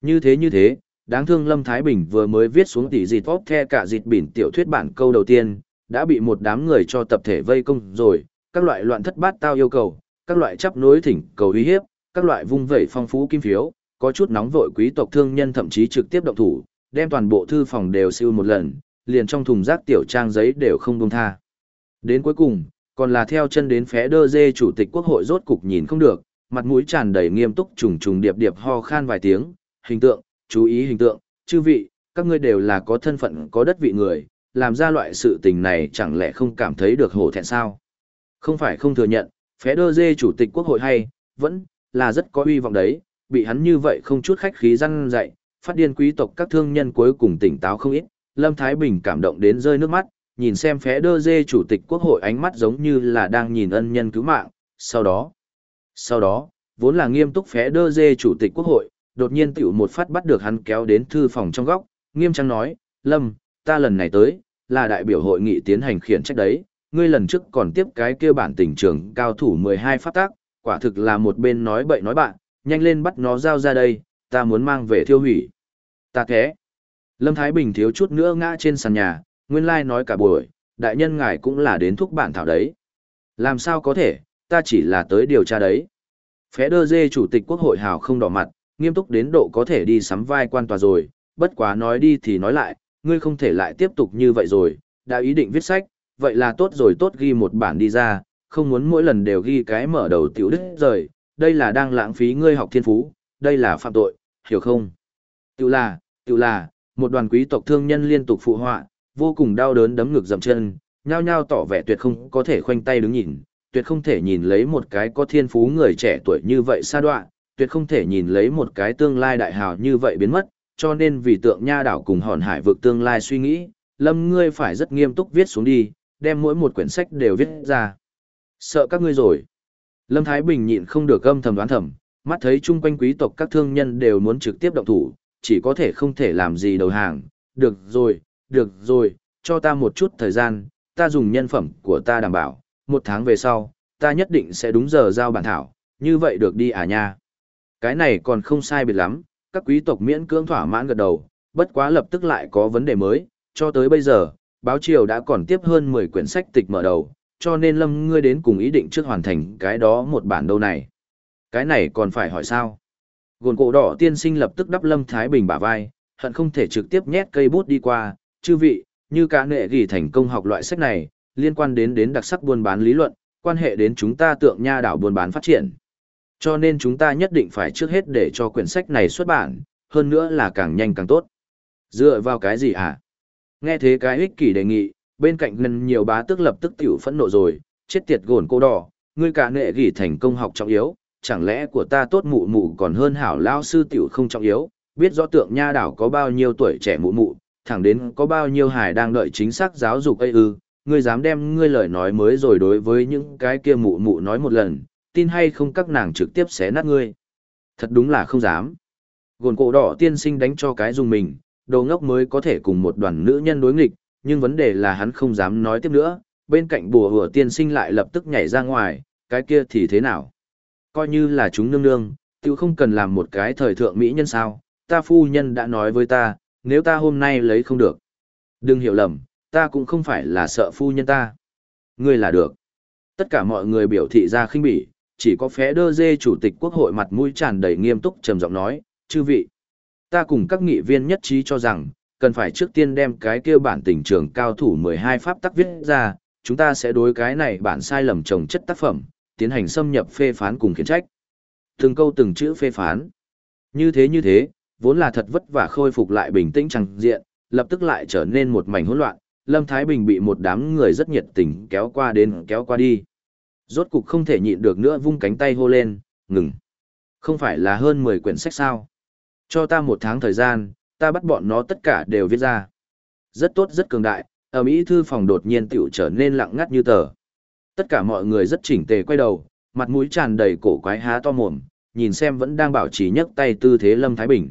Như thế như thế, đáng thương Lâm Thái Bình vừa mới viết xuống tỷ dịt vóc the cả dịt bỉn tiểu thuyết bản câu đầu tiên, đã bị một đám người cho tập thể vây công rồi, các loại loạn thất bát tao yêu cầu, các loại chấp nối thỉnh cầu uy hiếp, các loại vung vẩy phong phú kim phiếu, có chút nóng vội quý tộc thương nhân thậm chí trực tiếp động thủ, đem toàn bộ thư phòng đều siêu một lần, liền trong thùng rác tiểu trang giấy đều không buông tha. Đến cuối cùng, còn là theo chân đến phé đơ dê chủ tịch quốc hội rốt cục nhìn không được, mặt mũi tràn đầy nghiêm túc trùng trùng điệp điệp ho khan vài tiếng, hình tượng, chú ý hình tượng, chư vị, các ngươi đều là có thân phận có đất vị người, làm ra loại sự tình này chẳng lẽ không cảm thấy được hổ thẹn sao? Không phải không thừa nhận, phé đơ dê chủ tịch quốc hội hay, vẫn là rất có uy vọng đấy, bị hắn như vậy không chút khách khí răn dạy, phát điên quý tộc các thương nhân cuối cùng tỉnh táo không ít, Lâm Thái Bình cảm động đến rơi nước mắt, nhìn xem phé đơ dê chủ tịch quốc hội ánh mắt giống như là đang nhìn ân nhân cứu mạng, sau đó, sau đó, vốn là nghiêm túc phé đơ dê chủ tịch quốc hội, đột nhiên tiểu một phát bắt được hắn kéo đến thư phòng trong góc, nghiêm trang nói, Lâm, ta lần này tới, là đại biểu hội nghị tiến hành khiển trách đấy, ngươi lần trước còn tiếp cái kia bản tình trường cao thủ 12 pháp tác, quả thực là một bên nói bậy nói bạn, nhanh lên bắt nó giao ra đây, ta muốn mang về thiêu hủy. Ta thế. Lâm Thái Bình thiếu chút nữa ngã trên sàn nhà, nguyên lai nói cả buổi, đại nhân ngài cũng là đến thúc bản thảo đấy. Làm sao có thể, ta chỉ là tới điều tra đấy. Phé đơ dê chủ tịch quốc hội hào không đỏ mặt, nghiêm túc đến độ có thể đi sắm vai quan tòa rồi, bất quá nói đi thì nói lại, ngươi không thể lại tiếp tục như vậy rồi, đã ý định viết sách, vậy là tốt rồi tốt ghi một bản đi ra, không muốn mỗi lần đều ghi cái mở đầu tiểu đức rời, đây là đang lãng phí ngươi học thiên phú, đây là phạm tội, hiểu không? Tiểu là, tiểu là, một đoàn quý tộc thương nhân liên tục phụ họa, vô cùng đau đớn đấm ngực dậm chân, nhao nhao tỏ vẻ tuyệt không có thể khoanh tay đứng nhìn, tuyệt không thể nhìn lấy một cái có thiên phú người trẻ tuổi như vậy xa đoạn, tuyệt không thể nhìn lấy một cái tương lai đại hào như vậy biến mất, cho nên vì tượng nha đảo cùng hòn hải vực tương lai suy nghĩ, lâm ngươi phải rất nghiêm túc viết xuống đi, đem mỗi một quyển sách đều viết ra. Sợ các ngươi rồi. Lâm Thái Bình nhịn không được âm thầm đoán thầm, mắt thấy chung quanh quý tộc các thương nhân đều muốn trực tiếp động thủ, chỉ có thể không thể làm gì đầu hàng. Được rồi, được rồi, cho ta một chút thời gian, ta dùng nhân phẩm của ta đảm bảo, một tháng về sau, ta nhất định sẽ đúng giờ giao bản thảo, như vậy được đi à nha. Cái này còn không sai biệt lắm, các quý tộc miễn cưỡng thỏa mãn gật đầu, bất quá lập tức lại có vấn đề mới, cho tới bây giờ, báo triều đã còn tiếp hơn 10 quyển sách tịch mở đầu, cho nên lâm ngươi đến cùng ý định trước hoàn thành cái đó một bản đâu này. Cái này còn phải hỏi sao? Gồn cổ đỏ tiên sinh lập tức đắp lâm Thái Bình bả vai, hận không thể trực tiếp nhét cây bút đi qua, chư vị, như cả nghệ ghi thành công học loại sách này, liên quan đến đến đặc sắc buôn bán lý luận, quan hệ đến chúng ta tượng nha đảo buôn bán phát triển. Cho nên chúng ta nhất định phải trước hết để cho quyển sách này xuất bản, hơn nữa là càng nhanh càng tốt. Dựa vào cái gì hả? Nghe thế cái ích kỷ đề nghị, bên cạnh ngân nhiều bá tức lập tức tiểu phẫn nộ rồi, chết tiệt gồn cô đỏ, ngươi cả nệ gỉ thành công học trọng yếu, chẳng lẽ của ta tốt mụ mụ còn hơn hảo lao sư tiểu không trọng yếu, biết rõ tượng nha đảo có bao nhiêu tuổi trẻ mụ mụ, thẳng đến có bao nhiêu hài đang đợi chính xác giáo dục ấy ư, ngươi dám đem ngươi lời nói mới rồi đối với những cái kia mụ mụ nói một lần, tin hay không các nàng trực tiếp xé nát ngươi. Thật đúng là không dám. Gồn cổ đỏ tiên sinh đánh cho cái dùng mình, đồ ngốc mới có thể cùng một đoàn nữ nhân đối nghịch, nhưng vấn đề là hắn không dám nói tiếp nữa, bên cạnh bùa hùa tiên sinh lại lập tức nhảy ra ngoài, cái kia thì thế nào? Coi như là chúng nương nương, tiêu không cần làm một cái thời thượng mỹ nhân sao, ta phu nhân đã nói với ta, nếu ta hôm nay lấy không được. Đừng hiểu lầm, ta cũng không phải là sợ phu nhân ta. Ngươi là được. Tất cả mọi người biểu thị ra khinh bỉ, chỉ có phé đơ dê chủ tịch quốc hội mặt mũi tràn đầy nghiêm túc trầm giọng nói, chư vị. Ta cùng các nghị viên nhất trí cho rằng, cần phải trước tiên đem cái kia bản tình trường cao thủ 12 pháp tắc viết ra, chúng ta sẽ đối cái này bản sai lầm trồng chất tác phẩm, tiến hành xâm nhập phê phán cùng khiến trách. Từng câu từng chữ phê phán. Như thế như thế, vốn là thật vất vả khôi phục lại bình tĩnh chẳng diện, lập tức lại trở nên một mảnh hỗn loạn, Lâm Thái Bình bị một đám người rất nhiệt tình kéo qua đến kéo qua đi. Rốt cục không thể nhịn được nữa vung cánh tay hô lên, ngừng. Không phải là hơn 10 quyển sách sao. Cho ta một tháng thời gian, ta bắt bọn nó tất cả đều viết ra. Rất tốt rất cường đại, ở Mỹ thư phòng đột nhiên tiểu trở nên lặng ngắt như tờ. Tất cả mọi người rất chỉnh tề quay đầu, mặt mũi tràn đầy cổ quái há to mồm, nhìn xem vẫn đang bảo trì nhấc tay tư thế Lâm Thái Bình.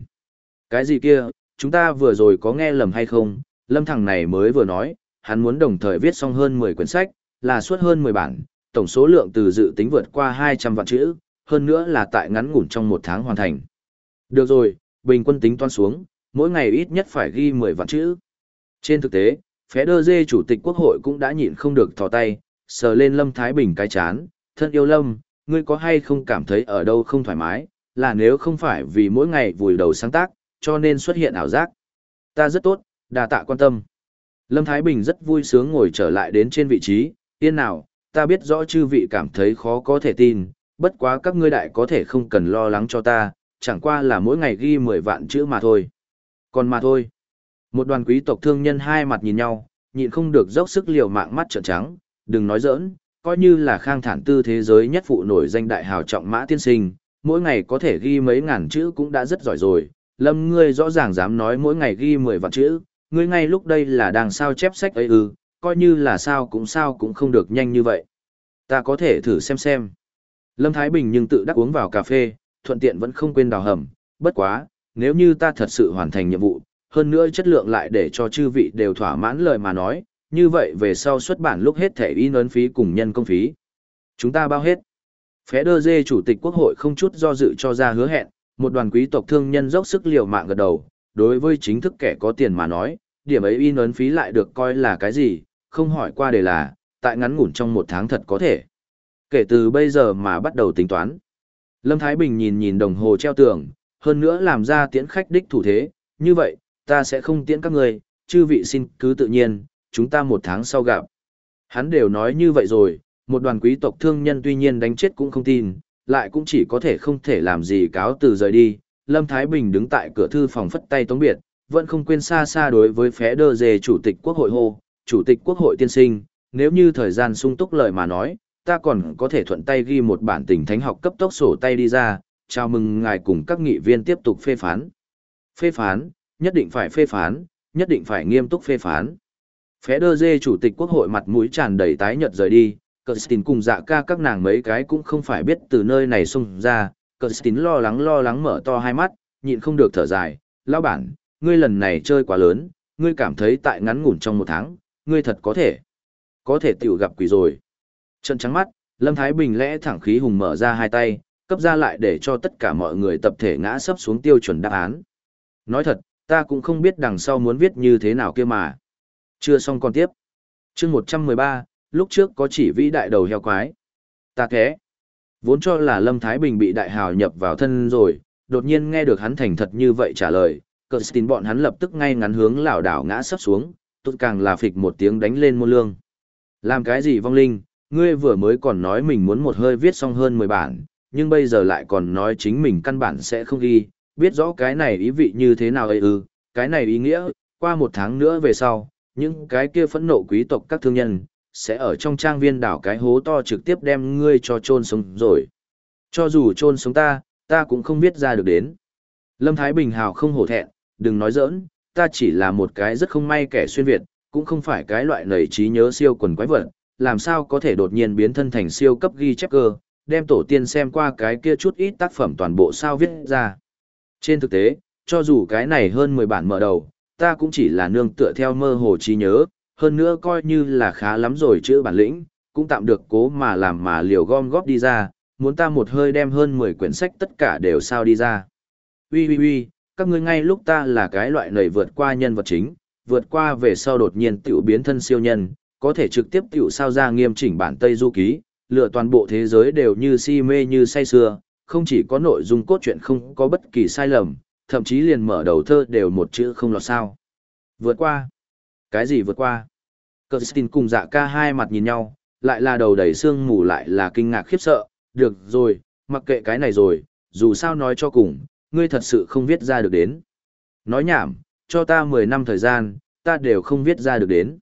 Cái gì kia, chúng ta vừa rồi có nghe lầm hay không, Lâm thằng này mới vừa nói, hắn muốn đồng thời viết xong hơn 10 quyển sách, là suốt hơn 10 bản, tổng số lượng từ dự tính vượt qua 200 vạn chữ, hơn nữa là tại ngắn ngủn trong một tháng hoàn thành. Được rồi, bình quân tính toán xuống, mỗi ngày ít nhất phải ghi 10 vạn chữ. Trên thực tế, phé đơ dê chủ tịch quốc hội cũng đã nhịn không được thò tay, sờ lên Lâm Thái Bình cái chán, thân yêu Lâm, ngươi có hay không cảm thấy ở đâu không thoải mái, là nếu không phải vì mỗi ngày vùi đầu sáng tác, cho nên xuất hiện ảo giác. Ta rất tốt, đà tạ quan tâm. Lâm Thái Bình rất vui sướng ngồi trở lại đến trên vị trí, yên nào, ta biết rõ chư vị cảm thấy khó có thể tin, bất quá các ngươi đại có thể không cần lo lắng cho ta, chẳng qua là mỗi ngày ghi 10 vạn chữ mà thôi. Còn mà thôi. Một đoàn quý tộc thương nhân hai mặt nhìn nhau, nhịn không được dốc sức liều mạng mắt trợn trắng, đừng nói giỡn, coi như là khang thản tư thế giới nhất phụ nổi danh đại hào trọng mã tiên sinh, mỗi ngày có thể ghi mấy ngàn chữ cũng đã rất giỏi rồi, lâm ngươi rõ ràng dám nói mỗi ngày ghi 10 vạn chữ, ngươi ngay lúc đây là đang sao chép sách ấy ư, coi như là sao cũng sao cũng không được nhanh như vậy. Ta có thể thử xem xem. Lâm Thái Bình nhưng tự đắc uống vào cà phê, thuận tiện vẫn không quên đào hầm, bất quá, nếu như ta thật sự hoàn thành nhiệm vụ, hơn nữa chất lượng lại để cho chư vị đều thỏa mãn lời mà nói, như vậy về sau xuất bản lúc hết thẻ in ấn phí cùng nhân công phí. Chúng ta bao hết. Phé đơ dê chủ tịch quốc hội không chút do dự cho ra hứa hẹn, một đoàn quý tộc thương nhân dốc sức liều mạng gật đầu, đối với chính thức kẻ có tiền mà nói, điểm ấy in ấn phí lại được coi là cái gì, không hỏi qua đề là, tại ngắn ngủn trong một tháng thật có thể. Kể từ bây giờ mà bắt đầu tính toán. Lâm Thái Bình nhìn nhìn đồng hồ treo tường, hơn nữa làm ra tiễn khách đích thủ thế, như vậy, ta sẽ không tiễn các người, chư vị xin cứ tự nhiên, chúng ta một tháng sau gặp. Hắn đều nói như vậy rồi, một đoàn quý tộc thương nhân tuy nhiên đánh chết cũng không tin, lại cũng chỉ có thể không thể làm gì cáo từ rời đi. Lâm Thái Bình đứng tại cửa thư phòng phất tay tống biệt, vẫn không quên xa xa đối với phé đơ dề chủ tịch quốc hội hô, chủ tịch quốc hội tiên sinh, nếu như thời gian sung túc lời mà nói, ta còn có thể thuận tay ghi một bản tình thánh học cấp tốc sổ tay đi ra, chào mừng ngài cùng các nghị viên tiếp tục phê phán. Phê phán, nhất định phải phê phán, nhất định phải nghiêm túc phê phán. Phé đơ dê chủ tịch quốc hội mặt mũi tràn đầy tái nhợt rời đi, Kirsten cùng dạ ca các nàng mấy cái cũng không phải biết từ nơi này xông ra, Kirsten lo lắng lo lắng mở to hai mắt, nhịn không được thở dài, lão bản, ngươi lần này chơi quá lớn, ngươi cảm thấy tại ngắn ngủn trong một tháng, ngươi thật có thể. Có thể tiểu gặp quỷ rồi. Trận trắng mắt, Lâm Thái Bình lẽ thẳng khí hùng mở ra hai tay, cấp ra lại để cho tất cả mọi người tập thể ngã sấp xuống tiêu chuẩn đáp án. Nói thật, ta cũng không biết đằng sau muốn viết như thế nào kia mà. Chưa xong còn tiếp. chương 113, lúc trước có chỉ vĩ đại đầu heo quái. Ta thế. Vốn cho là Lâm Thái Bình bị đại hào nhập vào thân rồi, đột nhiên nghe được hắn thành thật như vậy trả lời, cờ tin bọn hắn lập tức ngay ngắn hướng lảo đảo ngã sấp xuống, tốt càng là phịch một tiếng đánh lên môn lương. Làm cái gì vong linh, ngươi vừa mới còn nói mình muốn một hơi viết xong hơn 10 bản, nhưng bây giờ lại còn nói chính mình căn bản sẽ không ghi, biết rõ cái này ý vị như thế nào ấy ư, cái này ý nghĩa, qua một tháng nữa về sau, những cái kia phẫn nộ quý tộc các thương nhân, sẽ ở trong trang viên đảo cái hố to trực tiếp đem ngươi cho chôn sống rồi. Cho dù chôn sống ta, ta cũng không biết ra được đến. Lâm Thái Bình hào không hổ thẹn, đừng nói giỡn, ta chỉ là một cái rất không may kẻ xuyên Việt, cũng không phải cái loại nảy trí nhớ siêu quần quái vật, làm sao có thể đột nhiên biến thân thành siêu cấp ghi chép cơ, đem tổ tiên xem qua cái kia chút ít tác phẩm toàn bộ sao viết ra. Trên thực tế, cho dù cái này hơn 10 bản mở đầu, ta cũng chỉ là nương tựa theo mơ hồ trí nhớ, hơn nữa coi như là khá lắm rồi chữ bản lĩnh, cũng tạm được cố mà làm mà liều gom góp đi ra, muốn ta một hơi đem hơn 10 quyển sách tất cả đều sao đi ra. Ui ui ui, các ngươi ngay lúc ta là cái loại nầy vượt qua nhân vật chính, vượt qua về sau đột nhiên tiểu biến thân siêu nhân, có thể trực tiếp tiểu sao ra nghiêm chỉnh bản Tây Du Ký, lựa toàn bộ thế giới đều như si mê như say sưa, không chỉ có nội dung cốt truyện không có bất kỳ sai lầm, thậm chí liền mở đầu thơ đều một chữ không lọt sao. Vượt qua. Cái gì vượt qua? Kirsten cùng dạ ca hai mặt nhìn nhau, lại là đầu đầy xương mù lại là kinh ngạc khiếp sợ, được rồi, mặc kệ cái này rồi, dù sao nói cho cùng, ngươi thật sự không viết ra được đến. Nói nhảm, cho ta 10 năm thời gian, ta đều không viết ra được đến.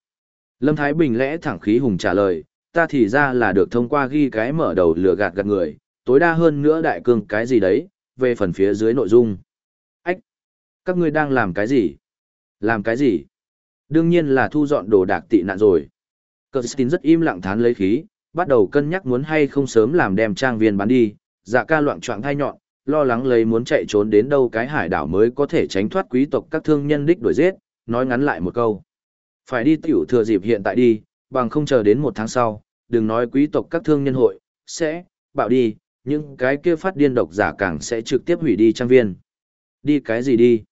Lâm Thái Bình lẽ thẳng khí hùng trả lời, ta thì ra là được thông qua ghi cái mở đầu lừa gạt gạt người, tối đa hơn nữa đại cương cái gì đấy, về phần phía dưới nội dung. Ách! Các ngươi đang làm cái gì? Làm cái gì? Đương nhiên là thu dọn đồ đạc tị nạn rồi. Kirsten rất im lặng thán lấy khí, bắt đầu cân nhắc muốn hay không sớm làm đem trang viên bán đi, dạ ca loạn trọng thai nhọn, lo lắng lấy muốn chạy trốn đến đâu cái hải đảo mới có thể tránh thoát quý tộc các thương nhân đích đuổi giết, nói ngắn lại một câu. Phải đi tiểu thừa dịp hiện tại đi, bằng không chờ đến một tháng sau, đừng nói quý tộc các thương nhân hội, sẽ, bạo đi, nhưng cái kia phát điên độc giả càng sẽ trực tiếp hủy đi trang viên. Đi cái gì đi?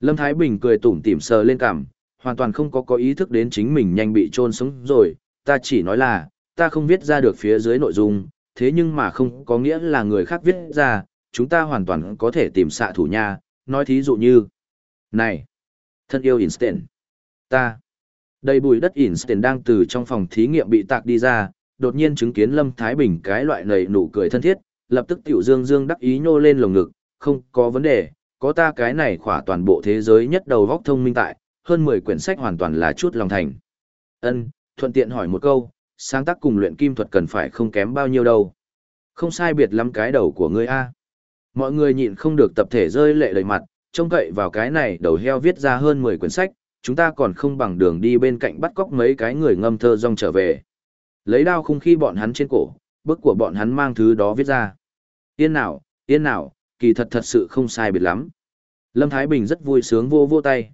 Lâm Thái Bình cười tủm tỉm sờ lên cằm, hoàn toàn không có có ý thức đến chính mình nhanh bị trôn sống rồi, ta chỉ nói là, ta không viết ra được phía dưới nội dung, thế nhưng mà không có nghĩa là người khác viết ra, chúng ta hoàn toàn có thể tìm xạ thủ nha, nói thí dụ như, này, thân yêu Einstein, ta, đầy bùi đất Einstein đang từ trong phòng thí nghiệm bị tạc đi ra, đột nhiên chứng kiến Lâm Thái Bình cái loại nầy nụ cười thân thiết, lập tức tiểu dương dương đắc ý nhô lên lồng ngực, không có vấn đề, có ta cái này khỏa toàn bộ thế giới nhất đầu vóc thông minh tại, hơn 10 quyển sách hoàn toàn là chút lòng thành. Ân, thuận tiện hỏi một câu, sáng tác cùng luyện kim thuật cần phải không kém bao nhiêu đâu. Không sai biệt lắm cái đầu của ngươi a. Mọi người nhịn không được tập thể rơi lệ đầy mặt, trông cậy vào cái này đầu heo viết ra hơn 10 quyển sách, chúng ta còn không bằng đường đi bên cạnh bắt cóc mấy cái người ngâm thơ rong trở về. Lấy đao khung khi bọn hắn trên cổ, bức của bọn hắn mang thứ đó viết ra. Yên nào, yên nào, kỳ thật thật sự không sai biệt lắm. Lâm Thái Bình rất vui sướng vô vô tay.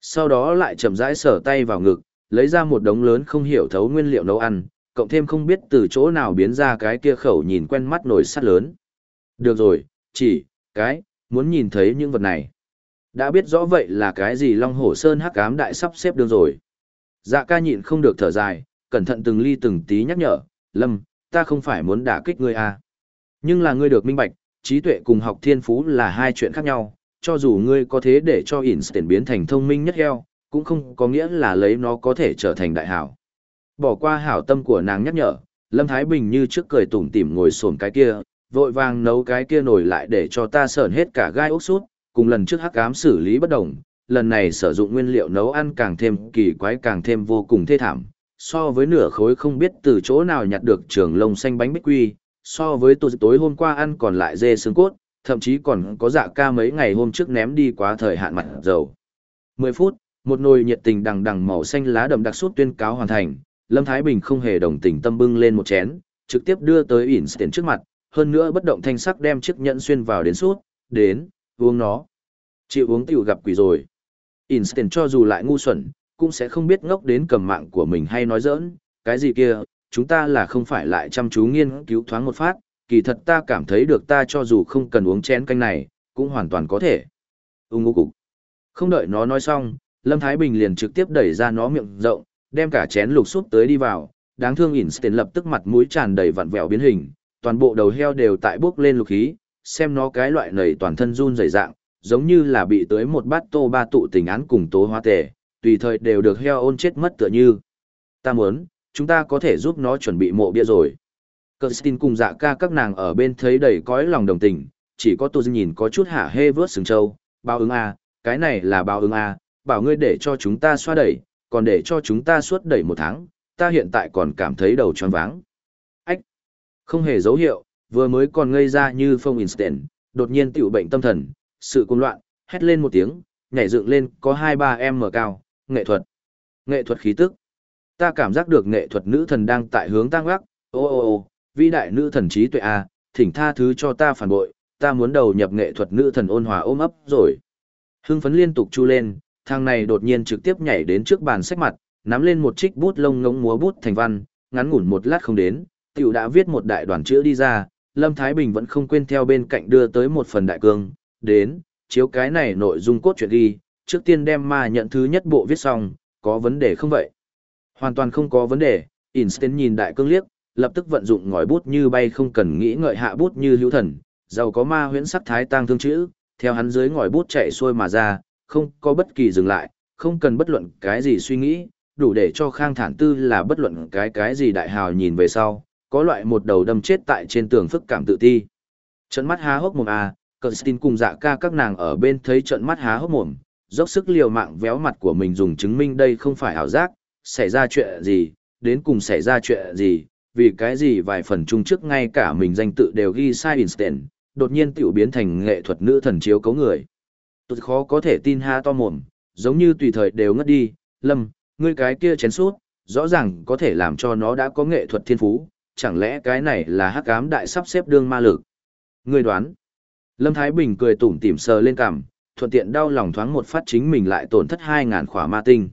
Sau đó lại chậm rãi sở tay vào ngực, lấy ra một đống lớn không hiểu thấu nguyên liệu nấu ăn, cộng thêm không biết từ chỗ nào biến ra cái kia khẩu nhìn quen mắt nồi sắt lớn. Được rồi, chỉ, cái, muốn nhìn thấy những vật này. Đã biết rõ vậy là cái gì Long Hổ Sơn hắc ám đại sắp xếp đường rồi. Dạ ca nhịn không được thở dài, cẩn thận từng ly từng tí nhắc nhở, Lâm, ta không phải muốn đả kích ngươi à. Nhưng là ngươi được minh bạch, trí tuệ cùng học thiên phú là hai chuyện khác nhau, cho dù ngươi có thế để cho Einstein biến thành thông minh nhất heo, cũng không có nghĩa là lấy nó có thể trở thành đại hảo. Bỏ qua hảo tâm của nàng nhắc nhở, Lâm Thái Bình như trước cười tủm tỉm ngồi xổm cái kia, vội vàng nấu cái kia nổi lại để cho ta sởn hết cả gai ốc sút, cùng lần trước hắc ám xử lý bất đồng, lần này sử dụng nguyên liệu nấu ăn càng thêm kỳ quái càng thêm vô cùng thê thảm, so với nửa khối không biết từ chỗ nào nhặt được trường lông xanh bánh bích quy, so với tối tối hôm qua ăn còn lại dê xương cốt, thậm chí còn có dạ ca mấy ngày hôm trước ném đi quá thời hạn mặt dầu. 10 phút, một nồi nhiệt tình đằng đằng màu xanh lá đậm đặc sút tuyên cáo hoàn thành, Lâm Thái Bình không hề đồng tình tâm bưng lên một chén, trực tiếp đưa tới Einstein trước mặt, hơn nữa bất động thanh sắc đem chiếc nhẫn xuyên vào đến suốt đến, uống nó. Chịu uống tiểu gặp quỷ rồi. Einstein cho dù lại ngu xuẩn, cũng sẽ không biết ngốc đến cầm mạng của mình hay nói giỡn, cái gì kia, chúng ta là không phải lại chăm chú nghiên cứu thoáng một phát, kỳ thật ta cảm thấy được ta cho dù không cần uống chén canh này, cũng hoàn toàn có thể. Ung ngô cục. Không đợi nó nói xong, Lâm Thái Bình liền trực tiếp đẩy ra nó miệng rộng, đem cả chén lục súp tới đi vào, đáng thương Einstein lập tức mặt mũi tràn đầy vặn vẹo biến hình, toàn bộ đầu heo đều tại bước lên lục khí, xem nó cái loại nầy toàn thân run rẩy dạng, giống như là bị tới một bát tô ba tụ tình án cùng tố hoa tề, tùy thời đều được heo ôn chết mất tựa như. Ta muốn, chúng ta có thể giúp nó chuẩn bị mộ bia rồi. Kirsten cùng dạ ca các nàng ở bên thấy đầy cõi lòng đồng tình, chỉ có tôi nhìn có chút hả hê vớt sừng trâu, bao ứng a, cái này là bao ứng a, bảo ngươi để cho chúng ta xoa đẩy, còn để cho chúng ta suốt đẩy một tháng, ta hiện tại còn cảm thấy đầu tròn váng. Không hề dấu hiệu, vừa mới còn ngây ra như phong instant, đột nhiên tiểu bệnh tâm thần, sự cuồng loạn, hét lên một tiếng, nhảy dựng lên có 2-3 em mở cao, nghệ thuật. Nghệ thuật khí tức. Ta cảm giác được nghệ thuật nữ thần đang tại hướng tăng gác, ô ô ô, vĩ đại nữ thần trí tuệ a, thỉnh tha thứ cho ta phản bội, ta muốn đầu nhập nghệ thuật nữ thần ôn hòa ôm ấp rồi. Hưng phấn liên tục chu lên, thằng này đột nhiên trực tiếp nhảy đến trước bàn sách mặt, nắm lên một trích bút lông ngỗng múa bút thành văn, ngắn ngủn một lát không đến, tiểu đã viết một đại đoàn chữ đi ra, Lâm Thái Bình vẫn không quên theo bên cạnh đưa tới một phần đại cương, đến, chiếu cái này nội dung cốt truyện đi, trước tiên đem ma nhận thứ nhất bộ viết xong, có vấn đề không vậy? Hoàn toàn không có vấn đề, Einstein nhìn đại cương liếc, lập tức vận dụng ngòi bút như bay không cần nghĩ ngợi hạ bút như hữu thần, giàu có ma huyễn sắc thái tăng thương chữ, theo hắn dưới ngòi bút chạy xuôi mà ra, không có bất kỳ dừng lại, không cần bất luận cái gì suy nghĩ, đủ để cho Khang Thản Tư là bất luận cái cái gì đại hào nhìn về sau, có loại một đầu đâm chết tại trên tường phức cảm tự ti. Trận mắt há hốc mồm à, Kirsten cùng dạ ca các nàng ở bên thấy trận mắt há hốc mồm, dốc sức liều mạng véo mặt của mình dùng chứng minh đây không phải ảo giác, xảy ra chuyện gì, đến cùng xảy ra chuyện gì, vì cái gì vài phần chung trước ngay cả mình danh tự đều ghi sai instant, đột nhiên tiểu biến thành nghệ thuật nữ thần chiếu cấu người. Tôi khó có thể tin ha to mồm, giống như tùy thời đều ngất đi, lâm, ngươi cái kia chén suốt, rõ ràng có thể làm cho nó đã có nghệ thuật thiên phú, chẳng lẽ cái này là hắc ám đại sắp xếp đương ma lực. Ngươi đoán. Lâm Thái Bình cười tủm tỉm sờ lên cằm, thuận tiện đau lòng thoáng một phát chính mình lại tổn thất hai ngàn khỏa ma tinh.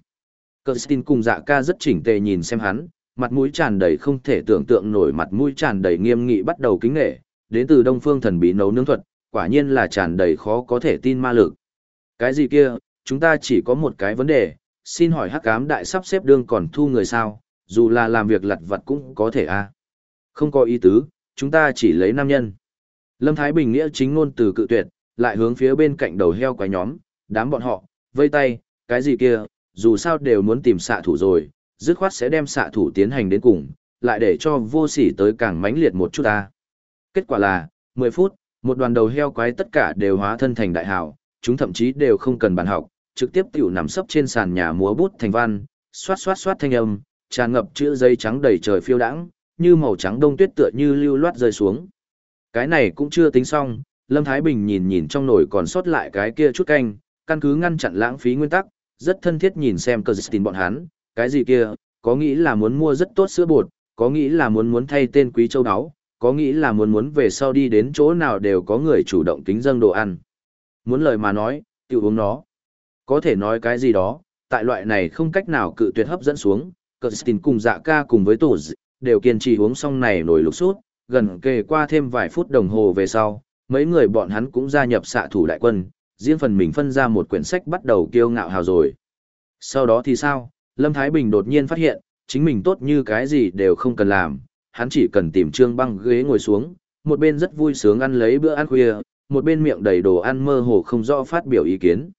Kirsten cùng dạ ca rất chỉnh tề nhìn xem hắn, mặt mũi tràn đầy không thể tưởng tượng nổi mặt mũi tràn đầy nghiêm nghị bắt đầu kính nghệ, đến từ đông phương thần bí nấu nướng thuật, quả nhiên là tràn đầy khó có thể tin ma lực. Cái gì kia, chúng ta chỉ có một cái vấn đề, xin hỏi hắc ám đại sắp xếp đương còn thu người sao, dù là làm việc lặt vặt cũng có thể a à? Không có ý tứ, chúng ta chỉ lấy nam nhân. Lâm Thái Bình nghĩa chính ngôn từ cự tuyệt, lại hướng phía bên cạnh đầu heo quái nhóm, đám bọn họ, vây tay, cái gì kia, dù sao đều muốn tìm xạ thủ rồi, dứt khoát sẽ đem xạ thủ tiến hành đến cùng, lại để cho vô sỉ tới càng mãnh liệt một chút ta. Kết quả là, 10 phút, một đoàn đầu heo quái tất cả đều hóa thân thành đại hào, chúng thậm chí đều không cần bàn học, trực tiếp tiểu nằm sấp trên sàn nhà múa bút thành văn, xoát xoát xoát thanh âm, tràn ngập chữ giấy trắng đầy trời phiêu đãng, như màu trắng đông tuyết tựa như lưu loát rơi xuống. Cái này cũng chưa tính xong, Lâm Thái Bình nhìn nhìn trong nồi còn sót lại cái kia chút canh, căn cứ ngăn chặn lãng phí nguyên tắc, rất thân thiết nhìn xem cơ dịch bọn hắn, cái gì kia, có nghĩ là muốn mua rất tốt sữa bột, có nghĩ là muốn muốn thay tên quý châu đáo? có nghĩ là muốn muốn về sau đi đến chỗ nào đều có người chủ động kính dâng đồ ăn. Muốn lời mà nói, tiểu uống nó. Có thể nói cái gì đó, tại loại này không cách nào cự tuyệt hấp dẫn xuống, Kirsten cùng dạ ca cùng với tổ đều kiên trì uống xong này nổi lục sút, gần kề qua thêm vài phút đồng hồ về sau, mấy người bọn hắn cũng gia nhập xạ thủ đại quân, riêng phần mình phân ra một quyển sách bắt đầu kiêu ngạo hào rồi. Sau đó thì sao, Lâm Thái Bình đột nhiên phát hiện, chính mình tốt như cái gì đều không cần làm, hắn chỉ cần tìm trương băng ghế ngồi xuống, một bên rất vui sướng ăn lấy bữa ăn khuya, một bên miệng đầy đồ ăn mơ hồ không rõ phát biểu ý kiến.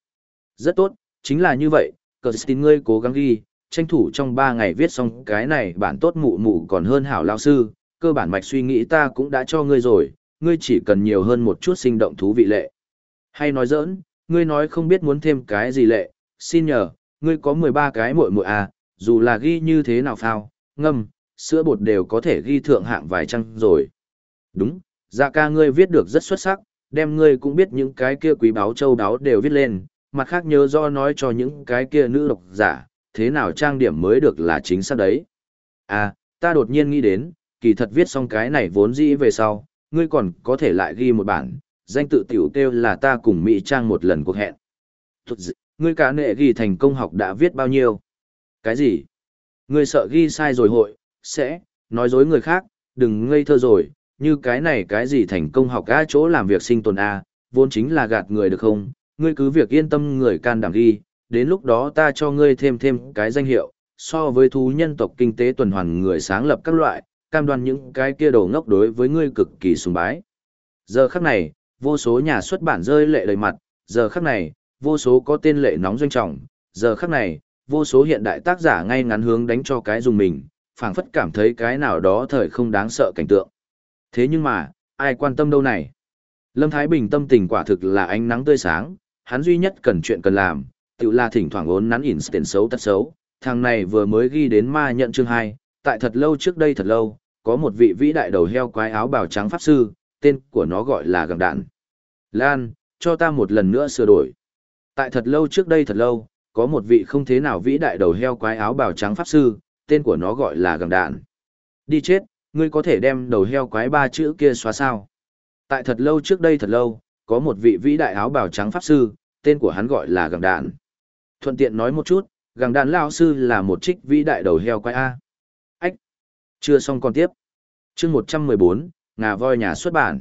Rất tốt, chính là như vậy, cờ tin ngươi cố gắng ghi, tranh thủ trong 3 ngày viết xong cái này bản tốt mụ mụ còn hơn hảo lao sư, cơ bản mạch suy nghĩ ta cũng đã cho ngươi rồi, ngươi chỉ cần nhiều hơn một chút sinh động thú vị lệ. Hay nói giỡn, ngươi nói không biết muốn thêm cái gì lệ, xin nhờ, ngươi có 13 cái muội muội à, dù là ghi như thế nào phao, ngâm, sữa bột đều có thể ghi thượng hạng vài trăng rồi. Đúng, dạ ca ngươi viết được rất xuất sắc, đem ngươi cũng biết những cái kia quý báo châu đáo đều viết lên, mặt khác nhớ do nói cho những cái kia nữ độc giả, thế nào trang điểm mới được là chính xác đấy. À, ta đột nhiên nghĩ đến, kỳ thật viết xong cái này vốn dĩ về sau, ngươi còn có thể lại ghi một bản, danh tự tiểu kêu là ta cùng Mỹ Trang một lần cuộc hẹn. Thuật dị, ngươi cả nệ ghi thành công học đã viết bao nhiêu? Cái gì? Ngươi sợ ghi sai rồi hội, sẽ, nói dối người khác, đừng ngây thơ rồi, như cái này cái gì thành công học A chỗ làm việc sinh tồn A, vốn chính là gạt người được không, ngươi cứ việc yên tâm người can đảm ghi, đến lúc đó ta cho ngươi thêm thêm cái danh hiệu, so với thú nhân tộc kinh tế tuần hoàn người sáng lập các loại, cam đoan những cái kia đồ ngốc đối với ngươi cực kỳ sùng bái. Giờ khắc này, vô số nhà xuất bản rơi lệ đầy mặt, giờ khắc này, vô số có tên lệ nóng doanh trọng, giờ khắc này, vô số hiện đại tác giả ngay ngắn hướng đánh cho cái dùng mình, phảng phất cảm thấy cái nào đó thời không đáng sợ cảnh tượng. Thế nhưng mà, ai quan tâm đâu này? Lâm Thái Bình tâm tình quả thực là ánh nắng tươi sáng, hắn duy nhất cần chuyện cần làm, tự là thỉnh thoảng ốn nắn ỉn tiền xấu tật xấu. Thằng này vừa mới ghi đến ma nhận chương 2, tại thật lâu trước đây thật lâu, có một vị vĩ đại đầu heo quái áo bào trắng pháp sư, tên của nó gọi là gặng đạn. Lan, cho ta một lần nữa sửa đổi. Tại thật lâu trước đây thật lâu, có một vị không thế nào vĩ đại đầu heo quái áo bào trắng pháp sư, tên của nó gọi là gặng đạn. Đi chết, ngươi có thể đem đầu heo quái ba chữ kia xóa sao. Tại thật lâu trước đây thật lâu, có một vị vĩ đại áo bào trắng pháp sư, tên của hắn gọi là gặng đạn. Thuận tiện nói một chút, gàng đàn lao sư là một trích vĩ đại đầu heo quái A. Ách! Chưa xong còn tiếp. chương 114, Ngà voi nhà xuất bản.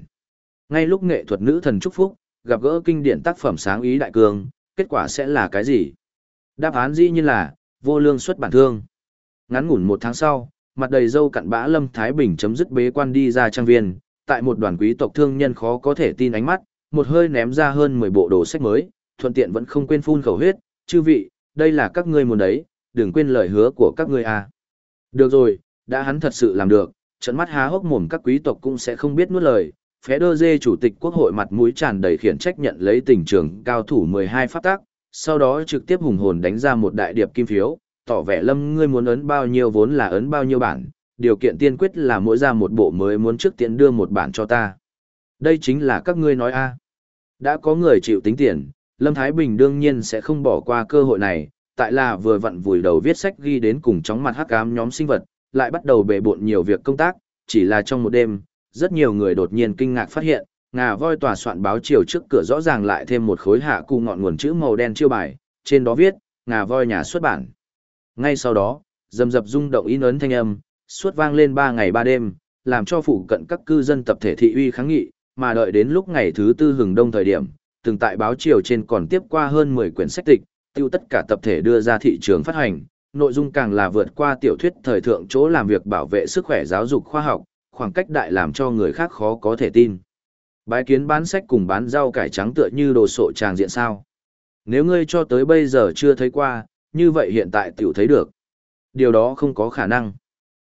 Ngay lúc nghệ thuật nữ thần chúc Phúc, gặp gỡ kinh điển tác phẩm sáng ý đại cường kết quả sẽ là cái gì? Đáp án dĩ nhiên là, vô lương xuất bản thương. Ngắn ngủn một tháng sau, mặt đầy dâu cặn bã Lâm Thái Bình chấm dứt bế quan đi ra trang viên, tại một đoàn quý tộc thương nhân khó có thể tin ánh mắt, một hơi ném ra hơn 10 bộ đồ sách mới, thuận tiện vẫn không quên phun khẩu huyết, chư vị, đây là các ngươi muốn đấy, đừng quên lời hứa của các ngươi à. Được rồi, đã hắn thật sự làm được, trận mắt há hốc mồm các quý tộc cũng sẽ không biết nuốt lời. Phé đơ dê chủ tịch quốc hội mặt mũi tràn đầy khiển trách nhận lấy tình trường cao thủ 12 pháp tác, sau đó trực tiếp hùng hồn đánh ra một đại điệp kim phiếu, tỏ vẻ lâm ngươi muốn ấn bao nhiêu vốn là ấn bao nhiêu bản, điều kiện tiên quyết là mỗi ra một bộ mới muốn trước tiện đưa một bản cho ta. Đây chính là các ngươi nói a. Đã có người chịu tính tiền, Lâm Thái Bình đương nhiên sẽ không bỏ qua cơ hội này, tại là vừa vặn vùi đầu viết sách ghi đến cùng chóng mặt hắc ám nhóm sinh vật, lại bắt đầu bề bộn nhiều việc công tác, chỉ là trong một đêm, rất nhiều người đột nhiên kinh ngạc phát hiện, ngà voi tòa soạn báo chiều trước cửa rõ ràng lại thêm một khối hạ cụ ngọn nguồn chữ màu đen chiêu bài, trên đó viết, ngà voi nhà xuất bản. Ngay sau đó, dầm dập rung động in ấn thanh âm, suốt vang lên ba ngày ba đêm, làm cho phụ cận các cư dân tập thể thị uy kháng nghị, mà đợi đến lúc ngày thứ tư hừng đông thời điểm, từng tại báo chiều trên còn tiếp qua hơn 10 quyển sách tịch, tiêu tất cả tập thể đưa ra thị trường phát hành, nội dung càng là vượt qua tiểu thuyết thời thượng chỗ làm việc bảo vệ sức khỏe giáo dục khoa học, khoảng cách đại làm cho người khác khó có thể tin. Bái kiến bán sách cùng bán rau cải trắng tựa như đồ sộ tràng diện sao. Nếu ngươi cho tới bây giờ chưa thấy qua, như vậy hiện tại tiểu thấy được. Điều đó không có khả năng.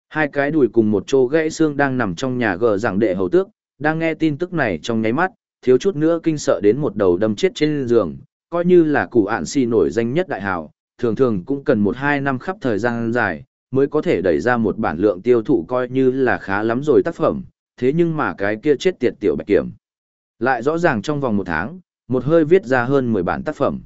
Hai cái đùi cùng một chỗ gãy xương đang nằm trong nhà gờ giảng đệ hầu tước, đang nghe tin tức này trong nháy mắt, thiếu chút nữa kinh sợ đến một đầu đâm chết trên giường, coi như là cụ ạn si nổi danh nhất đại hào, thường thường cũng cần một hai năm khắp thời gian dài, mới có thể đẩy ra một bản lượng tiêu thụ coi như là khá lắm rồi tác phẩm, thế nhưng mà cái kia chết tiệt tiểu bạch kiểm. Lại rõ ràng trong vòng một tháng, một hơi viết ra hơn 10 bản tác phẩm.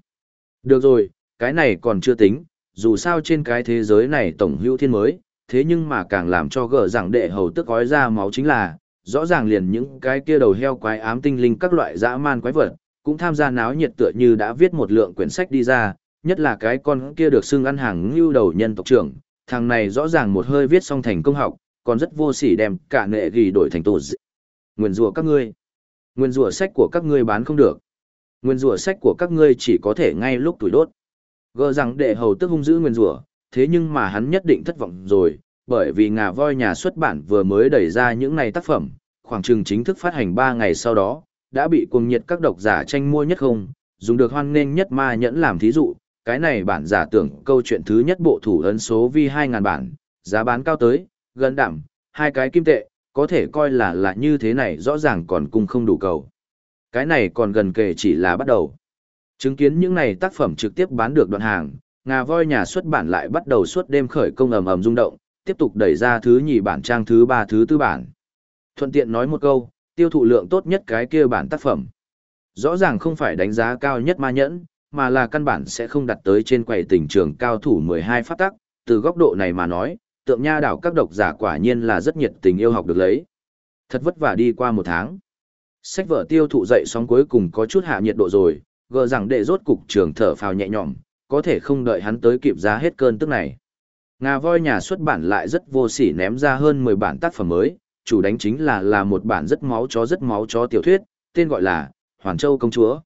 Được rồi, cái này còn chưa tính, dù sao trên cái thế giới này tổng hữu thiên mới, thế nhưng mà càng làm cho gỡ rằng đệ hầu tức gói ra máu chính là, rõ ràng liền những cái kia đầu heo quái ám tinh linh các loại dã man quái vật, cũng tham gia náo nhiệt tựa như đã viết một lượng quyển sách đi ra, nhất là cái con kia được xưng ăn hàng như đầu nhân tộc trưởng, thằng này rõ ràng một hơi viết xong thành công học, còn rất vô sỉ đem cả nệ ghi đổi thành tổ dị. Nguyên rủa các ngươi. Nguyên rủa sách của các ngươi bán không được. Nguyên rủa sách của các ngươi chỉ có thể ngay lúc tuổi đốt. Gỡ rằng đệ hầu tức hung dữ nguyên rủa, thế nhưng mà hắn nhất định thất vọng rồi, bởi vì ngà voi nhà xuất bản vừa mới đẩy ra những này tác phẩm, khoảng chừng chính thức phát hành 3 ngày sau đó, đã bị cuồng nhiệt các độc giả tranh mua nhất không, dùng được hoan nghênh nhất ma nhẫn làm thí dụ, cái này bản giả tưởng câu chuyện thứ nhất bộ thủ ấn số vi 2000 bản, giá bán cao tới, gần đảm, hai cái kim tệ, có thể coi là là như thế này rõ ràng còn cung không đủ cầu. Cái này còn gần kể chỉ là bắt đầu. Chứng kiến những này tác phẩm trực tiếp bán được đoạn hàng, ngà voi nhà xuất bản lại bắt đầu suốt đêm khởi công ầm ầm rung động, tiếp tục đẩy ra thứ nhì bản trang thứ ba thứ tư bản. Thuận tiện nói một câu, tiêu thụ lượng tốt nhất cái kia bản tác phẩm. Rõ ràng không phải đánh giá cao nhất ma nhẫn, mà là căn bản sẽ không đặt tới trên quầy tình trường cao thủ 12 phát tắc, từ góc độ này mà nói, tượng nha đảo các độc giả quả nhiên là rất nhiệt tình yêu học được lấy. Thật vất vả đi qua một tháng. Sách vở tiêu thụ dậy sóng cuối cùng có chút hạ nhiệt độ rồi, gờ rằng đệ rốt cục trường thở phào nhẹ nhõm, có thể không đợi hắn tới kịp giá hết cơn tức này. Ngà voi nhà xuất bản lại rất vô sỉ ném ra hơn 10 bản tác phẩm mới, chủ đánh chính là là một bản rất máu chó rất máu chó tiểu thuyết, tên gọi là Hoàn Châu Công Chúa.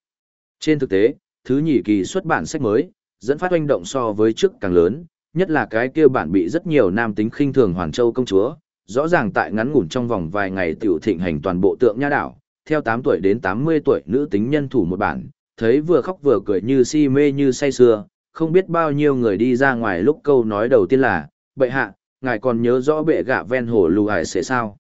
Trên thực tế, thứ nhì kỳ xuất bản sách mới, dẫn phát hoành động so với trước càng lớn, nhất là cái kia bản bị rất nhiều nam tính khinh thường Hoàn Châu Công Chúa, rõ ràng tại ngắn ngủn trong vòng vài ngày tiểu thịnh hành toàn bộ tượng nha đảo, theo 8 tuổi đến 80 tuổi nữ tính nhân thủ một bản, thấy vừa khóc vừa cười như si mê như say sưa, không biết bao nhiêu người đi ra ngoài lúc câu nói đầu tiên là, bệ hạ, ngài còn nhớ rõ bệ gạ ven hồ lù hải sẽ sao.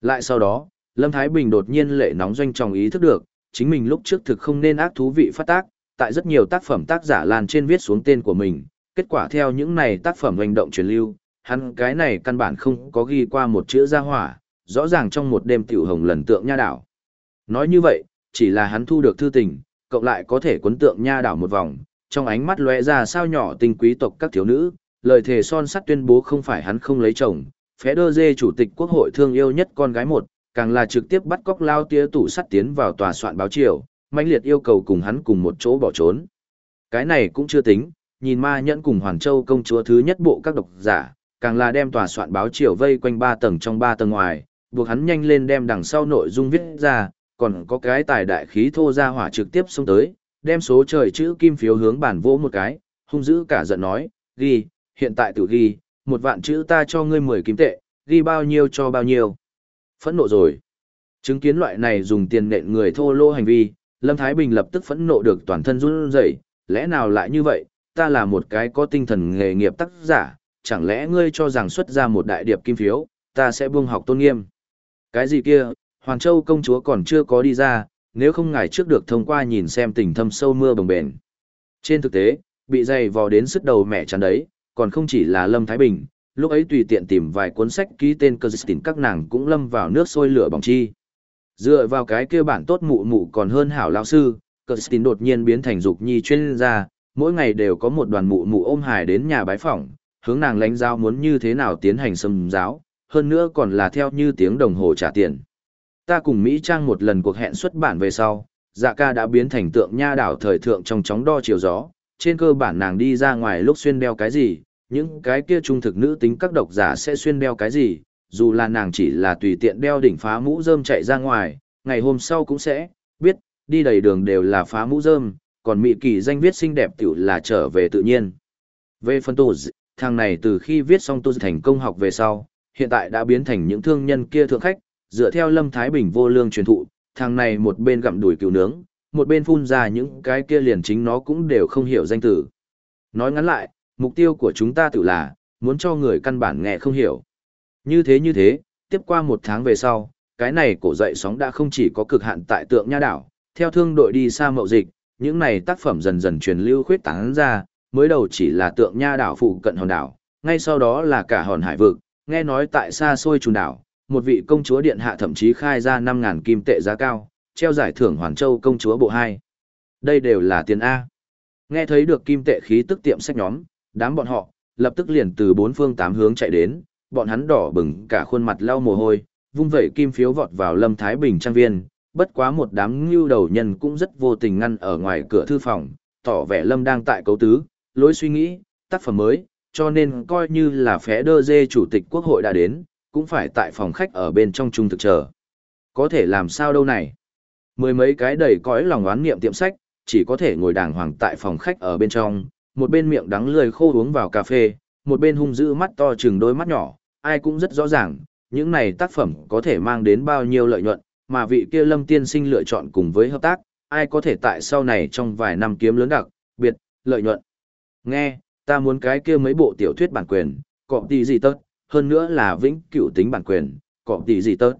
Lại sau đó, Lâm Thái Bình đột nhiên lệ nóng doanh trọng ý thức được, chính mình lúc trước thực không nên ác thú vị phát tác, tại rất nhiều tác phẩm tác giả lan trên viết xuống tên của mình, kết quả theo những này tác phẩm hành động truyền lưu, hắn cái này căn bản không có ghi qua một chữ ra hỏa, rõ ràng trong một đêm tiểu hồng lần tượng nha đảo. Nói như vậy, chỉ là hắn thu được thư tình, cộng lại có thể quấn tượng nha đảo một vòng, trong ánh mắt lóe ra sao nhỏ tinh quý tộc các thiếu nữ, lời thề son sắt tuyên bố không phải hắn không lấy chồng, phé đơ dê chủ tịch quốc hội thương yêu nhất con gái một, càng là trực tiếp bắt cóc lao tía tủ sắt tiến vào tòa soạn báo triều, mãnh liệt yêu cầu cùng hắn cùng một chỗ bỏ trốn. Cái này cũng chưa tính, nhìn ma nhẫn cùng Hoàn Châu công chúa thứ nhất bộ các độc giả, càng là đem tòa soạn báo triều vây quanh ba tầng trong ba tầng ngoài, buộc hắn nhanh lên đem đằng sau nội dung viết ra, còn có cái tài đại khí thô ra hỏa trực tiếp xông tới, đem số trời chữ kim phiếu hướng bản vỗ một cái, hung dữ cả giận nói, ghi, hiện tại tự ghi, một vạn chữ ta cho ngươi mười kim tệ, ghi bao nhiêu cho bao nhiêu. Phẫn nộ rồi. Chứng kiến loại này dùng tiền nện người thô lô hành vi, Lâm Thái Bình lập tức phẫn nộ được toàn thân run rẩy, lẽ nào lại như vậy, ta là một cái có tinh thần nghề nghiệp tác giả, chẳng lẽ ngươi cho rằng xuất ra một đại điệp kim phiếu, ta sẽ buông học tôn nghiêm. Cái gì kia, Hoàng Châu công chúa còn chưa có đi ra, nếu không ngài trước được thông qua nhìn xem tình thâm sâu mưa bồng bền. Trên thực tế, bị dày vò đến sức đầu mẹ chắn đấy, còn không chỉ là Lâm Thái Bình, lúc ấy tùy tiện tìm vài cuốn sách ký tên cơ dịch các nàng cũng lâm vào nước sôi lửa bỏng chi. Dựa vào cái kia bản tốt mụ mụ còn hơn hảo lão sư, cơ đột nhiên biến thành dục nhi chuyên gia, mỗi ngày đều có một đoàn mụ mụ ôm hài đến nhà bái phỏng, hướng nàng lãnh giáo muốn như thế nào tiến hành xâm giáo, hơn nữa còn là theo như tiếng đồng hồ trả tiền. Ta cùng Mỹ Trang một lần cuộc hẹn xuất bản về sau, dạ ca đã biến thành tượng nha đảo thời thượng trong chóng đo chiều gió, trên cơ bản nàng đi ra ngoài lúc xuyên đeo cái gì, những cái kia trung thực nữ tính các độc giả sẽ xuyên đeo cái gì, dù là nàng chỉ là tùy tiện đeo đỉnh phá mũ rơm chạy ra ngoài, ngày hôm sau cũng sẽ, biết, đi đầy đường đều là phá mũ rơm, còn Mỹ kỳ danh viết xinh đẹp tiểu là trở về tự nhiên. Về phần tổ thằng này từ khi viết xong tôi thành công học về sau, hiện tại đã biến thành những thương nhân kia thượng khách, dựa theo Lâm Thái Bình vô lương truyền thụ, thằng này một bên gặm đùi cừu nướng, một bên phun ra những cái kia liền chính nó cũng đều không hiểu danh từ. Nói ngắn lại, mục tiêu của chúng ta tự là, muốn cho người căn bản nghe không hiểu. Như thế như thế, tiếp qua một tháng về sau, cái này cổ dậy sóng đã không chỉ có cực hạn tại tượng nha đảo, theo thương đội đi xa mậu dịch, những này tác phẩm dần dần truyền lưu khuyết tán ra, mới đầu chỉ là tượng nha đảo phụ cận hòn đảo, ngay sau đó là cả hòn hải vực, nghe nói tại xa xôi trùn đảo, một vị công chúa điện hạ thậm chí khai ra 5.000 kim tệ giá cao, treo giải thưởng Hoàn Châu công chúa bộ 2. Đây đều là tiền A. Nghe thấy được kim tệ khí tức tiệm sách nhóm, đám bọn họ, lập tức liền từ bốn phương tám hướng chạy đến, bọn hắn đỏ bừng cả khuôn mặt lau mồ hôi, vung vẩy kim phiếu vọt vào Lâm Thái Bình trang viên, bất quá một đám ngưu đầu nhân cũng rất vô tình ngăn ở ngoài cửa thư phòng, tỏ vẻ Lâm đang tại cấu tứ, lối suy nghĩ, tác phẩm mới, cho nên coi như là phé đơ dê chủ tịch quốc hội đã đến, cũng phải tại phòng khách ở bên trong trung thực chờ. Có thể làm sao đâu này? Mười mấy cái đầy cõi lòng oán niệm tiệm sách, chỉ có thể ngồi đàng hoàng tại phòng khách ở bên trong, một bên miệng đắng lười khô uống vào cà phê, một bên hung dữ mắt to chừng đôi mắt nhỏ, ai cũng rất rõ ràng, những này tác phẩm có thể mang đến bao nhiêu lợi nhuận, mà vị kia lâm tiên sinh lựa chọn cùng với hợp tác, ai có thể tại sau này trong vài năm kiếm lớn đặc, biệt, lợi nhuận. Nghe, ta muốn cái kia mấy bộ tiểu thuyết bản quyền, cọp tỷ gì tất, hơn nữa là vĩnh cửu tính bản quyền, cọp tỷ gì tớt.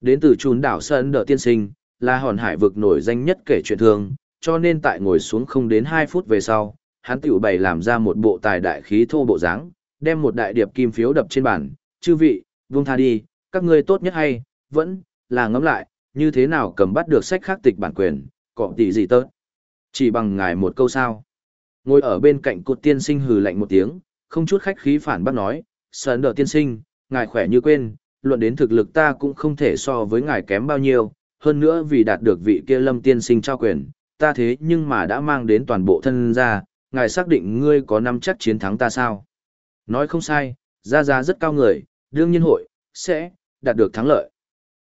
Đến từ chùn đảo Sơn Đờ Tiên Sinh, là hòn hải vực nổi danh nhất kể chuyện thường, cho nên tại ngồi xuống không đến 2 phút về sau, hắn tiểu bày làm ra một bộ tài đại khí thô bộ dáng, đem một đại điệp kim phiếu đập trên bàn, chư vị, vung tha đi, các ngươi tốt nhất hay, vẫn, là ngẫm lại, như thế nào cầm bắt được sách khác tịch bản quyền, cọp tỷ gì tớt. Chỉ bằng ngài một câu sao. Ngồi ở bên cạnh cột tiên sinh hừ lạnh một tiếng, không chút khách khí phản bác nói, sơn đỡ tiên sinh, ngài khỏe như quên, luận đến thực lực ta cũng không thể so với ngài kém bao nhiêu, hơn nữa vì đạt được vị kia lâm tiên sinh trao quyền, ta thế nhưng mà đã mang đến toàn bộ thân ra, ngài xác định ngươi có năm chắc chiến thắng ta sao? Nói không sai, ra ra rất cao người, đương nhiên hội, sẽ, đạt được thắng lợi.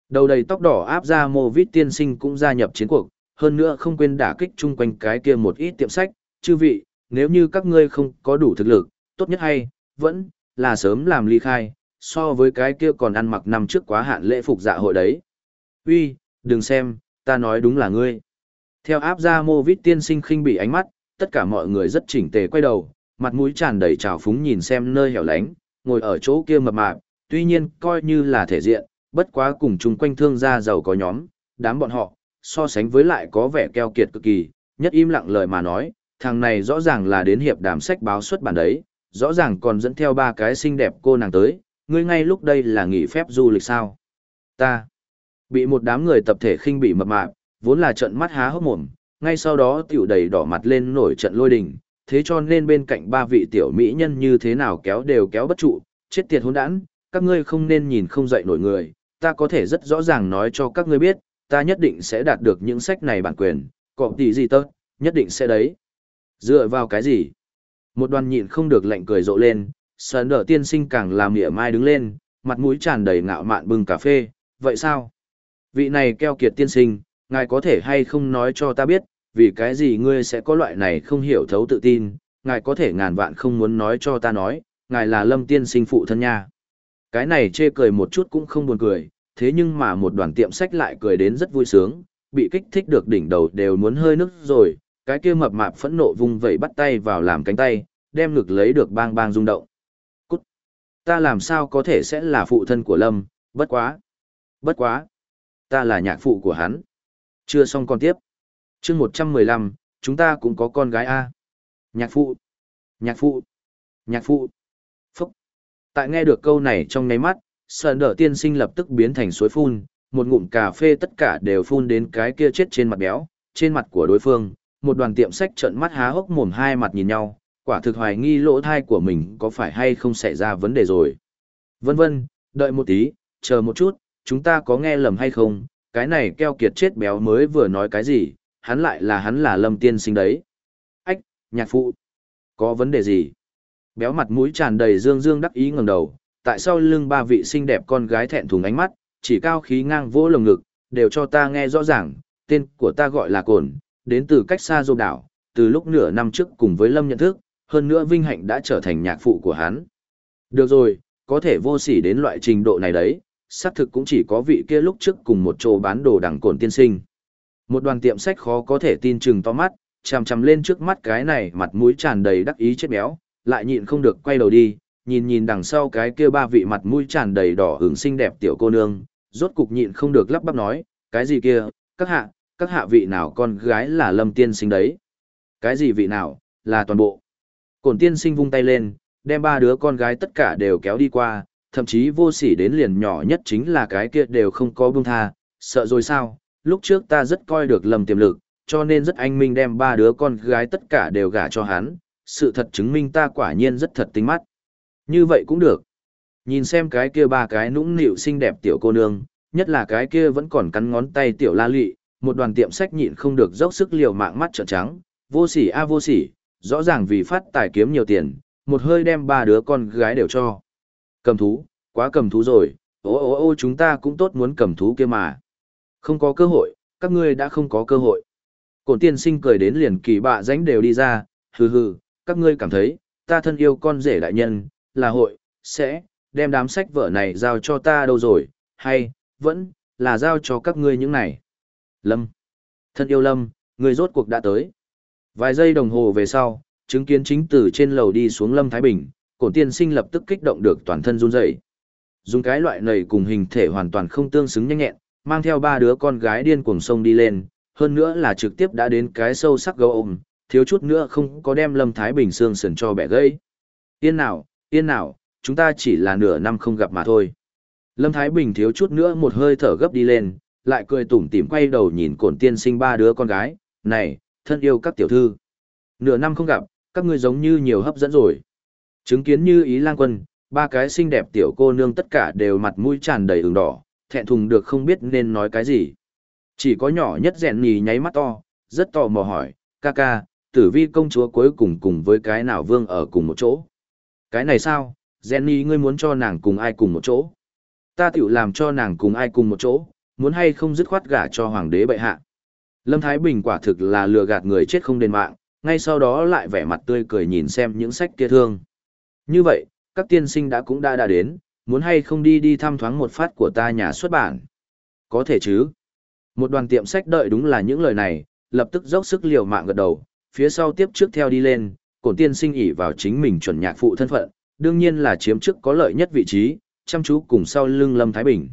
Đầu đầy tóc đỏ áp ra mô vít tiên sinh cũng gia nhập chiến cuộc, hơn nữa không quên đả kích chung quanh cái kia một ít tiệm sách, chư vị, nếu như các ngươi không có đủ thực lực, tốt nhất hay, vẫn, là sớm làm ly khai, so với cái kia còn ăn mặc năm trước quá hạn lễ phục dạ hội đấy. Uy, đừng xem, ta nói đúng là ngươi. Theo áp ra mô vít tiên sinh khinh bị ánh mắt, tất cả mọi người rất chỉnh tề quay đầu, mặt mũi tràn đầy trào phúng nhìn xem nơi hẻo lánh, ngồi ở chỗ kia mập mạp, tuy nhiên coi như là thể diện, bất quá cùng chung quanh thương gia giàu có nhóm, đám bọn họ, so sánh với lại có vẻ keo kiệt cực kỳ, nhất im lặng lời mà nói, thằng này rõ ràng là đến hiệp đàm sách báo xuất bản đấy, rõ ràng còn dẫn theo ba cái xinh đẹp cô nàng tới, ngươi ngay lúc đây là nghỉ phép du lịch sao. Ta, bị một đám người tập thể khinh bị mập mạp, vốn là trận mắt há hốc mồm, ngay sau đó tiểu đầy đỏ mặt lên nổi trận lôi đình, thế cho nên bên cạnh ba vị tiểu mỹ nhân như thế nào kéo đều kéo bất trụ, chết tiệt hỗn đản, các ngươi không nên nhìn không dậy nổi người, ta có thể rất rõ ràng nói cho các ngươi biết, ta nhất định sẽ đạt được những sách này bản quyền, có tỷ gì tớ, nhất định sẽ đấy. Dựa vào cái gì? Một đoàn nhịn không được lạnh cười rộ lên, sơn đỡ tiên sinh càng làm mỉa mai đứng lên, mặt mũi tràn đầy ngạo mạn bưng cà phê, vậy sao? Vị này keo kiệt tiên sinh, ngài có thể hay không nói cho ta biết, vì cái gì ngươi sẽ có loại này không hiểu thấu tự tin, ngài có thể ngàn vạn không muốn nói cho ta nói, ngài là lâm tiên sinh phụ thân nha. Cái này chê cười một chút cũng không buồn cười, thế nhưng mà một đoàn tiệm sách lại cười đến rất vui sướng, bị kích thích được đỉnh đầu đều muốn hơi nức rồi, cái kia mập mạp phẫn nộ vung vẩy bắt tay vào làm cánh tay, đem ngực lấy được bang bang rung động. Cút! Ta làm sao có thể sẽ là phụ thân của Lâm, bất quá! Bất quá! Ta là nhạc phụ của hắn. Chưa xong con tiếp. chương 115, chúng ta cũng có con gái A. Nhạc phụ! Nhạc phụ! Nhạc phụ! Phúc! Tại nghe được câu này trong ngáy mắt, Sơn đỡ tiên sinh lập tức biến thành suối phun, một ngụm cà phê tất cả đều phun đến cái kia chết trên mặt béo, trên mặt của đối phương, một đoàn tiệm sách trợn mắt há hốc mồm hai mặt nhìn nhau, quả thực hoài nghi lỗ thai của mình có phải hay không xảy ra vấn đề rồi. Vân vân, đợi một tí, chờ một chút, chúng ta có nghe lầm hay không, cái này keo kiệt chết béo mới vừa nói cái gì, hắn lại là hắn là lâm tiên sinh đấy. Ách, nhạc phụ, có vấn đề gì? Béo mặt mũi tràn đầy dương dương đắc ý ngẩng đầu, tại sao lưng ba vị xinh đẹp con gái thẹn thùng ánh mắt, chỉ cao khí ngang vỗ lồng ngực, đều cho ta nghe rõ ràng, tên của ta gọi là Cồn, đến từ cách xa dô đảo, từ lúc nửa năm trước cùng với Lâm nhận thức, hơn nữa Vinh Hạnh đã trở thành nhạc phụ của hắn. Được rồi, có thể vô sỉ đến loại trình độ này đấy, xác thực cũng chỉ có vị kia lúc trước cùng một chỗ bán đồ đẳng cồn tiên sinh. Một đoàn tiệm sách khó có thể tin chừng to mắt, chằm chằm lên trước mắt cái này mặt mũi tràn đầy đắc ý chết béo, lại nhịn không được quay đầu đi, nhìn nhìn đằng sau cái kia ba vị mặt mũi tràn đầy đỏ hứng xinh đẹp tiểu cô nương, rốt cục nhịn không được lắp bắp nói, cái gì kia, các hạ, các hạ vị nào con gái là lâm tiên sinh đấy. Cái gì vị nào, là toàn bộ. Cổn tiên sinh vung tay lên, đem ba đứa con gái tất cả đều kéo đi qua, thậm chí vô sỉ đến liền nhỏ nhất chính là cái kia đều không có buông tha, sợ rồi sao, lúc trước ta rất coi được lầm tiềm lực, cho nên rất anh minh đem ba đứa con gái tất cả đều gả cho hắn, sự thật chứng minh ta quả nhiên rất thật tính mắt. Như vậy cũng được. Nhìn xem cái kia ba cái nũng nịu xinh đẹp tiểu cô nương, nhất là cái kia vẫn còn cắn ngón tay tiểu la lị, một đoàn tiệm sách nhịn không được dốc sức liều mạng mắt trợn trắng, vô sỉ a à, vô sỉ, rõ ràng vì phát tài kiếm nhiều tiền, một hơi đem ba đứa con gái đều cho. Cầm thú, quá cầm thú rồi, ô ô ô chúng ta cũng tốt muốn cầm thú kia mà. Không có cơ hội, các ngươi đã không có cơ hội. Cổn tiên sinh cười đến liền kỳ bạ dánh đều đi ra, hừ hừ, các ngươi cảm thấy, ta thân yêu con rể đại nhân, là hội, sẽ, đem đám sách vở này giao cho ta đâu rồi, hay, vẫn, là giao cho các ngươi những này. Lâm. Thân yêu Lâm, người rốt cuộc đã tới. Vài giây đồng hồ về sau, chứng kiến chính từ trên lầu đi xuống Lâm Thái Bình, cổn tiên sinh lập tức kích động được toàn thân run rẩy. Dùng cái loại này cùng hình thể hoàn toàn không tương xứng nhanh nhẹn, mang theo ba đứa con gái điên cuồng sông đi lên, hơn nữa là trực tiếp đã đến cái sâu sắc gấu ôm, thiếu chút nữa không có đem Lâm Thái Bình xương sườn cho bẻ gãy. Yên nào, yên nào, chúng ta chỉ là nửa năm không gặp mà thôi. Lâm Thái Bình thiếu chút nữa một hơi thở gấp đi lên, lại cười tủm tỉm quay đầu nhìn cổn tiên sinh ba đứa con gái, này, thân yêu các tiểu thư. Nửa năm không gặp, các ngươi giống như nhiều hấp dẫn rồi. Chứng kiến như ý lang quân, ba cái xinh đẹp tiểu cô nương tất cả đều mặt mũi tràn đầy ửng đỏ, thẹn thùng được không biết nên nói cái gì. Chỉ có nhỏ nhất rèn nhì nháy mắt to, rất tò mò hỏi, ca ca, tử vi công chúa cuối cùng cùng với cái nào vương ở cùng một chỗ. Cái này sao, Jenny ngươi muốn cho nàng cùng ai cùng một chỗ? Ta tiểu làm cho nàng cùng ai cùng một chỗ, muốn hay không dứt khoát gả cho hoàng đế bệ hạ. Lâm Thái Bình quả thực là lừa gạt người chết không đền mạng, ngay sau đó lại vẻ mặt tươi cười nhìn xem những sách kia thương. Như vậy, các tiên sinh đã cũng đã đã đến, muốn hay không đi đi thăm thoáng một phát của ta nhà xuất bản. Có thể chứ. Một đoàn tiệm sách đợi đúng là những lời này, lập tức dốc sức liều mạng gật đầu, phía sau tiếp trước theo đi lên, cổn tiên sinh ỉ vào chính mình chuẩn nhạc phụ thân phận, đương nhiên là chiếm trước có lợi nhất vị trí, chăm chú cùng sau lưng Lâm Thái Bình.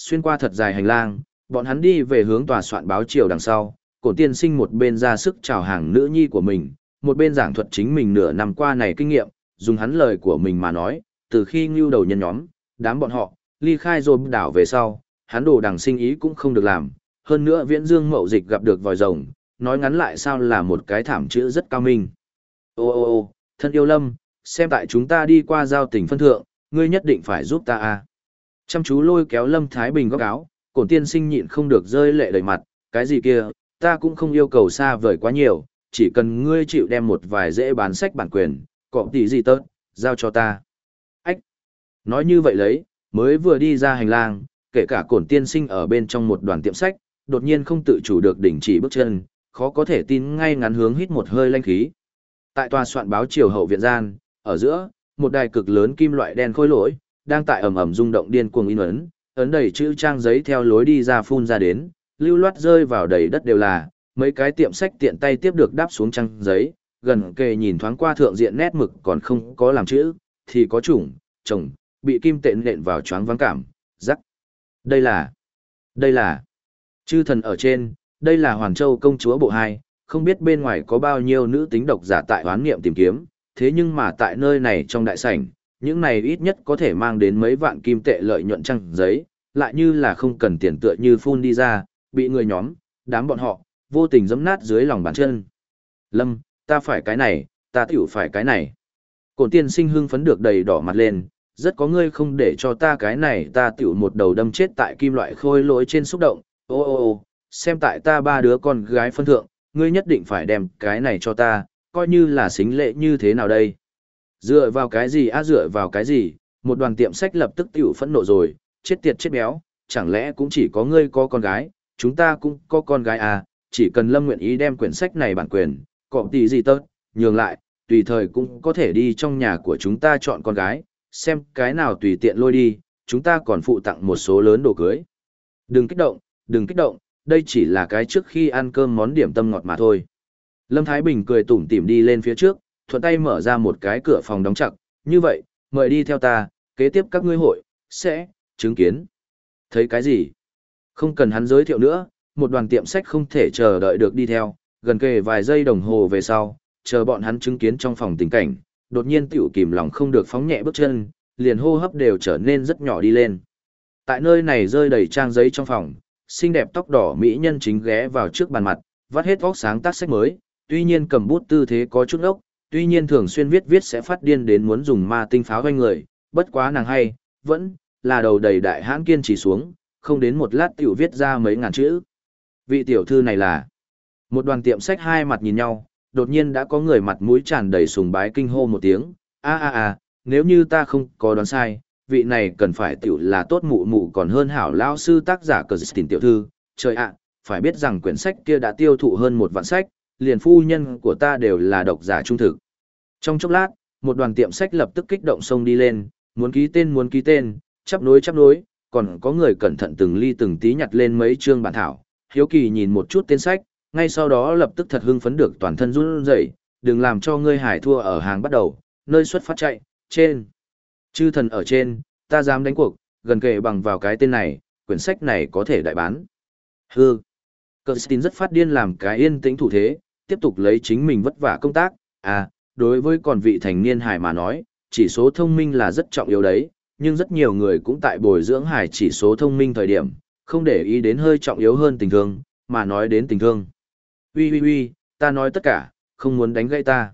Xuyên qua thật dài hành lang, bọn hắn đi về hướng tòa soạn báo chiều đằng sau, cổn tiên sinh một bên ra sức chào hàng nữ nhi của mình, một bên giảng thuật chính mình nửa năm qua này kinh nghiệm, dùng hắn lời của mình mà nói, từ khi ngưu đầu nhân nhóm, đám bọn họ, ly khai rồi đảo về sau, hắn đồ đằng sinh ý cũng không được làm, hơn nữa viễn dương mậu dịch gặp được vòi rồng, nói ngắn lại sao là một cái thảm chữ rất cao minh. Ô ô ô, thân yêu lâm, xem tại chúng ta đi qua giao tình phân thượng, ngươi nhất định phải giúp ta a. À. Chăm chú lôi kéo Lâm Thái Bình góc áo, cổn tiên sinh nhịn không được rơi lệ đầy mặt, cái gì kia, ta cũng không yêu cầu xa vời quá nhiều, chỉ cần ngươi chịu đem một vài dễ bán sách bản quyền, cọp tỷ gì tớt, giao cho ta. Ách! Nói như vậy lấy, mới vừa đi ra hành lang, kể cả cổn tiên sinh ở bên trong một đoàn tiệm sách, đột nhiên không tự chủ được đình chỉ bước chân, khó có thể tin ngay ngắn hướng hít một hơi lanh khí. Tại tòa soạn báo chiều hậu viện gian, ở giữa, một đài cực lớn kim loại đen khôi lỗi, đang tại ầm ầm rung động điên cuồng in ấn, ấn đầy chữ trang giấy theo lối đi ra phun ra đến, lưu loát rơi vào đầy đất đều là, mấy cái tiệm sách tiện tay tiếp được đáp xuống trang giấy, gần kề nhìn thoáng qua thượng diện nét mực còn không có làm chữ, thì có chủng, chồng, bị kim tệ nện vào choáng vắng cảm, rắc. Đây là, đây là, chư thần ở trên, đây là Hoàn Châu công chúa bộ 2, không biết bên ngoài có bao nhiêu nữ tính độc giả tại hoán nghiệm tìm kiếm, thế nhưng mà tại nơi này trong đại sảnh, những này ít nhất có thể mang đến mấy vạn kim tệ lợi nhuận trăng giấy, lại như là không cần tiền tựa như phun đi ra, bị người nhóm, đám bọn họ, vô tình giẫm nát dưới lòng bàn chân. Lâm, ta phải cái này, ta tiểu phải cái này. Cổn tiên sinh hưng phấn được đầy đỏ mặt lên, rất có ngươi không để cho ta cái này ta tiểu một đầu đâm chết tại kim loại khôi lỗi trên xúc động, ô ô ô, xem tại ta ba đứa con gái phân thượng, ngươi nhất định phải đem cái này cho ta, coi như là xính lệ như thế nào đây. Dựa vào cái gì á dựa vào cái gì, một đoàn tiệm sách lập tức tiểu phẫn nộ rồi, chết tiệt chết béo, chẳng lẽ cũng chỉ có ngươi có con gái, chúng ta cũng có con gái à, chỉ cần Lâm nguyện ý đem quyển sách này bản quyền, cọp tỷ gì tớt, nhường lại, tùy thời cũng có thể đi trong nhà của chúng ta chọn con gái, xem cái nào tùy tiện lôi đi, chúng ta còn phụ tặng một số lớn đồ cưới. Đừng kích động, đừng kích động, đây chỉ là cái trước khi ăn cơm món điểm tâm ngọt mà thôi. Lâm Thái Bình cười tủm tỉm đi lên phía trước, thuận tay mở ra một cái cửa phòng đóng chặt, như vậy, mời đi theo ta, kế tiếp các ngươi hội, sẽ, chứng kiến. Thấy cái gì? Không cần hắn giới thiệu nữa, một đoàn tiệm sách không thể chờ đợi được đi theo, gần kề vài giây đồng hồ về sau, chờ bọn hắn chứng kiến trong phòng tình cảnh, đột nhiên tiểu kìm lòng không được phóng nhẹ bước chân, liền hô hấp đều trở nên rất nhỏ đi lên. Tại nơi này rơi đầy trang giấy trong phòng, xinh đẹp tóc đỏ mỹ nhân chính ghé vào trước bàn mặt, vắt hết óc sáng tác sách mới, tuy nhiên cầm bút tư thế có chút ốc, tuy nhiên thường xuyên viết viết sẽ phát điên đến muốn dùng ma tinh pháo doanh người, bất quá nàng hay, vẫn là đầu đầy đại hãn kiên trì xuống, không đến một lát tiểu viết ra mấy ngàn chữ. Vị tiểu thư này là? Một đoàn tiệm sách hai mặt nhìn nhau, đột nhiên đã có người mặt mũi tràn đầy sùng bái kinh hô một tiếng, a a a, nếu như ta không có đoán sai, vị này cần phải tiểu là tốt mụ mụ còn hơn hảo lao sư tác giả cờ tình tiểu thư, trời ạ, phải biết rằng quyển sách kia đã tiêu thụ hơn một vạn sách, liền phu nhân của ta đều là độc giả trung thực. Trong chốc lát, một đoàn tiệm sách lập tức kích động xông đi lên, muốn ký tên muốn ký tên, chắp nối chắp nối, còn có người cẩn thận từng ly từng tí nhặt lên mấy chương bản thảo, hiếu kỳ nhìn một chút tên sách, ngay sau đó lập tức thật hưng phấn được toàn thân run rẩy, đừng làm cho ngươi hải thua ở hàng bắt đầu, nơi xuất phát chạy, trên. Chư thần ở trên, ta dám đánh cuộc, gần kề bằng vào cái tên này, quyển sách này có thể đại bán. Hư. Kirsten rất phát điên làm cái yên tĩnh thủ thế, tiếp tục lấy chính mình vất vả công tác. À, đối với còn vị thành niên hải mà nói, chỉ số thông minh là rất trọng yếu đấy, nhưng rất nhiều người cũng tại bồi dưỡng hải chỉ số thông minh thời điểm, không để ý đến hơi trọng yếu hơn tình thương, mà nói đến tình thương. Ui ui ui, ta nói tất cả, không muốn đánh gãy ta.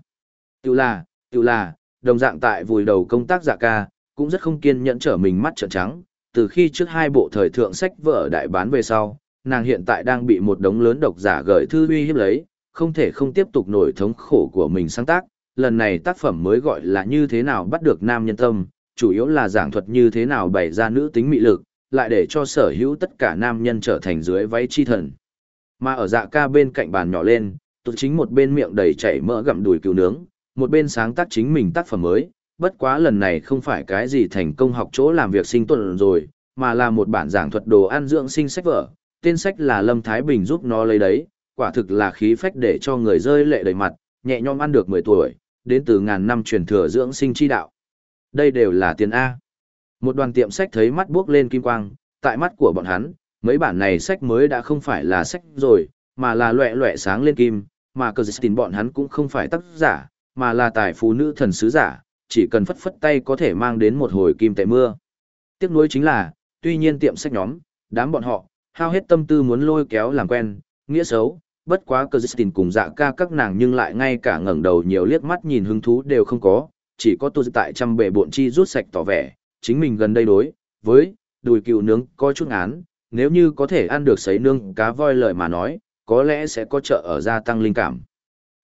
Tiểu là, tiểu là, đồng dạng tại vùi đầu công tác dạ ca, cũng rất không kiên nhẫn trở mình mắt trợn trắng, từ khi trước hai bộ thời thượng sách vở đại bán về sau, nàng hiện tại đang bị một đống lớn độc giả gửi thư uy hiếp lấy, không thể không tiếp tục nổi thống khổ của mình sáng tác, lần này tác phẩm mới gọi là như thế nào bắt được nam nhân tâm, chủ yếu là giảng thuật như thế nào bày ra nữ tính mị lực, lại để cho sở hữu tất cả nam nhân trở thành dưới váy chi thần. Mà ở dạ ca bên cạnh bàn nhỏ lên, tụt chính một bên miệng đầy chảy mỡ gặm đùi cứu nướng, một bên sáng tác chính mình tác phẩm mới, bất quá lần này không phải cái gì thành công học chỗ làm việc sinh tuần rồi, mà là một bản giảng thuật đồ ăn dưỡng sinh sách vở, tên sách là Lâm Thái Bình giúp nó lấy đấy, quả thực là khí phách để cho người rơi lệ đầy mặt, nhẹ nhõm ăn được 10 tuổi, đến từ ngàn năm truyền thừa dưỡng sinh chi đạo. Đây đều là tiền A. Một đoàn tiệm sách thấy mắt buốc lên kim quang, tại mắt của bọn hắn, mấy bản này sách mới đã không phải là sách rồi, mà là loẹ loẹ sáng lên kim, mà cờ dịch bọn hắn cũng không phải tác giả, mà là tài phú nữ thần sứ giả, chỉ cần phất phất tay có thể mang đến một hồi kim tệ mưa. Tiếc nuối chính là, tuy nhiên tiệm sách nhóm, đám bọn họ, hao hết tâm tư muốn lôi kéo làm quen, nghĩa xấu, bất quá cờ tin cùng dạ ca các nàng nhưng lại ngay cả ngẩng đầu nhiều liếc mắt nhìn hứng thú đều không có, chỉ có tôi tại trăm bệ bộn chi rút sạch tỏ vẻ, chính mình gần đây đối, với, đùi cừu nướng có chút án, nếu như có thể ăn được sấy nương cá voi lợi mà nói, có lẽ sẽ có trợ ở gia tăng linh cảm.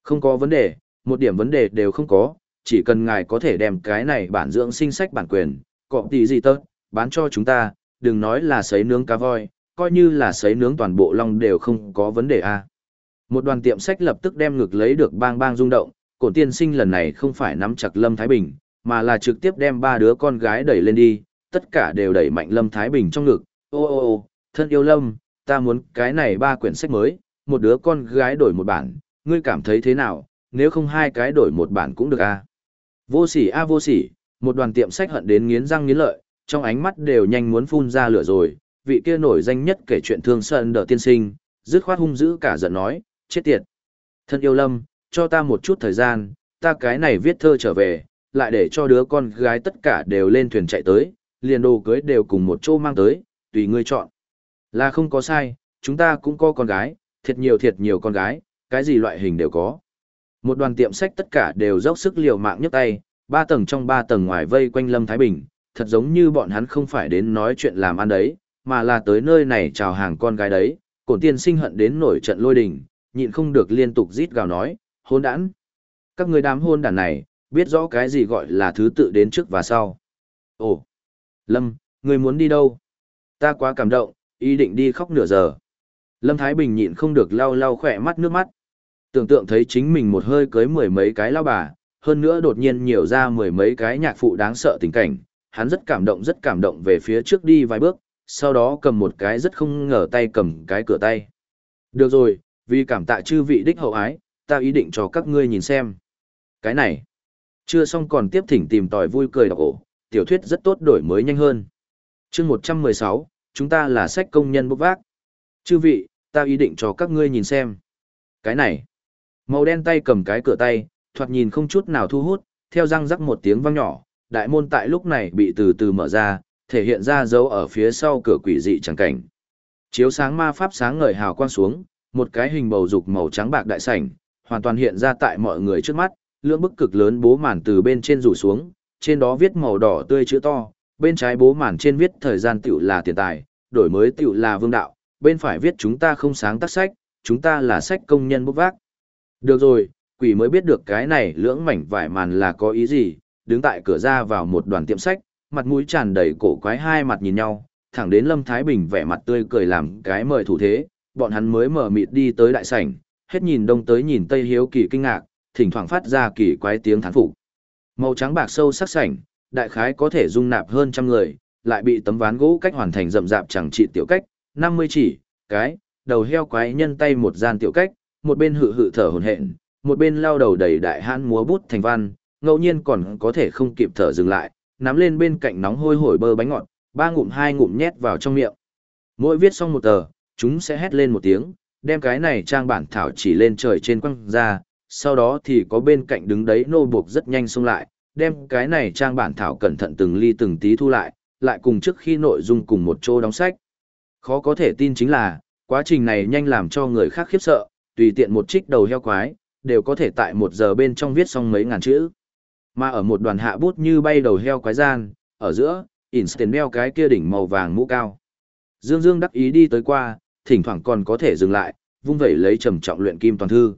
Không có vấn đề, một điểm vấn đề đều không có, chỉ cần ngài có thể đem cái này bản dưỡng sinh sách bản quyền, cọp tỷ gì tớt, bán cho chúng ta, đừng nói là sấy nướng cá voi, coi như là sấy nướng toàn bộ long đều không có vấn đề a. À. Một đoàn tiệm sách lập tức đem ngược lấy được bang bang rung động, cổn tiên sinh lần này không phải nắm chặt Lâm Thái Bình, mà là trực tiếp đem ba đứa con gái đẩy lên đi, tất cả đều đẩy mạnh Lâm Thái Bình trong ngực. Ô ô ô, thân yêu Lâm, ta muốn cái này ba quyển sách mới, một đứa con gái đổi một bản, ngươi cảm thấy thế nào, nếu không hai cái đổi một bản cũng được à. Vô sỉ a vô sỉ, một đoàn tiệm sách hận đến nghiến răng nghiến lợi, trong ánh mắt đều nhanh muốn phun ra lửa rồi, vị kia nổi danh nhất kể chuyện thương sơn đỡ tiên sinh, dứt khoát hung dữ cả giận nói, chết tiệt. Thân yêu Lâm, cho ta một chút thời gian, ta cái này viết thơ trở về, lại để cho đứa con gái tất cả đều lên thuyền chạy tới, liền đồ cưới đều cùng một chỗ mang tới, tùy ngươi chọn. Là không có sai, chúng ta cũng có con gái, thiệt nhiều thiệt nhiều con gái, cái gì loại hình đều có. Một đoàn tiệm sách tất cả đều dốc sức liều mạng nhấc tay, ba tầng trong ba tầng ngoài vây quanh Lâm Thái Bình, thật giống như bọn hắn không phải đến nói chuyện làm ăn đấy, mà là tới nơi này chào hàng con gái đấy, cổn tiên sinh hận đến nổi trận lôi đình, nhịn không được liên tục rít gào nói, hôn đản. Các người đám hôn đản này, biết rõ cái gì gọi là thứ tự đến trước và sau. Ồ, Lâm, người muốn đi đâu? Ta quá cảm động, ý định đi khóc nửa giờ. Lâm Thái Bình nhịn không được lau lau khỏe mắt nước mắt. Tưởng tượng thấy chính mình một hơi cưới mười mấy cái lao bà, hơn nữa đột nhiên nhiều ra mười mấy cái nhạc phụ đáng sợ tình cảnh, hắn rất cảm động rất cảm động về phía trước đi vài bước, sau đó cầm một cái rất không ngờ tay cầm cái cửa tay. Được rồi, vì cảm tạ chư vị đích hậu ái, ta ý định cho các ngươi nhìn xem. Cái này, chưa xong còn tiếp thỉnh tìm tòi vui cười đọc ổ, tiểu thuyết rất tốt đổi mới nhanh hơn. chương 116, chúng ta là sách công nhân bốc vác. Chư vị, ta ý định cho các ngươi nhìn xem. Cái này, màu đen tay cầm cái cửa tay, thoạt nhìn không chút nào thu hút, theo răng rắc một tiếng vang nhỏ, đại môn tại lúc này bị từ từ mở ra, thể hiện ra dấu ở phía sau cửa quỷ dị chẳng cảnh. Chiếu sáng ma pháp sáng ngời hào quang xuống, một cái hình bầu dục màu trắng bạc đại sảnh, hoàn toàn hiện ra tại mọi người trước mắt, lưỡng bức cực lớn bố màn từ bên trên rủ xuống, trên đó viết màu đỏ tươi chữ to, bên trái bố màn trên viết thời gian tiểu là tiền tài, đổi mới tiểu là vương đạo, bên phải viết chúng ta không sáng tác sách, chúng ta là sách công nhân bốc vác. Được rồi, quỷ mới biết được cái này lưỡng mảnh vải màn là có ý gì, đứng tại cửa ra vào một đoàn tiệm sách, mặt mũi tràn đầy cổ quái hai mặt nhìn nhau, thẳng đến Lâm Thái Bình vẻ mặt tươi cười làm cái mời thủ thế, bọn hắn mới mở mịt đi tới đại sảnh, hết nhìn đông tới nhìn tây hiếu kỳ kinh ngạc, thỉnh thoảng phát ra kỳ quái tiếng thán phục. Màu trắng bạc sâu sắc sảnh, đại khái có thể dung nạp hơn trăm người, lại bị tấm ván gỗ cách hoàn thành rậm rạp chẳng trị tiểu cách, 50 chỉ, cái, đầu heo quái nhân tay một gian tiểu cách, một bên hự hự thở hổn hển, một bên lao đầu đầy đại hãn múa bút thành văn, ngẫu nhiên còn có thể không kịp thở dừng lại, nắm lên bên cạnh nóng hôi hổi bơ bánh ngọt, ba ngụm hai ngụm nhét vào trong miệng. Mỗi viết xong một tờ, chúng sẽ hét lên một tiếng, đem cái này trang bản thảo chỉ lên trời trên quăng ra, sau đó thì có bên cạnh đứng đấy nô buộc rất nhanh xông lại, đem cái này trang bản thảo cẩn thận từng ly từng tí thu lại, lại cùng trước khi nội dung cùng một chỗ đóng sách. Khó có thể tin chính là, quá trình này nhanh làm cho người khác khiếp sợ, tùy tiện một trích đầu heo quái, đều có thể tại một giờ bên trong viết xong mấy ngàn chữ. Mà ở một đoàn hạ bút như bay đầu heo quái gian, ở giữa, Instant đeo cái kia đỉnh màu vàng mũ cao. Dương Dương đắc ý đi tới qua, thỉnh thoảng còn có thể dừng lại, vung vẩy lấy trầm trọng luyện kim toàn thư.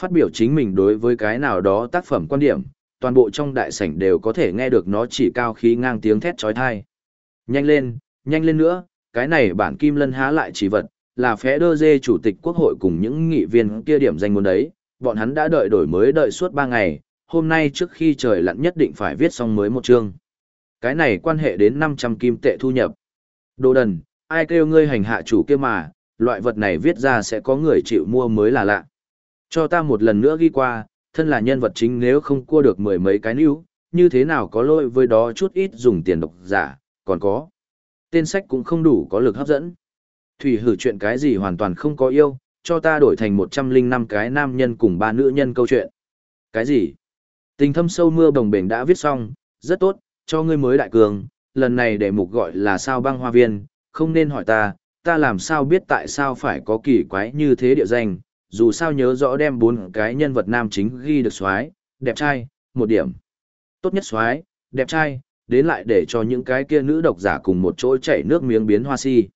Phát biểu chính mình đối với cái nào đó tác phẩm quan điểm, toàn bộ trong đại sảnh đều có thể nghe được nó chỉ cao khí ngang tiếng thét chói tai, Nhanh lên, nhanh lên nữa, cái này bản kim lân há lại chỉ vật, là phé đơ dê chủ tịch quốc hội cùng những nghị viên kia điểm danh muốn đấy, bọn hắn đã đợi đổi mới đợi suốt 3 ngày, hôm nay trước khi trời lặn nhất định phải viết xong mới một chương. Cái này quan hệ đến 500 kim tệ thu nhập. Đồ đần, ai kêu ngươi hành hạ chủ kia mà, loại vật này viết ra sẽ có người chịu mua mới là lạ. Cho ta một lần nữa ghi qua, thân là nhân vật chính nếu không cua được mười mấy cái níu, như thế nào có lỗi với đó chút ít dùng tiền độc giả, còn có. Tên sách cũng không đủ có lực hấp dẫn. Thủy hử chuyện cái gì hoàn toàn không có yêu, cho ta đổi thành 105 cái nam nhân cùng ba nữ nhân câu chuyện. Cái gì? Tình thâm sâu mưa đồng bền đã viết xong, rất tốt, cho ngươi mới đại cường, lần này để mục gọi là sao băng hoa viên, không nên hỏi ta, ta làm sao biết tại sao phải có kỳ quái như thế địa danh, dù sao nhớ rõ đem bốn cái nhân vật nam chính ghi được xoái, đẹp trai, một điểm. Tốt nhất xoái, đẹp trai, đến lại để cho những cái kia nữ độc giả cùng một chỗ chảy nước miếng biến hoa si.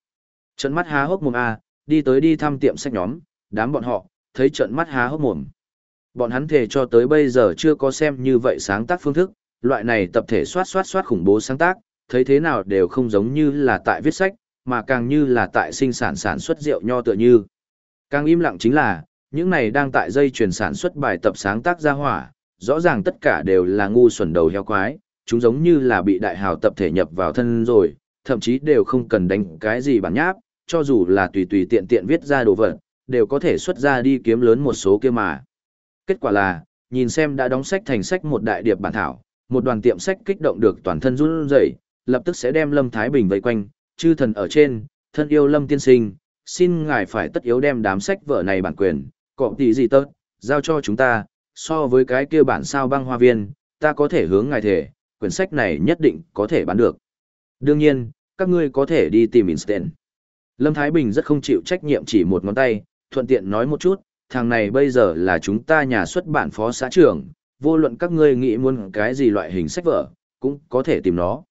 Trận mắt há hốc mồm a, đi tới đi thăm tiệm sách nhóm, đám bọn họ, thấy trận mắt há hốc mồm. Bọn hắn thề cho tới bây giờ chưa có xem như vậy sáng tác phương thức, loại này tập thể soát soát soát khủng bố sáng tác, thấy thế nào đều không giống như là tại viết sách, mà càng như là tại sinh sản sản xuất rượu nho tựa như. Càng im lặng chính là, những này đang tại dây chuyển sản xuất bài tập sáng tác ra hỏa, rõ ràng tất cả đều là ngu xuẩn đầu heo quái, chúng giống như là bị đại hào tập thể nhập vào thân rồi, thậm chí đều không cần đánh cái gì bản nháp, cho dù là tùy tùy tiện tiện viết ra đồ vật, đều có thể xuất ra đi kiếm lớn một số kia mà. Kết quả là, nhìn xem đã đóng sách thành sách một đại điệp bản thảo, một đoàn tiệm sách kích động được toàn thân run rẩy, lập tức sẽ đem Lâm Thái Bình vây quanh, chư thần ở trên, thân yêu Lâm tiên sinh, xin ngài phải tất yếu đem đám sách vở này bản quyền, cọp tỷ gì tớt, giao cho chúng ta, so với cái kia bản sao băng hoa viên, ta có thể hướng ngài thể, quyển sách này nhất định có thể bán được. Đương nhiên, các ngươi có thể đi tìm Einstein. Lâm Thái Bình rất không chịu trách nhiệm chỉ một ngón tay, thuận tiện nói một chút, thằng này bây giờ là chúng ta nhà xuất bản phó xã trưởng, vô luận các ngươi nghĩ muốn cái gì loại hình sách vở, cũng có thể tìm nó.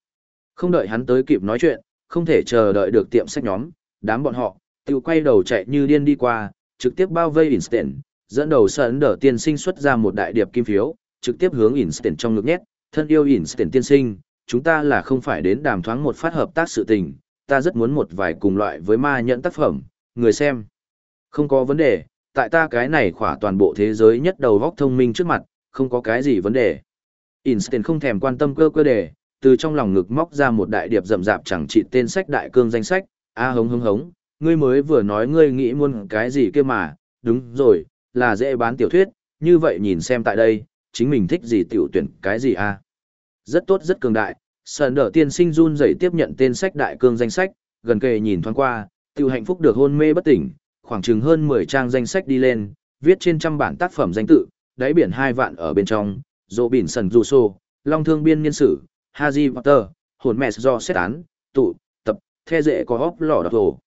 Không đợi hắn tới kịp nói chuyện, không thể chờ đợi được tiệm sách nhóm, đám bọn họ, tự quay đầu chạy như điên đi qua, trực tiếp bao vây Instant, dẫn đầu sân đỡ tiên sinh xuất ra một đại điệp kim phiếu, trực tiếp hướng Instant trong ngực nhét, thân yêu Instant tiên sinh, chúng ta là không phải đến đàm thoáng một phát hợp tác sự tình, ta rất muốn một vài cùng loại với ma nhận tác phẩm, người xem. Không có vấn đề, tại ta cái này khỏa toàn bộ thế giới nhất đầu vóc thông minh trước mặt, không có cái gì vấn đề. Instant không thèm quan tâm cơ cơ đề, từ trong lòng ngực móc ra một đại điệp rậm rạp chẳng trị tên sách đại cương danh sách, a hống hống hống, ngươi mới vừa nói ngươi nghĩ muốn cái gì kia mà, đúng rồi, là dễ bán tiểu thuyết, như vậy nhìn xem tại đây, chính mình thích gì tiểu tuyển cái gì a? Rất tốt rất cường đại, Sơn đỡ tiên sinh run rẩy tiếp nhận tên sách đại cương danh sách, gần kề nhìn thoáng qua, tiểu hạnh phúc được hôn mê bất tỉnh, khoảng chừng hơn 10 trang danh sách đi lên, viết trên trăm bản tác phẩm danh tự, đáy biển hai vạn ở bên trong, dỗ biển sần dù sô, long thương biên niên sử, Haji Potter, hồn mẹ do xét án, tụ, tập, the dễ có hóc lỏ đọc hồ.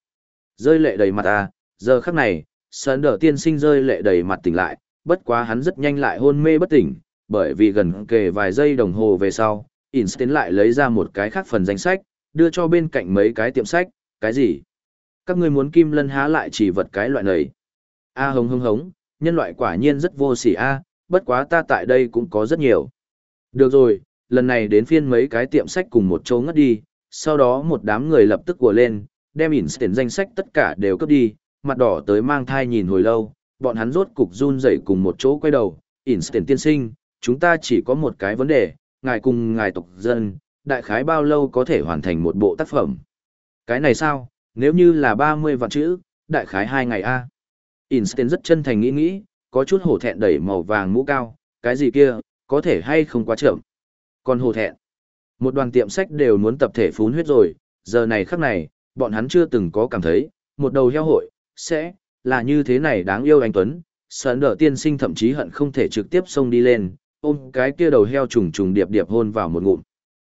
Rơi lệ đầy mặt à, giờ khắc này, Sơn đỡ tiên sinh rơi lệ đầy mặt tỉnh lại, bất quá hắn rất nhanh lại hôn mê bất tỉnh, bởi vì gần kề vài giây đồng hồ về sau, Einstein lại lấy ra một cái khác phần danh sách, đưa cho bên cạnh mấy cái tiệm sách, cái gì? Các ngươi muốn kim lân há lại chỉ vật cái loại này. A hống hống hống, nhân loại quả nhiên rất vô sỉ a, bất quá ta tại đây cũng có rất nhiều. Được rồi, lần này đến phiên mấy cái tiệm sách cùng một chỗ ngất đi, sau đó một đám người lập tức của lên, đem Einstein danh sách tất cả đều cấp đi, mặt đỏ tới mang thai nhìn hồi lâu, bọn hắn rốt cục run rẩy cùng một chỗ quay đầu, Einstein tiên sinh, chúng ta chỉ có một cái vấn đề, ngài cùng ngài tộc dân, đại khái bao lâu có thể hoàn thành một bộ tác phẩm. Cái này sao, nếu như là 30 vạn chữ, đại khái 2 ngày A. Einstein rất chân thành nghĩ nghĩ, có chút hổ thẹn đẩy màu vàng mũ cao, cái gì kia, có thể hay không quá chậm. Còn hổ thẹn, một đoàn tiệm sách đều muốn tập thể phún huyết rồi, giờ này khắc này, bọn hắn chưa từng có cảm thấy, một đầu heo hội, sẽ, là như thế này đáng yêu anh Tuấn. Sơn đỡ tiên sinh thậm chí hận không thể trực tiếp xông đi lên, ôm cái kia đầu heo trùng trùng điệp điệp hôn vào một ngụm.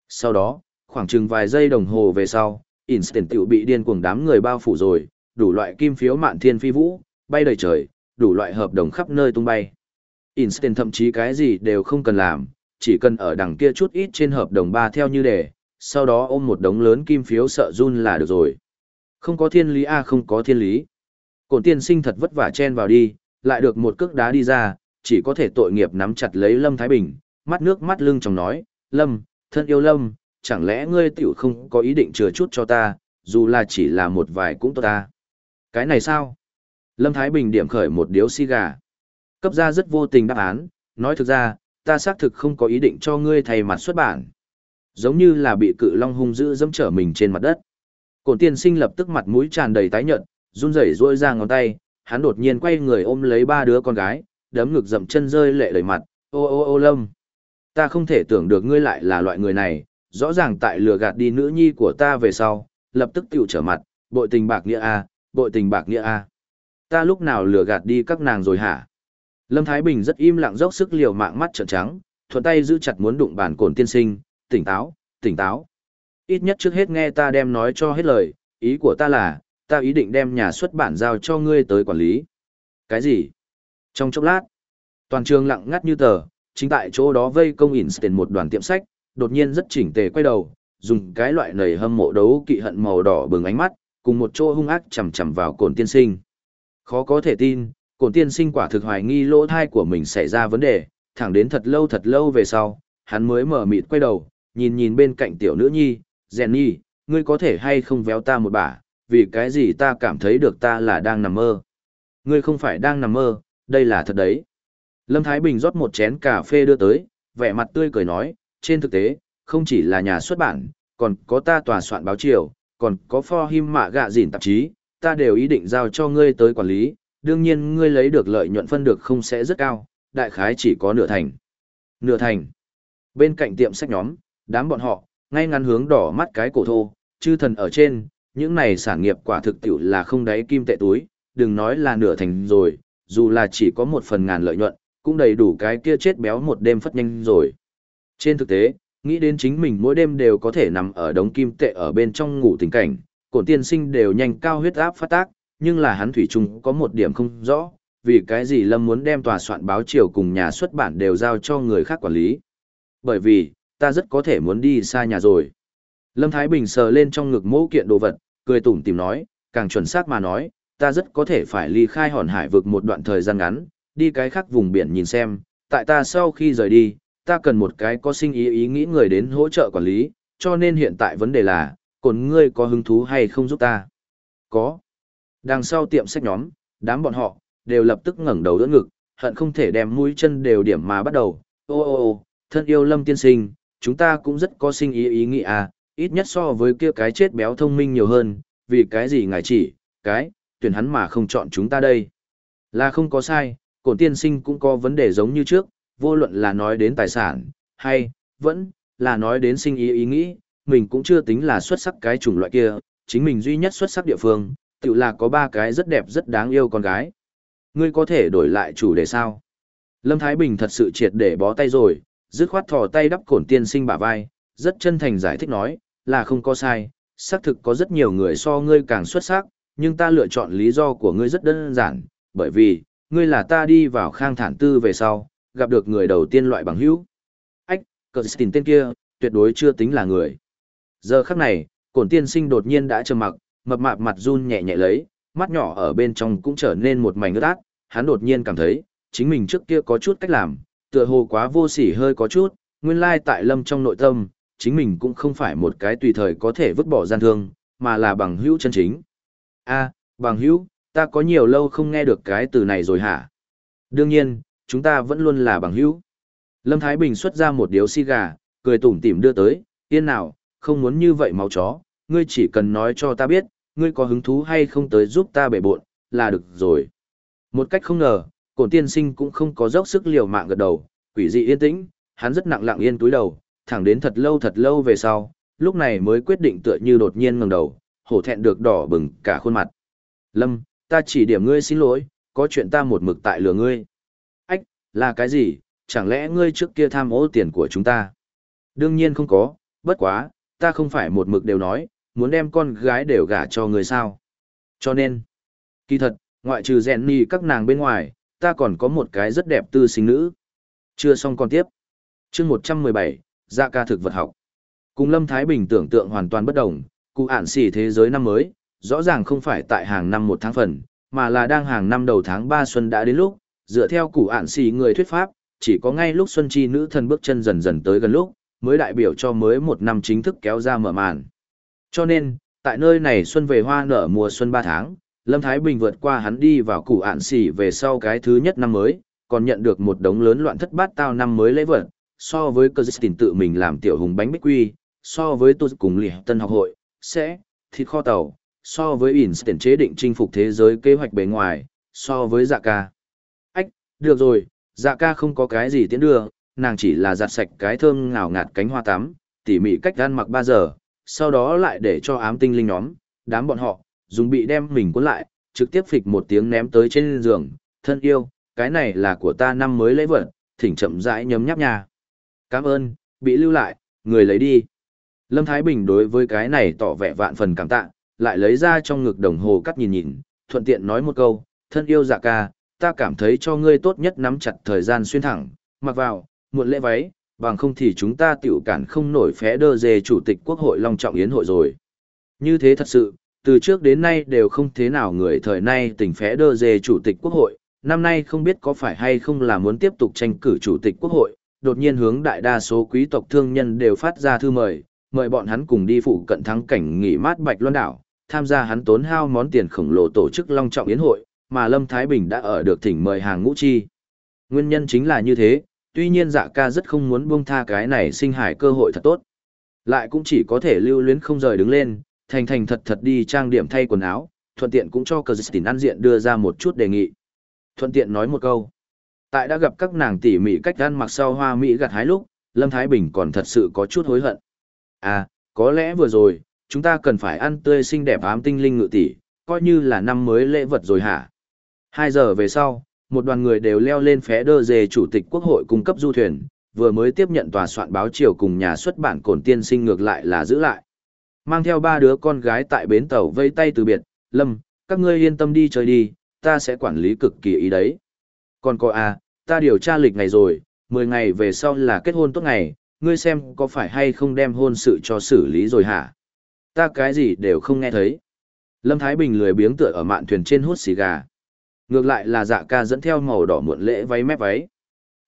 Sau đó, khoảng chừng vài giây đồng hồ về sau, Instant tiểu bị điên cuồng đám người bao phủ rồi, đủ loại kim phiếu mạn thiên phi vũ, bay đầy trời, đủ loại hợp đồng khắp nơi tung bay. Instant thậm chí cái gì đều không cần làm, chỉ cần ở đằng kia chút ít trên hợp đồng ba theo như đề, sau đó ôm một đống lớn kim phiếu sợ run là được rồi. Không có thiên lý a không có thiên lý. Cổn tiên sinh thật vất vả chen vào đi, lại được một cước đá đi ra, chỉ có thể tội nghiệp nắm chặt lấy Lâm Thái Bình, mắt nước mắt lưng trong nói, Lâm, thân yêu Lâm, chẳng lẽ ngươi tiểu không có ý định chừa chút cho ta, dù là chỉ là một vài cũng tốt ta. Cái này sao? Lâm Thái Bình điểm khởi một điếu si gà. Cấp ra rất vô tình đáp án, nói thực ra, ta xác thực không có ý định cho ngươi thay mặt xuất bản. Giống như là bị cự long hung dữ dẫm trở mình trên mặt đất. Cổn tiên sinh lập tức mặt mũi tràn đầy tái nhợt, run rẩy rôi ra ngón tay, hắn đột nhiên quay người ôm lấy ba đứa con gái, đấm ngực dậm chân rơi lệ đầy mặt, ô ô ô lâm. Ta không thể tưởng được ngươi lại là loại người này, rõ ràng tại lừa gạt đi nữ nhi của ta về sau, lập tức tiểu trở mặt, bội tình bạc nghĩa a, bội tình bạc nghĩa a. Ta lúc nào lừa gạt đi các nàng rồi hả? Lâm Thái Bình rất im lặng dốc sức liều mạng mắt trợn trắng, thuận tay giữ chặt muốn đụng bàn cồn tiên sinh, tỉnh táo, tỉnh táo. Ít nhất trước hết nghe ta đem nói cho hết lời, ý của ta là, ta ý định đem nhà xuất bản giao cho ngươi tới quản lý. Cái gì? Trong chốc lát, toàn trường lặng ngắt như tờ, chính tại chỗ đó vây công Einstein một đoàn tiệm sách, đột nhiên rất chỉnh tề quay đầu, dùng cái loại nầy hâm mộ đấu kỵ hận màu đỏ bừng ánh mắt, cùng một chỗ hung ác chầm chầm vào cồn tiên sinh. Khó có thể tin, Cổn tiên sinh quả thực hoài nghi lỗ thai của mình xảy ra vấn đề, thẳng đến thật lâu thật lâu về sau, hắn mới mở mịt quay đầu, nhìn nhìn bên cạnh tiểu nữ nhi, Jenny, ngươi có thể hay không véo ta một bả, vì cái gì ta cảm thấy được ta là đang nằm mơ. Ngươi không phải đang nằm mơ, đây là thật đấy. Lâm Thái Bình rót một chén cà phê đưa tới, vẻ mặt tươi cười nói, trên thực tế, không chỉ là nhà xuất bản, còn có ta tòa soạn báo chiều, còn có pho him mạ gạ dìn tạp chí, ta đều ý định giao cho ngươi tới quản lý, đương nhiên ngươi lấy được lợi nhuận phân được không sẽ rất cao, đại khái chỉ có nửa thành. Nửa thành. Bên cạnh tiệm sách nhóm, đám bọn họ, ngay ngắn hướng đỏ mắt cái cổ thô, chư thần ở trên, những này sản nghiệp quả thực tiểu là không đáy kim tệ túi, đừng nói là nửa thành rồi, dù là chỉ có một phần ngàn lợi nhuận, cũng đầy đủ cái kia chết béo một đêm phất nhanh rồi. Trên thực tế, nghĩ đến chính mình mỗi đêm đều có thể nằm ở đống kim tệ ở bên trong ngủ tình cảnh, cổ tiên sinh đều nhanh cao huyết áp phát tác, nhưng là hắn thủy chung có một điểm không rõ, vì cái gì Lâm muốn đem tòa soạn báo chiều cùng nhà xuất bản đều giao cho người khác quản lý. Bởi vì, ta rất có thể muốn đi xa nhà rồi. Lâm Thái Bình sờ lên trong ngực mẫu kiện đồ vật, cười tủm tìm nói, càng chuẩn xác mà nói, ta rất có thể phải ly khai hòn hải vực một đoạn thời gian ngắn, đi cái khác vùng biển nhìn xem, tại ta sau khi rời đi, ta cần một cái có sinh ý ý nghĩ người đến hỗ trợ quản lý, cho nên hiện tại vấn đề là, còn ngươi có hứng thú hay không giúp ta? Có. Đằng sau tiệm sách nhóm, đám bọn họ, đều lập tức ngẩng đầu đỡ ngực, hận không thể đem mũi chân đều điểm mà bắt đầu. Ô ô ô, thân yêu lâm tiên sinh, chúng ta cũng rất có sinh ý ý nghĩ à, ít nhất so với kia cái chết béo thông minh nhiều hơn, vì cái gì ngài chỉ, cái, tuyển hắn mà không chọn chúng ta đây. Là không có sai, cổn tiên sinh cũng có vấn đề giống như trước, vô luận là nói đến tài sản, hay, vẫn, là nói đến sinh ý ý nghĩ, mình cũng chưa tính là xuất sắc cái chủng loại kia, chính mình duy nhất xuất sắc địa phương, tự là có ba cái rất đẹp rất đáng yêu con gái. Ngươi có thể đổi lại chủ đề sao? Lâm Thái Bình thật sự triệt để bó tay rồi, dứt khoát thò tay đắp cổn tiên sinh bả vai, rất chân thành giải thích nói, là không có sai, xác thực có rất nhiều người so ngươi càng xuất sắc, nhưng ta lựa chọn lý do của ngươi rất đơn giản, bởi vì, ngươi là ta đi vào khang thản tư về sau, gặp được người đầu tiên loại bằng hữu. Ách, cờ tình tên kia, tuyệt đối chưa tính là người. Giờ khắc này, cổn tiên sinh đột nhiên đã trầm mặc, mập mạp mặt run nhẹ nhẹ lấy, mắt nhỏ ở bên trong cũng trở nên một mảnh ướt át, hắn đột nhiên cảm thấy, chính mình trước kia có chút cách làm, tựa hồ quá vô sỉ hơi có chút, nguyên lai tại lâm trong nội tâm, chính mình cũng không phải một cái tùy thời có thể vứt bỏ gian thương, mà là bằng hữu chân chính. a bằng hữu, ta có nhiều lâu không nghe được cái từ này rồi hả? Đương nhiên, chúng ta vẫn luôn là bằng hữu. Lâm Thái Bình xuất ra một điếu xì gà, cười tủm tỉm đưa tới, yên nào, không muốn như vậy máu chó, ngươi chỉ cần nói cho ta biết, ngươi có hứng thú hay không tới giúp ta bể bộn, là được rồi. Một cách không ngờ, cổn tiên sinh cũng không có dốc sức liều mạng gật đầu, quỷ dị yên tĩnh, hắn rất nặng lặng yên túi đầu, thẳng đến thật lâu thật lâu về sau, lúc này mới quyết định tựa như đột nhiên ngẩng đầu, hổ thẹn được đỏ bừng cả khuôn mặt. Lâm, ta chỉ điểm ngươi xin lỗi, có chuyện ta một mực tại lừa ngươi. Ách, là cái gì, chẳng lẽ ngươi trước kia tham ô tiền của chúng ta? Đương nhiên không có, bất quá, ta không phải một mực đều nói, muốn đem con gái đều gả cho người sao. Cho nên, kỳ thật, ngoại trừ rèn nì các nàng bên ngoài, ta còn có một cái rất đẹp tư sinh nữ. Chưa xong còn tiếp. chương 117, dạ ca thực vật học. Cùng Lâm Thái Bình tưởng tượng hoàn toàn bất đồng, cụ ản xỉ thế giới năm mới, rõ ràng không phải tại hàng năm một tháng phần, mà là đang hàng năm đầu tháng 3 xuân đã đến lúc, dựa theo cụ ản xì người thuyết pháp, chỉ có ngay lúc xuân chi nữ thần bước chân dần dần tới gần lúc, mới đại biểu cho mới một năm chính thức kéo ra mở màn. Cho nên, tại nơi này xuân về hoa nở mùa xuân 3 tháng, Lâm Thái Bình vượt qua hắn đi vào củ ạn xỉ về sau cái thứ nhất năm mới, còn nhận được một đống lớn loạn thất bát tao năm mới lễ vật, so với cơ dịch tự mình làm tiểu hùng bánh bích quy, so với tôi cùng lì tân học hội, sẽ, thịt kho tàu, so với Einstein chế định chinh phục thế giới kế hoạch bề ngoài, so với dạ ca. Ách, được rồi, dạ ca không có cái gì tiến đưa, nàng chỉ là giặt sạch cái thơm ngào ngạt cánh hoa tắm, tỉ mỉ cách ăn mặc 3 giờ, sau đó lại để cho ám tinh linh nhóm, đám bọn họ, dùng bị đem mình cuốn lại, trực tiếp phịch một tiếng ném tới trên giường, thân yêu, cái này là của ta năm mới lễ vật, thỉnh chậm rãi nhấm nháp nhà. Cảm ơn, bị lưu lại, người lấy đi. Lâm Thái Bình đối với cái này tỏ vẻ vạn phần cảm tạ, lại lấy ra trong ngực đồng hồ cắt nhìn nhìn, thuận tiện nói một câu, thân yêu dạ ca, ta cảm thấy cho ngươi tốt nhất nắm chặt thời gian xuyên thẳng, mặc vào, muộn lễ váy, bằng không thì chúng ta tiểu cản không nổi phé đơ dề chủ tịch quốc hội Long Trọng Yến hội rồi. Như thế thật sự, từ trước đến nay đều không thế nào người thời nay tỉnh phé đơ dề chủ tịch quốc hội, năm nay không biết có phải hay không là muốn tiếp tục tranh cử chủ tịch quốc hội, đột nhiên hướng đại đa số quý tộc thương nhân đều phát ra thư mời, mời bọn hắn cùng đi phụ cận thắng cảnh nghỉ mát Bạch Loan đảo, tham gia hắn tốn hao món tiền khổng lồ tổ chức long trọng yến hội, mà Lâm Thái Bình đã ở được thỉnh mời hàng ngũ chi. Nguyên nhân chính là như thế, tuy nhiên dạ ca rất không muốn buông tha cái này sinh hải cơ hội thật tốt. Lại cũng chỉ có thể lưu luyến không rời đứng lên, thành thành thật thật đi trang điểm thay quần áo, thuận tiện cũng cho cờ dịch ăn diện đưa ra một chút đề nghị. Thuận tiện nói một câu. Tại đã gặp các nàng tỉ mỉ cách ăn mặc sau hoa mỹ gặt hái lúc, Lâm Thái Bình còn thật sự có chút hối hận. À, có lẽ vừa rồi, chúng ta cần phải ăn tươi xinh đẹp ám tinh linh ngự tỷ, coi như là năm mới lễ vật rồi hả? Hai giờ về sau, một đoàn người đều leo lên phé đơ dề chủ tịch quốc hội cung cấp du thuyền, vừa mới tiếp nhận tòa soạn báo chiều cùng nhà xuất bản cổn tiên sinh ngược lại là giữ lại. Mang theo ba đứa con gái tại bến tàu vây tay từ biệt, Lâm, các ngươi yên tâm đi chơi đi, ta sẽ quản lý cực kỳ ý đấy. Còn cô à, ta điều tra lịch ngày rồi, 10 ngày về sau là kết hôn tốt ngày, ngươi xem có phải hay không đem hôn sự cho xử lý rồi hả? Ta cái gì đều không nghe thấy. Lâm Thái Bình lười biếng tựa ở mạn thuyền trên hút xì gà. Ngược lại là dạ ca dẫn theo màu đỏ muộn lễ váy mép váy.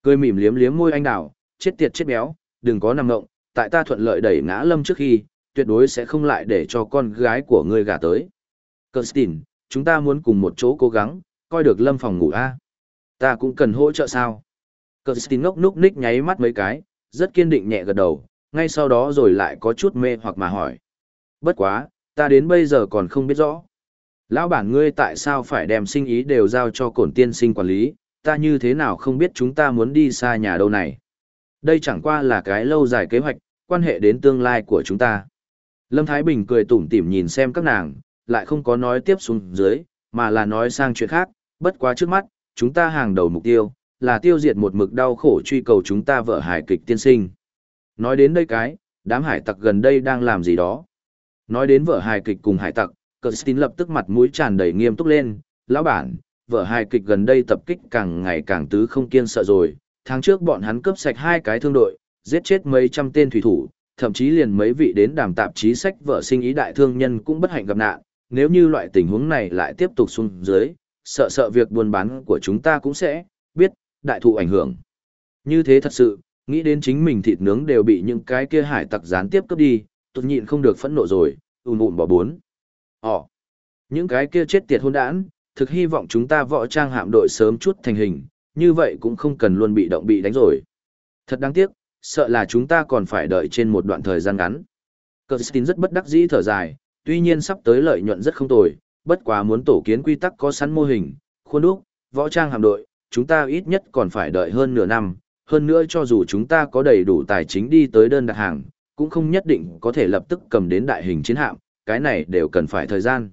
Cười mỉm liếm liếm môi anh đào, chết tiệt chết béo, đừng có nằm ngộng, tại ta thuận lợi đẩy ngã Lâm trước khi, tuyệt đối sẽ không lại để cho con gái của ngươi gả tới. Kirsten, chúng ta muốn cùng một chỗ cố gắng, coi được Lâm phòng ngủ a. Ta cũng cần hỗ trợ sao? Kirsten ngốc núc ních nháy mắt mấy cái, rất kiên định nhẹ gật đầu, ngay sau đó rồi lại có chút mê hoặc mà hỏi. Bất quá, ta đến bây giờ còn không biết rõ. Lão bản ngươi tại sao phải đem sinh ý đều giao cho cổn tiên sinh quản lý, ta như thế nào không biết chúng ta muốn đi xa nhà đâu này. Đây chẳng qua là cái lâu dài kế hoạch, quan hệ đến tương lai của chúng ta. Lâm Thái Bình cười tủm tỉm nhìn xem các nàng, lại không có nói tiếp xuống dưới, mà là nói sang chuyện khác, bất quá trước mắt, chúng ta hàng đầu mục tiêu, là tiêu diệt một mực đau khổ truy cầu chúng ta vợ hải kịch tiên sinh. Nói đến đây cái, đám hải tặc gần đây đang làm gì đó. Nói đến vợ hài kịch cùng hải tặc, cờ lập tức mặt mũi tràn đầy nghiêm túc lên, lão bản, vợ hài kịch gần đây tập kích càng ngày càng tứ không kiên sợ rồi, tháng trước bọn hắn cướp sạch hai cái thương đội, giết chết mấy trăm tên thủy thủ, thậm chí liền mấy vị đến đàm tạp chí sách vợ sinh ý đại thương nhân cũng bất hạnh gặp nạn, nếu như loại tình huống này lại tiếp tục xuống dưới, sợ sợ việc buôn bán của chúng ta cũng sẽ, biết, đại thụ ảnh hưởng. Như thế thật sự, nghĩ đến chính mình thịt nướng đều bị những cái kia hải tặc gián tiếp cướp đi, tôi nhịn không được phẫn nộ rồi, ùn ùn bỏ bốn. Ồ, những cái kia chết tiệt hôn đản, thực hy vọng chúng ta võ trang hạm đội sớm chút thành hình, như vậy cũng không cần luôn bị động bị đánh rồi. Thật đáng tiếc, sợ là chúng ta còn phải đợi trên một đoạn thời gian ngắn. Kirsten rất bất đắc dĩ thở dài, tuy nhiên sắp tới lợi nhuận rất không tồi, bất quá muốn tổ kiến quy tắc có sẵn mô hình, khuôn đúc, võ trang hạm đội, chúng ta ít nhất còn phải đợi hơn nửa năm, hơn nữa cho dù chúng ta có đầy đủ tài chính đi tới đơn đặt hàng, cũng không nhất định có thể lập tức cầm đến đại hình chiến hạm, cái này đều cần phải thời gian.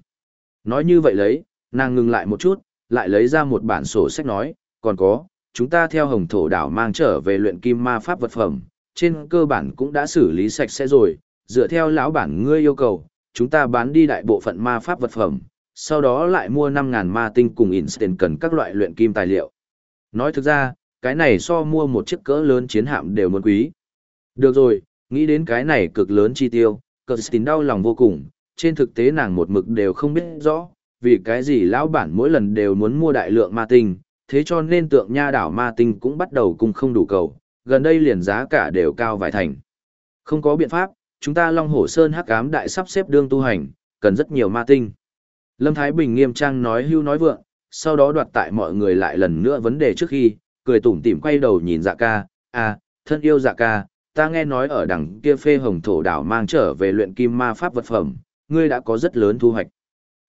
Nói như vậy lấy, nàng ngừng lại một chút, lại lấy ra một bản sổ sách nói, còn có, chúng ta theo hồng thổ đảo mang trở về luyện kim ma pháp vật phẩm, trên cơ bản cũng đã xử lý sạch sẽ rồi, dựa theo lão bản ngươi yêu cầu, chúng ta bán đi đại bộ phận ma pháp vật phẩm, sau đó lại mua 5.000 ma tinh cùng Einstein cần các loại luyện kim tài liệu. Nói thực ra, cái này so mua một chiếc cỡ lớn chiến hạm đều muốn quý. Được rồi, Nghĩ đến cái này cực lớn chi tiêu, Kirsten đau lòng vô cùng, trên thực tế nàng một mực đều không biết rõ, vì cái gì lão bản mỗi lần đều muốn mua đại lượng ma tinh, thế cho nên tượng nha đảo ma tinh cũng bắt đầu cùng không đủ cầu, gần đây liền giá cả đều cao vài thành. Không có biện pháp, chúng ta Long Hổ Sơn hắc ám đại sắp xếp đương tu hành, cần rất nhiều ma tinh. Lâm Thái Bình nghiêm trang nói hưu nói vượng, sau đó đoạt tại mọi người lại lần nữa vấn đề trước khi, cười tủm tỉm quay đầu nhìn dạ ca, à, thân yêu dạ ca, ta nghe nói ở đằng kia phê hồng thổ đảo mang trở về luyện kim ma pháp vật phẩm, ngươi đã có rất lớn thu hoạch.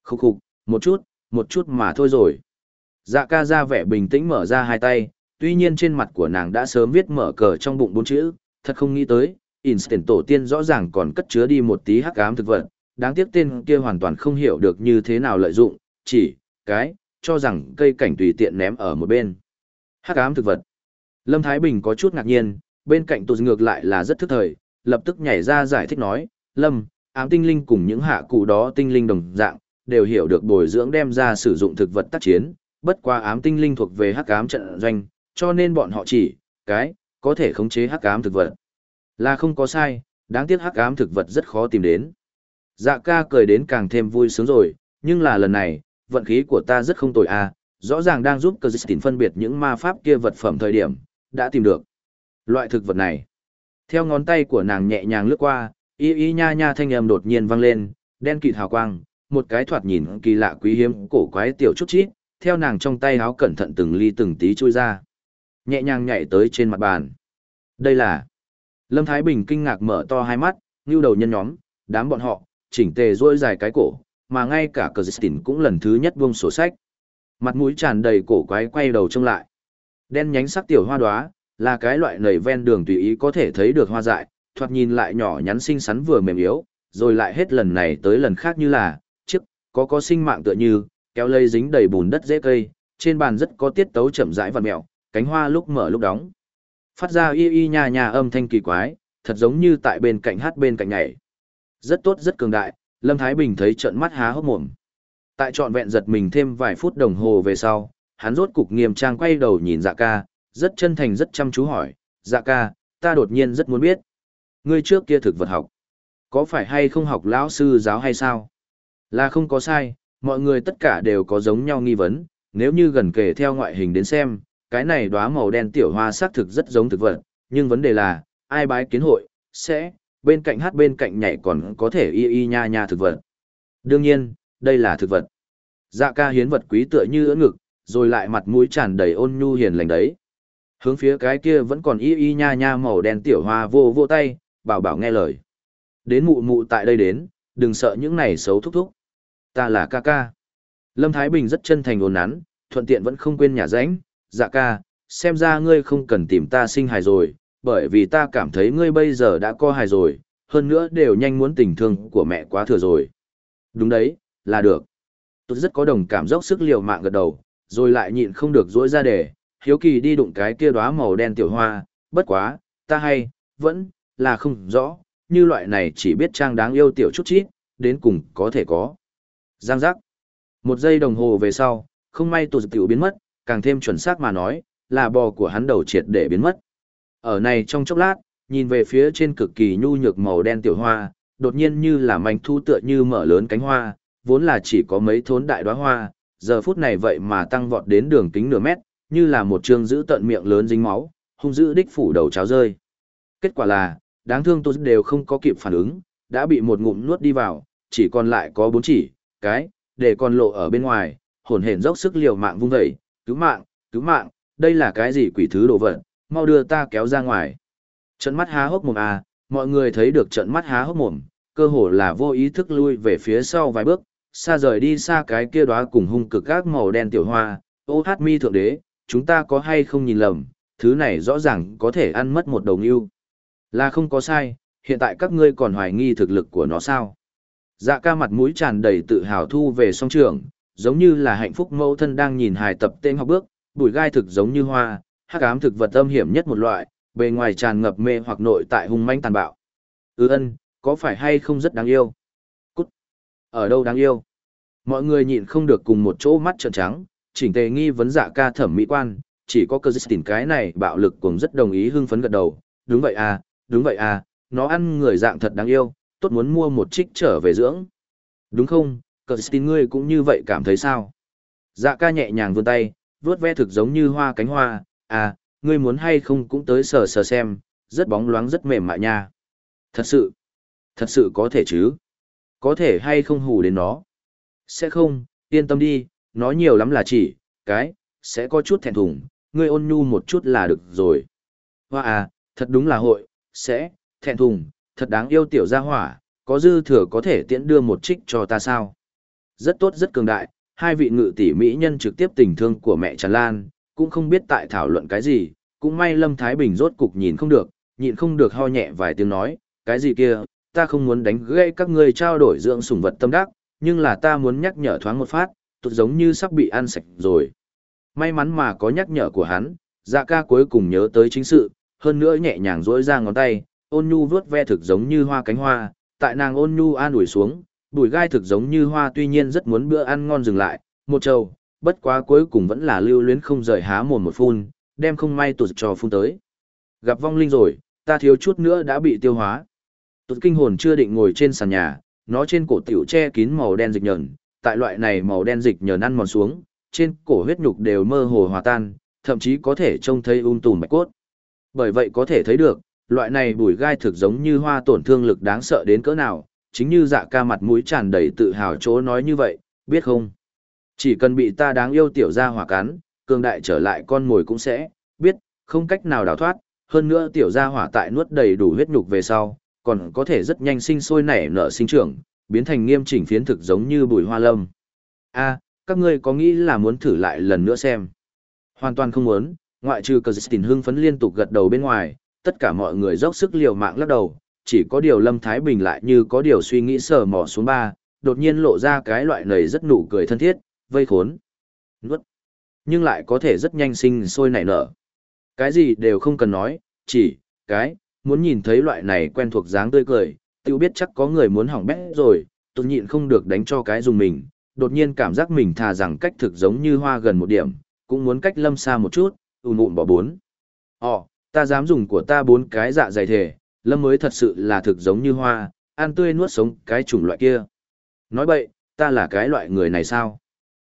Khúc khục, một chút, một chút mà thôi rồi. Dạ ca ra vẻ bình tĩnh mở ra hai tay, tuy nhiên trên mặt của nàng đã sớm viết mở cờ trong bụng bốn chữ, thật không nghĩ tới, Instant tổ tiên rõ ràng còn cất chứa đi một tí hắc ám thực vật, đáng tiếc tên kia hoàn toàn không hiểu được như thế nào lợi dụng, chỉ, cái, cho rằng cây cảnh tùy tiện ném ở một bên. Hắc ám thực vật. Lâm Thái Bình có chút ngạc nhiên, bên cạnh tụt ngược lại là rất thức thời, lập tức nhảy ra giải thích nói, Lâm, ám tinh linh cùng những hạ cụ đó tinh linh đồng dạng, đều hiểu được bồi dưỡng đem ra sử dụng thực vật tác chiến, bất qua ám tinh linh thuộc về hắc ám trận doanh, cho nên bọn họ chỉ, cái, có thể khống chế hắc ám thực vật. Là không có sai, đáng tiếc hắc ám thực vật rất khó tìm đến. Dạ ca cười đến càng thêm vui sướng rồi, nhưng là lần này, vận khí của ta rất không tồi à, rõ ràng đang giúp cơ dịch phân biệt những ma pháp kia vật phẩm thời điểm, đã tìm được. Loại thực vật này. Theo ngón tay của nàng nhẹ nhàng lướt qua, y y nha nha thanh âm đột nhiên vang lên, đen kịt hào quang, một cái thoạt nhìn kỳ lạ quý hiếm cổ quái tiểu chút chít, theo nàng trong tay háo cẩn thận từng ly từng tí chui ra. Nhẹ nhàng nhảy tới trên mặt bàn. Đây là... Lâm Thái Bình kinh ngạc mở to hai mắt, như đầu nhân nhóm, đám bọn họ, chỉnh tề rôi dài cái cổ, mà ngay cả cờ dịch cũng lần thứ nhất buông sổ sách. Mặt mũi tràn đầy cổ quái quay đầu trông lại. Đen nhánh sắc tiểu hoa đóa, là cái loại nầy ven đường tùy ý có thể thấy được hoa dại, thoạt nhìn lại nhỏ nhắn xinh xắn vừa mềm yếu, rồi lại hết lần này tới lần khác như là, chiếc, có có sinh mạng tựa như, kéo lây dính đầy bùn đất dễ cây, trên bàn rất có tiết tấu chậm rãi và mẹo, cánh hoa lúc mở lúc đóng. Phát ra y y nha nha âm thanh kỳ quái, thật giống như tại bên cạnh hát bên cạnh nhảy. Rất tốt rất cường đại, Lâm Thái Bình thấy trợn mắt há hốc mồm. Tại trọn vẹn giật mình thêm vài phút đồng hồ về sau, hắn rốt cục nghiêm trang quay đầu nhìn dạ ca, rất chân thành rất chăm chú hỏi, dạ ca, ta đột nhiên rất muốn biết. Ngươi trước kia thực vật học, có phải hay không học lão sư giáo hay sao? Là không có sai, mọi người tất cả đều có giống nhau nghi vấn, nếu như gần kể theo ngoại hình đến xem, cái này đóa màu đen tiểu hoa xác thực rất giống thực vật, nhưng vấn đề là, ai bái kiến hội, sẽ, bên cạnh hát bên cạnh nhảy còn có thể y y nha nha thực vật. Đương nhiên, đây là thực vật. Dạ ca hiến vật quý tựa như ưỡn ngực, rồi lại mặt mũi tràn đầy ôn nhu hiền lành đấy. Hướng phía cái kia vẫn còn y y nha nha màu đen tiểu hoa vô vô tay, bảo bảo nghe lời. Đến mụ mụ tại đây đến, đừng sợ những này xấu thúc thúc. Ta là ca ca. Lâm Thái Bình rất chân thành ồn nắn, thuận tiện vẫn không quên nhà ránh, dạ ca, xem ra ngươi không cần tìm ta sinh hài rồi, bởi vì ta cảm thấy ngươi bây giờ đã co hài rồi, hơn nữa đều nhanh muốn tình thương của mẹ quá thừa rồi. Đúng đấy, là được. Tôi rất có đồng cảm dốc sức liều mạng gật đầu, rồi lại nhịn không được dỗi ra để, hiếu kỳ đi đụng cái kia đóa màu đen tiểu hoa, bất quá, ta hay, vẫn, là không rõ, như loại này chỉ biết trang đáng yêu tiểu chút chít, đến cùng có thể có. Giang giác. Một giây đồng hồ về sau, không may tụt tiểu biến mất, càng thêm chuẩn xác mà nói, là bò của hắn đầu triệt để biến mất. Ở này trong chốc lát, nhìn về phía trên cực kỳ nhu nhược màu đen tiểu hoa, đột nhiên như là mảnh thu tựa như mở lớn cánh hoa, vốn là chỉ có mấy thốn đại đóa hoa, giờ phút này vậy mà tăng vọt đến đường kính nửa mét, như là một trường giữ tận miệng lớn dính máu, hung dữ đích phủ đầu cháo rơi. Kết quả là, đáng thương tôi đều không có kịp phản ứng, đã bị một ngụm nuốt đi vào, chỉ còn lại có bốn chỉ, cái, để còn lộ ở bên ngoài, hồn hển dốc sức liều mạng vung dậy, cứu mạng, cứu mạng, đây là cái gì quỷ thứ đồ vật, mau đưa ta kéo ra ngoài. Trận mắt há hốc mồm à, mọi người thấy được trận mắt há hốc mồm, cơ hồ là vô ý thức lui về phía sau vài bước, xa rời đi xa cái kia đóa cùng hung cực các màu đen tiểu hoa, ô hát mi thượng đế, chúng ta có hay không nhìn lầm, thứ này rõ ràng có thể ăn mất một đầu yêu. Là không có sai, hiện tại các ngươi còn hoài nghi thực lực của nó sao. Dạ ca mặt mũi tràn đầy tự hào thu về song trường, giống như là hạnh phúc mẫu thân đang nhìn hài tập tên học bước, bụi gai thực giống như hoa, hắc ám thực vật âm hiểm nhất một loại, bề ngoài tràn ngập mê hoặc nội tại hung manh tàn bạo. Ư ân, có phải hay không rất đáng yêu? Cút! Ở đâu đáng yêu? Mọi người nhịn không được cùng một chỗ mắt trợn trắng, chỉnh tề nghi vấn dạ ca thẩm mỹ quan, chỉ có cơ dịch cái này bạo lực cũng rất đồng ý hưng phấn gật đầu. Đúng vậy à, đúng vậy à, nó ăn người dạng thật đáng yêu, tốt muốn mua một trích trở về dưỡng. Đúng không, cờ tin ngươi cũng như vậy cảm thấy sao? Dạ ca nhẹ nhàng vươn tay, vuốt ve thực giống như hoa cánh hoa, à, ngươi muốn hay không cũng tới sờ sờ xem, rất bóng loáng rất mềm mại nha. Thật sự, thật sự có thể chứ? Có thể hay không hù đến nó? Sẽ không, yên tâm đi, nó nhiều lắm là chỉ, cái, sẽ có chút thẹn thùng, ngươi ôn nhu một chút là được rồi. Hoa à, thật đúng là hội, sẽ, thẹn thùng, thật đáng yêu tiểu gia hỏa, có dư thừa có thể tiễn đưa một trích cho ta sao? Rất tốt rất cường đại, hai vị ngự tỷ mỹ nhân trực tiếp tình thương của mẹ Trần Lan, cũng không biết tại thảo luận cái gì, cũng may Lâm Thái Bình rốt cục nhìn không được, nhịn không được ho nhẹ vài tiếng nói, cái gì kia, ta không muốn đánh gãy các ngươi trao đổi dưỡng sủng vật tâm đắc, nhưng là ta muốn nhắc nhở thoáng một phát, tụt giống như sắp bị ăn sạch rồi. May mắn mà có nhắc nhở của hắn, dạ ca cuối cùng nhớ tới chính sự, hơn nữa nhẹ nhàng duỗi ra ngón tay, ôn nhu vuốt ve thực giống như hoa cánh hoa, tại nàng ôn nhu an ủi xuống, bùi gai thực giống như hoa tuy nhiên rất muốn bữa ăn ngon dừng lại, một trầu, bất quá cuối cùng vẫn là lưu luyến không rời há mồm một phun, đem không may tụt cho phun tới. Gặp vong linh rồi, ta thiếu chút nữa đã bị tiêu hóa. Tụt kinh hồn chưa định ngồi trên sàn nhà, nó trên cổ tiểu che kín màu đen dịch nhờn, tại loại này màu đen dịch nhờn ăn mòn xuống, trên cổ huyết nhục đều mơ hồ hòa tan, thậm chí có thể trông thấy um tùm bạch cốt. Bởi vậy có thể thấy được, loại này bùi gai thực giống như hoa tổn thương lực đáng sợ đến cỡ nào, chính như dạ ca mặt mũi tràn đầy tự hào chỗ nói như vậy, biết không? Chỉ cần bị ta đáng yêu tiểu gia hỏa cắn, cường đại trở lại con mồi cũng sẽ, biết, không cách nào đào thoát, hơn nữa tiểu gia hỏa tại nuốt đầy đủ huyết nhục về sau, còn có thể rất nhanh sinh sôi nảy nở sinh trưởng, biến thành nghiêm chỉnh phiến thực giống như bùi hoa lâm. A, các ngươi có nghĩ là muốn thử lại lần nữa xem? Hoàn toàn không muốn, ngoại trừ cờ tình hưng phấn liên tục gật đầu bên ngoài, tất cả mọi người dốc sức liều mạng lắc đầu, chỉ có điều Lâm Thái Bình lại như có điều suy nghĩ sờ mò xuống ba, đột nhiên lộ ra cái loại nầy rất nụ cười thân thiết, vây khốn. Nuốt. Nhưng lại có thể rất nhanh sinh sôi nảy nở. Cái gì đều không cần nói, chỉ, cái, muốn nhìn thấy loại này quen thuộc dáng tươi cười, tiêu biết chắc có người muốn hỏng bét rồi, tôi nhịn không được đánh cho cái dùng mình, đột nhiên cảm giác mình thà rằng cách thực giống như hoa gần một điểm, cũng muốn cách lâm xa một chút, ùn ùn bỏ bốn. Ồ, ta dám dùng của ta bốn cái dạ dày thể, lâm mới thật sự là thực giống như hoa, ăn tươi nuốt sống cái chủng loại kia. Nói bậy, ta là cái loại người này sao?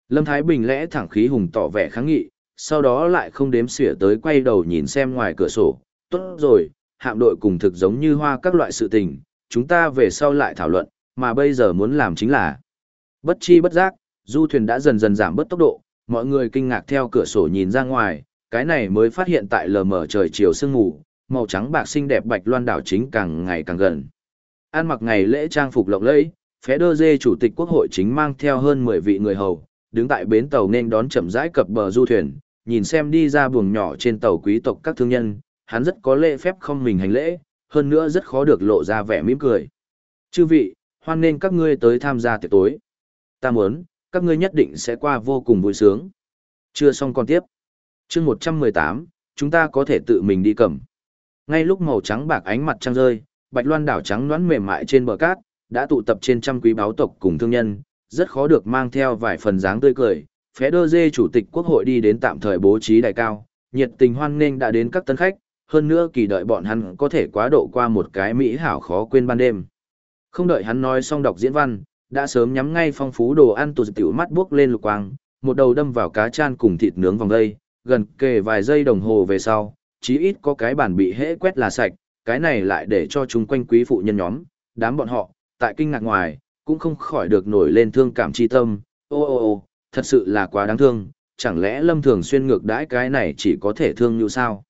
Lâm Thái Bình lẽ thẳng khí hùng tỏ vẻ kháng nghị, sau đó lại không đếm xỉa tới quay đầu nhìn xem ngoài cửa sổ. Tốt rồi, hạm đội cùng thực giống như hoa các loại sự tình, chúng ta về sau lại thảo luận, mà bây giờ muốn làm chính là. Bất chi bất giác, du thuyền đã dần dần giảm bớt tốc độ, mọi người kinh ngạc theo cửa sổ nhìn ra ngoài, cái này mới phát hiện tại lờ mờ trời chiều sương mù, màu trắng bạc xinh đẹp bạch loan đảo chính càng ngày càng gần. An mặc ngày lễ trang phục lộng lẫy, phé đơ dê chủ tịch quốc hội chính mang theo hơn 10 vị người hầu, đứng tại bến tàu nên đón chậm rãi cập bờ du thuyền, nhìn xem đi ra buồng nhỏ trên tàu quý tộc các thương nhân, hắn rất có lễ phép không mình hành lễ, hơn nữa rất khó được lộ ra vẻ mỉm cười. Chư vị, hoan nên các ngươi tới tham gia tiệc tối. Ta muốn, các ngươi nhất định sẽ qua vô cùng vui sướng. Chưa xong còn tiếp chương 118, chúng ta có thể tự mình đi cầm. Ngay lúc màu trắng bạc ánh mặt trăng rơi, bạch loan đảo trắng đoán mềm mại trên bờ cát, đã tụ tập trên trăm quý báo tộc cùng thương nhân, rất khó được mang theo vài phần dáng tươi cười. Phé đơ dê chủ tịch quốc hội đi đến tạm thời bố trí đại cao, nhiệt tình hoan nghênh đã đến các tân khách, hơn nữa kỳ đợi bọn hắn có thể quá độ qua một cái mỹ hảo khó quên ban đêm. Không đợi hắn nói xong đọc diễn văn, đã sớm nhắm ngay phong phú đồ ăn tụt tiểu mắt buốc lên lục quang, một đầu đâm vào cá chan cùng thịt nướng vòng đây, gần kề vài giây đồng hồ về sau, chí ít có cái bản bị hễ quét là sạch, cái này lại để cho chúng quanh quý phụ nhân nhóm, đám bọn họ, tại kinh ngạc ngoài, cũng không khỏi được nổi lên thương cảm chi tâm, ô ô ô, thật sự là quá đáng thương, chẳng lẽ lâm thường xuyên ngược đãi cái này chỉ có thể thương như sao?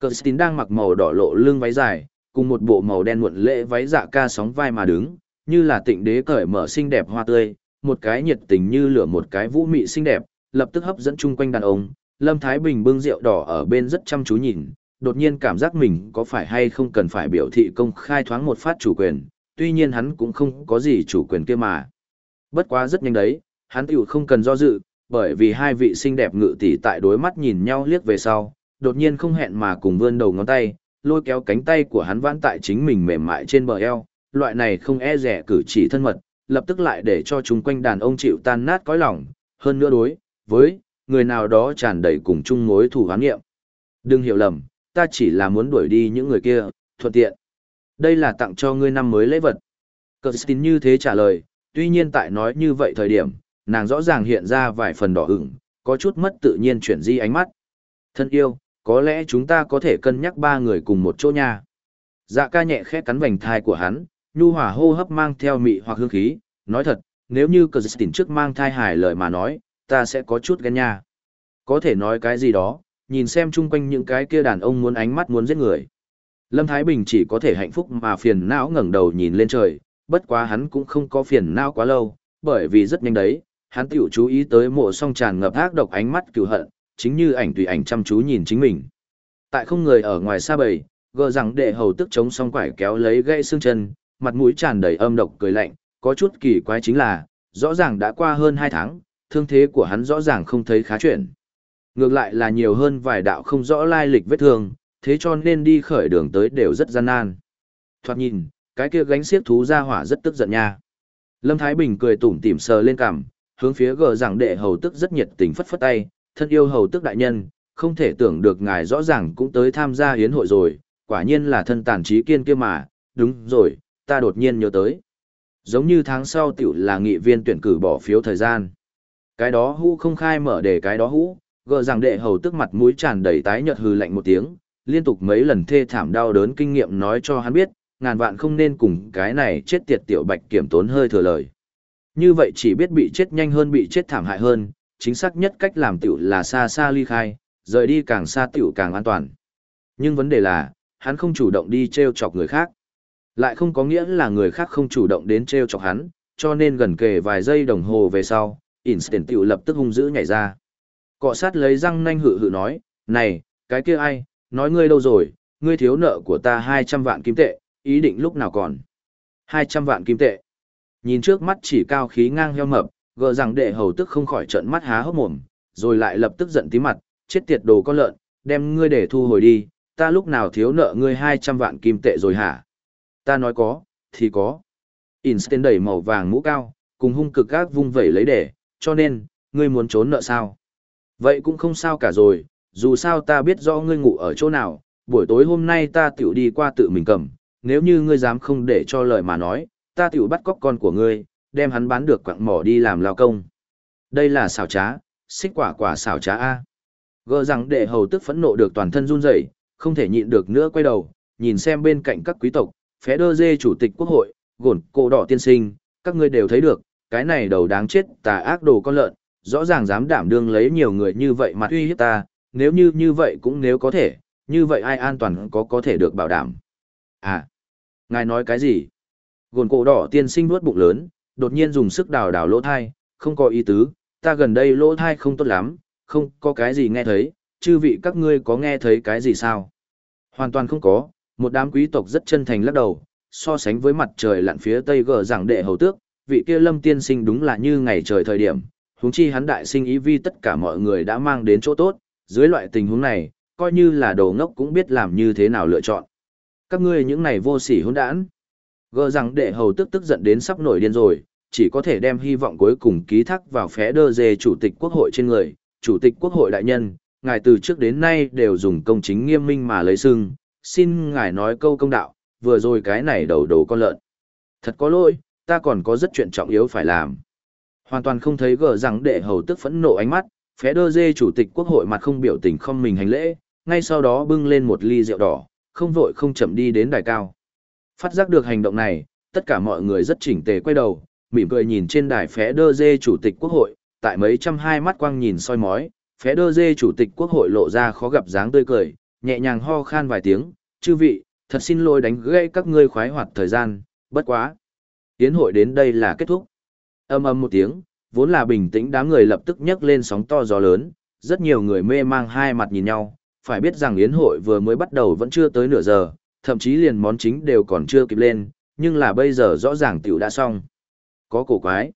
Cơ Tín đang mặc màu đỏ lộ lưng váy dài, cùng một bộ màu đen muộn lễ váy dạ ca sóng vai mà đứng, như là tịnh đế cởi mở xinh đẹp hoa tươi, một cái nhiệt tình như lửa một cái vũ mị xinh đẹp, lập tức hấp dẫn chung quanh đàn ông. Lâm Thái Bình bưng rượu đỏ ở bên rất chăm chú nhìn, đột nhiên cảm giác mình có phải hay không cần phải biểu thị công khai thoáng một phát chủ quyền, tuy nhiên hắn cũng không có gì chủ quyền kia mà. Bất quá rất nhanh đấy, hắn tiểu không cần do dự, bởi vì hai vị xinh đẹp ngự tỷ tại đối mắt nhìn nhau liếc về sau, đột nhiên không hẹn mà cùng vươn đầu ngón tay, lôi kéo cánh tay của hắn vãn tại chính mình mềm mại trên bờ eo, loại này không e rẻ cử chỉ thân mật, lập tức lại để cho chúng quanh đàn ông chịu tan nát cõi lòng, hơn nữa đối với người nào đó tràn đầy cùng chung mối thù hoán nghiệm. Đừng hiểu lầm, ta chỉ là muốn đuổi đi những người kia, thuận tiện. Đây là tặng cho ngươi năm mới lễ vật. Cờ như thế trả lời, tuy nhiên tại nói như vậy thời điểm, nàng rõ ràng hiện ra vài phần đỏ ửng, có chút mất tự nhiên chuyển di ánh mắt. Thân yêu, có lẽ chúng ta có thể cân nhắc ba người cùng một chỗ nha. Dạ ca nhẹ khẽ cắn vành thai của hắn, nhu hòa hô hấp mang theo mị hoặc hương khí, nói thật, nếu như cờ trước mang thai hài lời mà nói, ta sẽ có chút ghen nha. Có thể nói cái gì đó, nhìn xem chung quanh những cái kia đàn ông muốn ánh mắt muốn giết người. Lâm Thái Bình chỉ có thể hạnh phúc mà phiền não ngẩng đầu nhìn lên trời, bất quá hắn cũng không có phiền não quá lâu, bởi vì rất nhanh đấy, hắn tiểu chú ý tới mộ song tràn ngập ác độc ánh mắt cừu hận, chính như ảnh tùy ảnh chăm chú nhìn chính mình. Tại không người ở ngoài xa bầy, gờ rằng đệ hầu tức chống song quải kéo lấy gãy xương chân, mặt mũi tràn đầy âm độc cười lạnh, có chút kỳ quái chính là, rõ ràng đã qua hơn 2 tháng, thương thế của hắn rõ ràng không thấy khá chuyển. Ngược lại là nhiều hơn vài đạo không rõ lai lịch vết thương, thế cho nên đi khởi đường tới đều rất gian nan. Thoạt nhìn, cái kia gánh xiếc thú ra hỏa rất tức giận nha. Lâm Thái Bình cười tủm tỉm sờ lên cằm, hướng phía gờ rằng đệ hầu tức rất nhiệt tình phất phất tay, thân yêu hầu tức đại nhân, không thể tưởng được ngài rõ ràng cũng tới tham gia hiến hội rồi, quả nhiên là thân tàn trí kiên kia mà, đúng rồi, ta đột nhiên nhớ tới. Giống như tháng sau tiểu là nghị viên tuyển cử bỏ phiếu thời gian. Cái đó hũ không khai mở để cái đó hũ, gờ rằng đệ hầu tức mặt mũi tràn đầy tái nhợt hừ lạnh một tiếng, liên tục mấy lần thê thảm đau đớn kinh nghiệm nói cho hắn biết, ngàn vạn không nên cùng cái này chết tiệt tiểu bạch kiểm tốn hơi thừa lời. Như vậy chỉ biết bị chết nhanh hơn bị chết thảm hại hơn, chính xác nhất cách làm tiểu là xa xa ly khai, rời đi càng xa tiểu càng an toàn. Nhưng vấn đề là, hắn không chủ động đi treo chọc người khác. Lại không có nghĩa là người khác không chủ động đến treo chọc hắn, cho nên gần kề vài giây đồng hồ về sau, Instant tiểu lập tức hung dữ nhảy ra. Cọ sát lấy răng nanh hự hự nói, này, cái kia ai, nói ngươi đâu rồi, ngươi thiếu nợ của ta 200 vạn kim tệ, ý định lúc nào còn. 200 vạn kim tệ. Nhìn trước mắt chỉ cao khí ngang heo mập, gờ rằng đệ hầu tức không khỏi trận mắt há hốc mồm, rồi lại lập tức giận tí mặt, chết tiệt đồ con lợn, đem ngươi để thu hồi đi, ta lúc nào thiếu nợ ngươi 200 vạn kim tệ rồi hả? Ta nói có, thì có. Einstein đẩy màu vàng mũ cao, cùng hung cực các vung vẩy lấy để, cho nên, ngươi muốn trốn nợ sao? Vậy cũng không sao cả rồi, dù sao ta biết rõ ngươi ngủ ở chỗ nào, buổi tối hôm nay ta tiểu đi qua tự mình cầm, nếu như ngươi dám không để cho lời mà nói, ta tiểu bắt cóc con của ngươi, đem hắn bán được quặng mỏ đi làm lao công. Đây là xảo trá, xích quả quả xảo trá A. Gỡ rằng đệ hầu tức phẫn nộ được toàn thân run rẩy, không thể nhịn được nữa quay đầu, nhìn xem bên cạnh các quý tộc, phé đơ dê chủ tịch quốc hội, gồn cổ đỏ tiên sinh, các ngươi đều thấy được, cái này đầu đáng chết tà ác đồ con lợn, rõ ràng dám đảm đương lấy nhiều người như vậy mà uy hiếp ta, nếu như như vậy cũng nếu có thể, như vậy ai an toàn có có thể được bảo đảm. À, ngài nói cái gì? Gồn cổ đỏ tiên sinh nuốt bụng lớn, đột nhiên dùng sức đào đào lỗ thai, không có ý tứ, ta gần đây lỗ thai không tốt lắm, không có cái gì nghe thấy, chư vị các ngươi có nghe thấy cái gì sao? Hoàn toàn không có, một đám quý tộc rất chân thành lắc đầu, so sánh với mặt trời lặn phía tây gờ giảng đệ hầu tước, vị kia lâm tiên sinh đúng là như ngày trời thời điểm, huống chi hắn đại sinh ý vi tất cả mọi người đã mang đến chỗ tốt, dưới loại tình huống này, coi như là đồ ngốc cũng biết làm như thế nào lựa chọn. Các ngươi những này vô sỉ hỗn đản. Gờ rằng đệ hầu tức tức giận đến sắp nổi điên rồi, chỉ có thể đem hy vọng cuối cùng ký thác vào phé đơ dê chủ tịch quốc hội trên người, chủ tịch quốc hội đại nhân, ngài từ trước đến nay đều dùng công chính nghiêm minh mà lấy sưng, xin ngài nói câu công đạo, vừa rồi cái này đầu đầu con lợn. Thật có lỗi, ta còn có rất chuyện trọng yếu phải làm. Hoàn toàn không thấy gờ rằng đệ hầu tức phẫn nộ ánh mắt, phé đơ dê chủ tịch quốc hội mặt không biểu tình không mình hành lễ, ngay sau đó bưng lên một ly rượu đỏ, không vội không chậm đi đến đài cao. Phát giác được hành động này, tất cả mọi người rất chỉnh tề quay đầu, mỉm cười nhìn trên đài phé đơ dê chủ tịch quốc hội, tại mấy trăm hai mắt quang nhìn soi mói, phé đơ dê chủ tịch quốc hội lộ ra khó gặp dáng tươi cười, nhẹ nhàng ho khan vài tiếng, chư vị, thật xin lỗi đánh gây các ngươi khoái hoạt thời gian, bất quá. Tiến hội đến đây là kết thúc. Âm âm một tiếng, vốn là bình tĩnh đám người lập tức nhấc lên sóng to gió lớn, rất nhiều người mê mang hai mặt nhìn nhau, phải biết rằng yến hội vừa mới bắt đầu vẫn chưa tới nửa giờ, thậm chí liền món chính đều còn chưa kịp lên, nhưng là bây giờ rõ ràng tiểu đã xong. Có cổ quái.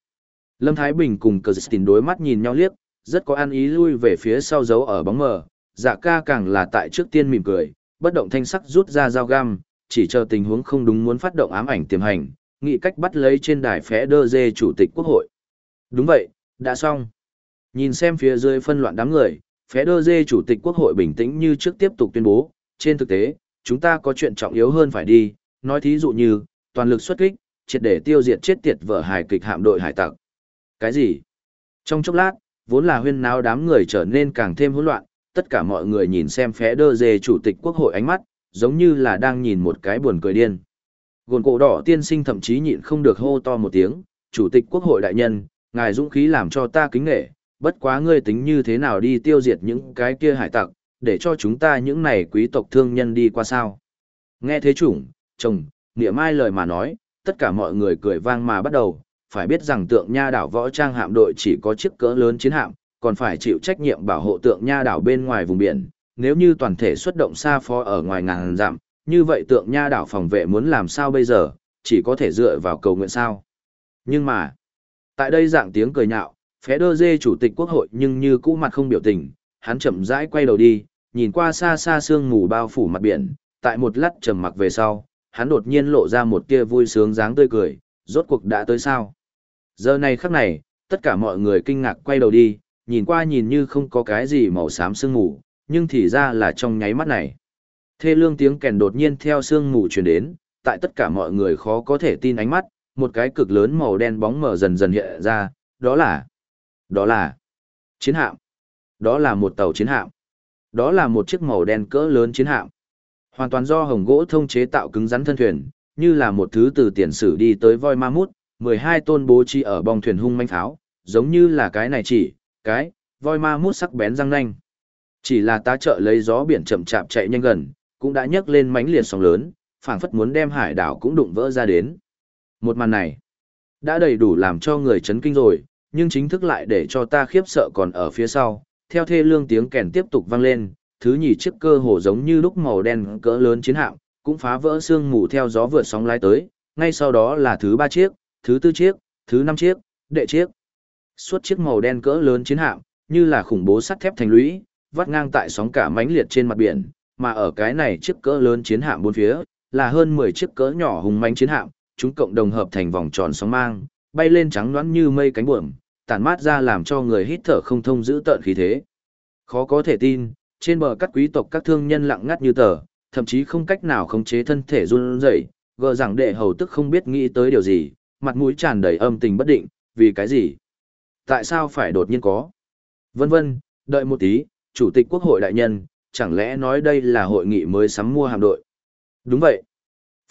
Lâm Thái Bình cùng Kirsten đối mắt nhìn nhau liếc, rất có ăn ý lui về phía sau giấu ở bóng mờ, dạ ca càng là tại trước tiên mỉm cười, bất động thanh sắc rút ra dao găm, chỉ chờ tình huống không đúng muốn phát động ám ảnh tiềm hành, nghị cách bắt lấy trên đài phé đơ dê chủ tịch quốc hội. Đúng vậy, đã xong. Nhìn xem phía dưới phân loạn đám người, phé đơ dê chủ tịch quốc hội bình tĩnh như trước tiếp tục tuyên bố, trên thực tế, chúng ta có chuyện trọng yếu hơn phải đi, nói thí dụ như, toàn lực xuất kích, triệt để tiêu diệt chết tiệt vợ hài kịch hạm đội hải tặc. Cái gì? Trong chốc lát, vốn là huyên náo đám người trở nên càng thêm hỗn loạn, tất cả mọi người nhìn xem phé đơ dê chủ tịch quốc hội ánh mắt, giống như là đang nhìn một cái buồn cười điên. Gồn cổ đỏ tiên sinh thậm chí nhịn không được hô to một tiếng, chủ tịch quốc hội đại nhân, ngài dũng khí làm cho ta kính nghệ, bất quá ngươi tính như thế nào đi tiêu diệt những cái kia hải tặc, để cho chúng ta những này quý tộc thương nhân đi qua sao. Nghe thế chủng, chồng, nghĩa mai lời mà nói, tất cả mọi người cười vang mà bắt đầu, phải biết rằng tượng nha đảo võ trang hạm đội chỉ có chiếc cỡ lớn chiến hạm, còn phải chịu trách nhiệm bảo hộ tượng nha đảo bên ngoài vùng biển. Nếu như toàn thể xuất động xa phó ở ngoài ngàn dặm, như vậy tượng nha đảo phòng vệ muốn làm sao bây giờ, chỉ có thể dựa vào cầu nguyện sao. Nhưng mà, tại đây dạng tiếng cười nhạo, phé đơ dê chủ tịch quốc hội nhưng như cũ mặt không biểu tình, hắn chậm rãi quay đầu đi, nhìn qua xa xa sương mù bao phủ mặt biển, tại một lát trầm mặc về sau, hắn đột nhiên lộ ra một tia vui sướng dáng tươi cười, rốt cuộc đã tới sao. Giờ này khắc này, tất cả mọi người kinh ngạc quay đầu đi, nhìn qua nhìn như không có cái gì màu xám sương mù, nhưng thì ra là trong nháy mắt này. Thê lương tiếng kèn đột nhiên theo sương mù truyền đến, tại tất cả mọi người khó có thể tin ánh mắt, một cái cực lớn màu đen bóng mở dần dần hiện ra, đó là, đó là chiến hạm, đó là một tàu chiến hạm, đó là một chiếc màu đen cỡ lớn chiến hạm. Hoàn toàn do hồng gỗ thông chế tạo cứng rắn thân thuyền, như là một thứ từ tiền sử đi tới voi ma mút, 12 tôn bố trí ở bong thuyền hung manh tháo, giống như là cái này chỉ, cái, voi ma mút sắc bén răng nanh. Chỉ là tá trợ lấy gió biển chậm chạp chạy nhanh gần, cũng đã nhấc lên mánh liệt sóng lớn, phảng phất muốn đem hải đảo cũng đụng vỡ ra đến. Một màn này, đã đầy đủ làm cho người chấn kinh rồi, nhưng chính thức lại để cho ta khiếp sợ còn ở phía sau, theo thê lương tiếng kèn tiếp tục vang lên, thứ nhì chiếc cơ hồ giống như lúc màu đen cỡ lớn chiến hạm, cũng phá vỡ sương mù theo gió vượt sóng lái tới, ngay sau đó là thứ ba chiếc, thứ tư chiếc, thứ năm chiếc, đệ chiếc. Suốt chiếc màu đen cỡ lớn chiến hạm, như là khủng bố sắt thép thành lũy, vắt ngang tại sóng cả mãnh liệt trên mặt biển, mà ở cái này chiếc cỡ lớn chiến hạm bốn phía, là hơn 10 chiếc cỡ nhỏ hùng mãnh chiến hạm, chúng cộng đồng hợp thành vòng tròn sóng mang, bay lên trắng loãng như mây cánh buồm, tản mát ra làm cho người hít thở không thông giữ tợn khí thế. Khó có thể tin, trên bờ các quý tộc các thương nhân lặng ngắt như tờ, thậm chí không cách nào khống chế thân thể run rẩy, gờ rằng đệ hầu tức không biết nghĩ tới điều gì, mặt mũi tràn đầy âm tình bất định, vì cái gì? Tại sao phải đột nhiên có? Vân vân, đợi một tí, chủ tịch quốc hội đại nhân, chẳng lẽ nói đây là hội nghị mới sắm mua hạm đội? Đúng vậy.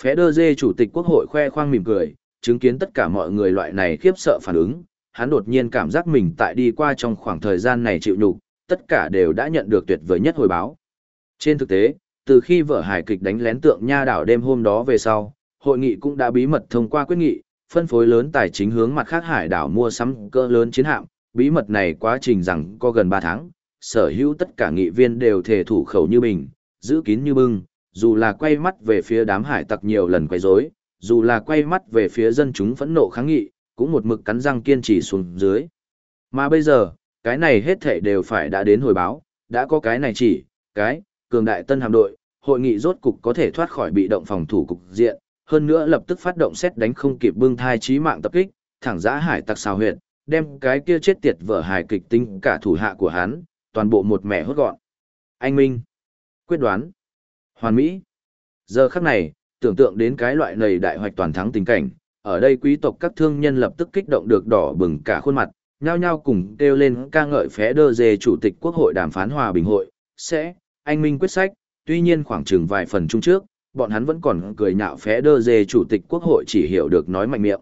Phé đơ dê chủ tịch quốc hội khoe khoang mỉm cười, chứng kiến tất cả mọi người loại này khiếp sợ phản ứng, hắn đột nhiên cảm giác mình tại đi qua trong khoảng thời gian này chịu nhục, tất cả đều đã nhận được tuyệt vời nhất hồi báo. Trên thực tế, từ khi vở hài kịch đánh lén tượng nha đảo đêm hôm đó về sau, hội nghị cũng đã bí mật thông qua quyết nghị, phân phối lớn tài chính hướng mặt khác hải đảo mua sắm cơ lớn chiến hạm, bí mật này quá trình rằng có gần 3 tháng, sở hữu tất cả nghị viên đều thể thủ khẩu như mình, giữ kín như bưng, dù là quay mắt về phía đám hải tặc nhiều lần quay rối, dù là quay mắt về phía dân chúng phẫn nộ kháng nghị, cũng một mực cắn răng kiên trì xuống dưới. Mà bây giờ, cái này hết thể đều phải đã đến hồi báo, đã có cái này chỉ, cái, cường đại tân hạm đội, hội nghị rốt cục có thể thoát khỏi bị động phòng thủ cục diện, hơn nữa lập tức phát động xét đánh không kịp bưng thai trí mạng tập kích, thẳng giã hải tặc xào huyệt, đem cái kia chết tiệt vở hài kịch tính cả thủ hạ của hắn, toàn bộ một mẹ hốt gọn. Anh Minh, quyết đoán, hoàn mỹ. Giờ khắc này, tưởng tượng đến cái loại này đại hoạch toàn thắng tình cảnh, ở đây quý tộc các thương nhân lập tức kích động được đỏ bừng cả khuôn mặt, nhao nhao cùng kêu lên ca ngợi phé đơ dề chủ tịch quốc hội đàm phán hòa bình hội, sẽ, anh Minh quyết sách, tuy nhiên khoảng chừng vài phần chung trước, bọn hắn vẫn còn cười nhạo phé đơ dề chủ tịch quốc hội chỉ hiểu được nói mạnh miệng.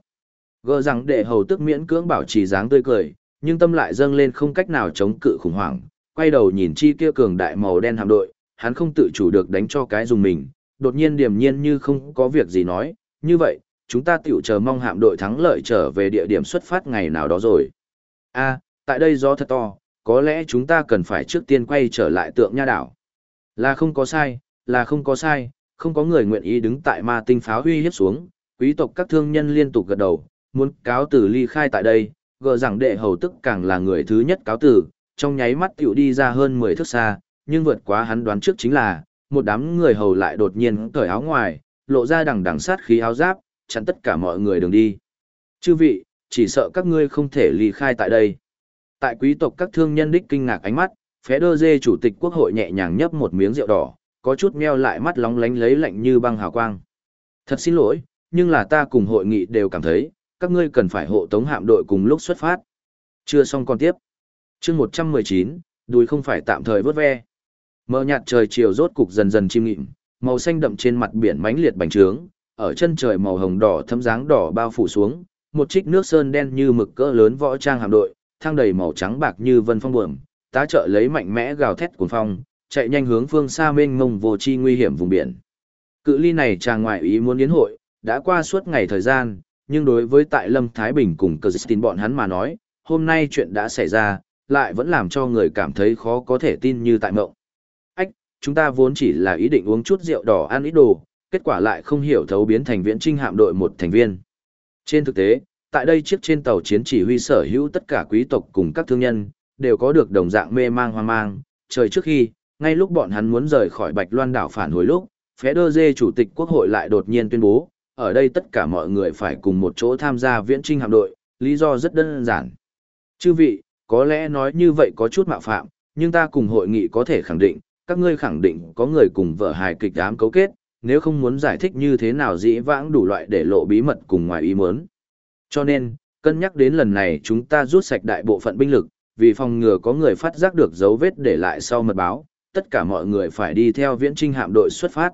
Gơ rằng để hầu tức miễn cưỡng bảo trì dáng tươi cười, nhưng tâm lại dâng lên không cách nào chống cự khủng hoảng, quay đầu nhìn chi kia cường đại màu đen hạm đội, hắn không tự chủ được đánh cho cái dùng mình, đột nhiên điềm nhiên như không có việc gì nói, như vậy, chúng ta tiểu chờ mong hạm đội thắng lợi trở về địa điểm xuất phát ngày nào đó rồi. a tại đây gió thật to, có lẽ chúng ta cần phải trước tiên quay trở lại tượng nha đảo. Là không có sai, là không có sai, không có người nguyện ý đứng tại ma tinh pháo huy hiếp xuống, quý tộc các thương nhân liên tục gật đầu, muốn cáo từ ly khai tại đây, gờ rằng đệ hầu tức càng là người thứ nhất cáo từ, trong nháy mắt tiểu đi ra hơn 10 thước xa, nhưng vượt quá hắn đoán trước chính là, một đám người hầu lại đột nhiên cởi áo ngoài, lộ ra đằng đằng sát khí áo giáp, chắn tất cả mọi người đường đi. Chư vị, chỉ sợ các ngươi không thể ly khai tại đây. Tại quý tộc các thương nhân đích kinh ngạc ánh mắt, phé đơ dê chủ tịch quốc hội nhẹ nhàng nhấp một miếng rượu đỏ, có chút meo lại mắt lóng lánh lấy lạnh như băng hào quang. Thật xin lỗi, nhưng là ta cùng hội nghị đều cảm thấy, các ngươi cần phải hộ tống hạm đội cùng lúc xuất phát. Chưa xong còn tiếp chương 119, đùi không phải tạm thời vớt ve. Mờ nhạt trời chiều rốt cục dần dần chim nghịm, màu xanh đậm trên mặt biển mãnh liệt bành trướng, ở chân trời màu hồng đỏ thấm dáng đỏ bao phủ xuống, một trích nước sơn đen như mực cỡ lớn võ trang hạm đội, thang đầy màu trắng bạc như vân phong buồm, tá trợ lấy mạnh mẽ gào thét cuồng phong, chạy nhanh hướng phương xa mênh mông vô chi nguy hiểm vùng biển. Cự ly này chàng ngoại ý muốn yến hội, đã qua suốt ngày thời gian, nhưng đối với tại Lâm Thái Bình cùng Cờ Tin bọn hắn mà nói, hôm nay chuyện đã xảy ra, lại vẫn làm cho người cảm thấy khó có thể tin như tại mộng. Ách, chúng ta vốn chỉ là ý định uống chút rượu đỏ ăn ít đồ, kết quả lại không hiểu thấu biến thành viễn trinh hạm đội một thành viên. Trên thực tế, tại đây chiếc trên tàu chiến chỉ huy sở hữu tất cả quý tộc cùng các thương nhân, đều có được đồng dạng mê mang hoang mang, trời trước khi, ngay lúc bọn hắn muốn rời khỏi Bạch Loan đảo phản hồi lúc, phé đơ dê chủ tịch quốc hội lại đột nhiên tuyên bố, ở đây tất cả mọi người phải cùng một chỗ tham gia viễn trinh hạm đội, lý do rất đơn giản. Chư vị, có lẽ nói như vậy có chút mạo phạm, nhưng ta cùng hội nghị có thể khẳng định, các ngươi khẳng định có người cùng vợ hài kịch ám cấu kết, nếu không muốn giải thích như thế nào dĩ vãng đủ loại để lộ bí mật cùng ngoài ý muốn. Cho nên, cân nhắc đến lần này chúng ta rút sạch đại bộ phận binh lực, vì phòng ngừa có người phát giác được dấu vết để lại sau mật báo, tất cả mọi người phải đi theo viễn trinh hạm đội xuất phát.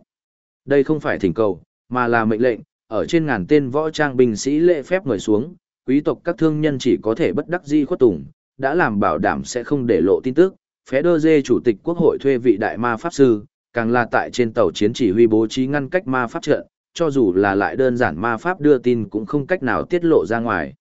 Đây không phải thỉnh cầu, mà là mệnh lệnh, ở trên ngàn tên võ trang binh sĩ lễ phép ngồi xuống, quý tộc các thương nhân chỉ có thể bất đắc di khuất tùng, đã làm bảo đảm sẽ không để lộ tin tức. Phé đơ dê chủ tịch quốc hội thuê vị đại ma pháp sư, càng là tại trên tàu chiến chỉ huy bố trí ngăn cách ma pháp trận, cho dù là lại đơn giản ma pháp đưa tin cũng không cách nào tiết lộ ra ngoài.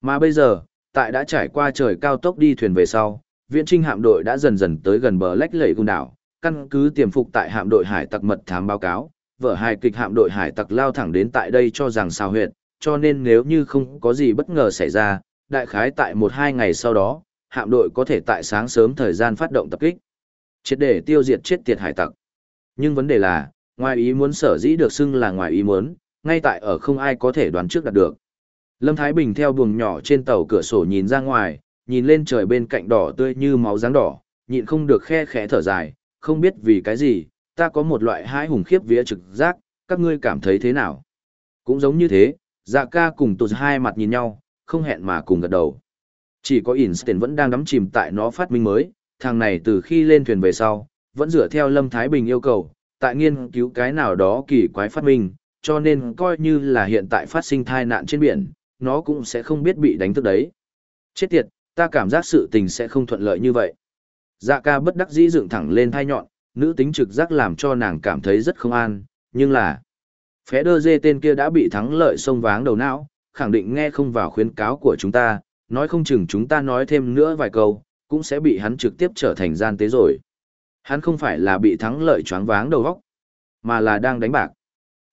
Mà bây giờ, tại đã trải qua trời cao tốc đi thuyền về sau, viễn trinh hạm đội đã dần dần tới gần bờ lách lệ cung đảo, căn cứ tiềm phục tại hạm đội hải tặc mật thám báo cáo, vở hài kịch hạm đội hải tặc lao thẳng đến tại đây cho rằng sao huyệt, cho nên nếu như không có gì bất ngờ xảy ra, đại khái tại một hai ngày sau đó, hạm đội có thể tại sáng sớm thời gian phát động tập kích. triệt để tiêu diệt chết tiệt hải tặc. Nhưng vấn đề là, ngoài ý muốn sở dĩ được xưng là ngoài ý muốn, ngay tại ở không ai có thể đoán trước đạt được. Lâm Thái Bình theo buồng nhỏ trên tàu cửa sổ nhìn ra ngoài, nhìn lên trời bên cạnh đỏ tươi như máu dáng đỏ, nhịn không được khe khẽ thở dài, không biết vì cái gì, ta có một loại hãi hùng khiếp vía trực giác, các ngươi cảm thấy thế nào? Cũng giống như thế, dạ ca cùng tụt hai mặt nhìn nhau, không hẹn mà cùng gật đầu. Chỉ có Einstein vẫn đang đắm chìm tại nó phát minh mới, thằng này từ khi lên thuyền về sau, vẫn dựa theo Lâm Thái Bình yêu cầu, tại nghiên cứu cái nào đó kỳ quái phát minh, cho nên coi như là hiện tại phát sinh thai nạn trên biển, nó cũng sẽ không biết bị đánh thức đấy. Chết tiệt, ta cảm giác sự tình sẽ không thuận lợi như vậy. Dạ ca bất đắc dĩ dựng thẳng lên thai nhọn, nữ tính trực giác làm cho nàng cảm thấy rất không an, nhưng là... Phé đơ dê tên kia đã bị thắng lợi xông váng đầu não, khẳng định nghe không vào khuyến cáo của chúng ta, nói không chừng chúng ta nói thêm nữa vài câu, cũng sẽ bị hắn trực tiếp trở thành gian tế rồi. Hắn không phải là bị thắng lợi choáng váng đầu óc, mà là đang đánh bạc.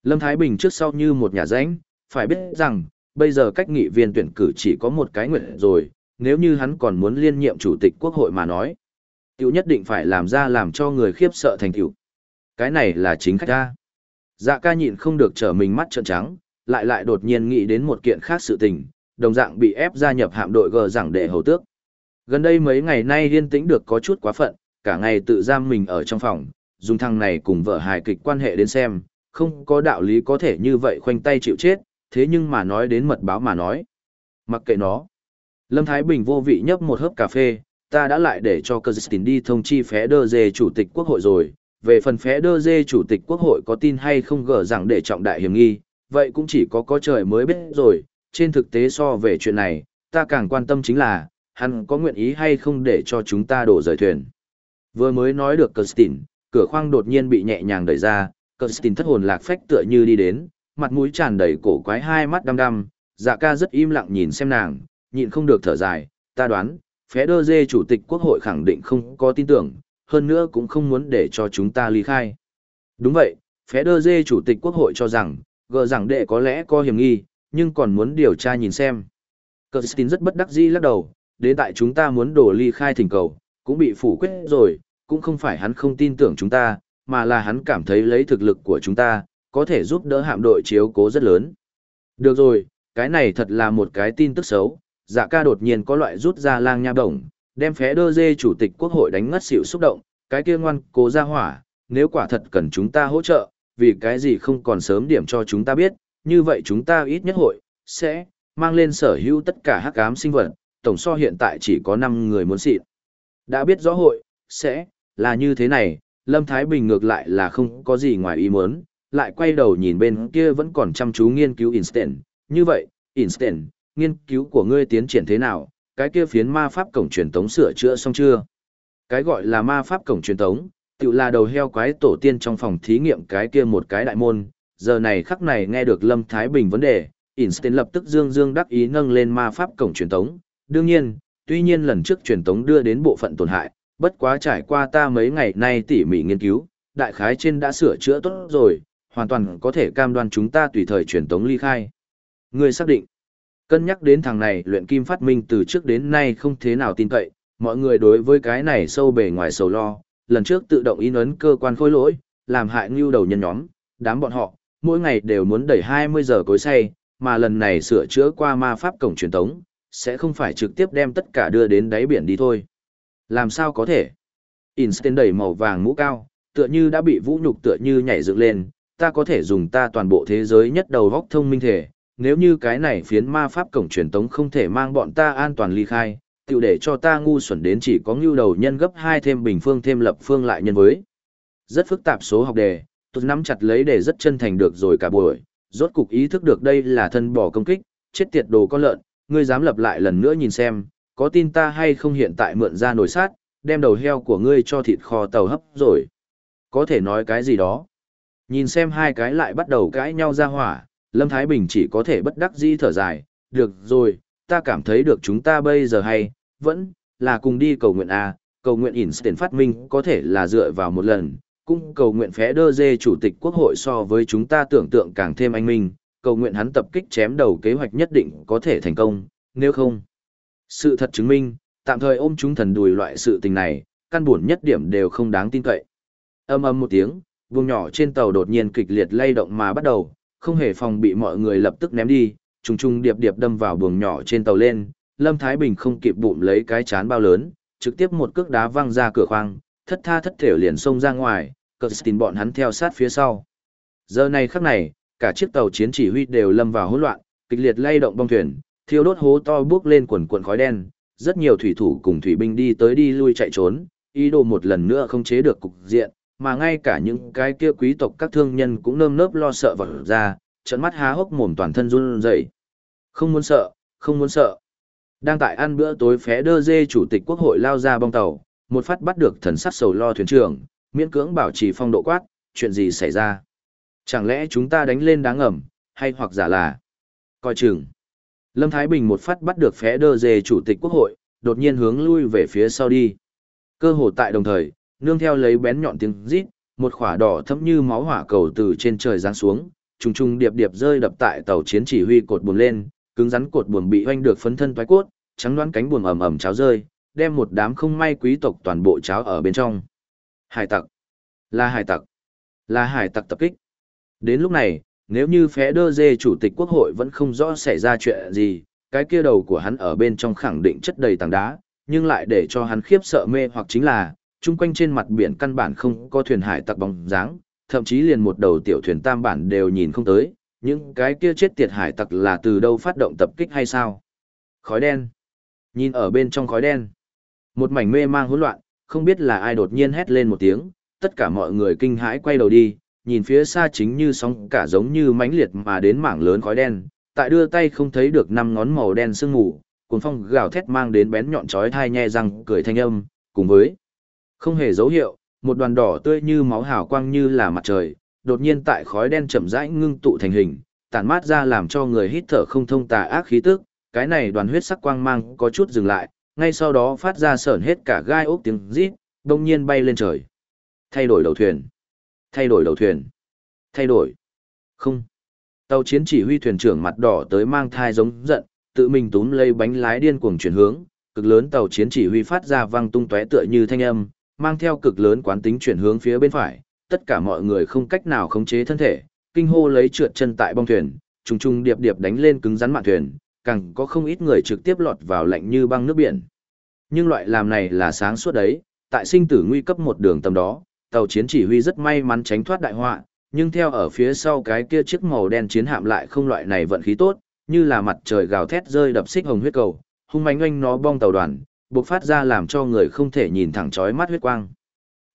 Lâm Thái Bình trước sau như một nhà ránh, phải biết rằng, bây giờ cách nghị viên tuyển cử chỉ có một cái nguyện rồi, nếu như hắn còn muốn liên nhiệm chủ tịch quốc hội mà nói. Tiểu nhất định phải làm ra làm cho người khiếp sợ thành tiểu. Cái này là chính khách ta. Dạ ca nhịn không được trở mình mắt trợn trắng, lại lại đột nhiên nghĩ đến một kiện khác sự tình, đồng dạng bị ép gia nhập hạm đội gờ rằng để hầu tước. Gần đây mấy ngày nay yên tĩnh được có chút quá phận, cả ngày tự giam mình ở trong phòng, dùng thằng này cùng vợ hài kịch quan hệ đến xem, không có đạo lý có thể như vậy khoanh tay chịu chết, thế nhưng mà nói đến mật báo mà nói. Mặc kệ nó. Lâm Thái Bình vô vị nhấp một hớp cà phê, ta đã lại để cho Kirsten đi thông chi phé đơ dê chủ tịch quốc hội rồi, về phần phé đơ dê chủ tịch quốc hội có tin hay không gỡ rằng để trọng đại hiểm nghi, vậy cũng chỉ có có trời mới biết rồi, trên thực tế so về chuyện này, ta càng quan tâm chính là, hắn có nguyện ý hay không để cho chúng ta đổ rời thuyền. Vừa mới nói được Kirsten, cửa khoang đột nhiên bị nhẹ nhàng đẩy ra, Kirsten thất hồn lạc phách tựa như đi đến, mặt mũi tràn đầy cổ quái hai mắt đăm đăm, dạ ca rất im lặng nhìn xem nàng, nhịn không được thở dài, ta đoán, phé đơ dê chủ tịch quốc hội khẳng định không có tin tưởng, hơn nữa cũng không muốn để cho chúng ta ly khai. Đúng vậy, phé đơ dê chủ tịch quốc hội cho rằng, gờ rằng đệ có lẽ có hiểm nghi, nhưng còn muốn điều tra nhìn xem. Christine rất bất đắc dĩ lắc đầu, đến tại chúng ta muốn đổ ly khai thỉnh cầu, cũng bị phủ quyết rồi, cũng không phải hắn không tin tưởng chúng ta, mà là hắn cảm thấy lấy thực lực của chúng ta, có thể giúp đỡ hạm đội chiếu cố rất lớn. Được rồi, cái này thật là một cái tin tức xấu, dạ ca đột nhiên có loại rút ra lang nha đồng, đem phé đơ dê chủ tịch quốc hội đánh ngất xỉu xúc động, cái kia ngoan cố ra hỏa, nếu quả thật cần chúng ta hỗ trợ, vì cái gì không còn sớm điểm cho chúng ta biết, như vậy chúng ta ít nhất hội, sẽ, mang lên sở hữu tất cả hắc ám sinh vật, tổng so hiện tại chỉ có 5 người muốn xịn. Đã biết rõ hội, sẽ, là như thế này, Lâm Thái Bình ngược lại là không có gì ngoài ý muốn, lại quay đầu nhìn bên kia vẫn còn chăm chú nghiên cứu Instant. Như vậy, Instant, nghiên cứu của ngươi tiến triển thế nào, cái kia phiến ma pháp cổng truyền tống sửa chữa xong chưa? Cái gọi là ma pháp cổng truyền tống, tự là đầu heo quái tổ tiên trong phòng thí nghiệm cái kia một cái đại môn, giờ này khắc này nghe được Lâm Thái Bình vấn đề, Einstein lập tức dương dương đắc ý nâng lên ma pháp cổng truyền tống. Đương nhiên, tuy nhiên lần trước truyền tống đưa đến bộ phận tổn hại, bất quá trải qua ta mấy ngày nay tỉ mỉ nghiên cứu, đại khái trên đã sửa chữa tốt rồi, hoàn toàn có thể cam đoan chúng ta tùy thời truyền tống ly khai. Người xác định, cân nhắc đến thằng này luyện kim phát minh từ trước đến nay không thế nào tin cậy, mọi người đối với cái này sâu bề ngoài sầu lo, lần trước tự động in ấn cơ quan khối lỗi, làm hại ngưu đầu nhân nhóm, đám bọn họ, mỗi ngày đều muốn đẩy 20 giờ cối say, mà lần này sửa chữa qua ma pháp cổng truyền tống, sẽ không phải trực tiếp đem tất cả đưa đến đáy biển đi thôi. Làm sao có thể? Einstein đẩy màu vàng mũ cao, tựa như đã bị vũ nhục tựa như nhảy dựng lên, ta có thể dùng ta toàn bộ thế giới nhất đầu góc thông minh thể, nếu như cái này phiến ma pháp cổng truyền tống không thể mang bọn ta an toàn ly khai, tiểu để cho ta ngu xuẩn đến chỉ có ngưu đầu nhân gấp hai thêm bình phương thêm lập phương lại nhân với. Rất phức tạp số học đề, tôi nắm chặt lấy để rất chân thành được rồi cả buổi, rốt cục ý thức được đây là thân bỏ công kích, chết tiệt đồ con lợn, ngươi dám lập lại lần nữa nhìn xem, có tin ta hay không hiện tại mượn ra nồi sát, đem đầu heo của ngươi cho thịt kho tàu hấp rồi. Có thể nói cái gì đó. Nhìn xem hai cái lại bắt đầu cãi nhau ra hỏa, Lâm Thái Bình chỉ có thể bất đắc dĩ thở dài, được rồi, ta cảm thấy được chúng ta bây giờ hay, vẫn là cùng đi cầu nguyện A, cầu nguyện Einstein phát minh có thể là dựa vào một lần, cũng cầu nguyện phé đơ dê chủ tịch quốc hội so với chúng ta tưởng tượng càng thêm anh minh, cầu nguyện hắn tập kích chém đầu kế hoạch nhất định có thể thành công, nếu không. Sự thật chứng minh, tạm thời ôm chúng thần đùi loại sự tình này, căn buồn nhất điểm đều không đáng tin cậy. Âm âm một tiếng, vùng nhỏ trên tàu đột nhiên kịch liệt lay động mà bắt đầu, không hề phòng bị mọi người lập tức ném đi, trùng trùng điệp điệp đâm vào buồng nhỏ trên tàu lên, Lâm Thái Bình không kịp bụng lấy cái chán bao lớn, trực tiếp một cước đá văng ra cửa khoang, thất tha thất thểu liền xông ra ngoài, cờ tin bọn hắn theo sát phía sau. Giờ này khắc này, cả chiếc tàu chiến chỉ huy đều lâm vào hỗn loạn, kịch liệt lay động bong thuyền, thiêu đốt hố to bước lên quần quần khói đen, rất nhiều thủy thủ cùng thủy binh đi tới đi lui chạy trốn, ý đồ một lần nữa không chế được cục diện, mà ngay cả những cái kia quý tộc các thương nhân cũng nơm nớp lo sợ vật ra, trận mắt há hốc mồm toàn thân run rẩy. Không muốn sợ, không muốn sợ. Đang tại ăn bữa tối phé đơ dê chủ tịch quốc hội lao ra bong tàu, một phát bắt được thần sắc sầu lo thuyền trưởng, miễn cưỡng bảo trì phong độ quát, chuyện gì xảy ra? Chẳng lẽ chúng ta đánh lên đáng ẩm, hay hoặc giả là... Coi chừng. Lâm Thái Bình một phát bắt được phé đơ dê chủ tịch quốc hội, đột nhiên hướng lui về phía sau đi. Cơ hồ tại đồng thời, nương theo lấy bén nhọn tiếng rít, một khỏa đỏ thẫm như máu hỏa cầu từ trên trời giáng xuống, trùng trùng điệp điệp rơi đập tại tàu chiến chỉ huy cột buồn lên, cứng rắn cột buồm bị oanh được phấn thân toái cốt, trắng đoán cánh buồm ầm ầm cháo rơi, đem một đám không may quý tộc toàn bộ cháo ở bên trong. Hải tặc, là hải tặc, là hải tặc tập kích. Đến lúc này, nếu như phé đơ dê chủ tịch quốc hội vẫn không rõ xảy ra chuyện gì, cái kia đầu của hắn ở bên trong khẳng định chất đầy tảng đá, nhưng lại để cho hắn khiếp sợ mê hoặc chính là, chung quanh trên mặt biển căn bản không có thuyền hải tặc bóng dáng, thậm chí liền một đầu tiểu thuyền tam bản đều nhìn không tới, những cái kia chết tiệt hải tặc là từ đâu phát động tập kích hay sao? Khói đen. Nhìn ở bên trong khói đen. Một mảnh mê mang hỗn loạn, không biết là ai đột nhiên hét lên một tiếng, tất cả mọi người kinh hãi quay đầu đi, nhìn phía xa chính như sóng cả giống như mãnh liệt mà đến mảng lớn khói đen, tại đưa tay không thấy được năm ngón màu đen sương mù, cuốn phong gào thét mang đến bén nhọn chói thai nhe răng cười thanh âm, cùng với không hề dấu hiệu, một đoàn đỏ tươi như máu hào quang như là mặt trời, đột nhiên tại khói đen chậm rãi ngưng tụ thành hình, tản mát ra làm cho người hít thở không thông tà ác khí tức, cái này đoàn huyết sắc quang mang có chút dừng lại, ngay sau đó phát ra sởn hết cả gai ốc tiếng rít, đông nhiên bay lên trời. Thay đổi đầu thuyền. Thay đổi đầu thuyền. Thay đổi. Không. Tàu chiến chỉ huy thuyền trưởng mặt đỏ tới mang thai giống giận, tự mình túm lấy bánh lái điên cuồng chuyển hướng, cực lớn tàu chiến chỉ huy phát ra vang tung tóe tựa như thanh âm, mang theo cực lớn quán tính chuyển hướng phía bên phải, tất cả mọi người không cách nào khống chế thân thể, kinh hô lấy trượt chân tại bong thuyền, trùng trùng điệp điệp đánh lên cứng rắn mạn thuyền, càng có không ít người trực tiếp lọt vào lạnh như băng nước biển. Nhưng loại làm này là sáng suốt đấy, tại sinh tử nguy cấp một đường tầm đó, tàu chiến chỉ huy rất may mắn tránh thoát đại họa, nhưng theo ở phía sau cái kia chiếc màu đen chiến hạm lại không loại này vận khí tốt, như là mặt trời gào thét rơi đập xích hồng huyết cầu, hung mãnh oanh nó bong tàu đoàn, bộc phát ra làm cho người không thể nhìn thẳng chói mắt huyết quang.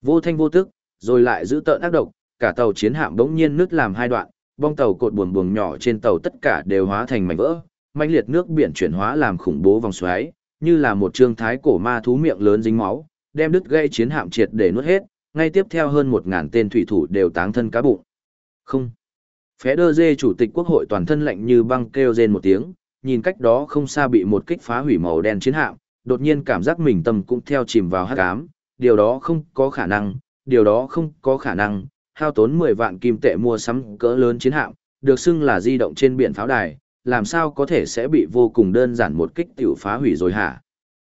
Vô thanh vô tức, rồi lại giữ tợn ác độc, cả tàu chiến hạm bỗng nhiên nứt làm hai đoạn, bong tàu cột buồm buồng nhỏ trên tàu tất cả đều hóa thành mảnh vỡ, mãnh liệt nước biển chuyển hóa làm khủng bố vòng xoáy, như là một trương thái cổ ma thú miệng lớn dính máu, đem đứt gây chiến hạm triệt để nuốt hết, ngay tiếp theo hơn một ngàn tên thủy thủ đều táng thân cá bụng. Không. Phé đơ dê chủ tịch quốc hội toàn thân lạnh như băng kêu rên một tiếng, nhìn cách đó không xa bị một kích phá hủy màu đen chiến hạm, đột nhiên cảm giác mình tâm cũng theo chìm vào hắc ám, điều đó không có khả năng, điều đó không có khả năng, hao tốn 10 vạn kim tệ mua sắm cỡ lớn chiến hạm, được xưng là di động trên biển pháo đài, làm sao có thể sẽ bị vô cùng đơn giản một kích tiểu phá hủy rồi hả?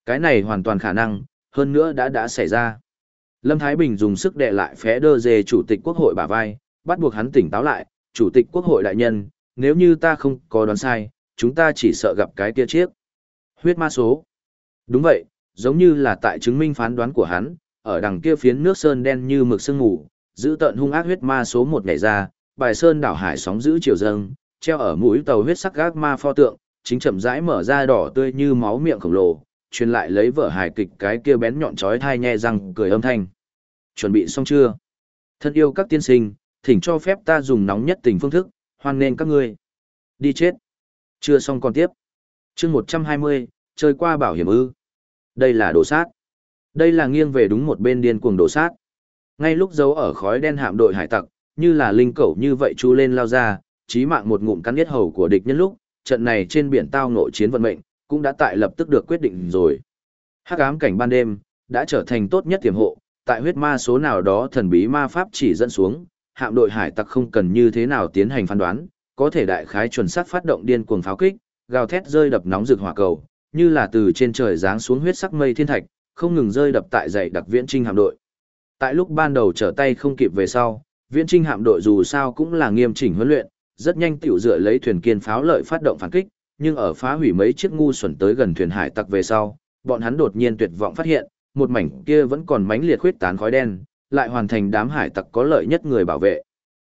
Cái này hoàn toàn khả năng, hơn nữa đã đã xảy ra. Lâm Thái Bình dùng sức đè lại phé đơ dê chủ tịch quốc hội bả vai, bắt buộc hắn tỉnh táo lại, chủ tịch quốc hội đại nhân, nếu như ta không có đoán sai, chúng ta chỉ sợ gặp cái kia chiếc. Huyết ma số. Đúng vậy, giống như là tại chứng minh phán đoán của hắn, ở đằng kia phiến nước sơn đen như mực sương ngủ, giữ tận hung ác huyết ma số một ngày ra, bài sơn đảo hải sóng giữ chiều dâng, treo ở mũi tàu huyết sắc gác ma pho tượng, chính chậm rãi mở ra đỏ tươi như máu miệng khổng lồ, truyền lại lấy vở hài kịch cái kia bén nhọn chói thai nhe răng cười âm thanh. Chuẩn bị xong chưa? Thân yêu các tiên sinh, thỉnh cho phép ta dùng nóng nhất tình phương thức, hoan nên các ngươi. Đi chết. Chưa xong còn tiếp. chương 120, chơi qua bảo hiểm ư. Đây là đồ sát. Đây là nghiêng về đúng một bên điên cuồng đổ sát. Ngay lúc giấu ở khói đen hạm đội hải tặc, như là linh cẩu như vậy chu lên lao ra, chí mạng một ngụm cắn giết hầu của địch nhân lúc, trận này trên biển tao nội chiến vận mệnh, cũng đã tại lập tức được quyết định rồi. Hắc ám cảnh ban đêm, đã trở thành tốt nhất tiềm hộ, tại huyết ma số nào đó thần bí ma pháp chỉ dẫn xuống, hạm đội hải tặc không cần như thế nào tiến hành phán đoán, có thể đại khái chuẩn xác phát động điên cuồng pháo kích, gào thét rơi đập nóng rực hỏa cầu, như là từ trên trời giáng xuống huyết sắc mây thiên thạch, không ngừng rơi đập tại dãy đặc viễn trinh hạm đội. Tại lúc ban đầu trở tay không kịp về sau, viễn trinh hạm đội dù sao cũng là nghiêm chỉnh huấn luyện, rất nhanh tiểu dựa lấy thuyền kiên pháo lợi phát động phản kích, nhưng ở phá hủy mấy chiếc ngu xuẩn tới gần thuyền hải tặc về sau, bọn hắn đột nhiên tuyệt vọng phát hiện, một mảnh kia vẫn còn mánh liệt khuyết tán khói đen, lại hoàn thành đám hải tặc có lợi nhất người bảo vệ.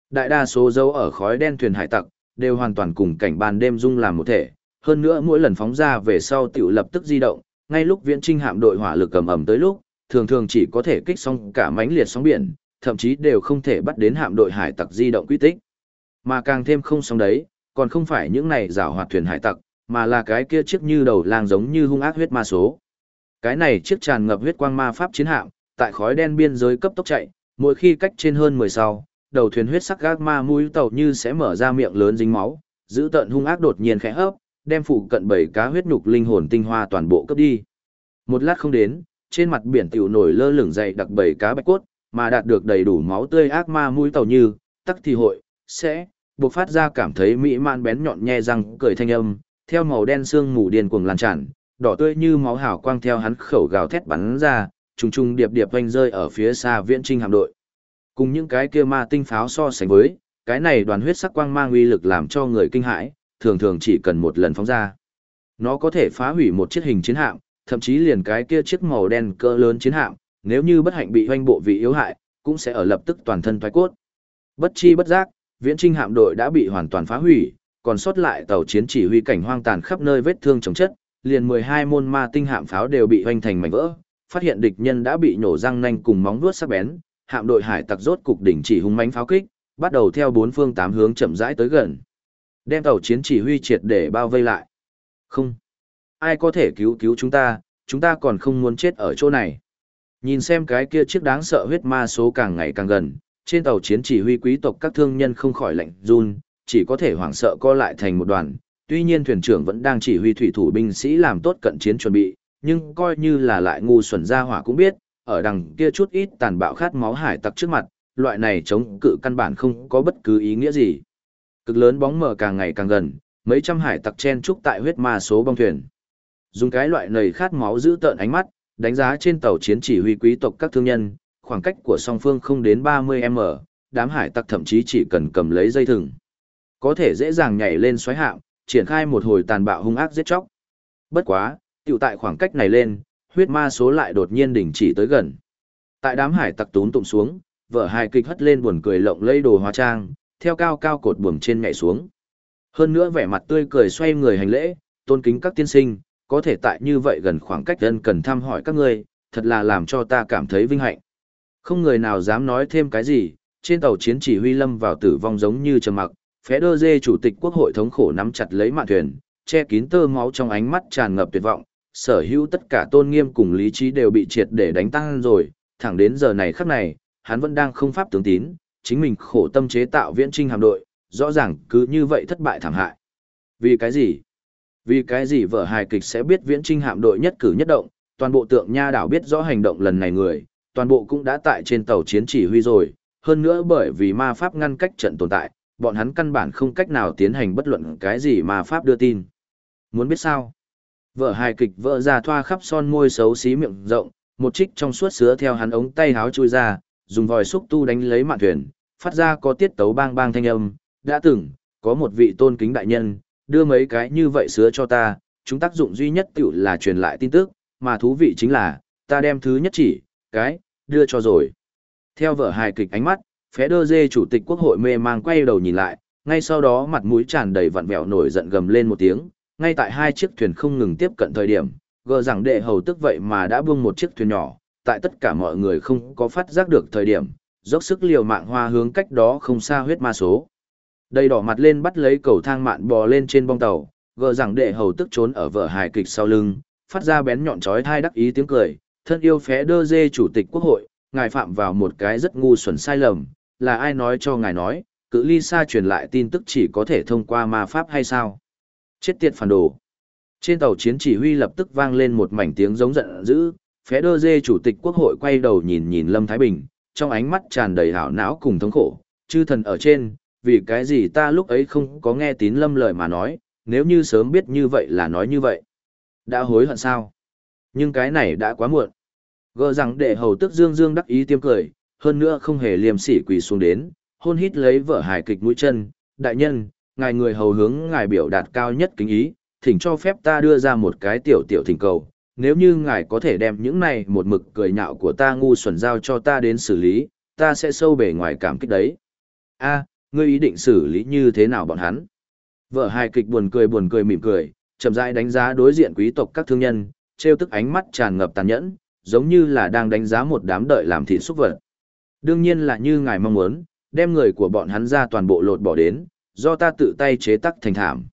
Đại đa số dấu ở khói đen thuyền hải tặc, đều hoàn toàn cùng cảnh ban đêm dung làm một thể, hơn nữa mỗi lần phóng ra về sau tiểu lập tức di động, ngay lúc viễn trinh hạm đội hỏa lực cầm ẩm tới lúc, thường thường chỉ có thể kích xong cả mánh liệt sóng biển, thậm chí đều không thể bắt đến hạm đội hải tặc di động quy tích. Mà càng thêm không xong đấy, còn không phải những này rào hoạt thuyền hải tặc, mà là cái kia chiếc như đầu lang giống như hung ác huyết ma số. Cái này chiếc tràn ngập huyết quang ma pháp chiến hạm, tại khói đen biên giới cấp tốc chạy, mỗi khi cách trên hơn 10 sau, đầu thuyền huyết sắc gác ma mũi tàu như sẽ mở ra miệng lớn dính máu, giữ tận hung ác đột nhiên khẽ hấp, đem phụ cận bảy cá huyết nhục linh hồn tinh hoa toàn bộ cấp đi. Một lát không đến, trên mặt biển tiểu nổi lơ lửng dày đặc bảy cá bạch cốt, mà đạt được đầy đủ máu tươi ác ma mũi tàu như, tắc thì hội, sẽ, buộc phát ra cảm thấy mỹ man bén nhọn nhe răng cười thanh âm, theo màu đen xương mù điên cuồng lan tràn, đỏ tươi như máu hào quang theo hắn khẩu gào thét bắn ra, trùng trùng điệp điệp vanh rơi ở phía xa viễn trinh hạm đội. Cùng những cái kia ma tinh pháo so sánh với, cái này đoàn huyết sắc quang mang uy lực làm cho người kinh hãi, thường thường chỉ cần một lần phóng ra. Nó có thể phá hủy một chiếc hình chiến hạm, thậm chí liền cái kia chiếc màu đen cỡ lớn chiến hạm, nếu như bất hạnh bị hoanh bộ vị yếu hại, cũng sẽ ở lập tức toàn thân thoái cốt. Bất chi bất giác, viễn trinh hạm đội đã bị hoàn toàn phá hủy, còn sót lại tàu chiến chỉ huy cảnh hoang tàn khắp nơi vết thương chống chất, liền 12 môn ma tinh hạm pháo đều bị hoanh thành mảnh vỡ, phát hiện địch nhân đã bị nổ răng nanh cùng móng vuốt sắc bén, hạm đội hải tặc rốt cục đỉnh chỉ hung mãnh pháo kích, bắt đầu theo bốn phương tám hướng chậm rãi tới gần. Đem tàu chiến chỉ huy triệt để bao vây lại. Không. Ai có thể cứu cứu chúng ta, chúng ta còn không muốn chết ở chỗ này. Nhìn xem cái kia chiếc đáng sợ huyết ma số càng ngày càng gần, trên tàu chiến chỉ huy quý tộc các thương nhân không khỏi lạnh run, chỉ có thể hoảng sợ co lại thành một đoàn. Tuy nhiên thuyền trưởng vẫn đang chỉ huy thủy thủ binh sĩ làm tốt cận chiến chuẩn bị, nhưng coi như là lại ngu xuẩn ra hỏa cũng biết, ở đằng kia chút ít tàn bạo khát máu hải tặc trước mặt, loại này chống cự căn bản không có bất cứ ý nghĩa gì. Cực lớn bóng mờ càng ngày càng gần, mấy trăm hải tặc chen trúc tại huyết ma số bong thuyền. Dùng cái loại nầy khát máu giữ tợn ánh mắt, đánh giá trên tàu chiến chỉ huy quý tộc các thương nhân, khoảng cách của song phương không đến 30m, đám hải tặc thậm chí chỉ cần cầm lấy dây thừng. Có thể dễ dàng nhảy lên xoáy hạm, triển khai một hồi tàn bạo hung ác giết chóc. Bất quá, tiểu tại khoảng cách này lên, huyết ma số lại đột nhiên đình chỉ tới gần. Tại đám hải tặc tún tụng xuống, vợ hài kịch hất lên buồn cười lộng lây đồ hóa trang, theo cao cao cột buồm trên nhảy xuống. Hơn nữa vẻ mặt tươi cười xoay người hành lễ, tôn kính các tiên sinh, có thể tại như vậy gần khoảng cách dân cần thăm hỏi các ngươi, thật là làm cho ta cảm thấy vinh hạnh. Không người nào dám nói thêm cái gì, trên tàu chiến chỉ huy lâm vào tử vong giống như trầm mặc, phé đơ dê chủ tịch quốc hội thống khổ nắm chặt lấy mạn thuyền, che kín tơ máu trong ánh mắt tràn ngập tuyệt vọng, sở hữu tất cả tôn nghiêm cùng lý trí đều bị triệt để đánh tăng rồi, thẳng đến giờ này khắc này, hắn vẫn đang không pháp tướng tín, chính mình khổ tâm chế tạo viễn trinh hạm đội, rõ ràng cứ như vậy thất bại thảm hại. Vì cái gì? Vì cái gì vợ hài kịch sẽ biết viễn trinh hạm đội nhất cử nhất động, toàn bộ tượng nha đảo biết rõ hành động lần này người, toàn bộ cũng đã tại trên tàu chiến chỉ huy rồi, hơn nữa bởi vì ma pháp ngăn cách trận tồn tại, bọn hắn căn bản không cách nào tiến hành bất luận cái gì ma pháp đưa tin. Muốn biết sao? Vợ hài kịch vỡ ra thoa khắp son môi xấu xí miệng rộng, một trích trong suốt sứa theo hắn ống tay háo chui ra, dùng vòi xúc tu đánh lấy mạn thuyền, phát ra có tiết tấu bang bang thanh âm, đã từng, có một vị tôn kính đại nhân, đưa mấy cái như vậy sứa cho ta, chúng tác dụng duy nhất tiểu là truyền lại tin tức, mà thú vị chính là, ta đem thứ nhất chỉ, cái, đưa cho rồi. Theo vở hài kịch ánh mắt, phé đơ dê chủ tịch quốc hội mê mang quay đầu nhìn lại, ngay sau đó mặt mũi tràn đầy vặn vẹo nổi giận gầm lên một tiếng, ngay tại hai chiếc thuyền không ngừng tiếp cận thời điểm, gờ rằng đệ hầu tức vậy mà đã buông một chiếc thuyền nhỏ, tại tất cả mọi người không có phát giác được thời điểm, dốc sức liều mạng hoa hướng cách đó không xa huyết ma số. Đây đỏ mặt lên bắt lấy cầu thang mạn bò lên trên bong tàu, gờ rằng đệ hầu tức trốn ở vở hài kịch sau lưng, phát ra bén nhọn chói thai đắc ý tiếng cười, thân yêu phé đơ dê chủ tịch quốc hội, ngài phạm vào một cái rất ngu xuẩn sai lầm, là ai nói cho ngài nói, cự ly xa truyền lại tin tức chỉ có thể thông qua ma pháp hay sao? Chết tiệt phản đồ. Trên tàu chiến chỉ huy lập tức vang lên một mảnh tiếng giống giận dữ, phé đơ dê chủ tịch quốc hội quay đầu nhìn nhìn Lâm Thái Bình, trong ánh mắt tràn đầy hảo não cùng thống khổ, chư thần ở trên, vì cái gì ta lúc ấy không có nghe tín lâm lời mà nói, nếu như sớm biết như vậy là nói như vậy. Đã hối hận sao? Nhưng cái này đã quá muộn. Gỡ rằng để hầu tức dương dương đắc ý tiêm cười, hơn nữa không hề liềm sỉ quỳ xuống đến, hôn hít lấy vợ hài kịch mũi chân, đại nhân, ngài người hầu hướng ngài biểu đạt cao nhất kính ý, thỉnh cho phép ta đưa ra một cái tiểu tiểu thỉnh cầu, nếu như ngài có thể đem những này một mực cười nhạo của ta ngu xuẩn giao cho ta đến xử lý, ta sẽ sâu bề ngoài cảm kích đấy. a ngươi ý định xử lý như thế nào bọn hắn? Vợ hài kịch buồn cười buồn cười mỉm cười, chậm rãi đánh giá đối diện quý tộc các thương nhân, treo tức ánh mắt tràn ngập tàn nhẫn, giống như là đang đánh giá một đám đợi làm thịt xúc vật. Đương nhiên là như ngài mong muốn, đem người của bọn hắn ra toàn bộ lột bỏ đến, do ta tự tay chế tắc thành thảm.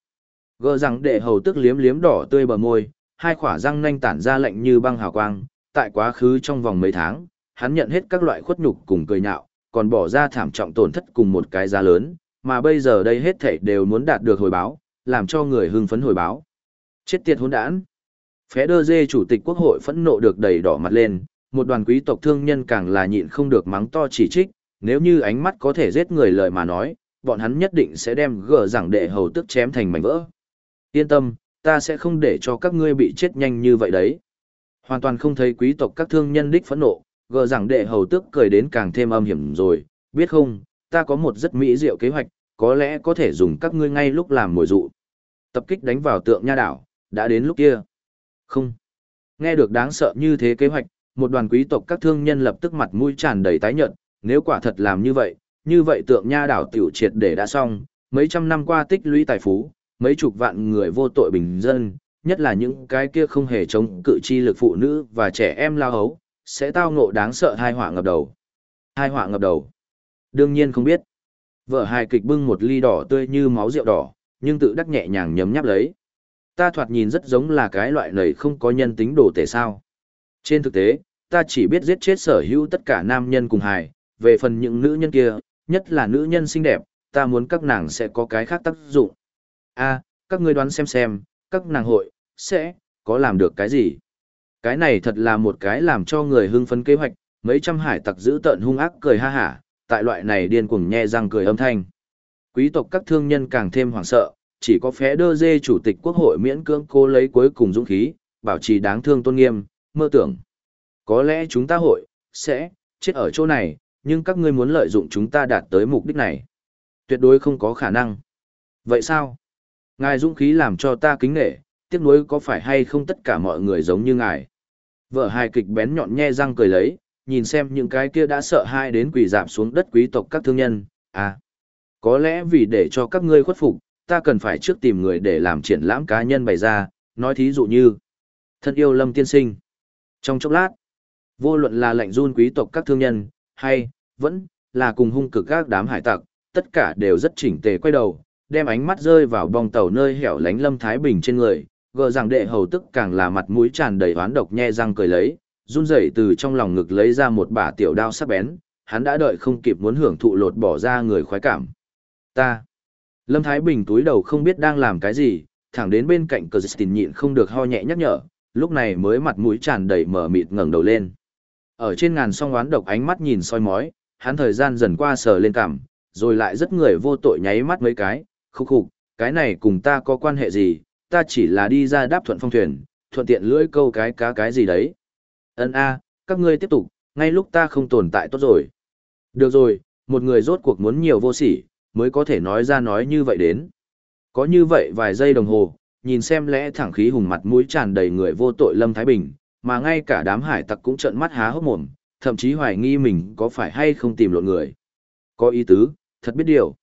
Gỡ rằng đệ hầu tức liếm liếm đỏ tươi bờ môi, hai khỏa răng nanh tản ra lạnh như băng hào quang, tại quá khứ trong vòng mấy tháng, hắn nhận hết các loại khuất nhục cùng cười nhạo, còn bỏ ra thảm trọng tổn thất cùng một cái giá lớn, mà bây giờ đây hết thảy đều muốn đạt được hồi báo, làm cho người hưng phấn hồi báo. Chết tiệt hỗn đản. Phé đơ dê chủ tịch quốc hội phẫn nộ được đầy đỏ mặt lên, một đoàn quý tộc thương nhân càng là nhịn không được mắng to chỉ trích, nếu như ánh mắt có thể giết người lời mà nói, bọn hắn nhất định sẽ đem gỡ rằng đệ hầu tức chém thành mảnh vỡ. Yên tâm, ta sẽ không để cho các ngươi bị chết nhanh như vậy đấy. Hoàn toàn không thấy quý tộc các thương nhân đích phẫn nộ, gờ rằng đệ hầu tước cười đến càng thêm âm hiểm rồi, biết không, ta có một rất mỹ diệu kế hoạch, có lẽ có thể dùng các ngươi ngay lúc làm mồi dụ. Tập kích đánh vào tượng nha đảo, đã đến lúc kia. Không. Nghe được đáng sợ như thế kế hoạch, một đoàn quý tộc các thương nhân lập tức mặt mũi tràn đầy tái nhợt, nếu quả thật làm như vậy, như vậy tượng nha đảo tiểu triệt để đã xong, mấy trăm năm qua tích lũy tài phú, mấy chục vạn người vô tội bình dân, nhất là những cái kia không hề chống cự chi lực phụ nữ và trẻ em lao hấu, sẽ tao ngộ đáng sợ hai họa ngập đầu. Hai họa ngập đầu. Đương nhiên không biết. Vợ hài kịch bưng một ly đỏ tươi như máu rượu đỏ, nhưng tự đắc nhẹ nhàng nhấm nháp lấy. Ta thoạt nhìn rất giống là cái loại này không có nhân tính đồ tể sao. Trên thực tế, ta chỉ biết giết chết sở hữu tất cả nam nhân cùng hài, về phần những nữ nhân kia, nhất là nữ nhân xinh đẹp, ta muốn các nàng sẽ có cái khác tác dụng a các ngươi đoán xem xem, các nàng hội, sẽ, có làm được cái gì? Cái này thật là một cái làm cho người hưng phấn kế hoạch, mấy trăm hải tặc giữ tợn hung ác cười ha hả, tại loại này điên cuồng nhe răng cười âm thanh. Quý tộc các thương nhân càng thêm hoảng sợ, chỉ có phé đơ dê chủ tịch quốc hội miễn cưỡng cố lấy cuối cùng dũng khí, bảo trì đáng thương tôn nghiêm, mơ tưởng. Có lẽ chúng ta hội, sẽ, chết ở chỗ này, nhưng các ngươi muốn lợi dụng chúng ta đạt tới mục đích này. Tuyệt đối không có khả năng. Vậy sao? Ngài dũng khí làm cho ta kính nghệ, tiếc nuối có phải hay không tất cả mọi người giống như ngài. Vợ hài kịch bén nhọn nhe răng cười lấy, nhìn xem những cái kia đã sợ hai đến quỳ dạp xuống đất quý tộc các thương nhân, à. Có lẽ vì để cho các ngươi khuất phục, ta cần phải trước tìm người để làm triển lãm cá nhân bày ra, nói thí dụ như thân yêu lâm tiên sinh. Trong chốc lát, vô luận là lệnh run quý tộc các thương nhân, hay, vẫn, là cùng hung cực các đám hải tặc, tất cả đều rất chỉnh tề quay đầu, đem ánh mắt rơi vào bong tàu nơi hẻo lánh lâm thái bình trên người, gờ rằng đệ hầu tức càng là mặt mũi tràn đầy oán độc nhe răng cười lấy, run rẩy từ trong lòng ngực lấy ra một bả tiểu đao sắc bén, hắn đã đợi không kịp muốn hưởng thụ lột bỏ ra người khoái cảm. Ta. Lâm Thái Bình túi đầu không biết đang làm cái gì, thẳng đến bên cạnh cờ dịch nhịn không được ho nhẹ nhắc nhở, lúc này mới mặt mũi tràn đầy mở mịt ngẩng đầu lên. Ở trên ngàn song oán độc ánh mắt nhìn soi mói, hắn thời gian dần qua sờ lên cằm, rồi lại rất người vô tội nháy mắt mấy cái, khúc khục, cái này cùng ta có quan hệ gì, ta chỉ là đi ra đáp thuận phong thuyền, thuận tiện lưỡi câu cái cá cái gì đấy. Ân a, các ngươi tiếp tục, ngay lúc ta không tồn tại tốt rồi. Được rồi, một người rốt cuộc muốn nhiều vô sỉ, mới có thể nói ra nói như vậy đến. Có như vậy vài giây đồng hồ, nhìn xem lẽ thẳng khí hùng mặt mũi tràn đầy người vô tội Lâm Thái Bình, mà ngay cả đám hải tặc cũng trợn mắt há hốc mồm, thậm chí hoài nghi mình có phải hay không tìm lộn người. Có ý tứ, thật biết điều.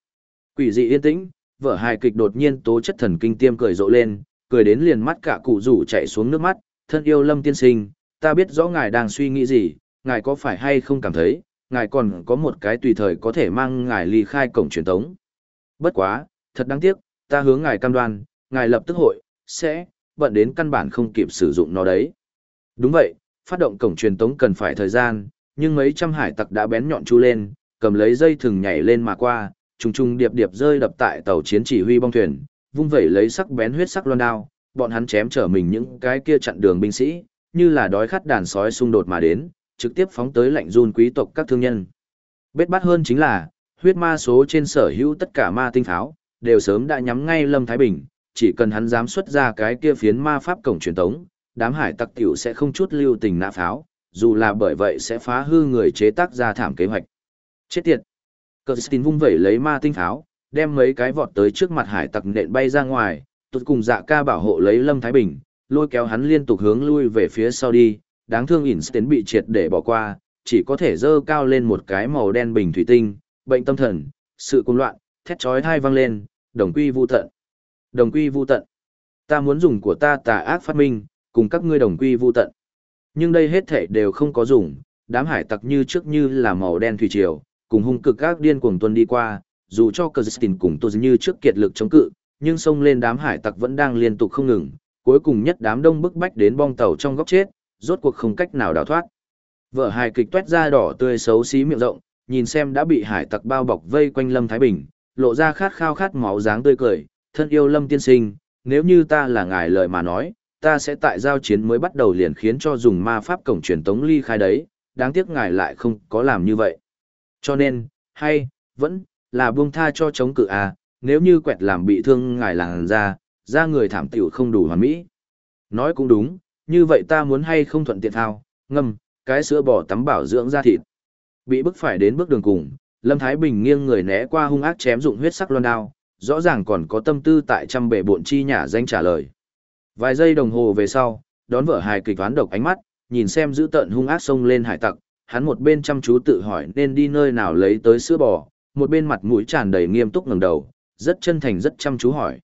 Quỷ dị yên tĩnh, vở hài kịch đột nhiên tố chất thần kinh tiêm cười rộ lên, cười đến liền mắt cả cụ rủ chạy xuống nước mắt, thân yêu Lâm tiên sinh, ta biết rõ ngài đang suy nghĩ gì, ngài có phải hay không cảm thấy, ngài còn có một cái tùy thời có thể mang ngài ly khai cổng truyền tống. Bất quá, thật đáng tiếc, ta hướng ngài cam đoan, ngài lập tức hội, sẽ, bận đến căn bản không kịp sử dụng nó đấy. Đúng vậy, phát động cổng truyền tống cần phải thời gian, nhưng mấy trăm hải tặc đã bén nhọn chu lên, cầm lấy dây thừng nhảy lên mà qua, trùng trùng điệp điệp rơi đập tại tàu chiến chỉ huy bong thuyền, vung vẩy lấy sắc bén huyết sắc loan đao, bọn hắn chém trở mình những cái kia chặn đường binh sĩ, như là đói khát đàn sói xung đột mà đến, trực tiếp phóng tới lạnh run quý tộc các thương nhân. Bết bát hơn chính là, huyết ma số trên sở hữu tất cả ma tinh pháo, đều sớm đã nhắm ngay Lâm Thái Bình, chỉ cần hắn dám xuất ra cái kia phiến ma pháp cổng truyền tống, đám hải tặc tiểu sẽ không chút lưu tình nã pháo, dù là bởi vậy sẽ phá hư người chế tác ra thảm kế hoạch. Chết tiệt! Cờ Stin vung vẩy lấy ma tinh pháo, đem mấy cái vọt tới trước mặt hải tặc nện bay ra ngoài, tụt cùng dạ ca bảo hộ lấy Lâm Thái Bình, lôi kéo hắn liên tục hướng lui về phía sau đi, đáng thương Einstein bị triệt để bỏ qua, chỉ có thể dơ cao lên một cái màu đen bình thủy tinh, bệnh tâm thần, sự cuồng loạn, thét chói tai vang lên, đồng quy vu tận. Đồng quy vu tận. Ta muốn dùng của ta tà ác phát minh, cùng các ngươi đồng quy vu tận. Nhưng đây hết thể đều không có dùng, đám hải tặc như trước như là màu đen thủy triều, cùng hung cực các điên cuồng tuân đi qua, dù cho Kirsten cùng tôi như trước kiệt lực chống cự, nhưng xông lên đám hải tặc vẫn đang liên tục không ngừng, cuối cùng nhất đám đông bức bách đến bong tàu trong góc chết, rốt cuộc không cách nào đào thoát. Vợ hài kịch toét ra đỏ tươi xấu xí miệng rộng, nhìn xem đã bị hải tặc bao bọc vây quanh Lâm Thái Bình, lộ ra khát khao khát máu dáng tươi cười, thân yêu Lâm tiên sinh, nếu như ta là ngài lời mà nói, ta sẽ tại giao chiến mới bắt đầu liền khiến cho dùng ma pháp cổng truyền tống ly khai đấy, đáng tiếc ngài lại không có làm như vậy. Cho nên, hay, vẫn, là buông tha cho chống cự à, nếu như quẹt làm bị thương ngài làng ra, ra người thảm tiểu không đủ hoàn mỹ. Nói cũng đúng, như vậy ta muốn hay không thuận tiện thao, ngâm, cái sữa bò tắm bảo dưỡng da thịt. Bị bức phải đến bước đường cùng, Lâm Thái Bình nghiêng người né qua hung ác chém dụng huyết sắc loan đao, rõ ràng còn có tâm tư tại trăm bể bộn chi nhả danh trả lời. Vài giây đồng hồ về sau, đón vợ hài kịch toán độc ánh mắt, nhìn xem giữ tận hung ác xông lên hải tặc, hắn một bên chăm chú tự hỏi nên đi nơi nào lấy tới sữa bò, một bên mặt mũi tràn đầy nghiêm túc ngẩng đầu, rất chân thành rất chăm chú hỏi.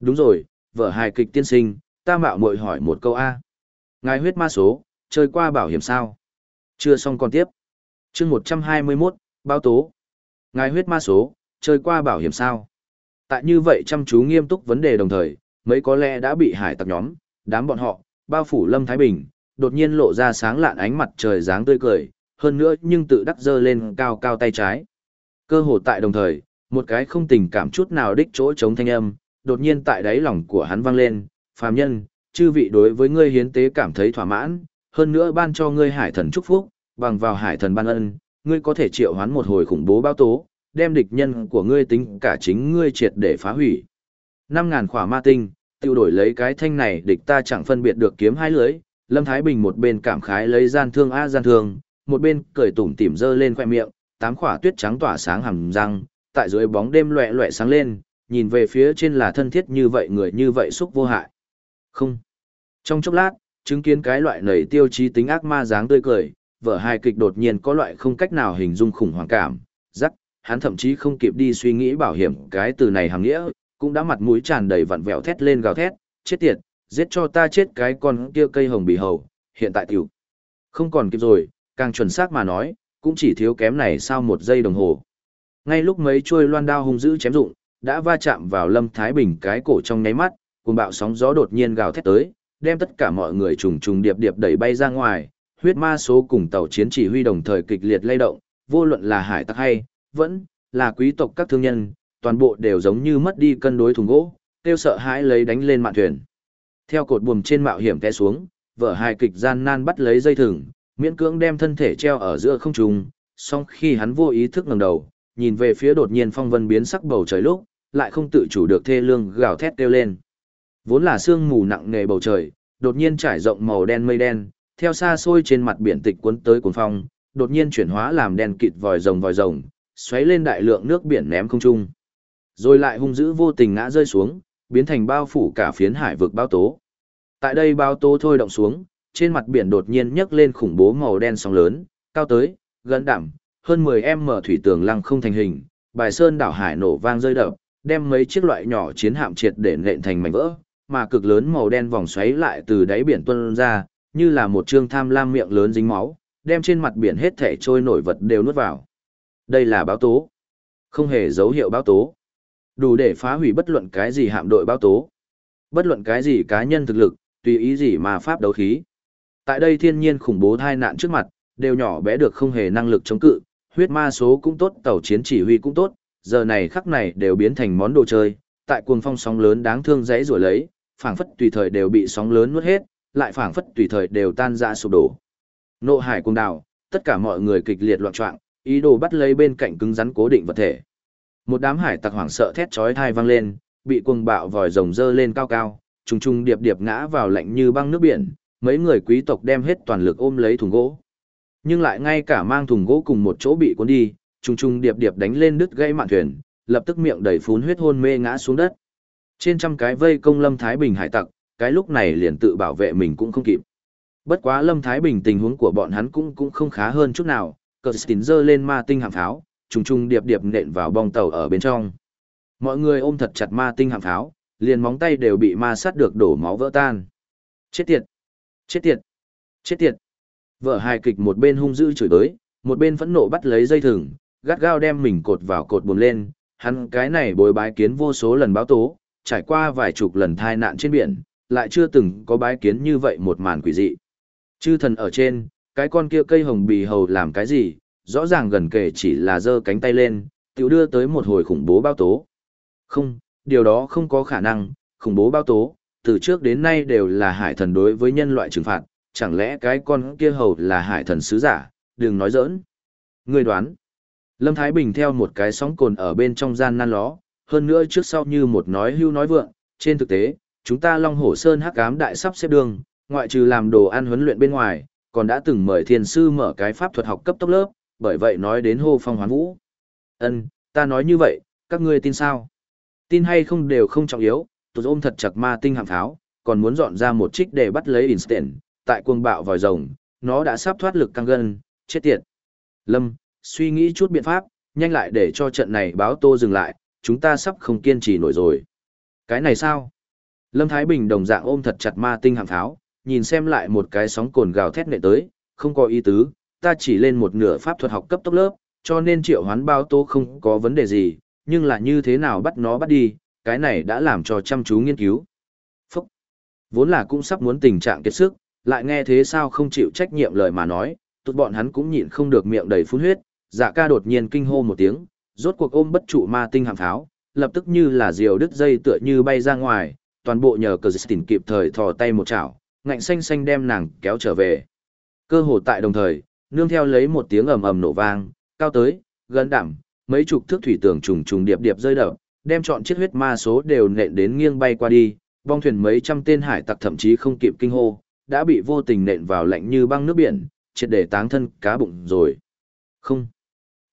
Đúng rồi, vợ hài kịch tiên sinh, ta mạo muội hỏi một câu A. Ngài huyết ma số, chơi qua bảo hiểm sao? Chưa xong còn tiếp. chương 121, báo tố. Ngài huyết ma số, chơi qua bảo hiểm sao? Tại như vậy chăm chú nghiêm túc vấn đề đồng thời, mấy có lẽ đã bị hải tặc nhóm, đám bọn họ, bao phủ Lâm Thái Bình, đột nhiên lộ ra sáng lạn ánh mặt trời dáng tươi cười, hơn nữa nhưng tự đắc dơ lên cao cao tay trái. Cơ hồ tại đồng thời, một cái không tình cảm chút nào đích chỗ chống thanh âm, đột nhiên tại đáy lòng của hắn vang lên, phàm nhân, chư vị đối với ngươi hiến tế cảm thấy thỏa mãn, hơn nữa ban cho ngươi hải thần chúc phúc, bằng vào hải thần ban ân, ngươi có thể triệu hoán một hồi khủng bố bao tố, đem địch nhân của ngươi tính cả chính ngươi triệt để phá hủy. Năm ngàn khỏa ma tinh, tiêu đổi lấy cái thanh này địch ta chẳng phân biệt được kiếm hai lưới, Lâm Thái Bình một bên cảm khái lấy gian thương a gian thương, một bên cười tủm tỉm dơ lên khoe miệng, tám khỏa tuyết trắng tỏa sáng hầm răng, tại dưới bóng đêm loẹ loẹ sáng lên, nhìn về phía trên là thân thiết như vậy người như vậy xúc vô hại. Không. Trong chốc lát, chứng kiến cái loại nầy tiêu chí tính ác ma dáng tươi cười, vở hài kịch đột nhiên có loại không cách nào hình dung khủng hoảng cảm, rắc, hắn thậm chí không kịp đi suy nghĩ bảo hiểm cái từ này hàng nghĩa, cũng đã mặt mũi tràn đầy vặn vẹo thét lên gào thét, chết tiệt, giết cho ta chết cái con kia cây hồng bì hầu, hiện tại tiểu. Không còn kịp rồi, càng chuẩn xác mà nói, cũng chỉ thiếu kém này sau một giây đồng hồ. Ngay lúc mấy chuôi loan đao hung dữ chém dụng, đã va chạm vào Lâm Thái Bình cái cổ trong nháy mắt, cuồng bạo sóng gió đột nhiên gào thét tới, đem tất cả mọi người trùng trùng điệp điệp đẩy bay ra ngoài, huyết ma số cùng tàu chiến chỉ huy đồng thời kịch liệt lay động, vô luận là hải tặc hay, vẫn là quý tộc các thương nhân, toàn bộ đều giống như mất đi cân đối thùng gỗ, tiêu sợ hãi lấy đánh lên mạn thuyền. Theo cột buồm trên mạo hiểm té xuống, vợ hai kịch gian nan bắt lấy dây thừng, miễn cưỡng đem thân thể treo ở giữa không trung, song khi hắn vô ý thức ngẩng đầu, nhìn về phía đột nhiên phong vân biến sắc bầu trời lúc, lại không tự chủ được thê lương gào thét kêu lên. Vốn là sương mù nặng nề bầu trời, đột nhiên trải rộng màu đen mây đen, theo xa xôi trên mặt biển tịch cuốn tới cuồng phong, đột nhiên chuyển hóa làm đen kịt vòi rồng vòi rồng, xoáy lên đại lượng nước biển ném không trung. Rồi lại hung dữ vô tình ngã rơi xuống, biến thành bao phủ cả phiến hải vực bao tố. Tại đây bao tố thôi động xuống, trên mặt biển đột nhiên nhấc lên khủng bố màu đen sóng lớn, cao tới, gần đảm, hơn 10 em mở thủy tường lăng không thành hình, bài sơn đảo hải nổ vang rơi đập, đem mấy chiếc loại nhỏ chiến hạm triệt để nện thành mảnh vỡ, mà cực lớn màu đen vòng xoáy lại từ đáy biển tuôn ra, như là một trương tham lam miệng lớn dính máu, đem trên mặt biển hết thể trôi nổi vật đều nuốt vào. Đây là báo tố. Không hề dấu hiệu báo tố. Đủ để phá hủy bất luận cái gì hạm đội báo tố. Bất luận cái gì cá nhân thực lực, tùy ý gì mà pháp đấu khí. Tại đây thiên nhiên khủng bố tai nạn trước mặt, đều nhỏ bé được không hề năng lực chống cự, huyết ma số cũng tốt, tàu chiến chỉ huy cũng tốt, giờ này khắc này đều biến thành món đồ chơi, tại cuồng phong sóng lớn đáng thương dãy rồi lấy, phảng phất tùy thời đều bị sóng lớn nuốt hết, lại phảng phất tùy thời đều tan ra sụp đổ. Nộ hải cuồng đảo, tất cả mọi người kịch liệt loạn choạng, ý đồ bắt lấy bên cạnh cứng rắn cố định vật thể. Một đám hải tặc hoảng sợ thét chói tai vang lên, bị cuồng bạo vòi rồng dơ lên cao cao, trùng trùng điệp điệp ngã vào lạnh như băng nước biển, mấy người quý tộc đem hết toàn lực ôm lấy thùng gỗ. Nhưng lại ngay cả mang thùng gỗ cùng một chỗ bị cuốn đi, trùng trùng điệp điệp đánh lên đứt gãy mạn thuyền, lập tức miệng đầy phún huyết hôn mê ngã xuống đất. Trên trăm cái vây công Lâm Thái Bình hải tặc, cái lúc này liền tự bảo vệ mình cũng không kịp. Bất quá Lâm Thái Bình tình huống của bọn hắn cũng cũng không khá hơn chút nào, cờ tín dơ lên ma tinh hạm pháo, trùng trùng điệp điệp nện vào bong tàu ở bên trong. Mọi người ôm thật chặt ma tinh hạm pháo, liền móng tay đều bị ma sát được đổ máu vỡ tan. Chết tiệt! Chết tiệt! Chết tiệt! Vợ hài kịch một bên hung dữ chửi tới, một bên phẫn nộ bắt lấy dây thừng, gắt gao đem mình cột vào cột bùn lên, hắn cái này bồi bái kiến vô số lần báo tố, trải qua vài chục lần thai nạn trên biển, lại chưa từng có bái kiến như vậy một màn quỷ dị. Chư thần ở trên, cái con kia cây hồng bì hầu làm cái gì, rõ ràng gần kể chỉ là giơ cánh tay lên, tiểu đưa tới một hồi khủng bố bao tố. Không, điều đó không có khả năng, khủng bố bao tố, từ trước đến nay đều là hải thần đối với nhân loại trừng phạt, chẳng lẽ cái con kia hầu là hải thần sứ giả, đừng nói giỡn. Người đoán, Lâm Thái Bình theo một cái sóng cồn ở bên trong gian nan ló, hơn nữa trước sau như một nói hưu nói vượng, trên thực tế, chúng ta Long Hổ Sơn hắc ám đại sắp xếp đường, ngoại trừ làm đồ ăn huấn luyện bên ngoài, còn đã từng mời thiên sư mở cái pháp thuật học cấp tốc lớp, bởi vậy nói đến hô phong hoán vũ. Ân, ta nói như vậy, các ngươi tin sao? Tin hay không đều không trọng yếu, Tôi ôm thật chặt ma tinh hạng tháo, còn muốn dọn ra một trích để bắt lấy instant, tại cuồng bạo vòi rồng, nó đã sắp thoát lực căng gân, chết tiệt. Lâm, suy nghĩ chút biện pháp, nhanh lại để cho trận này báo tô dừng lại, chúng ta sắp không kiên trì nổi rồi. Cái này sao? Lâm Thái Bình đồng dạng ôm thật chặt ma tinh hạng tháo, nhìn xem lại một cái sóng cồn gào thét nệ tới, không có ý tứ, ta chỉ lên một nửa pháp thuật học cấp tốc lớp, cho nên triệu hoán báo tô không có vấn đề gì, nhưng là như thế nào bắt nó bắt đi, cái này đã làm cho chăm chú nghiên cứu. Phúc! Vốn là cũng sắp muốn tình trạng kiệt sức, lại nghe thế sao không chịu trách nhiệm lời mà nói, tụt bọn hắn cũng nhịn không được miệng đầy phun huyết, dạ ca đột nhiên kinh hô một tiếng, rốt cuộc ôm bất trụ ma tinh hạng tháo, lập tức như là diều đứt dây tựa như bay ra ngoài, toàn bộ nhờ cờ tỉnh kịp thời thò tay một chảo, ngạnh xanh xanh đem nàng kéo trở về. Cơ hồ tại đồng thời, nương theo lấy một tiếng ầm ầm nổ vang, cao tới, gần đẳng, mấy chục thước thủy tường trùng trùng điệp điệp rơi đập, đem chọn chiếc huyết ma số đều nện đến nghiêng bay qua đi, bong thuyền mấy trăm tên hải tặc thậm chí không kịp kinh hô, đã bị vô tình nện vào lạnh như băng nước biển, triệt để táng thân cá bụng rồi. Không.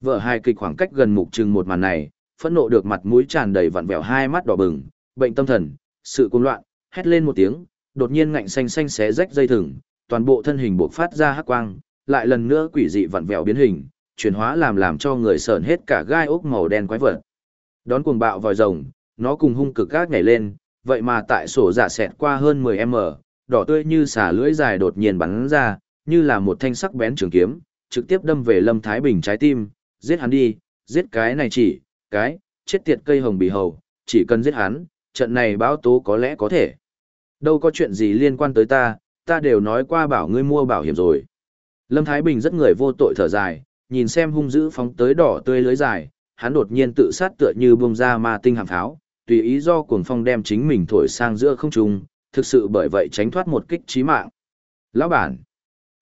Vợ hai kịch khoảng cách gần mục trừng một màn này, phẫn nộ được mặt mũi tràn đầy vặn vẹo hai mắt đỏ bừng, bệnh tâm thần, sự cuồng loạn, hét lên một tiếng, đột nhiên ngạnh xanh xanh xé rách dây thừng, toàn bộ thân hình buộc phát ra hắc quang, lại lần nữa quỷ dị vặn vẹo biến hình, chuyển hóa làm làm cho người sờn hết cả gai ốc màu đen quái vật. Đón cuồng bạo vòi rồng, nó cùng hung cực gác nhảy lên, vậy mà tại sổ giả xẹt qua hơn 10m, đỏ tươi như xả lưỡi dài đột nhiên bắn ra, như là một thanh sắc bén trường kiếm, trực tiếp đâm về Lâm Thái Bình trái tim, giết hắn đi, giết cái này chỉ, cái, chết tiệt cây hồng bì hầu, chỉ cần giết hắn, trận này báo tố có lẽ có thể. Đâu có chuyện gì liên quan tới ta, ta đều nói qua bảo ngươi mua bảo hiểm rồi. Lâm Thái Bình rất người vô tội thở dài, nhìn xem hung dữ phóng tới đỏ tươi lưới dài, hắn đột nhiên tự sát tựa như bông ra ma tinh hàm pháo, tùy ý do cuồng phong đem chính mình thổi sang giữa không trung, thực sự bởi vậy tránh thoát một kích chí mạng. Lão bản,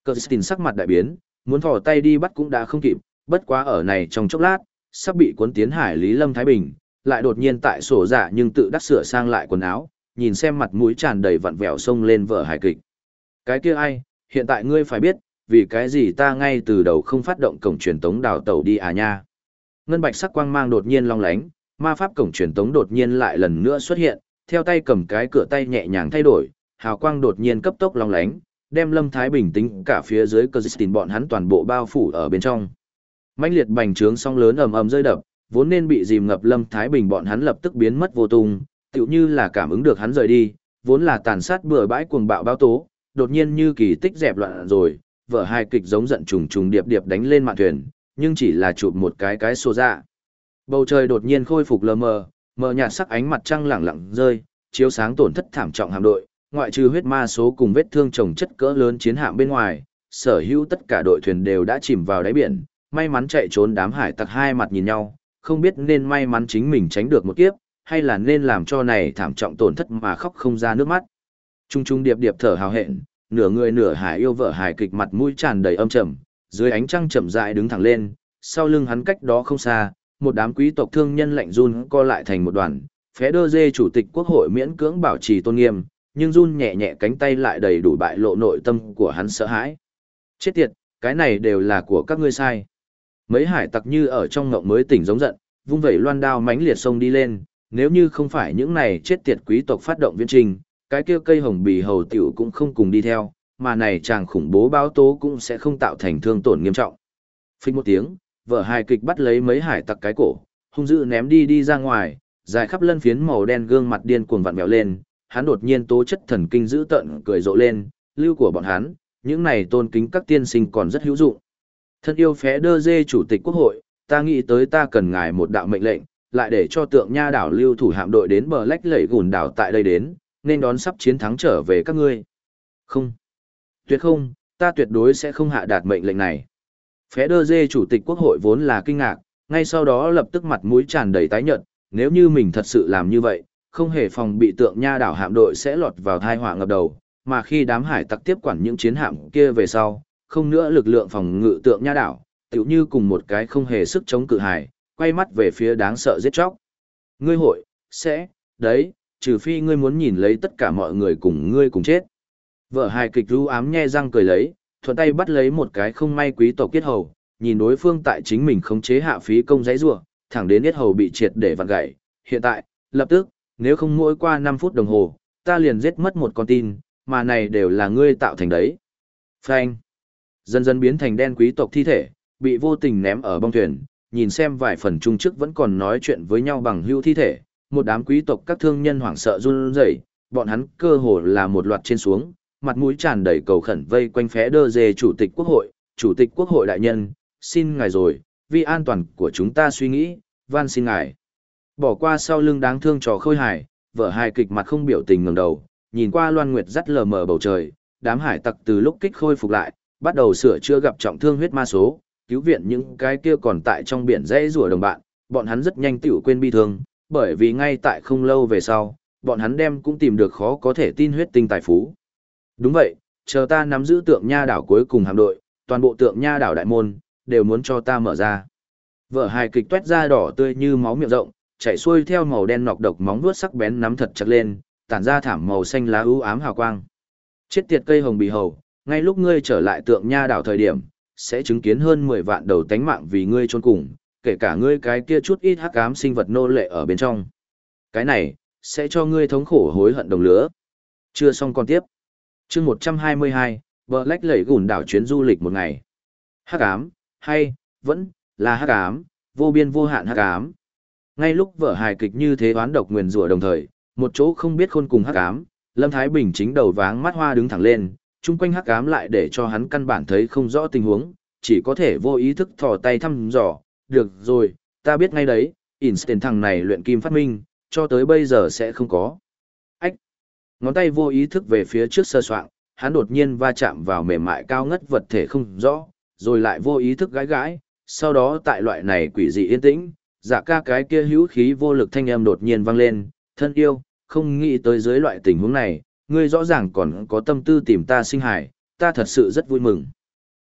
Kirsten sắc mặt đại biến, muốn thò tay đi bắt cũng đã không kịp, bất quá ở này trong chốc lát, sắp bị cuốn tiến hải Lý Lâm Thái Bình, lại đột nhiên tại sổ dạ nhưng tự đắc sửa sang lại quần áo, nhìn xem mặt mũi tràn đầy vặn vẹo sông lên vở hài kịch. Cái kia ai, hiện tại ngươi phải biết, vì cái gì ta ngay từ đầu không phát động cổng truyền tống đào tàu đi à nha. Ngân bạch sắc quang mang đột nhiên long lánh, ma pháp cổng truyền tống đột nhiên lại lần nữa xuất hiện, theo tay cầm cái cửa tay nhẹ nhàng thay đổi, hào quang đột nhiên cấp tốc long lánh, đem Lâm Thái bình tĩnh cả phía dưới cơ dịch bọn hắn toàn bộ bao phủ ở bên trong. mãnh liệt bành trướng song lớn ầm ầm rơi đập, vốn nên bị dìm ngập Lâm Thái Bình bọn hắn lập tức biến mất vô tung, tựu như là cảm ứng được hắn rời đi, vốn là tàn sát bừa bãi cuồng bạo bao tố, đột nhiên như kỳ tích dẹp loạn rồi, vở hai kịch giống giận trùng trùng điệp điệp đánh lên mạn thuyền, nhưng chỉ là chụp một cái cái xô ra. Bầu trời đột nhiên khôi phục lờ mờ, mờ nhạt sắc ánh mặt trăng lẳng lặng rơi, chiếu sáng tổn thất thảm trọng hạm đội, ngoại trừ huyết ma số cùng vết thương chồng chất cỡ lớn chiến hạm bên ngoài, sở hữu tất cả đội thuyền đều đã chìm vào đáy biển, may mắn chạy trốn đám hải tặc hai mặt nhìn nhau, không biết nên may mắn chính mình tránh được một kiếp, hay là nên làm cho này thảm trọng tổn thất mà khóc không ra nước mắt. Trung trung điệp điệp thở hào hẹn, nửa người nửa hải yêu vợ hài kịch mặt mũi tràn đầy âm trầm, dưới ánh trăng chậm rãi đứng thẳng lên, sau lưng hắn cách đó không xa, một đám quý tộc thương nhân lạnh run co lại thành một đoàn, phé đơ dê chủ tịch quốc hội miễn cưỡng bảo trì tôn nghiêm, nhưng run nhẹ nhẹ cánh tay lại đầy đủ bại lộ nội tâm của hắn sợ hãi. Chết tiệt, cái này đều là của các ngươi sai. Mấy hải tặc như ở trong ngộng mới tỉnh giống giận, vung vẩy loan đao mãnh liệt sông đi lên, nếu như không phải những này chết tiệt quý tộc phát động viên trình, cái kia cây hồng bì hầu tiểu cũng không cùng đi theo, mà này chàng khủng bố báo tố cũng sẽ không tạo thành thương tổn nghiêm trọng. Phích một tiếng, vợ hài kịch bắt lấy mấy hải tặc cái cổ, hung dữ ném đi đi ra ngoài, dài khắp lân phiến màu đen gương mặt điên cuồng vặn vẹo lên, hắn đột nhiên tố chất thần kinh dữ tận cười rộ lên, lưu của bọn hắn, những này tôn kính các tiên sinh còn rất hữu dụng. Thân yêu phé đơ dê chủ tịch quốc hội, ta nghĩ tới ta cần ngài một đạo mệnh lệnh, lại để cho tượng nha đảo lưu thủ hạm đội đến bờ lách lẩy gùn đảo tại đây đến, nên đón sắp chiến thắng trở về các ngươi. Không. Tuyệt không, ta tuyệt đối sẽ không hạ đạt mệnh lệnh này. Phé đơ dê chủ tịch quốc hội vốn là kinh ngạc, ngay sau đó lập tức mặt mũi tràn đầy tái nhợt, nếu như mình thật sự làm như vậy, không hề phòng bị tượng nha đảo hạm đội sẽ lọt vào thai họa ngập đầu, mà khi đám hải tặc tiếp quản những chiến hạm kia về sau, không nữa lực lượng phòng ngự tượng nha đảo, tựu như cùng một cái không hề sức chống cự hải, quay mắt về phía đáng sợ giết chóc. Ngươi hội, sẽ, đấy, trừ phi ngươi muốn nhìn lấy tất cả mọi người cùng ngươi cùng chết. Vợ hài kịch ru ám nhe răng cười lấy, thuận tay bắt lấy một cái không may quý tộc kết hầu, nhìn đối phương tại chính mình khống chế hạ phí công giấy rủa, thẳng đến yết hầu bị triệt để vặn gãy. Hiện tại, lập tức, nếu không mỗi qua 5 phút đồng hồ, ta liền giết mất một con tin, mà này đều là ngươi tạo thành đấy. Phanh. Dần dần biến thành đen quý tộc thi thể, bị vô tình ném ở bong thuyền, nhìn xem vài phần trung trước vẫn còn nói chuyện với nhau bằng hữu thi thể, một đám quý tộc các thương nhân hoảng sợ run rẩy, bọn hắn cơ hồ là một loạt trên xuống, mặt mũi tràn đầy cầu khẩn vây quanh phé đơ dê chủ tịch quốc hội, chủ tịch quốc hội đại nhân, xin ngài rồi, vì an toàn của chúng ta suy nghĩ, van xin ngài. Bỏ qua sau lưng đáng thương trò khôi hài, vợ hài kịch mặt không biểu tình ngẩng đầu, nhìn qua loan nguyệt dắt lờ mờ bầu trời, đám hải tặc từ lúc kích khôi phục lại, bắt đầu sửa chữa gặp trọng thương huyết ma số, cứu viện những cái kia còn tại trong biển dãy rùa đồng bạn, bọn hắn rất nhanh tiểu quên bi thương, bởi vì ngay tại không lâu về sau, bọn hắn đem cũng tìm được khó có thể tin huyết tinh tài phú. Đúng vậy, chờ ta nắm giữ tượng nha đảo cuối cùng hạm đội, toàn bộ tượng nha đảo đại môn, đều muốn cho ta mở ra. Vở hài kịch tuét ra đỏ tươi như máu miệng rộng, chảy xuôi theo màu đen nọc độc móng vuốt sắc bén nắm thật chặt lên, tản ra thảm màu xanh lá ưu ám hào quang. Chết tiệt cây hồng bì hầu, ngay lúc ngươi trở lại tượng nha đảo thời điểm, sẽ chứng kiến hơn 10 vạn đầu tánh mạng vì ngươi trôn cùng, kể cả ngươi cái kia chút ít hắc ám sinh vật nô lệ ở bên trong. Cái này, sẽ cho ngươi thống khổ hối hận đồng lứa. Chưa xong còn tiếp chương 122, vợ lách lẩy gùn đảo chuyến du lịch một ngày. Hắc ám, hay, vẫn, là hắc ám, vô biên vô hạn hắc ám. Ngay lúc vở hài kịch như thế oán độc nguyền rủa đồng thời, một chỗ không biết khôn cùng hắc ám, Lâm Thái Bình chính đầu váng mắt hoa đứng thẳng lên, chung quanh hắc ám lại để cho hắn căn bản thấy không rõ tình huống, chỉ có thể vô ý thức thò tay thăm dò, được rồi, ta biết ngay đấy, Einstein thằng này luyện kim phát minh, cho tới bây giờ sẽ không có. Ngón tay vô ý thức về phía trước sơ soạn, hắn đột nhiên va chạm vào mềm mại cao ngất vật thể không rõ, rồi lại vô ý thức gãi gãi, sau đó tại loại này quỷ dị yên tĩnh, giả ca cái kia hữu khí vô lực thanh âm đột nhiên vang lên, thân yêu, không nghĩ tới dưới loại tình huống này, ngươi rõ ràng còn có tâm tư tìm ta sinh hải, ta thật sự rất vui mừng.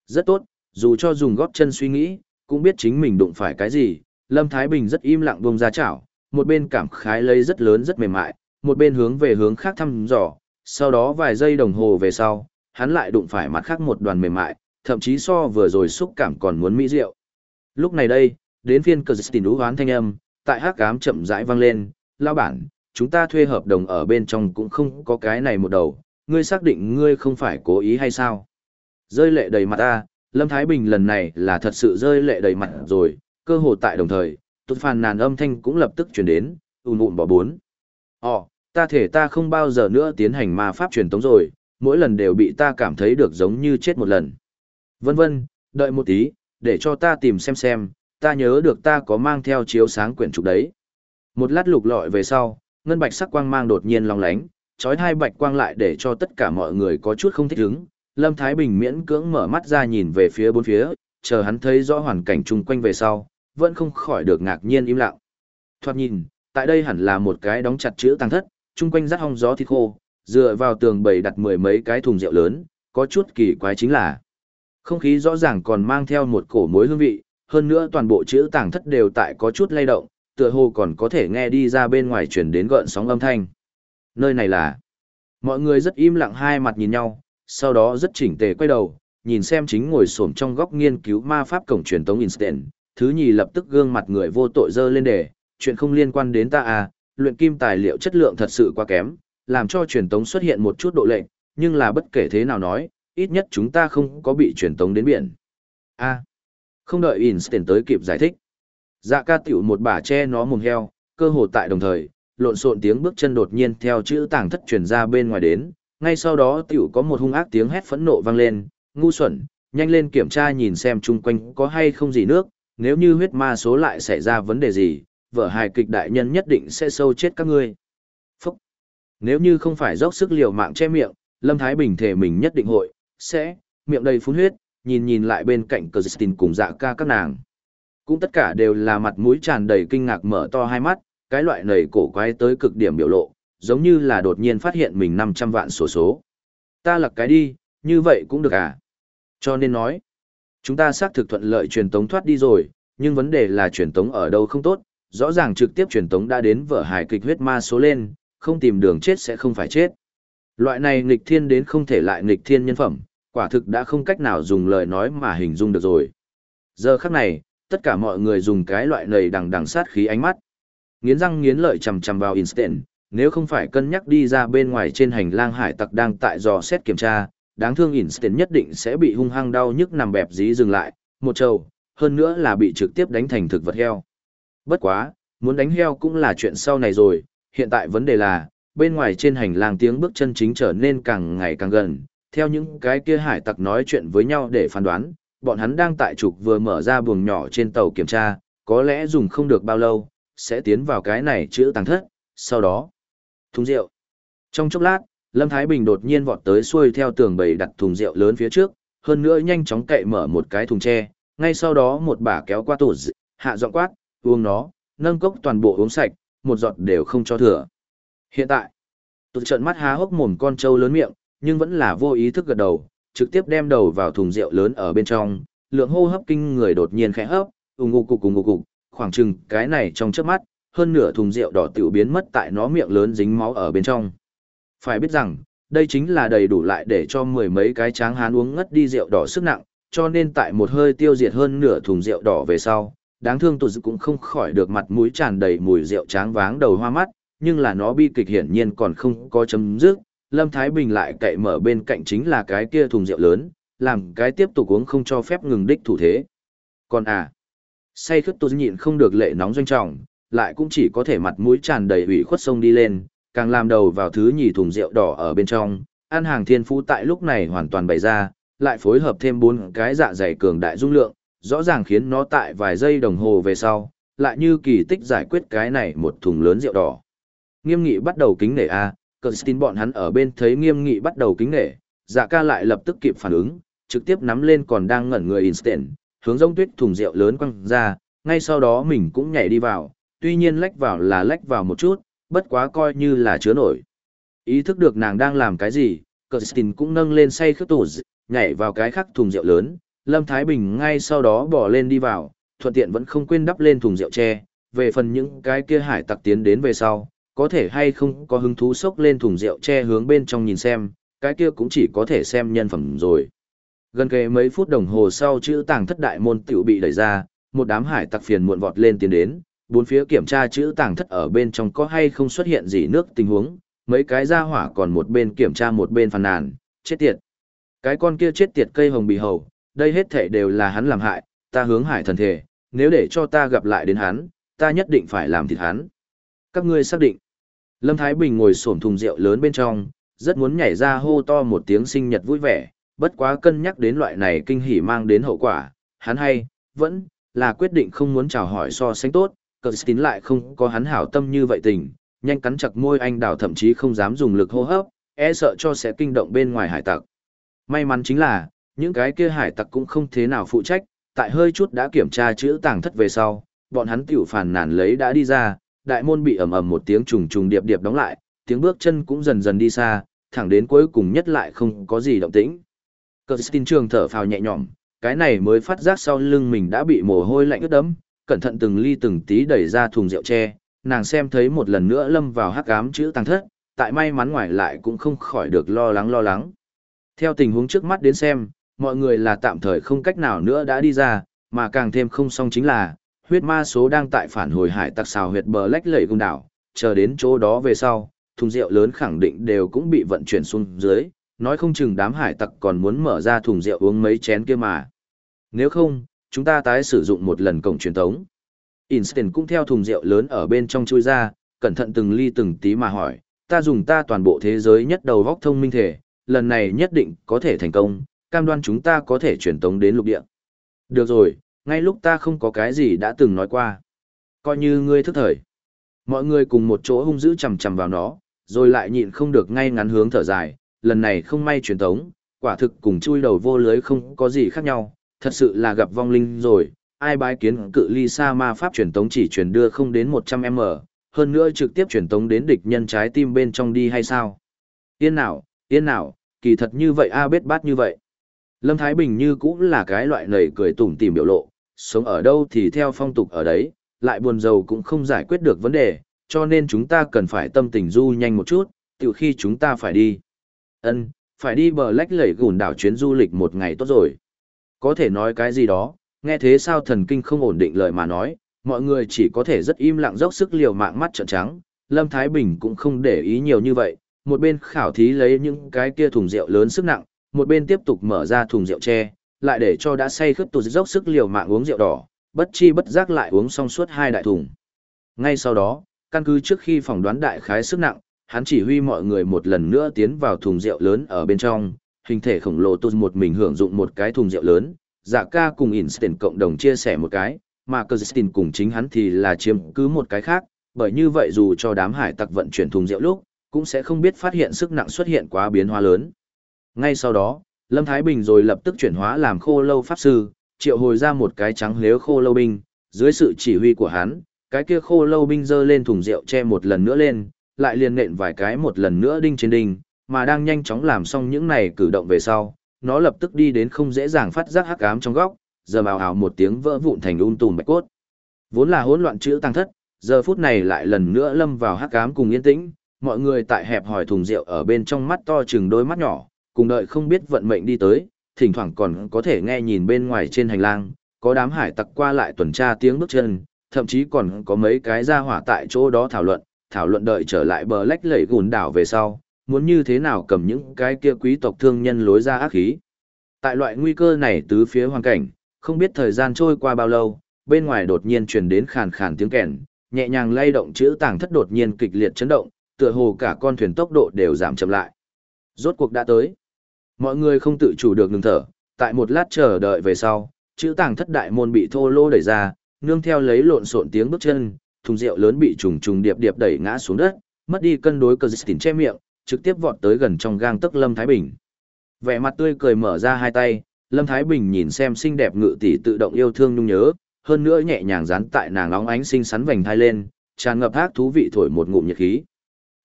Rất tốt, dù cho dùng góp chân suy nghĩ, cũng biết chính mình đụng phải cái gì, Lâm Thái Bình rất im lặng buông ra chảo, một bên cảm khái lấy rất lớn rất mềm mại, một bên hướng về hướng khác thăm dò, sau đó vài giây đồng hồ về sau, hắn lại đụng phải mặt khác một đoàn mềm mại, thậm chí so vừa rồi xúc cảm còn muốn mỹ diệu. Lúc này đây, đến phiên cờ tình đú hoán thanh âm, tại hát cám chậm rãi vang lên, lao bản, chúng ta thuê hợp đồng ở bên trong cũng không có cái này một đầu, ngươi xác định ngươi không phải cố ý hay sao? Rơi lệ đầy mặt ta, Lâm Thái Bình lần này là thật sự rơi lệ đầy mặt rồi, cơ hồ tại đồng thời, tụt phàn nàn âm thanh cũng lập tức chuyển đến, ùn ùn bỏ bốn. Ồ, ta thể ta không bao giờ nữa tiến hành ma pháp truyền tống rồi, mỗi lần đều bị ta cảm thấy được giống như chết một lần. Vân vân, đợi một tí, để cho ta tìm xem xem, ta nhớ được ta có mang theo chiếu sáng quyển trục đấy. Một lát lục lọi về sau, ngân bạch sắc quang mang đột nhiên long lánh, trói hai bạch quang lại để cho tất cả mọi người có chút không thích ứng. Lâm Thái Bình miễn cưỡng mở mắt ra nhìn về phía bốn phía, chờ hắn thấy rõ hoàn cảnh chung quanh về sau, vẫn không khỏi được ngạc nhiên im lặng. Thoạt nhìn, tại đây hẳn là một cái đóng chặt chữ tăng thất, chung quanh rắc hong gió thịt khô, dựa vào tường bầy đặt mười mấy cái thùng rượu lớn, có chút kỳ quái chính là không khí rõ ràng còn mang theo một cổ mối hương vị, hơn nữa toàn bộ chữ tàng thất đều tại có chút lay động, tựa hồ còn có thể nghe đi ra bên ngoài truyền đến gợn sóng âm thanh. Nơi này là... Mọi người rất im lặng hai mặt nhìn nhau, sau đó rất chỉnh tề quay đầu, nhìn xem chính ngồi xổm trong góc nghiên cứu ma pháp cổng truyền tống Instant, thứ nhì lập tức gương mặt người vô tội dơ lên để, chuyện không liên quan đến ta à, luyện kim tài liệu chất lượng thật sự quá kém, làm cho truyền tống xuất hiện một chút độ lệnh, nhưng là bất kể thế nào nói, ít nhất chúng ta không có bị truyền tống đến biển. A. không đợi Instant tới kịp giải thích. Dạ ca tiểu một bà che nó mồm heo, cơ hồ tại đồng thời, lộn xộn tiếng bước chân đột nhiên theo chữ tàng thất truyền ra bên ngoài đến, ngay sau đó tiểu có một hung ác tiếng hét phẫn nộ vang lên, ngu xuẩn, nhanh lên kiểm tra nhìn xem chung quanh có hay không gì nước, nếu như huyết ma số lại xảy ra vấn đề gì, vở hài kịch đại nhân nhất định sẽ sâu chết các ngươi. Phúc! Nếu như không phải dốc sức liều mạng che miệng, Lâm Thái Bình thể mình nhất định hội, sẽ, miệng đầy phun huyết, nhìn nhìn lại bên cạnh cờ cùng dạ ca các nàng. Cũng tất cả đều là mặt mũi tràn đầy kinh ngạc mở to hai mắt, cái loại nầy cổ quái tới cực điểm biểu lộ, giống như là đột nhiên phát hiện mình 500 vạn sổ số. Ta lật cái đi, như vậy cũng được à? Cho nên nói, chúng ta xác thực thuận lợi truyền tống thoát đi rồi, nhưng vấn đề là truyền tống ở đâu không tốt, rõ ràng trực tiếp truyền tống đã đến vở hài kịch huyết ma số lên, không tìm đường chết sẽ không phải chết. Loại này nghịch thiên đến không thể lại nghịch thiên nhân phẩm, quả thực đã không cách nào dùng lời nói mà hình dung được rồi. Giờ khắc này, tất cả mọi người dùng cái loại này đằng đằng sát khí ánh mắt. Nghiến răng nghiến lợi chầm chầm vào instant, nếu không phải cân nhắc đi ra bên ngoài trên hành lang hải tặc đang tại dò xét kiểm tra, đáng thương instant nhất định sẽ bị hung hăng đau nhức nằm bẹp dí dừng lại, một trầu, hơn nữa là bị trực tiếp đánh thành thực vật heo. Bất quá, muốn đánh heo cũng là chuyện sau này rồi, hiện tại vấn đề là, bên ngoài trên hành lang tiếng bước chân chính trở nên càng ngày càng gần, theo những cái kia hải tặc nói chuyện với nhau để phán đoán, bọn hắn đang tại trục vừa mở ra buồng nhỏ trên tàu kiểm tra, có lẽ dùng không được bao lâu, sẽ tiến vào cái này chữ tàng thất, sau đó, thùng rượu. Trong chốc lát, Lâm Thái Bình đột nhiên vọt tới xuôi theo tường bầy đặt thùng rượu lớn phía trước, hơn nữa nhanh chóng cậy mở một cái thùng tre, ngay sau đó một bà kéo qua tủ hạ giọng quát, uống nó, nâng cốc toàn bộ uống sạch, một giọt đều không cho thừa. Hiện tại, tụt trận mắt há hốc mồm con trâu lớn miệng, nhưng vẫn là vô ý thức gật đầu, trực tiếp đem đầu vào thùng rượu lớn ở bên trong, lượng hô hấp kinh người đột nhiên khẽ hấp, ù ngục cục ùng ục cục, khoảng chừng cái này trong chớp mắt, hơn nửa thùng rượu đỏ tiểu biến mất tại nó miệng lớn dính máu ở bên trong. Phải biết rằng, đây chính là đầy đủ lại để cho mười mấy cái tráng hán uống ngất đi rượu đỏ sức nặng, cho nên tại một hơi tiêu diệt hơn nửa thùng rượu đỏ về sau, đáng thương tụt cũng không khỏi được mặt mũi tràn đầy mùi rượu tráng váng đầu hoa mắt, nhưng là nó bi kịch hiển nhiên còn không có chấm dứt, Lâm Thái Bình lại cậy mở bên cạnh chính là cái kia thùng rượu lớn, làm cái tiếp tục uống không cho phép ngừng đích thủ thế. Còn à, say khướt tôi nhịn không được lệ nóng doanh trọng, lại cũng chỉ có thể mặt mũi tràn đầy ủy khuất sông đi lên, càng làm đầu vào thứ nhì thùng rượu đỏ ở bên trong, ăn hàng thiên phú tại lúc này hoàn toàn bày ra, lại phối hợp thêm bốn cái dạ dày cường đại dung lượng, rõ ràng khiến nó tại vài giây đồng hồ về sau, lại như kỳ tích giải quyết cái này một thùng lớn rượu đỏ. Nghiêm nghị bắt đầu kính nể A, cờ tin bọn hắn ở bên thấy nghiêm nghị bắt đầu kính nể, dạ ca lại lập tức kịp phản ứng, trực tiếp nắm lên còn đang ngẩn người instant, hướng giống tuyết thùng rượu lớn quăng ra, ngay sau đó mình cũng nhảy đi vào, tuy nhiên lách vào là lách vào một chút, bất quá coi như là chứa nổi. Ý thức được nàng đang làm cái gì, Kirsten cũng nâng lên say khước tủ nhảy vào cái khác thùng rượu lớn, Lâm Thái Bình ngay sau đó bỏ lên đi vào, thuận tiện vẫn không quên đắp lên thùng rượu tre, về phần những cái kia hải tặc tiến đến về sau, có thể hay không có hứng thú sốc lên thùng rượu tre hướng bên trong nhìn xem, cái kia cũng chỉ có thể xem nhân phẩm rồi. Gần kề mấy phút đồng hồ sau chữ tàng thất đại môn tiểu bị đẩy ra, một đám hải tặc phiền muộn vọt lên tiến đến, bốn phía kiểm tra chữ tàng thất ở bên trong có hay không xuất hiện gì nước tình huống, mấy cái ra hỏa còn một bên kiểm tra một bên phàn nàn, chết tiệt. Cái con kia chết tiệt cây hồng bì hầu, đây hết thể đều là hắn làm hại, ta hướng hải thần thể, nếu để cho ta gặp lại đến hắn, ta nhất định phải làm thịt hắn. Các ngươi xác định. Lâm Thái Bình ngồi xổm thùng rượu lớn bên trong, rất muốn nhảy ra hô to một tiếng sinh nhật vui vẻ, bất quá cân nhắc đến loại này kinh hỉ mang đến hậu quả, hắn hay, vẫn, là quyết định không muốn chào hỏi so sánh tốt, cờ tín lại không có hắn hảo tâm như vậy tình, nhanh cắn chặt môi anh đào thậm chí không dám dùng lực hô hấp, e sợ cho sẽ kinh động bên ngoài hải tặc. May mắn chính là, những cái kia hải tặc cũng không thế nào phụ trách, tại hơi chút đã kiểm tra chữ tàng thất về sau, bọn hắn tiểu phản nản lấy đã đi ra, đại môn bị ầm ầm một tiếng trùng trùng điệp điệp đóng lại, tiếng bước chân cũng dần dần đi xa, thẳng đến cuối cùng nhất lại không có gì động tĩnh. Cơ trường thở phào nhẹ nhõm, cái này mới phát giác sau lưng mình đã bị mồ hôi lạnh ướt đẫm, cẩn thận từng ly từng tí đẩy ra thùng rượu tre, nàng xem thấy một lần nữa lâm vào hắc ám chữ tăng thất, tại may mắn ngoài lại cũng không khỏi được lo lắng lo lắng. Theo tình huống trước mắt đến xem, mọi người là tạm thời không cách nào nữa đã đi ra, mà càng thêm không xong chính là, huyết ma số đang tại phản hồi hải tặc xào huyệt bờ lách lẩy cung đảo, chờ đến chỗ đó về sau, thùng rượu lớn khẳng định đều cũng bị vận chuyển xuống dưới, nói không chừng đám hải tặc còn muốn mở ra thùng rượu uống mấy chén kia mà. Nếu không, chúng ta tái sử dụng một lần cổng truyền thống. Einstein cũng theo thùng rượu lớn ở bên trong chui ra, cẩn thận từng ly từng tí mà hỏi, ta dùng ta toàn bộ thế giới nhất đầu góc thông minh thể, lần này nhất định có thể thành công, cam đoan chúng ta có thể truyền tống đến lục địa. Được rồi, ngay lúc ta không có cái gì đã từng nói qua. Coi như ngươi thức thời. Mọi người cùng một chỗ hung dữ chầm chầm vào nó, rồi lại nhịn không được ngay ngắn hướng thở dài, lần này không may truyền tống, quả thực cùng chui đầu vô lưới không có gì khác nhau, thật sự là gặp vong linh rồi, ai bái kiến cự ly xa ma pháp truyền tống chỉ truyền đưa không đến 100m, hơn nữa trực tiếp truyền tống đến địch nhân trái tim bên trong đi hay sao? Yên nào, yên nào, kỳ thật như vậy a bết bát như vậy. Lâm Thái Bình như cũng là cái loại nầy cười tủm tỉm biểu lộ, sống ở đâu thì theo phong tục ở đấy, lại buồn giàu cũng không giải quyết được vấn đề, cho nên chúng ta cần phải tâm tình du nhanh một chút, tiểu khi chúng ta phải đi. Ân, phải đi bờ lách lẩy gùn đảo chuyến du lịch một ngày tốt rồi. Có thể nói cái gì đó, nghe thế sao thần kinh không ổn định lời mà nói, mọi người chỉ có thể rất im lặng dốc sức liều mạng mắt trợn trắng, Lâm Thái Bình cũng không để ý nhiều như vậy, một bên khảo thí lấy những cái kia thùng rượu lớn sức nặng, một bên tiếp tục mở ra thùng rượu tre, lại để cho đã say khướt tụt dốc sức liều mạng uống rượu đỏ, bất chi bất giác lại uống xong suốt hai đại thùng. Ngay sau đó, căn cứ trước khi phỏng đoán đại khái sức nặng, hắn chỉ huy mọi người một lần nữa tiến vào thùng rượu lớn ở bên trong, hình thể khổng lồ tụt một mình hưởng dụng một cái thùng rượu lớn, dạ ca cùng Einstein cộng đồng chia sẻ một cái, mà Kirsten cùng chính hắn thì là chiếm cứ một cái khác, bởi như vậy dù cho đám hải tặc vận chuyển thùng rượu lúc, cũng sẽ không biết phát hiện sức nặng xuất hiện quá biến hóa lớn. Ngay sau đó, Lâm Thái Bình rồi lập tức chuyển hóa làm khô lâu pháp sư, triệu hồi ra một cái trắng nếu khô lâu binh, dưới sự chỉ huy của hắn, cái kia khô lâu binh dơ lên thùng rượu che một lần nữa lên, lại liền nện vài cái một lần nữa đinh trên đinh, mà đang nhanh chóng làm xong những này cử động về sau, nó lập tức đi đến không dễ dàng phát giác hắc ám trong góc, giờ bào hào một tiếng vỡ vụn thành un tùm bạch cốt. Vốn là hỗn loạn chữ tăng thất, giờ phút này lại lần nữa lâm vào hắc ám cùng yên tĩnh, mọi người tại hẹp hỏi thùng rượu ở bên trong mắt to chừng đôi mắt nhỏ, cùng đợi không biết vận mệnh đi tới, thỉnh thoảng còn có thể nghe nhìn bên ngoài trên hành lang, có đám hải tặc qua lại tuần tra tiếng bước chân, thậm chí còn có mấy cái ra hỏa tại chỗ đó thảo luận, thảo luận đợi trở lại bờ lách lẩy gùn đảo về sau, muốn như thế nào cầm những cái kia quý tộc thương nhân lối ra ác khí. Tại loại nguy cơ này tứ phía hoàn cảnh, không biết thời gian trôi qua bao lâu, bên ngoài đột nhiên truyền đến khàn khàn tiếng kèn, nhẹ nhàng lay động chữ tàng thất đột nhiên kịch liệt chấn động, tựa hồ cả con thuyền tốc độ đều giảm chậm lại. Rốt cuộc đã tới. Mọi người không tự chủ được ngừng thở, tại một lát chờ đợi về sau, chữ tàng thất đại môn bị thô lô đẩy ra, nương theo lấy lộn xộn tiếng bước chân, thùng rượu lớn bị trùng trùng điệp điệp đẩy ngã xuống đất, mất đi cân đối cờ dịch che miệng, trực tiếp vọt tới gần trong gang tấc Lâm Thái Bình. Vẻ mặt tươi cười mở ra hai tay, Lâm Thái Bình nhìn xem xinh đẹp ngự tỷ tự động yêu thương nhung nhớ, hơn nữa nhẹ nhàng dán tại nàng óng ánh xinh xắn vành thai lên, tràn ngập ác thú vị thổi một ngụm nhiệt khí.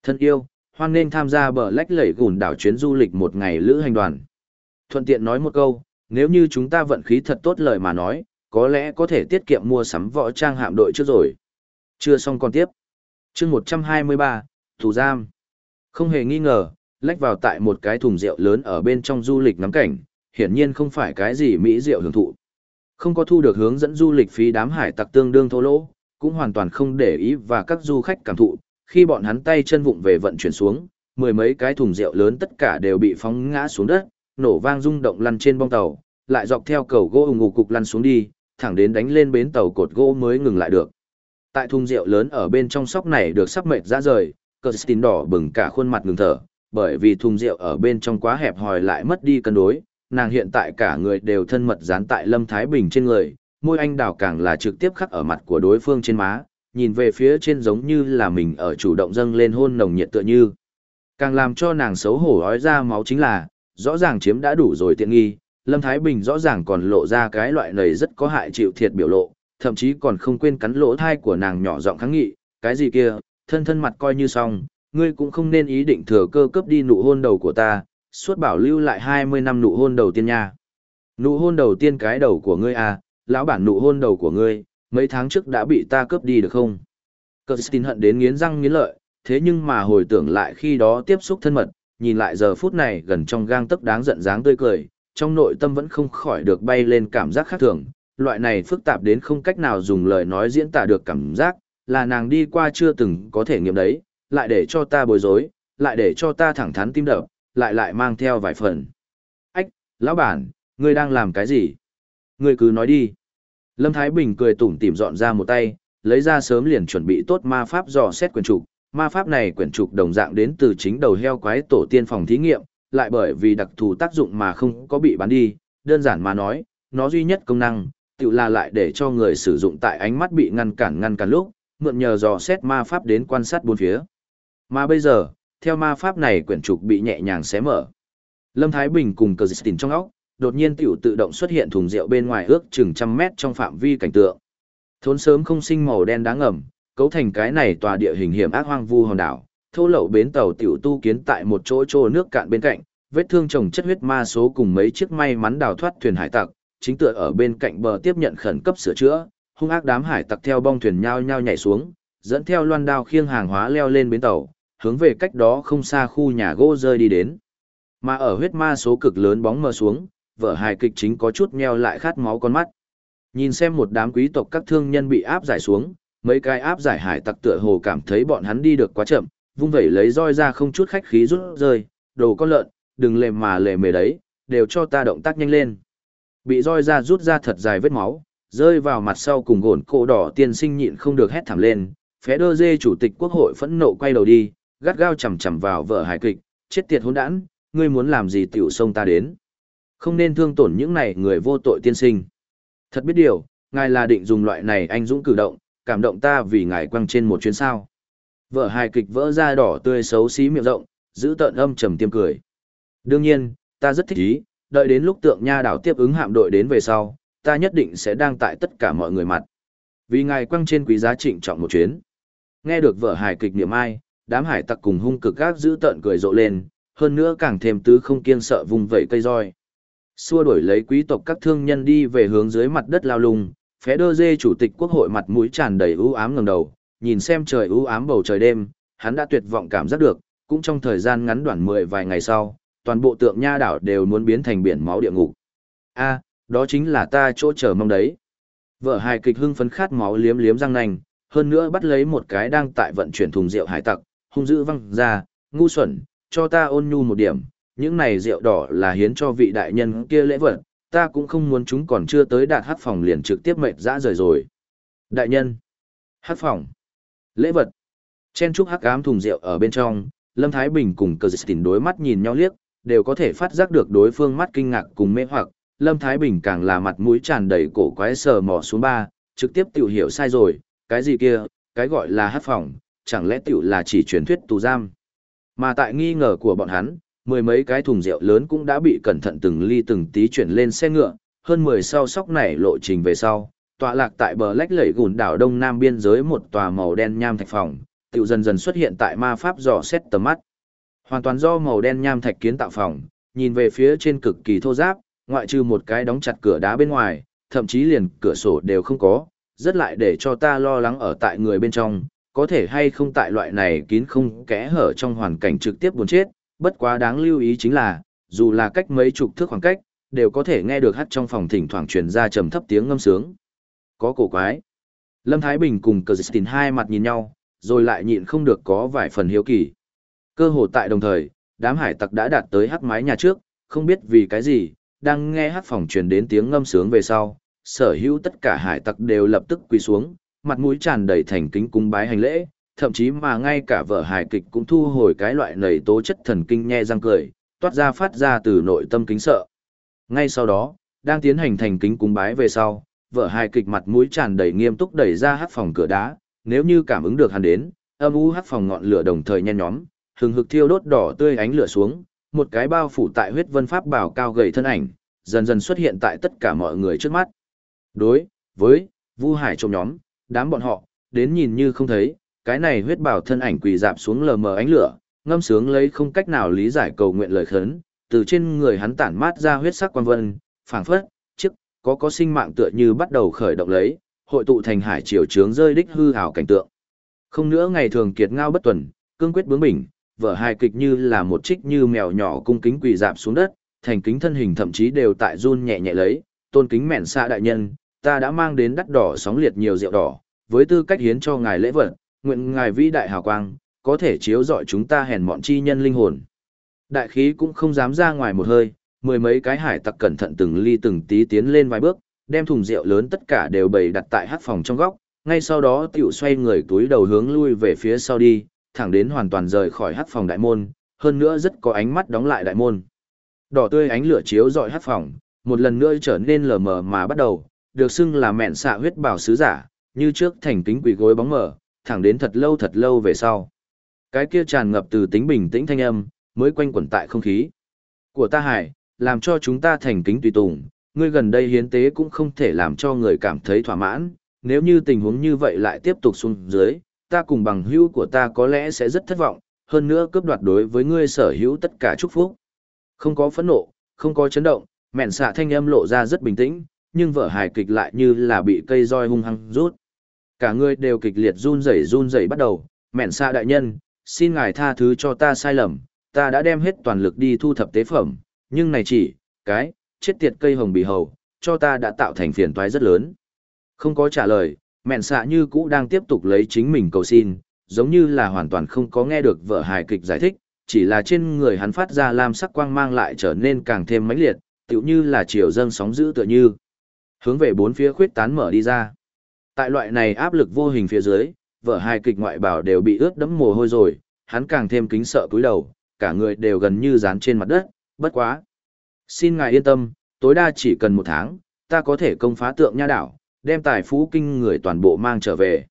Thân yêu, hoan nên tham gia bờ lách lẩy gùn đảo chuyến du lịch một ngày lữ hành đoàn. Thuận tiện nói một câu, nếu như chúng ta vận khí thật tốt lời mà nói, có lẽ có thể tiết kiệm mua sắm võ trang hạm đội trước rồi. Chưa xong còn tiếp. chương 123, Thủ Giam. Không hề nghi ngờ, lách vào tại một cái thùng rượu lớn ở bên trong du lịch ngắm cảnh, hiển nhiên không phải cái gì mỹ rượu hưởng thụ. Không có thu được hướng dẫn du lịch phí đám hải tặc tương đương thô lỗ, cũng hoàn toàn không để ý và các du khách cảm thụ, khi bọn hắn tay chân vụng về vận chuyển xuống, mười mấy cái thùng rượu lớn tất cả đều bị phóng ngã xuống đất, nổ vang rung động lăn trên bong tàu, lại dọc theo cầu gỗ ủng ngủ cục lăn xuống đi, thẳng đến đánh lên bến tàu cột gỗ mới ngừng lại được. Tại thùng rượu lớn ở bên trong sóc này được sắp mệt ra rời, Kirsten đỏ bừng cả khuôn mặt ngừng thở, bởi vì thùng rượu ở bên trong quá hẹp hòi lại mất đi cân đối, nàng hiện tại cả người đều thân mật dán tại Lâm Thái Bình trên người, môi anh đào càng là trực tiếp khắc ở mặt của đối phương trên má, nhìn về phía trên giống như là mình ở chủ động dâng lên hôn nồng nhiệt tựa như. Càng làm cho nàng xấu hổ ói ra máu chính là, rõ ràng chiếm đã đủ rồi tiện nghi, Lâm Thái Bình rõ ràng còn lộ ra cái loại này rất có hại chịu thiệt biểu lộ, thậm chí còn không quên cắn lỗ thai của nàng nhỏ giọng kháng nghị, cái gì kia, thân thân mặt coi như xong, ngươi cũng không nên ý định thừa cơ cấp đi nụ hôn đầu của ta, suốt bảo lưu lại 20 năm nụ hôn đầu tiên nha. Nụ hôn đầu tiên cái đầu của ngươi à, lão bản nụ hôn đầu của ngươi, mấy tháng trước đã bị ta cướp đi được không? Kirsten hận đến nghiến răng nghiến lợi, thế nhưng mà hồi tưởng lại khi đó tiếp xúc thân mật, nhìn lại giờ phút này gần trong gang tấc đáng giận dáng tươi cười, trong nội tâm vẫn không khỏi được bay lên cảm giác khác thường, loại này phức tạp đến không cách nào dùng lời nói diễn tả được cảm giác, là nàng đi qua chưa từng có thể nghiệm đấy, lại để cho ta bối rối, lại để cho ta thẳng thắn tim đập, lại lại mang theo vài phần. Ách, lão bản, ngươi đang làm cái gì? Ngươi cứ nói đi. Lâm Thái Bình cười tủm tỉm dọn ra một tay, lấy ra sớm liền chuẩn bị tốt ma pháp dò xét quyển trục. Ma pháp này quyển trục đồng dạng đến từ chính đầu heo quái tổ tiên phòng thí nghiệm, lại bởi vì đặc thù tác dụng mà không có bị bán đi, đơn giản mà nói, nó duy nhất công năng, tự là lại để cho người sử dụng tại ánh mắt bị ngăn cản ngăn cản lúc, mượn nhờ dò xét ma pháp đến quan sát bốn phía. Mà bây giờ, theo ma pháp này quyển trục bị nhẹ nhàng xé mở. Lâm Thái Bình cùng cờ dịch trong óc, đột nhiên tiểu tự động xuất hiện thùng rượu bên ngoài ước chừng trăm mét trong phạm vi cảnh tượng. Thốn sớm không sinh màu đen đáng ngầm, cấu thành cái này tòa địa hình hiểm ác hoang vu hòn đảo, thô lậu bến tàu tiểu tu kiến tại một chỗ trô nước cạn bên cạnh, vết thương chồng chất huyết ma số cùng mấy chiếc may mắn đào thoát thuyền hải tặc, chính tựa ở bên cạnh bờ tiếp nhận khẩn cấp sửa chữa, hung ác đám hải tặc theo bong thuyền nhao nhao nhảy xuống, dẫn theo loan đao khiêng hàng hóa leo lên bến tàu, hướng về cách đó không xa khu nhà gỗ rơi đi đến. Mà ở huyết ma số cực lớn bóng mờ xuống, vở hài kịch chính có chút nheo lại khát máu con mắt. Nhìn xem một đám quý tộc các thương nhân bị áp giải xuống, mấy cái áp giải hải tặc tựa hồ cảm thấy bọn hắn đi được quá chậm, vung vẩy lấy roi ra không chút khách khí rút rơi, đồ con lợn, đừng lề mà lề mề đấy, đều cho ta động tác nhanh lên. Bị roi ra rút ra thật dài vết máu, rơi vào mặt sau cùng gồn cổ đỏ tiên sinh nhịn không được hét thảm lên, phé đơ dê chủ tịch quốc hội phẫn nộ quay đầu đi, gắt gao chầm chầm vào vợ hài kịch, chết tiệt hỗn đản, ngươi muốn làm gì tiểu sông ta đến. Không nên thương tổn những này người vô tội tiên sinh. Thật biết điều, ngài là định dùng loại này anh dũng cử động, cảm động ta vì ngài quăng trên một chuyến sao. Vợ hài kịch vỡ ra đỏ tươi xấu xí miệng rộng, giữ tợn âm trầm tiêm cười. Đương nhiên, ta rất thích ý, đợi đến lúc tượng nha đảo tiếp ứng hạm đội đến về sau, ta nhất định sẽ đang tại tất cả mọi người mặt. Vì ngài quăng trên quý giá trịnh trọng một chuyến. Nghe được vợ hài kịch niệm ai, đám hải tặc cùng hung cực gác giữ tợn cười rộ lên, hơn nữa càng thêm tứ không kiên sợ vùng vẫy cây roi. Xua đuổi lấy quý tộc các thương nhân đi về hướng dưới mặt đất lao lung, phé đơ dê chủ tịch quốc hội mặt mũi tràn đầy ưu ám ngầm đầu, nhìn xem trời ưu ám bầu trời đêm, hắn đã tuyệt vọng cảm giác được, cũng trong thời gian ngắn đoạn mười vài ngày sau, toàn bộ tượng nha đảo đều muốn biến thành biển máu địa ngục. A, đó chính là ta chỗ chờ mong đấy. Vợ hài kịch hưng phấn khát máu liếm liếm răng nanh, hơn nữa bắt lấy một cái đang tại vận chuyển thùng rượu hải tặc, hung dữ văng ra, ngu xuẩn, cho ta ôn nhu một điểm, những này rượu đỏ là hiến cho vị đại nhân kia lễ vật, ta cũng không muốn chúng còn chưa tới đạt hát phòng liền trực tiếp mệt dã rời rồi. Đại nhân, hát phòng, lễ vật, chen chúc hắc ám thùng rượu ở bên trong, Lâm Thái Bình cùng Cờ Dịch đối mắt nhìn nhau liếc, đều có thể phát giác được đối phương mắt kinh ngạc cùng mê hoặc, Lâm Thái Bình càng là mặt mũi tràn đầy cổ quái sờ mò xuống ba, trực tiếp tiểu hiểu sai rồi, cái gì kia, cái gọi là hát phòng, chẳng lẽ tiểu là chỉ truyền thuyết tù giam. Mà tại nghi ngờ của bọn hắn, mười mấy cái thùng rượu lớn cũng đã bị cẩn thận từng ly từng tí chuyển lên xe ngựa, hơn mười sau sóc này lộ trình về sau, tọa lạc tại bờ lách lẩy gùn đảo đông nam biên giới một tòa màu đen nham thạch phòng, tiểu dần dần xuất hiện tại ma pháp dò xét tầm mắt. Hoàn toàn do màu đen nham thạch kiến tạo phòng, nhìn về phía trên cực kỳ thô ráp, ngoại trừ một cái đóng chặt cửa đá bên ngoài, thậm chí liền cửa sổ đều không có, rất lại để cho ta lo lắng ở tại người bên trong, có thể hay không tại loại này kín không kẽ hở trong hoàn cảnh trực tiếp buồn chết, bất quá đáng lưu ý chính là, dù là cách mấy chục thước khoảng cách, đều có thể nghe được hát trong phòng thỉnh thoảng truyền ra trầm thấp tiếng ngâm sướng. Có cổ quái. Lâm Thái Bình cùng Cờ Dịch hai mặt nhìn nhau, rồi lại nhịn không được có vài phần hiếu kỳ. Cơ hồ tại đồng thời, đám hải tặc đã đạt tới hắc mái nhà trước, không biết vì cái gì, đang nghe hát phòng truyền đến tiếng ngâm sướng về sau, sở hữu tất cả hải tặc đều lập tức quỳ xuống, mặt mũi tràn đầy thành kính cung bái hành lễ, thậm chí mà ngay cả vợ hài kịch cũng thu hồi cái loại nầy tố chất thần kinh nhe răng cười, toát ra phát ra từ nội tâm kính sợ. Ngay sau đó, đang tiến hành thành kính cúng bái về sau, vợ hài kịch mặt mũi tràn đầy nghiêm túc đẩy ra hát phòng cửa đá, nếu như cảm ứng được hắn đến, âm u hát phòng ngọn lửa đồng thời nhen nhóm, hừng hực thiêu đốt đỏ tươi ánh lửa xuống, một cái bao phủ tại huyết vân pháp bảo cao gầy thân ảnh, dần dần xuất hiện tại tất cả mọi người trước mắt. Đối với Vu Hải trộm nhóm, đám bọn họ, đến nhìn như không thấy, cái này huyết bảo thân ảnh quỳ dạp xuống lờ mờ ánh lửa, ngâm sướng lấy không cách nào lý giải cầu nguyện lời khấn, từ trên người hắn tản mát ra huyết sắc quan vân, phảng phất, trước có có sinh mạng tựa như bắt đầu khởi động lấy, hội tụ thành hải triều trướng rơi đích hư hào cảnh tượng. Không nữa ngày thường kiệt ngao bất tuần, cương quyết bướng bỉnh, vở hài kịch như là một trích như mèo nhỏ cung kính quỳ dạp xuống đất, thành kính thân hình thậm chí đều tại run nhẹ nhẹ lấy, tôn kính mẹn xa đại nhân, ta đã mang đến đắt đỏ sóng liệt nhiều rượu đỏ, với tư cách hiến cho ngài lễ vật, nguyện ngài vĩ đại hào quang, có thể chiếu rọi chúng ta hèn mọn chi nhân linh hồn. Đại khí cũng không dám ra ngoài một hơi, mười mấy cái hải tặc cẩn thận từng ly từng tí tiến lên vài bước, đem thùng rượu lớn tất cả đều bày đặt tại hát phòng trong góc, ngay sau đó tiểu xoay người túi đầu hướng lui về phía sau đi, thẳng đến hoàn toàn rời khỏi hát phòng đại môn, hơn nữa rất có ánh mắt đóng lại đại môn. Đỏ tươi ánh lửa chiếu rọi hát phòng, một lần nữa trở nên lờ mờ mà bắt đầu, được xưng là mẹn xạ huyết bảo sứ giả, như trước thành kính quỷ gối bóng mờ thẳng đến thật lâu thật lâu về sau. Cái kia tràn ngập từ tính bình tĩnh thanh âm, mới quanh quẩn tại không khí. Của ta hải, làm cho chúng ta thành kính tùy tùng, ngươi gần đây hiến tế cũng không thể làm cho người cảm thấy thỏa mãn, nếu như tình huống như vậy lại tiếp tục xuống dưới, ta cùng bằng hữu của ta có lẽ sẽ rất thất vọng, hơn nữa cướp đoạt đối với ngươi sở hữu tất cả chúc phúc. Không có phẫn nộ, không có chấn động, mẹn xạ thanh âm lộ ra rất bình tĩnh, nhưng vợ hài kịch lại như là bị cây roi hung hăng rút. Cả người đều kịch liệt run rẩy run rẩy bắt đầu, mẹn xa đại nhân, xin ngài tha thứ cho ta sai lầm, ta đã đem hết toàn lực đi thu thập tế phẩm, nhưng này chỉ, cái, chết tiệt cây hồng bì hầu, cho ta đã tạo thành phiền toái rất lớn. Không có trả lời, mẹn xạ như cũ đang tiếp tục lấy chính mình cầu xin, giống như là hoàn toàn không có nghe được vợ hài kịch giải thích, chỉ là trên người hắn phát ra lam sắc quang mang lại trở nên càng thêm mãnh liệt, tựu như là chiều dâng sóng dữ tựa như. Hướng về bốn phía khuyết tán mở đi ra. Tại loại này áp lực vô hình phía dưới, vợ hai kịch ngoại bảo đều bị ướt đẫm mồ hôi rồi, hắn càng thêm kính sợ cúi đầu, cả người đều gần như dán trên mặt đất, bất quá. Xin ngài yên tâm, tối đa chỉ cần một tháng, ta có thể công phá tượng nha đảo, đem tài phú kinh người toàn bộ mang trở về.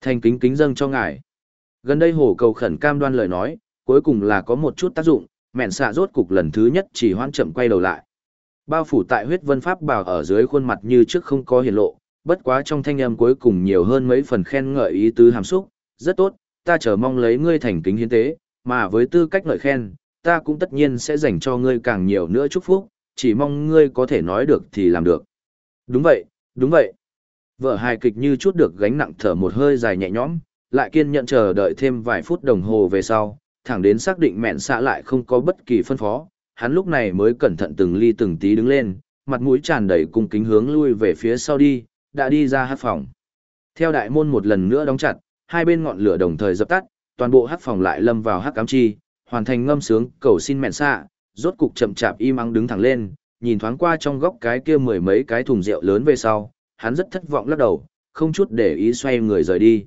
Thành kính kính dâng cho ngài. Gần đây hồ cầu khẩn cam đoan lời nói, cuối cùng là có một chút tác dụng, mẹn xạ rốt cục lần thứ nhất chỉ hoan chậm quay đầu lại. Bao phủ tại huyết vân pháp bảo ở dưới khuôn mặt như trước không có hiển lộ, bất quá trong thanh âm cuối cùng nhiều hơn mấy phần khen ngợi ý tứ hàm xúc, rất tốt, ta chờ mong lấy ngươi thành kính hiến tế, mà với tư cách ngợi khen, ta cũng tất nhiên sẽ dành cho ngươi càng nhiều nữa chúc phúc, chỉ mong ngươi có thể nói được thì làm được. Đúng vậy, đúng vậy. Vợ hài kịch như chút được gánh nặng thở một hơi dài nhẹ nhõm, lại kiên nhận chờ đợi thêm vài phút đồng hồ về sau, thẳng đến xác định mẹn xạ lại không có bất kỳ phân phó, hắn lúc này mới cẩn thận từng ly từng tí đứng lên, mặt mũi tràn đầy cung kính hướng lui về phía sau đi, đã đi ra hát phòng. Theo đại môn một lần nữa đóng chặt, hai bên ngọn lửa đồng thời dập tắt, toàn bộ hát phòng lại lâm vào hát cám chi, hoàn thành ngâm sướng cầu xin mẹn xạ, rốt cục chậm chạp im ắng đứng thẳng lên, nhìn thoáng qua trong góc cái kia mười mấy cái thùng rượu lớn về sau, hắn rất thất vọng lắc đầu, không chút để ý xoay người rời đi.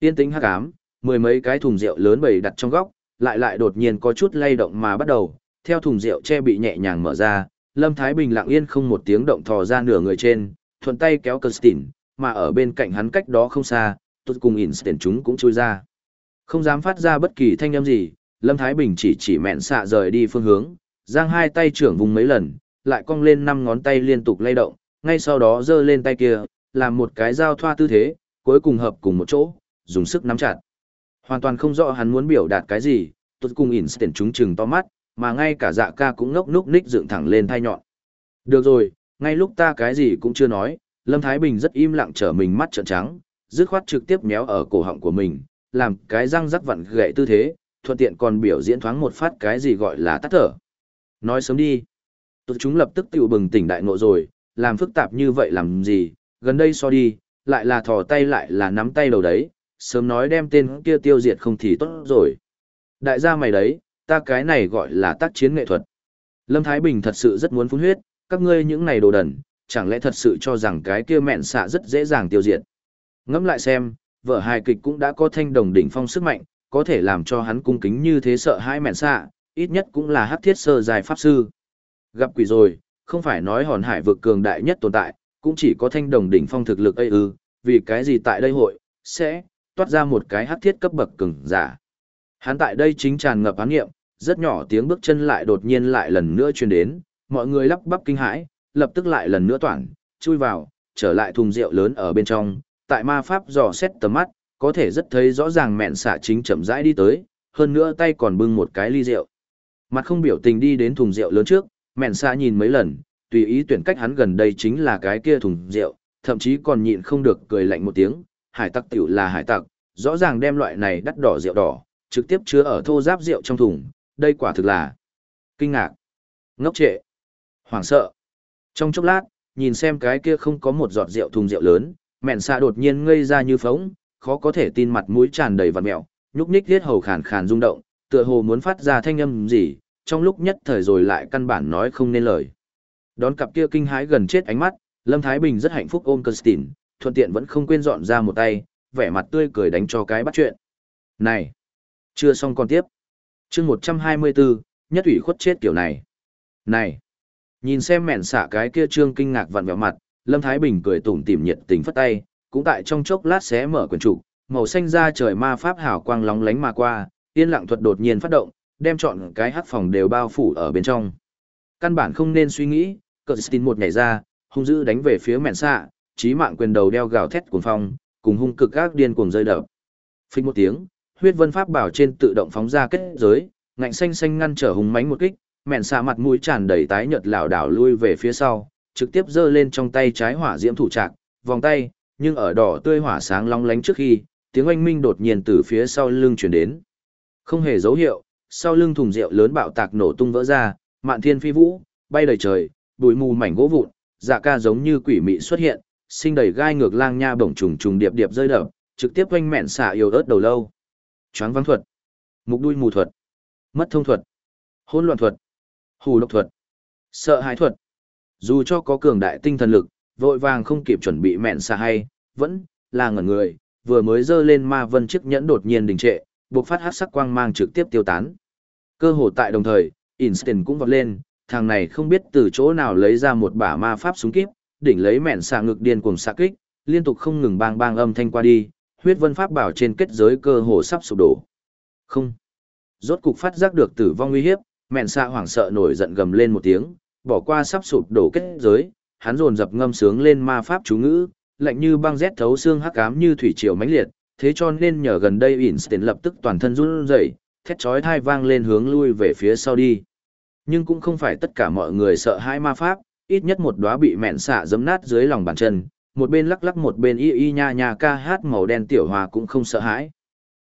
Yên tĩnh hắc ám, mười mấy cái thùng rượu lớn bày đặt trong góc, lại lại đột nhiên có chút lay động mà bắt đầu, theo thùng rượu che bị nhẹ nhàng mở ra, Lâm Thái Bình lặng yên không một tiếng động thò ra nửa người trên, thuận tay kéo Kirsten, mà ở bên cạnh hắn cách đó không xa, tụt cùng Instant chúng cũng chui ra. Không dám phát ra bất kỳ thanh âm gì, Lâm Thái Bình chỉ chỉ mẹn xạ rời đi phương hướng, giang hai tay trưởng vùng mấy lần, lại cong lên năm ngón tay liên tục lay động, ngay sau đó giơ lên tay kia, làm một cái giao thoa tư thế, cuối cùng hợp cùng một chỗ, dùng sức nắm chặt. Hoàn toàn không rõ hắn muốn biểu đạt cái gì, tụt cùng Instant chúng chừng to mắt, mà ngay cả dạ ca cũng ngốc núc ních dựng thẳng lên thai nhọn. Được rồi, ngay lúc ta cái gì cũng chưa nói, Lâm Thái Bình rất im lặng trở mình mắt trợn trắng, dứt khoát trực tiếp méo ở cổ họng của mình, làm cái răng rắc vặn gậy tư thế, thuận tiện còn biểu diễn thoáng một phát cái gì gọi là tắt thở. Nói sớm đi. Tụi chúng lập tức tiểu bừng tỉnh đại ngộ rồi, làm phức tạp như vậy làm gì, gần đây so đi, lại là thò tay lại là nắm tay đầu đấy, sớm nói đem tên kia tiêu diệt không thì tốt rồi. Đại gia mày đấy, ta cái này gọi là tác chiến nghệ thuật. Lâm Thái Bình thật sự rất muốn phun huyết, các ngươi những này đồ đần, chẳng lẽ thật sự cho rằng cái kia mẹn xạ rất dễ dàng tiêu diệt. Ngẫm lại xem, vợ hài kịch cũng đã có thanh đồng đỉnh phong sức mạnh, có thể làm cho hắn cung kính như thế sợ hãi mẹn xạ, ít nhất cũng là hắc thiết sơ dài pháp sư. Gặp quỷ rồi, không phải nói hòn hải vực cường đại nhất tồn tại, cũng chỉ có thanh đồng đỉnh phong thực lực ấy ư, vì cái gì tại đây hội, sẽ, toát ra một cái hắc thiết cấp bậc cường giả. Hắn tại đây chính tràn ngập án nghiệm, rất nhỏ tiếng bước chân lại đột nhiên lại lần nữa truyền đến, mọi người lắp bắp kinh hãi, lập tức lại lần nữa toản, chui vào, trở lại thùng rượu lớn ở bên trong, tại ma pháp dò xét tầm mắt, có thể rất thấy rõ ràng mẹn xạ chính chậm rãi đi tới, hơn nữa tay còn bưng một cái ly rượu. Mặt không biểu tình đi đến thùng rượu lớn trước, mẹn xạ nhìn mấy lần, tùy ý tuyển cách hắn gần đây chính là cái kia thùng rượu, thậm chí còn nhịn không được cười lạnh một tiếng, hải tặc tiểu là hải tặc, rõ ràng đem loại này đắt đỏ rượu đỏ, trực tiếp chứa ở thô giáp rượu trong thùng, đây quả thực là kinh ngạc, ngốc trệ, hoảng sợ. Trong chốc lát, nhìn xem cái kia không có một giọt rượu thùng rượu lớn, mẹn xạ đột nhiên ngây ra như phóng, khó có thể tin mặt mũi tràn đầy vằn mẹo, nhúc nhích thiết hầu khàn khàn rung động, tựa hồ muốn phát ra thanh âm gì, trong lúc nhất thời rồi lại căn bản nói không nên lời. Đón cặp kia kinh hãi gần chết ánh mắt, Lâm Thái Bình rất hạnh phúc ôm Kirsten, thuận tiện vẫn không quên dọn ra một tay, vẻ mặt tươi cười đánh cho cái bắt chuyện. Này! Chưa xong còn tiếp. chương 124, nhất ủy khuất chết kiểu này. Này! Nhìn xem mẹn xạ cái kia trương kinh ngạc vặn vẹo mặt, Lâm Thái Bình cười tủm tỉm nhiệt tình phất tay, cũng tại trong chốc lát xé mở quyển trục, màu xanh ra trời ma pháp hào quang lóng lánh mà qua, yên lặng thuật đột nhiên phát động, đem chọn cái hắc phòng đều bao phủ ở bên trong. Căn bản không nên suy nghĩ, Kirsten một nhảy ra, hung dữ đánh về phía mẹn xạ, chí mạng quyền đầu đeo gào thét cuồng phong, cùng hung cực các điên cuồng rơi đập. Phình một tiếng, huyết vân pháp bảo trên tự động phóng ra kết giới, ngạnh xanh xanh ngăn trở hùng mãnh một kích, mẹn xạ mặt mũi tràn đầy tái nhợt lảo đảo lui về phía sau, trực tiếp giơ lên trong tay trái hỏa diễm thủ trạc, vòng tay, nhưng ở đỏ tươi hỏa sáng long lánh trước khi, tiếng oanh minh đột nhiên từ phía sau lưng truyền đến. Không hề dấu hiệu, sau lưng thùng rượu lớn bạo tạc nổ tung vỡ ra, mạn thiên phi vũ, bay đầy trời, bụi mù mảnh gỗ vụn, dạ ca giống như quỷ mị xuất hiện, sinh đầy gai ngược lang nha bổng trùng trùng điệp điệp rơi đập, trực tiếp quanh mẹn xạ yêu ớt đầu lâu. Choáng vắng thuật, mục đuôi mù thuật, mất thông thuật, hỗn loạn thuật, hù độc thuật, sợ hãi thuật. Dù cho có cường đại tinh thần lực, vội vàng không kịp chuẩn bị mẹn xa hay, vẫn là ngẩn người, vừa mới dơ lên ma vân chiếc nhẫn đột nhiên đình trệ, buộc phát hát sắc quang mang trực tiếp tiêu tán. Cơ hồ tại đồng thời, Instant cũng vọt lên, thằng này không biết từ chỗ nào lấy ra một bả ma pháp súng kíp, đỉnh lấy mẹn xạ ngực điên cuồng xạ kích, liên tục không ngừng bang bang âm thanh qua đi, huyết vân pháp bảo trên kết giới cơ hồ sắp sụp đổ. Không. Rốt cục phát giác được tử vong nguy hiếp, mẹn xạ hoảng sợ nổi giận gầm lên một tiếng, bỏ qua sắp sụp đổ kết giới, hắn dồn dập ngâm sướng lên ma pháp chú ngữ, lạnh như băng rét thấu xương hắc ám như thủy triều mãnh liệt, thế cho nên nhờ gần đây ỉn Einstein lập tức toàn thân run rẩy, thét chói thai vang lên hướng lui về phía sau đi. Nhưng cũng không phải tất cả mọi người sợ hãi ma pháp, ít nhất một đóa bị mẹn xạ giấm nát dưới lòng bàn chân, một bên lắc lắc một bên y y nha nha ca hát màu đen tiểu hoa cũng không sợ hãi.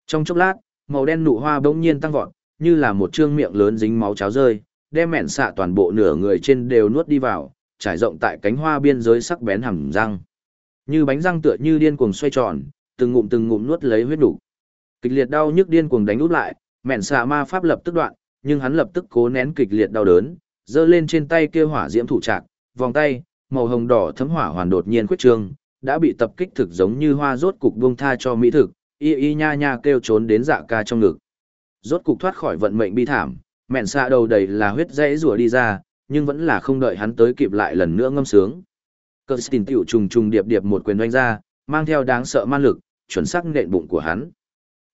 Trong chốc lát, màu đen nụ hoa bỗng nhiên tăng vọt, như là một trương miệng lớn dính máu cháo rơi, đem mẹn xạ toàn bộ nửa người trên đều nuốt đi vào, trải rộng tại cánh hoa biên giới sắc bén hằn răng. Như bánh răng tựa như điên cuồng xoay tròn, từng ngụm từng ngụm nuốt lấy huyết đủ. Kịch liệt đau nhức điên cuồng đánh út lại, mẹn xạ ma pháp lập tức đoạn, nhưng hắn lập tức cố nén kịch liệt đau đớn, giơ lên trên tay kia hỏa diễm thủ trạc, vòng tay, màu hồng đỏ thấm hỏa hoàn đột nhiên khuyết trương, đã bị tập kích thực giống như hoa rốt cục buông tha cho mỹ thực, y y nha nha kêu trốn đến dạ ca trong ngực. Rốt cục thoát khỏi vận mệnh bi thảm, mẹn xạ đầu đầy là huyết dãy rùa đi ra, nhưng vẫn là không đợi hắn tới kịp lại lần nữa ngâm sướng. Cơ tình tiểu trùng trùng điệp điệp một quyền đánh ra, mang theo đáng sợ man lực, chuẩn xác nện bụng của hắn.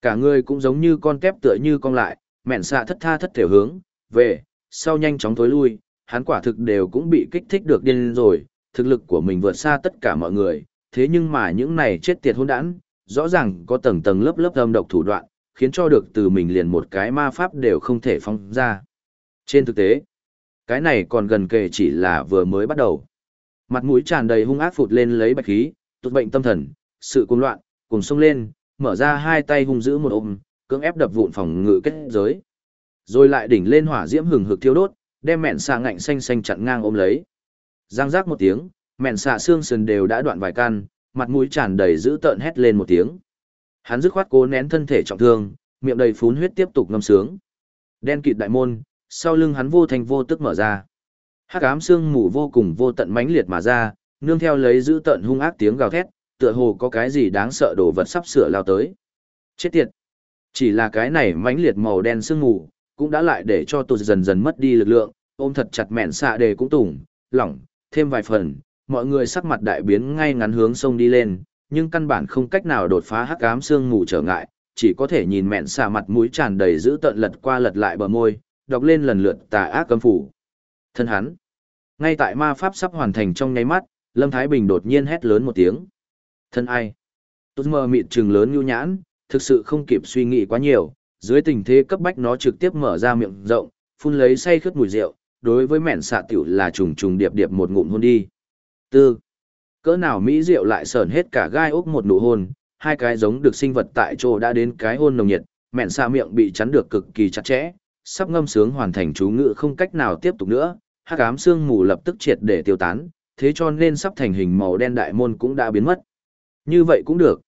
Cả người cũng giống như con tép tựa như cong lại, mẹn xạ thất tha thất thể hướng, về, sau nhanh chóng tối lui, hắn quả thực đều cũng bị kích thích được điên rồi, thực lực của mình vượt xa tất cả mọi người, thế nhưng mà những này chết tiệt hỗn đản, rõ ràng có tầng tầng lớp lớp âm độc thủ đoạn, khiến cho được từ mình liền một cái ma pháp đều không thể phong ra. Trên thực tế, cái này còn gần kề chỉ là vừa mới bắt đầu. Mặt mũi tràn đầy hung ác phụt lên lấy bạch khí, tụt bệnh tâm thần, sự cuồng loạn, cùng sông lên, mở ra hai tay hung giữ một ôm, cưỡng ép đập vụn phòng ngự kết giới. Rồi lại đỉnh lên hỏa diễm hừng hực thiêu đốt, đem mẹn xạ ngạnh xanh xanh chặn ngang ôm lấy. Giang giác một tiếng, mẹn xạ xương sườn đều đã đoạn vài căn, mặt mũi tràn đầy dữ tợn hét lên một tiếng. Hắn dứt khoát cố nén thân thể trọng thương, miệng đầy phún huyết tiếp tục ngâm sướng. Đen kịt đại môn, sau lưng hắn vô thành vô tức mở ra. Hắc ám xương mù vô cùng vô tận mãnh liệt mà ra, nương theo lấy giữ tận hung ác tiếng gào thét, tựa hồ có cái gì đáng sợ đồ vật sắp sửa lao tới. Chết tiệt. Chỉ là cái này mãnh liệt màu đen sương mù, cũng đã lại để cho tôi dần dần mất đi lực lượng, ôm thật chặt mẹn xạ đề cũng tủng, lỏng, thêm vài phần, mọi người sắc mặt đại biến ngay ngắn hướng sông đi lên, nhưng căn bản không cách nào đột phá hắc ám xương mù trở ngại, chỉ có thể nhìn mẹn xà mặt mũi tràn đầy giữ tận lật qua lật lại bờ môi, đọc lên lần lượt tà ác cấm phủ. Thân hắn. Ngay tại ma pháp sắp hoàn thành trong nháy mắt, Lâm Thái Bình đột nhiên hét lớn một tiếng. Thân ai? Tốt mơ mịt trừng lớn nhu nhãn, thực sự không kịp suy nghĩ quá nhiều, dưới tình thế cấp bách nó trực tiếp mở ra miệng rộng, phun lấy say khướt mùi rượu, đối với mẹn xạ tiểu là trùng trùng điệp điệp một ngụm hôn đi. Tư. Cỡ nào Mỹ diệu lại sờn hết cả gai ốc một nụ hôn, hai cái giống được sinh vật tại chỗ đã đến cái hôn nồng nhiệt, mẹn xa miệng bị chắn được cực kỳ chặt chẽ, sắp ngâm sướng hoàn thành chú ngữ không cách nào tiếp tục nữa, hắc ám xương mù lập tức triệt để tiêu tán, thế cho nên sắp thành hình màu đen đại môn cũng đã biến mất. Như vậy cũng được.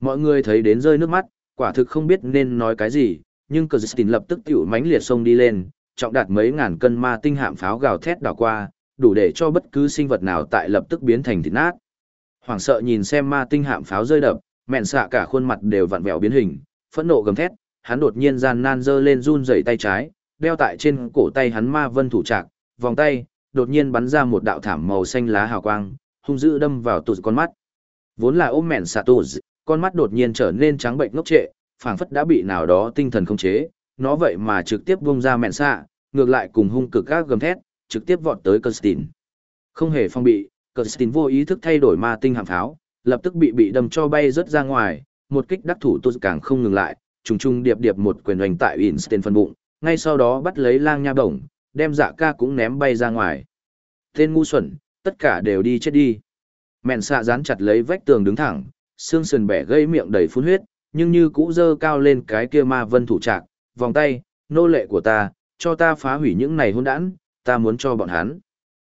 Mọi người thấy đến rơi nước mắt, quả thực không biết nên nói cái gì, nhưng cờ Justin lập tức tiểu mánh liệt sông đi lên, trọng đạt mấy ngàn cân ma tinh hạm pháo gào thét đảo qua, đủ để cho bất cứ sinh vật nào tại lập tức biến thành thịt nát. Hoảng sợ nhìn xem ma tinh hạm pháo rơi đập, mẹn xạ cả khuôn mặt đều vặn vẹo biến hình, phẫn nộ gầm thét, hắn đột nhiên gian nan dơ lên run rẩy tay trái, đeo tại trên cổ tay hắn ma vân thủ trạc, vòng tay, đột nhiên bắn ra một đạo thảm màu xanh lá hào quang, hung dữ đâm vào tụt con mắt. Vốn là ôm mẹn xạ tụt, con mắt đột nhiên trở nên trắng bệnh ngốc trệ, phảng phất đã bị nào đó tinh thần khống chế, nó vậy mà trực tiếp bung ra mẹn xạ, ngược lại cùng hung cực các gầm thét, trực tiếp vọt tới Kirsten. Không hề phong bị, Kirsten vô ý thức thay đổi ma tinh hạm pháo, lập tức bị bị đâm cho bay rất ra ngoài, một kích đắc thủ tôi càng không ngừng lại, trùng trùng điệp điệp một quyền hoành tại Einstein phân bụng, ngay sau đó bắt lấy lang nha bổng, đem dạ ca cũng ném bay ra ngoài. Tên ngu xuẩn, tất cả đều đi chết đi. Mẹn xạ dán chặt lấy vách tường đứng thẳng, xương sườn bẻ gây miệng đầy phun huyết, nhưng như cũ dơ cao lên cái kia ma vân thủ trạc, vòng tay, nô lệ của ta, cho ta phá hủy những này hôn đản, ta muốn cho bọn hắn.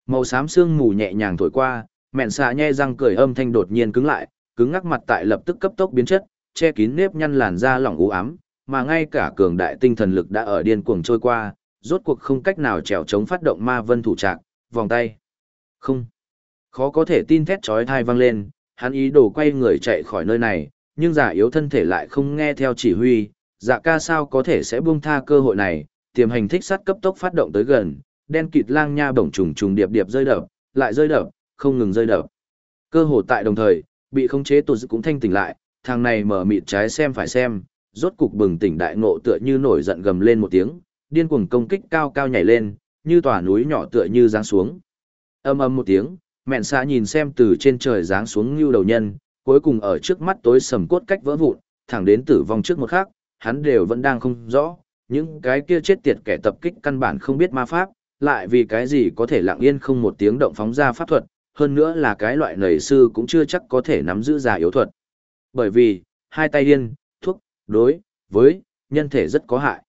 Màu xám xương mù nhẹ nhàng thổi qua, mẹn xạ nhe răng cười âm thanh đột nhiên cứng lại, cứng ngắc mặt tại lập tức cấp tốc biến chất, che kín nếp nhăn làn da lỏng u ám, mà ngay cả cường đại tinh thần lực đã ở điên cuồng trôi qua, rốt cuộc không cách nào trèo chống phát động ma vân thủ trạng. vòng tay. Không. Khó có thể tin thét chói tai vang lên, hắn ý đồ quay người chạy khỏi nơi này, nhưng giả yếu thân thể lại không nghe theo chỉ huy, dạ ca sao có thể sẽ buông tha cơ hội này, tiềm hành thích sát cấp tốc phát động tới gần, đen kịt lang nha bổng trùng trùng điệp điệp rơi đập, lại rơi đập, không ngừng rơi đập. Cơ hồ tại đồng thời, bị khống chế tụt cũng thanh tỉnh lại, thằng này mở mịt trái xem phải xem, rốt cục bừng tỉnh đại ngộ tựa như nổi giận gầm lên một tiếng, điên cuồng công kích cao cao nhảy lên, như tòa núi nhỏ tựa như giáng xuống. Âm ầm một tiếng, mẹn xạ nhìn xem từ trên trời giáng xuống như đầu nhân, cuối cùng ở trước mắt tối sầm cốt cách vỡ vụn, thẳng đến tử vong trước một khắc, hắn đều vẫn đang không rõ, những cái kia chết tiệt kẻ tập kích căn bản không biết ma pháp, lại vì cái gì có thể lặng yên không một tiếng động phóng ra pháp thuật, hơn nữa là cái loại nảy sư cũng chưa chắc có thể nắm giữ giả yếu thuật. Bởi vì, hai tay điên, thuốc, đối, với, nhân thể rất có hại.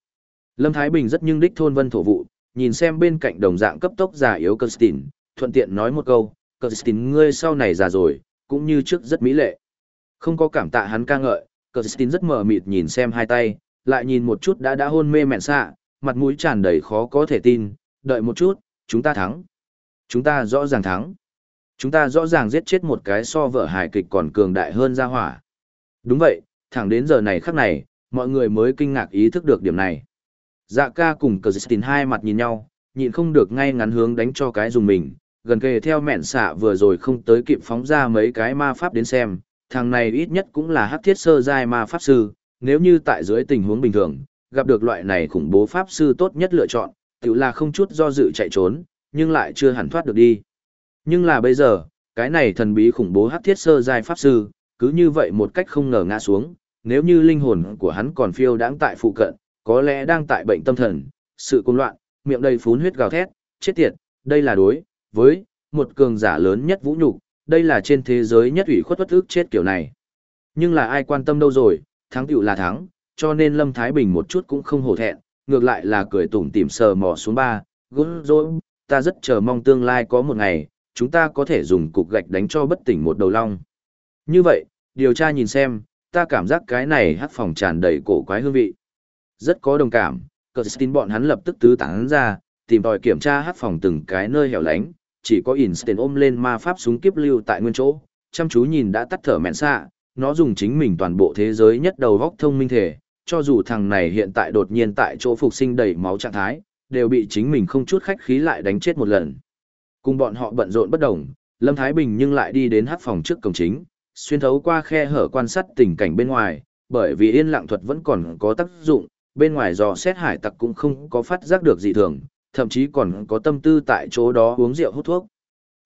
Lâm Thái Bình rất nhưng đích thôn vân thổ vụ, nhìn xem bên cạnh đồng dạng cấp tốc giả yếu Kirsten, thuận tiện nói một câu, Kirsten ngươi sau này già rồi, cũng như trước rất mỹ lệ. Không có cảm tạ hắn ca ngợi, Kirsten rất mờ mịt nhìn xem hai tay, lại nhìn một chút đã đã hôn mê mẹn xạ, mặt mũi tràn đầy khó có thể tin, đợi một chút, chúng ta thắng. Chúng ta rõ ràng thắng. Chúng ta rõ ràng giết chết một cái so vợ hài kịch còn cường đại hơn ra hỏa. Đúng vậy, thẳng đến giờ này khắc này, mọi người mới kinh ngạc ý thức được điểm này. Dạ ca cùng cờ dịch hai mặt nhìn nhau, nhịn không được ngay ngắn hướng đánh cho cái dùng mình, gần kề theo mẹn xạ vừa rồi không tới kịp phóng ra mấy cái ma pháp đến xem, thằng này ít nhất cũng là hắc thiết sơ giai ma pháp sư, nếu như tại dưới tình huống bình thường, gặp được loại này khủng bố pháp sư tốt nhất lựa chọn, tự là không chút do dự chạy trốn, nhưng lại chưa hẳn thoát được đi. Nhưng là bây giờ, cái này thần bí khủng bố hắc thiết sơ giai pháp sư, cứ như vậy một cách không ngờ ngã xuống, nếu như linh hồn của hắn còn phiêu đáng tại phụ cận, có lẽ đang tại bệnh tâm thần, sự cuồng loạn, miệng đầy phún huyết gào thét, chết tiệt, đây là đối với một cường giả lớn nhất vũ nhục, đây là trên thế giới nhất ủy khuất bất ức chết kiểu này. Nhưng là ai quan tâm đâu rồi, thắng tựu là thắng, cho nên Lâm Thái Bình một chút cũng không hổ thẹn, ngược lại là cười tủm tỉm sờ mò xuống ba, gối rồi, ta rất chờ mong tương lai có một ngày, chúng ta có thể dùng cục gạch đánh cho bất tỉnh một đầu long. Như vậy, điều tra nhìn xem, ta cảm giác cái này hát phòng tràn đầy cổ quái hương vị. Rất có đồng cảm, cờ tin bọn hắn lập tức tứ tán ra, tìm tòi kiểm tra hát phòng từng cái nơi hẻo lánh, chỉ có Einstein ôm lên ma pháp súng kiếp lưu tại nguyên chỗ, chăm chú nhìn đã tắt thở mẹn xạ, nó dùng chính mình toàn bộ thế giới nhất đầu góc thông minh thể, cho dù thằng này hiện tại đột nhiên tại chỗ phục sinh đầy máu trạng thái, đều bị chính mình không chút khách khí lại đánh chết một lần. Cùng bọn họ bận rộn bất đồng, Lâm Thái Bình nhưng lại đi đến hát phòng trước cổng chính, xuyên thấu qua khe hở quan sát tình cảnh bên ngoài, bởi vì yên lặng thuật vẫn còn có tác dụng, bên ngoài dò xét hải tặc cũng không có phát giác được gì thường, thậm chí còn có tâm tư tại chỗ đó uống rượu hút thuốc.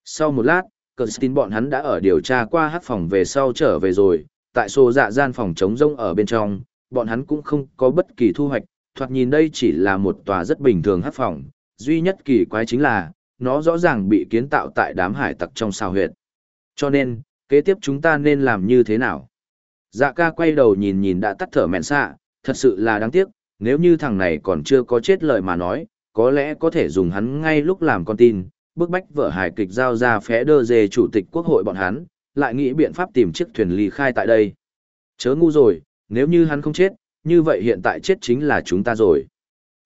Sau một lát, Constantine bọn hắn đã ở điều tra qua hát phòng về sau trở về rồi, tại xô dạ gian phòng trống rông ở bên trong, bọn hắn cũng không có bất kỳ thu hoạch, thoạt nhìn đây chỉ là một tòa rất bình thường hát phòng, duy nhất kỳ quái chính là, nó rõ ràng bị kiến tạo tại đám hải tặc trong sao huyệt. Cho nên, kế tiếp chúng ta nên làm như thế nào? Dạ ca quay đầu nhìn nhìn đã tắt thở mẹn xạ, thật sự là đáng tiếc, nếu như thằng này còn chưa có chết lời mà nói, có lẽ có thể dùng hắn ngay lúc làm con tin, bức bách vợ hài kịch giao ra phé đơ dề chủ tịch quốc hội bọn hắn, lại nghĩ biện pháp tìm chiếc thuyền ly khai tại đây. Chớ ngu rồi, nếu như hắn không chết, như vậy hiện tại chết chính là chúng ta rồi.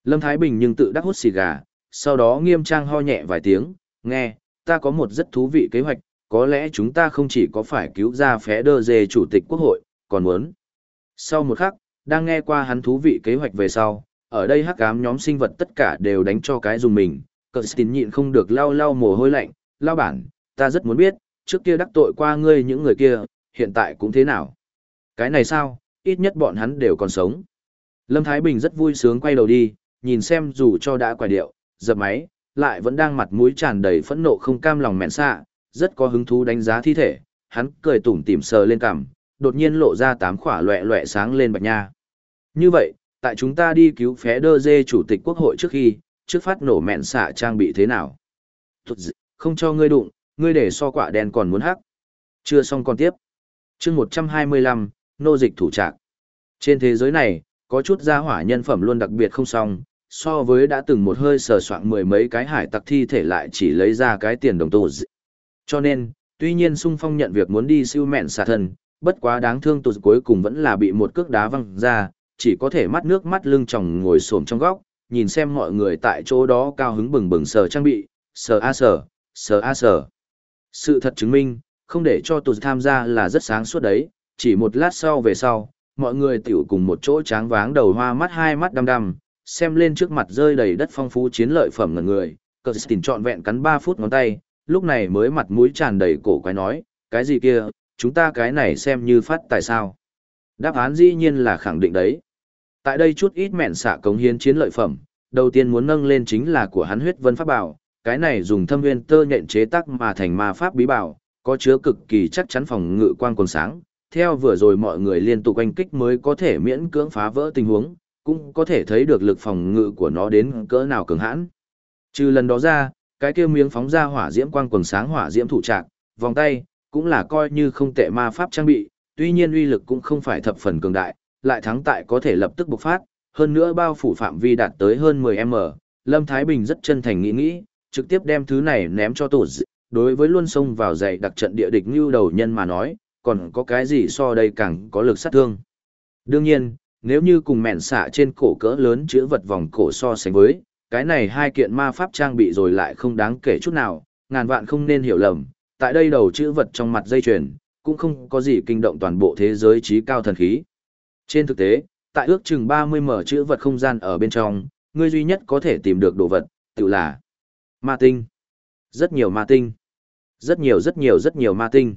Lâm Thái Bình nhưng tự đắc hút xì gà, sau đó nghiêm trang ho nhẹ vài tiếng, nghe, ta có một rất thú vị kế hoạch, có lẽ chúng ta không chỉ có phải cứu ra phé đơ dề chủ tịch quốc hội, còn muốn. Sau một khắc, đang nghe qua hắn thú vị kế hoạch về sau, ở đây hắc ám nhóm sinh vật tất cả đều đánh cho cái dùng mình, cờ tín nhịn không được lau lau mồ hôi lạnh, lao bản, ta rất muốn biết, trước kia đắc tội qua ngươi những người kia, hiện tại cũng thế nào. Cái này sao, ít nhất bọn hắn đều còn sống. Lâm Thái Bình rất vui sướng quay đầu đi, nhìn xem dù cho đã quài điệu, dập máy, lại vẫn đang mặt mũi tràn đầy phẫn nộ không cam lòng mẹn xạ, rất có hứng thú đánh giá thi thể, hắn cười tủm tỉm sờ lên cằm, đột nhiên lộ ra tám khỏa loẹ loẹ sáng lên bạch nha. Như vậy, tại chúng ta đi cứu phé đơ dê chủ tịch quốc hội trước khi, trước phát nổ mẹn xạ trang bị thế nào? Không cho ngươi đụng, ngươi để so quả đen còn muốn hắc. Chưa xong còn tiếp. chương 125, nô dịch thủ trạc. Trên thế giới này, có chút gia hỏa nhân phẩm luôn đặc biệt không xong, so với đã từng một hơi sờ soạn mười mấy cái hải tặc thi thể lại chỉ lấy ra cái tiền đồng tù cho nên, tuy nhiên sung phong nhận việc muốn đi siêu mẹn xả thân, bất quá đáng thương tụt cuối cùng vẫn là bị một cước đá văng ra, chỉ có thể mắt nước mắt lưng tròng ngồi xổm trong góc, nhìn xem mọi người tại chỗ đó cao hứng bừng bừng sờ trang bị, sờ a sờ, sờ a sờ. Sự thật chứng minh, không để cho tù tham gia là rất sáng suốt đấy, chỉ một lát sau về sau, mọi người tiểu cùng một chỗ tráng váng đầu hoa mắt hai mắt đăm đăm, xem lên trước mặt rơi đầy đất phong phú chiến lợi phẩm ngần người, cờ tình trọn vẹn cắn 3 phút ngón tay, lúc này mới mặt mũi tràn đầy cổ quái nói, cái gì kia, chúng ta cái này xem như phát tại sao. Đáp án dĩ nhiên là khẳng định đấy. Tại đây chút ít mẹn xạ cống hiến chiến lợi phẩm, đầu tiên muốn nâng lên chính là của hắn huyết vân pháp bảo, cái này dùng thâm nguyên tơ nhện chế tác mà thành ma pháp bí bảo, có chứa cực kỳ chắc chắn phòng ngự quang quần sáng. Theo vừa rồi mọi người liên tục oanh kích mới có thể miễn cưỡng phá vỡ tình huống, cũng có thể thấy được lực phòng ngự của nó đến cỡ nào cường hãn. Trừ lần đó ra, cái kia miếng phóng ra hỏa diễm quang quần sáng hỏa diễm thủ trạc, vòng tay, cũng là coi như không tệ ma pháp trang bị, tuy nhiên uy lực cũng không phải thập phần cường đại, lại thắng tại có thể lập tức bộc phát, hơn nữa bao phủ phạm vi đạt tới hơn 10m. Lâm Thái Bình rất chân thành nghĩ nghĩ, trực tiếp đem thứ này ném cho tổ dị. Đối với luôn xông vào dày đặc trận địa địch như đầu nhân mà nói, còn có cái gì so đây càng có lực sát thương. Đương nhiên, nếu như cùng mẹn xạ trên cổ cỡ lớn chữ vật vòng cổ so sánh với, cái này hai kiện ma pháp trang bị rồi lại không đáng kể chút nào, ngàn vạn không nên hiểu lầm, tại đây đầu chữ vật trong mặt dây chuyền, cũng không có gì kinh động toàn bộ thế giới trí cao thần khí. Trên thực tế, tại ước chừng 30 mở chữ vật không gian ở bên trong, ngươi duy nhất có thể tìm được đồ vật, tự là ma tinh. Rất nhiều ma tinh. Rất nhiều rất nhiều rất nhiều ma tinh.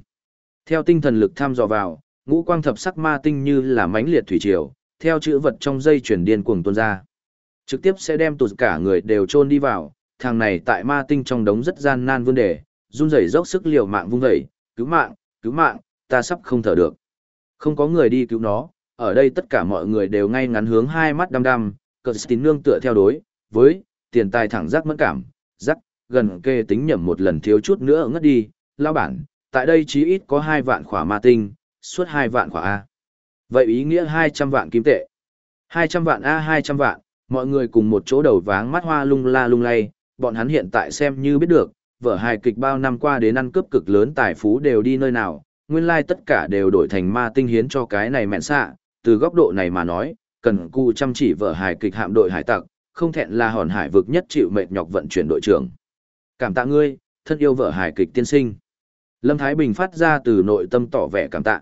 Theo tinh thần lực tham dò vào, ngũ quang thập sắc ma tinh như là mãnh liệt thủy triều, theo chữ vật trong dây chuyển điên cuồng tuôn ra. Trực tiếp sẽ đem tụt cả người đều chôn đi vào, thằng này tại ma tinh trong đống rất gian nan vươn đề, run rẩy dốc sức liều mạng vung dậy, cứu mạng, cứu mạng, ta sắp không thở được. Không có người đi cứu nó, ở đây tất cả mọi người đều ngay ngắn hướng hai mắt đăm đăm, cờ tín nương tựa theo đối, với, tiền tài thẳng giác mẫn cảm, giác, gần kê tính nhầm một lần thiếu chút nữa ngất đi, lao bản, tại đây chí ít có hai vạn khỏa ma tinh, suốt hai vạn khỏa A. Vậy ý nghĩa hai trăm vạn kim tệ. hai trăm vạn A hai trăm vạn, mọi người cùng một chỗ đầu váng mắt hoa lung la lung lay, bọn hắn hiện tại xem như biết được, vở hài kịch bao năm qua đến ăn cướp cực lớn tài phú đều đi nơi nào, nguyên lai tất cả đều đổi thành ma tinh hiến cho cái này mẹn xạ, từ góc độ này mà nói, cần cù chăm chỉ vở hài kịch hạm đội hải tặc, không thẹn là hòn hải vực nhất chịu mệt nhọc vận chuyển đội trưởng. Cảm tạ ngươi, thân yêu vợ hài kịch tiên sinh. Lâm Thái Bình phát ra từ nội tâm tỏ vẻ cảm tạ.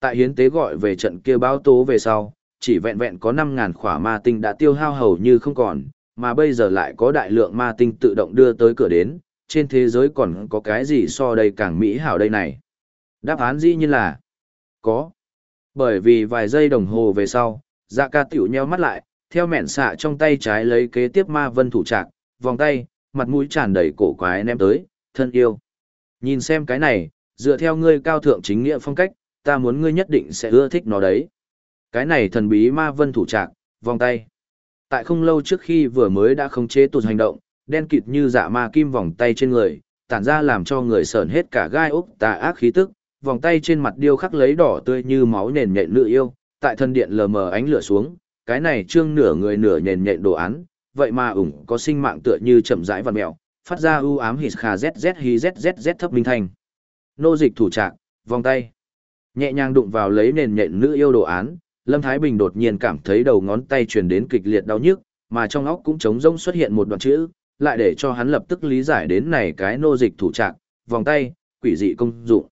Tại hiến tế gọi về trận kia báo tố về sau, chỉ vẹn vẹn có 5.000 khỏa ma tinh đã tiêu hao hầu như không còn, mà bây giờ lại có đại lượng ma tinh tự động đưa tới cửa đến, trên thế giới còn có cái gì so đây càng mỹ hảo đây này? Đáp án dĩ nhiên là có. Bởi vì vài giây đồng hồ về sau, dạ ca tiểu nheo mắt lại, theo mẹn xạ trong tay trái lấy kế tiếp ma vân thủ trạc, vòng tay, mặt mũi tràn đầy cổ quái ném tới, thân yêu. Nhìn xem cái này, dựa theo ngươi cao thượng chính nghĩa phong cách, ta muốn ngươi nhất định sẽ ưa thích nó đấy. Cái này thần bí ma vân thủ trạc, vòng tay. Tại không lâu trước khi vừa mới đã khống chế tụt hành động, đen kịt như dạ ma kim vòng tay trên người, tản ra làm cho người sờn hết cả gai ốc tà ác khí tức, vòng tay trên mặt điêu khắc lấy đỏ tươi như máu nền nhện nữ yêu, tại thân điện lờ mờ ánh lửa xuống, cái này trương nửa người nửa nền nhện đồ án, vậy mà ủng có sinh mạng tựa như chậm rãi vằn mèo, phát ra u ám hít khà zz hi zzz thấp minh thành Nô dịch thủ trạng, vòng tay. Nhẹ nhàng đụng vào lấy nền nhện nữ yêu đồ án, Lâm Thái Bình đột nhiên cảm thấy đầu ngón tay truyền đến kịch liệt đau nhức, mà trong óc cũng trống rỗng xuất hiện một đoạn chữ, lại để cho hắn lập tức lý giải đến này cái nô dịch thủ trạng, vòng tay, quỷ dị công dụng.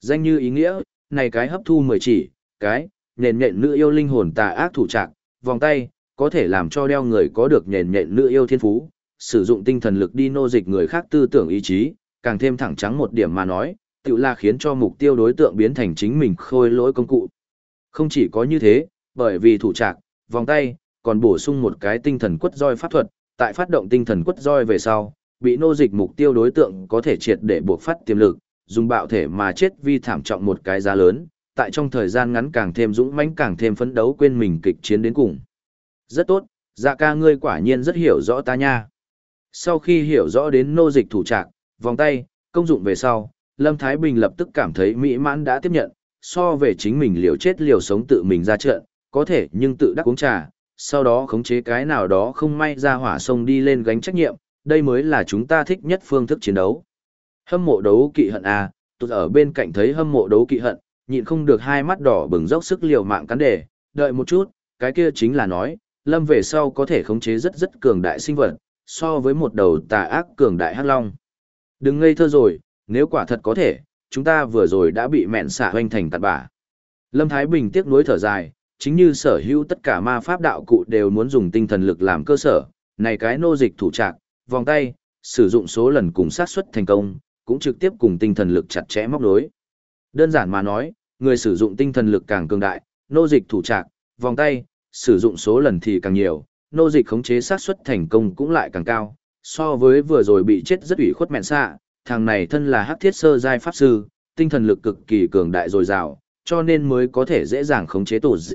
Danh như ý nghĩa, này cái hấp thu mười chỉ, cái, nền nhện nữ yêu linh hồn tà ác thủ trạng, vòng tay, có thể làm cho đeo người có được nền nhện nữ yêu thiên phú, sử dụng tinh thần lực đi nô dịch người khác tư tưởng ý chí, càng thêm thẳng trắng một điểm mà nói, tự là khiến cho mục tiêu đối tượng biến thành chính mình khôi lỗi công cụ. Không chỉ có như thế, bởi vì thủ trạc, vòng tay, còn bổ sung một cái tinh thần quất roi pháp thuật, tại phát động tinh thần quất roi về sau, bị nô dịch mục tiêu đối tượng có thể triệt để buộc phát tiềm lực, dùng bạo thể mà chết vi thảm trọng một cái giá lớn, tại trong thời gian ngắn càng thêm dũng mãnh càng thêm phấn đấu quên mình kịch chiến đến cùng. Rất tốt, dạ ca ngươi quả nhiên rất hiểu rõ ta nha. Sau khi hiểu rõ đến nô dịch thủ trạc, vòng tay, công dụng về sau, Lâm Thái Bình lập tức cảm thấy mỹ mãn đã tiếp nhận, so về chính mình liều chết liều sống tự mình ra trận, có thể nhưng tự đắc uống trà, sau đó khống chế cái nào đó không may ra hỏa sông đi lên gánh trách nhiệm, đây mới là chúng ta thích nhất phương thức chiến đấu. Hâm mộ đấu kỵ hận à, tôi ở bên cạnh thấy hâm mộ đấu kỵ hận, nhịn không được hai mắt đỏ bừng dốc sức liều mạng cắn đề, đợi một chút, cái kia chính là nói, lâm về sau có thể khống chế rất rất cường đại sinh vật, so với một đầu tà ác cường đại hắc long. Đừng ngây thơ rồi, nếu quả thật có thể, chúng ta vừa rồi đã bị mẹn xả hoanh thành tạt bả. Lâm Thái Bình tiếc nuối thở dài, chính như sở hữu tất cả ma pháp đạo cụ đều muốn dùng tinh thần lực làm cơ sở, này cái nô dịch thủ trạc, vòng tay, sử dụng số lần cùng sát suất thành công, cũng trực tiếp cùng tinh thần lực chặt chẽ móc nối. Đơn giản mà nói, người sử dụng tinh thần lực càng cường đại, nô dịch thủ trạc, vòng tay, sử dụng số lần thì càng nhiều, nô dịch khống chế xác suất thành công cũng lại càng cao. So với vừa rồi bị chết rất ủy khuất mẹn xạ, thằng này thân là hắc thiết sơ giai pháp sư, tinh thần lực cực kỳ cường đại dồi dào, cho nên mới có thể dễ dàng khống chế tổ dị.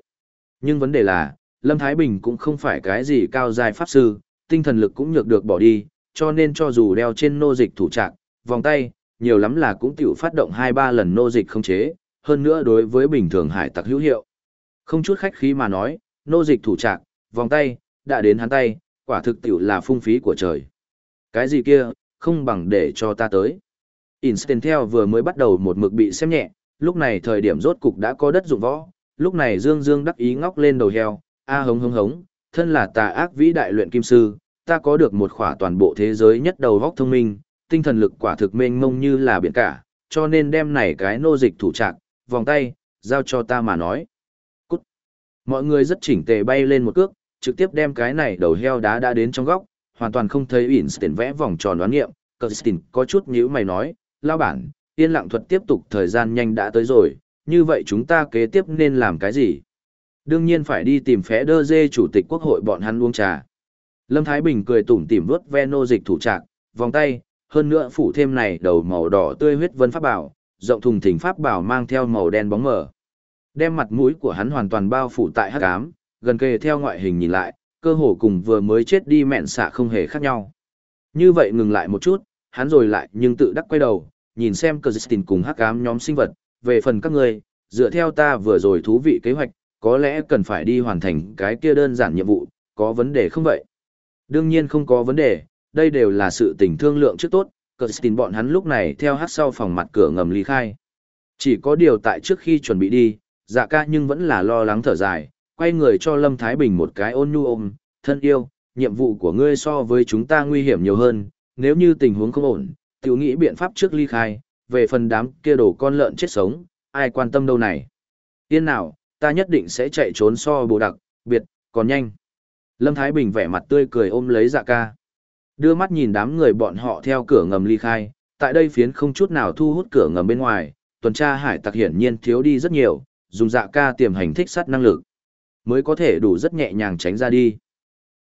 Nhưng vấn đề là, Lâm Thái Bình cũng không phải cái gì cao giai pháp sư, tinh thần lực cũng nhược được bỏ đi, cho nên cho dù đeo trên nô dịch thủ trạng, vòng tay, nhiều lắm là cũng tiểu phát động 2-3 lần nô dịch khống chế, hơn nữa đối với bình thường hải tặc hữu hiệu. Không chút khách khí mà nói, nô dịch thủ trạng, vòng tay, đã đến hắn tay, quả thực tiểu là phung phí của trời. Cái gì kia, không bằng để cho ta tới. Instant theo vừa mới bắt đầu một mực bị xem nhẹ, lúc này thời điểm rốt cục đã có đất dụng võ, lúc này Dương Dương đắc ý ngóc lên đầu heo, a hống hống hống, thân là tà ác vĩ đại luyện kim sư, ta có được một khỏa toàn bộ thế giới nhất đầu vóc thông minh, tinh thần lực quả thực mênh mông như là biển cả, cho nên đem này cái nô dịch thủ trạng, vòng tay, giao cho ta mà nói. Cút. Mọi người rất chỉnh tề bay lên một cước, trực tiếp đem cái này đầu heo đá đã đến trong góc, hoàn toàn không thấy Einstein vẽ vòng tròn đoán nghiệm, Kirsten có chút nhíu mày nói, lao bản, yên lặng thuật tiếp tục thời gian nhanh đã tới rồi, như vậy chúng ta kế tiếp nên làm cái gì? Đương nhiên phải đi tìm phé đơ dê chủ tịch quốc hội bọn hắn uống trà. Lâm Thái Bình cười tủm tỉm vuốt ve nô dịch thủ trạc, vòng tay, hơn nữa phủ thêm này đầu màu đỏ tươi huyết vân pháp bảo, rộng thùng thình pháp bảo mang theo màu đen bóng mờ. Đem mặt mũi của hắn hoàn toàn bao phủ tại hắc ám, gần kề theo ngoại hình nhìn lại, cơ hồ cùng vừa mới chết đi mẹn xạ không hề khác nhau. Như vậy ngừng lại một chút, hắn rồi lại nhưng tự đắc quay đầu, nhìn xem Kirsten cùng hắc ám nhóm sinh vật, về phần các ngươi, dựa theo ta vừa rồi thú vị kế hoạch, có lẽ cần phải đi hoàn thành cái kia đơn giản nhiệm vụ, có vấn đề không vậy? Đương nhiên không có vấn đề, đây đều là sự tình thương lượng trước tốt, Kirsten bọn hắn lúc này theo hát sau phòng mặt cửa ngầm ly khai. Chỉ có điều tại trước khi chuẩn bị đi, dạ ca nhưng vẫn là lo lắng thở dài, quay người cho Lâm Thái Bình một cái ôn nhu ôm, thân yêu, nhiệm vụ của ngươi so với chúng ta nguy hiểm nhiều hơn, nếu như tình huống không ổn, tiểu nghĩ biện pháp trước ly khai, về phần đám kia đổ con lợn chết sống, ai quan tâm đâu này. Yên nào, ta nhất định sẽ chạy trốn so bồ đặc, biệt, còn nhanh. Lâm Thái Bình vẻ mặt tươi cười ôm lấy dạ ca. Đưa mắt nhìn đám người bọn họ theo cửa ngầm ly khai, tại đây phiến không chút nào thu hút cửa ngầm bên ngoài, tuần tra hải tặc hiển nhiên thiếu đi rất nhiều, dùng dạ ca tiềm hành thích sát năng lực, mới có thể đủ rất nhẹ nhàng tránh ra đi.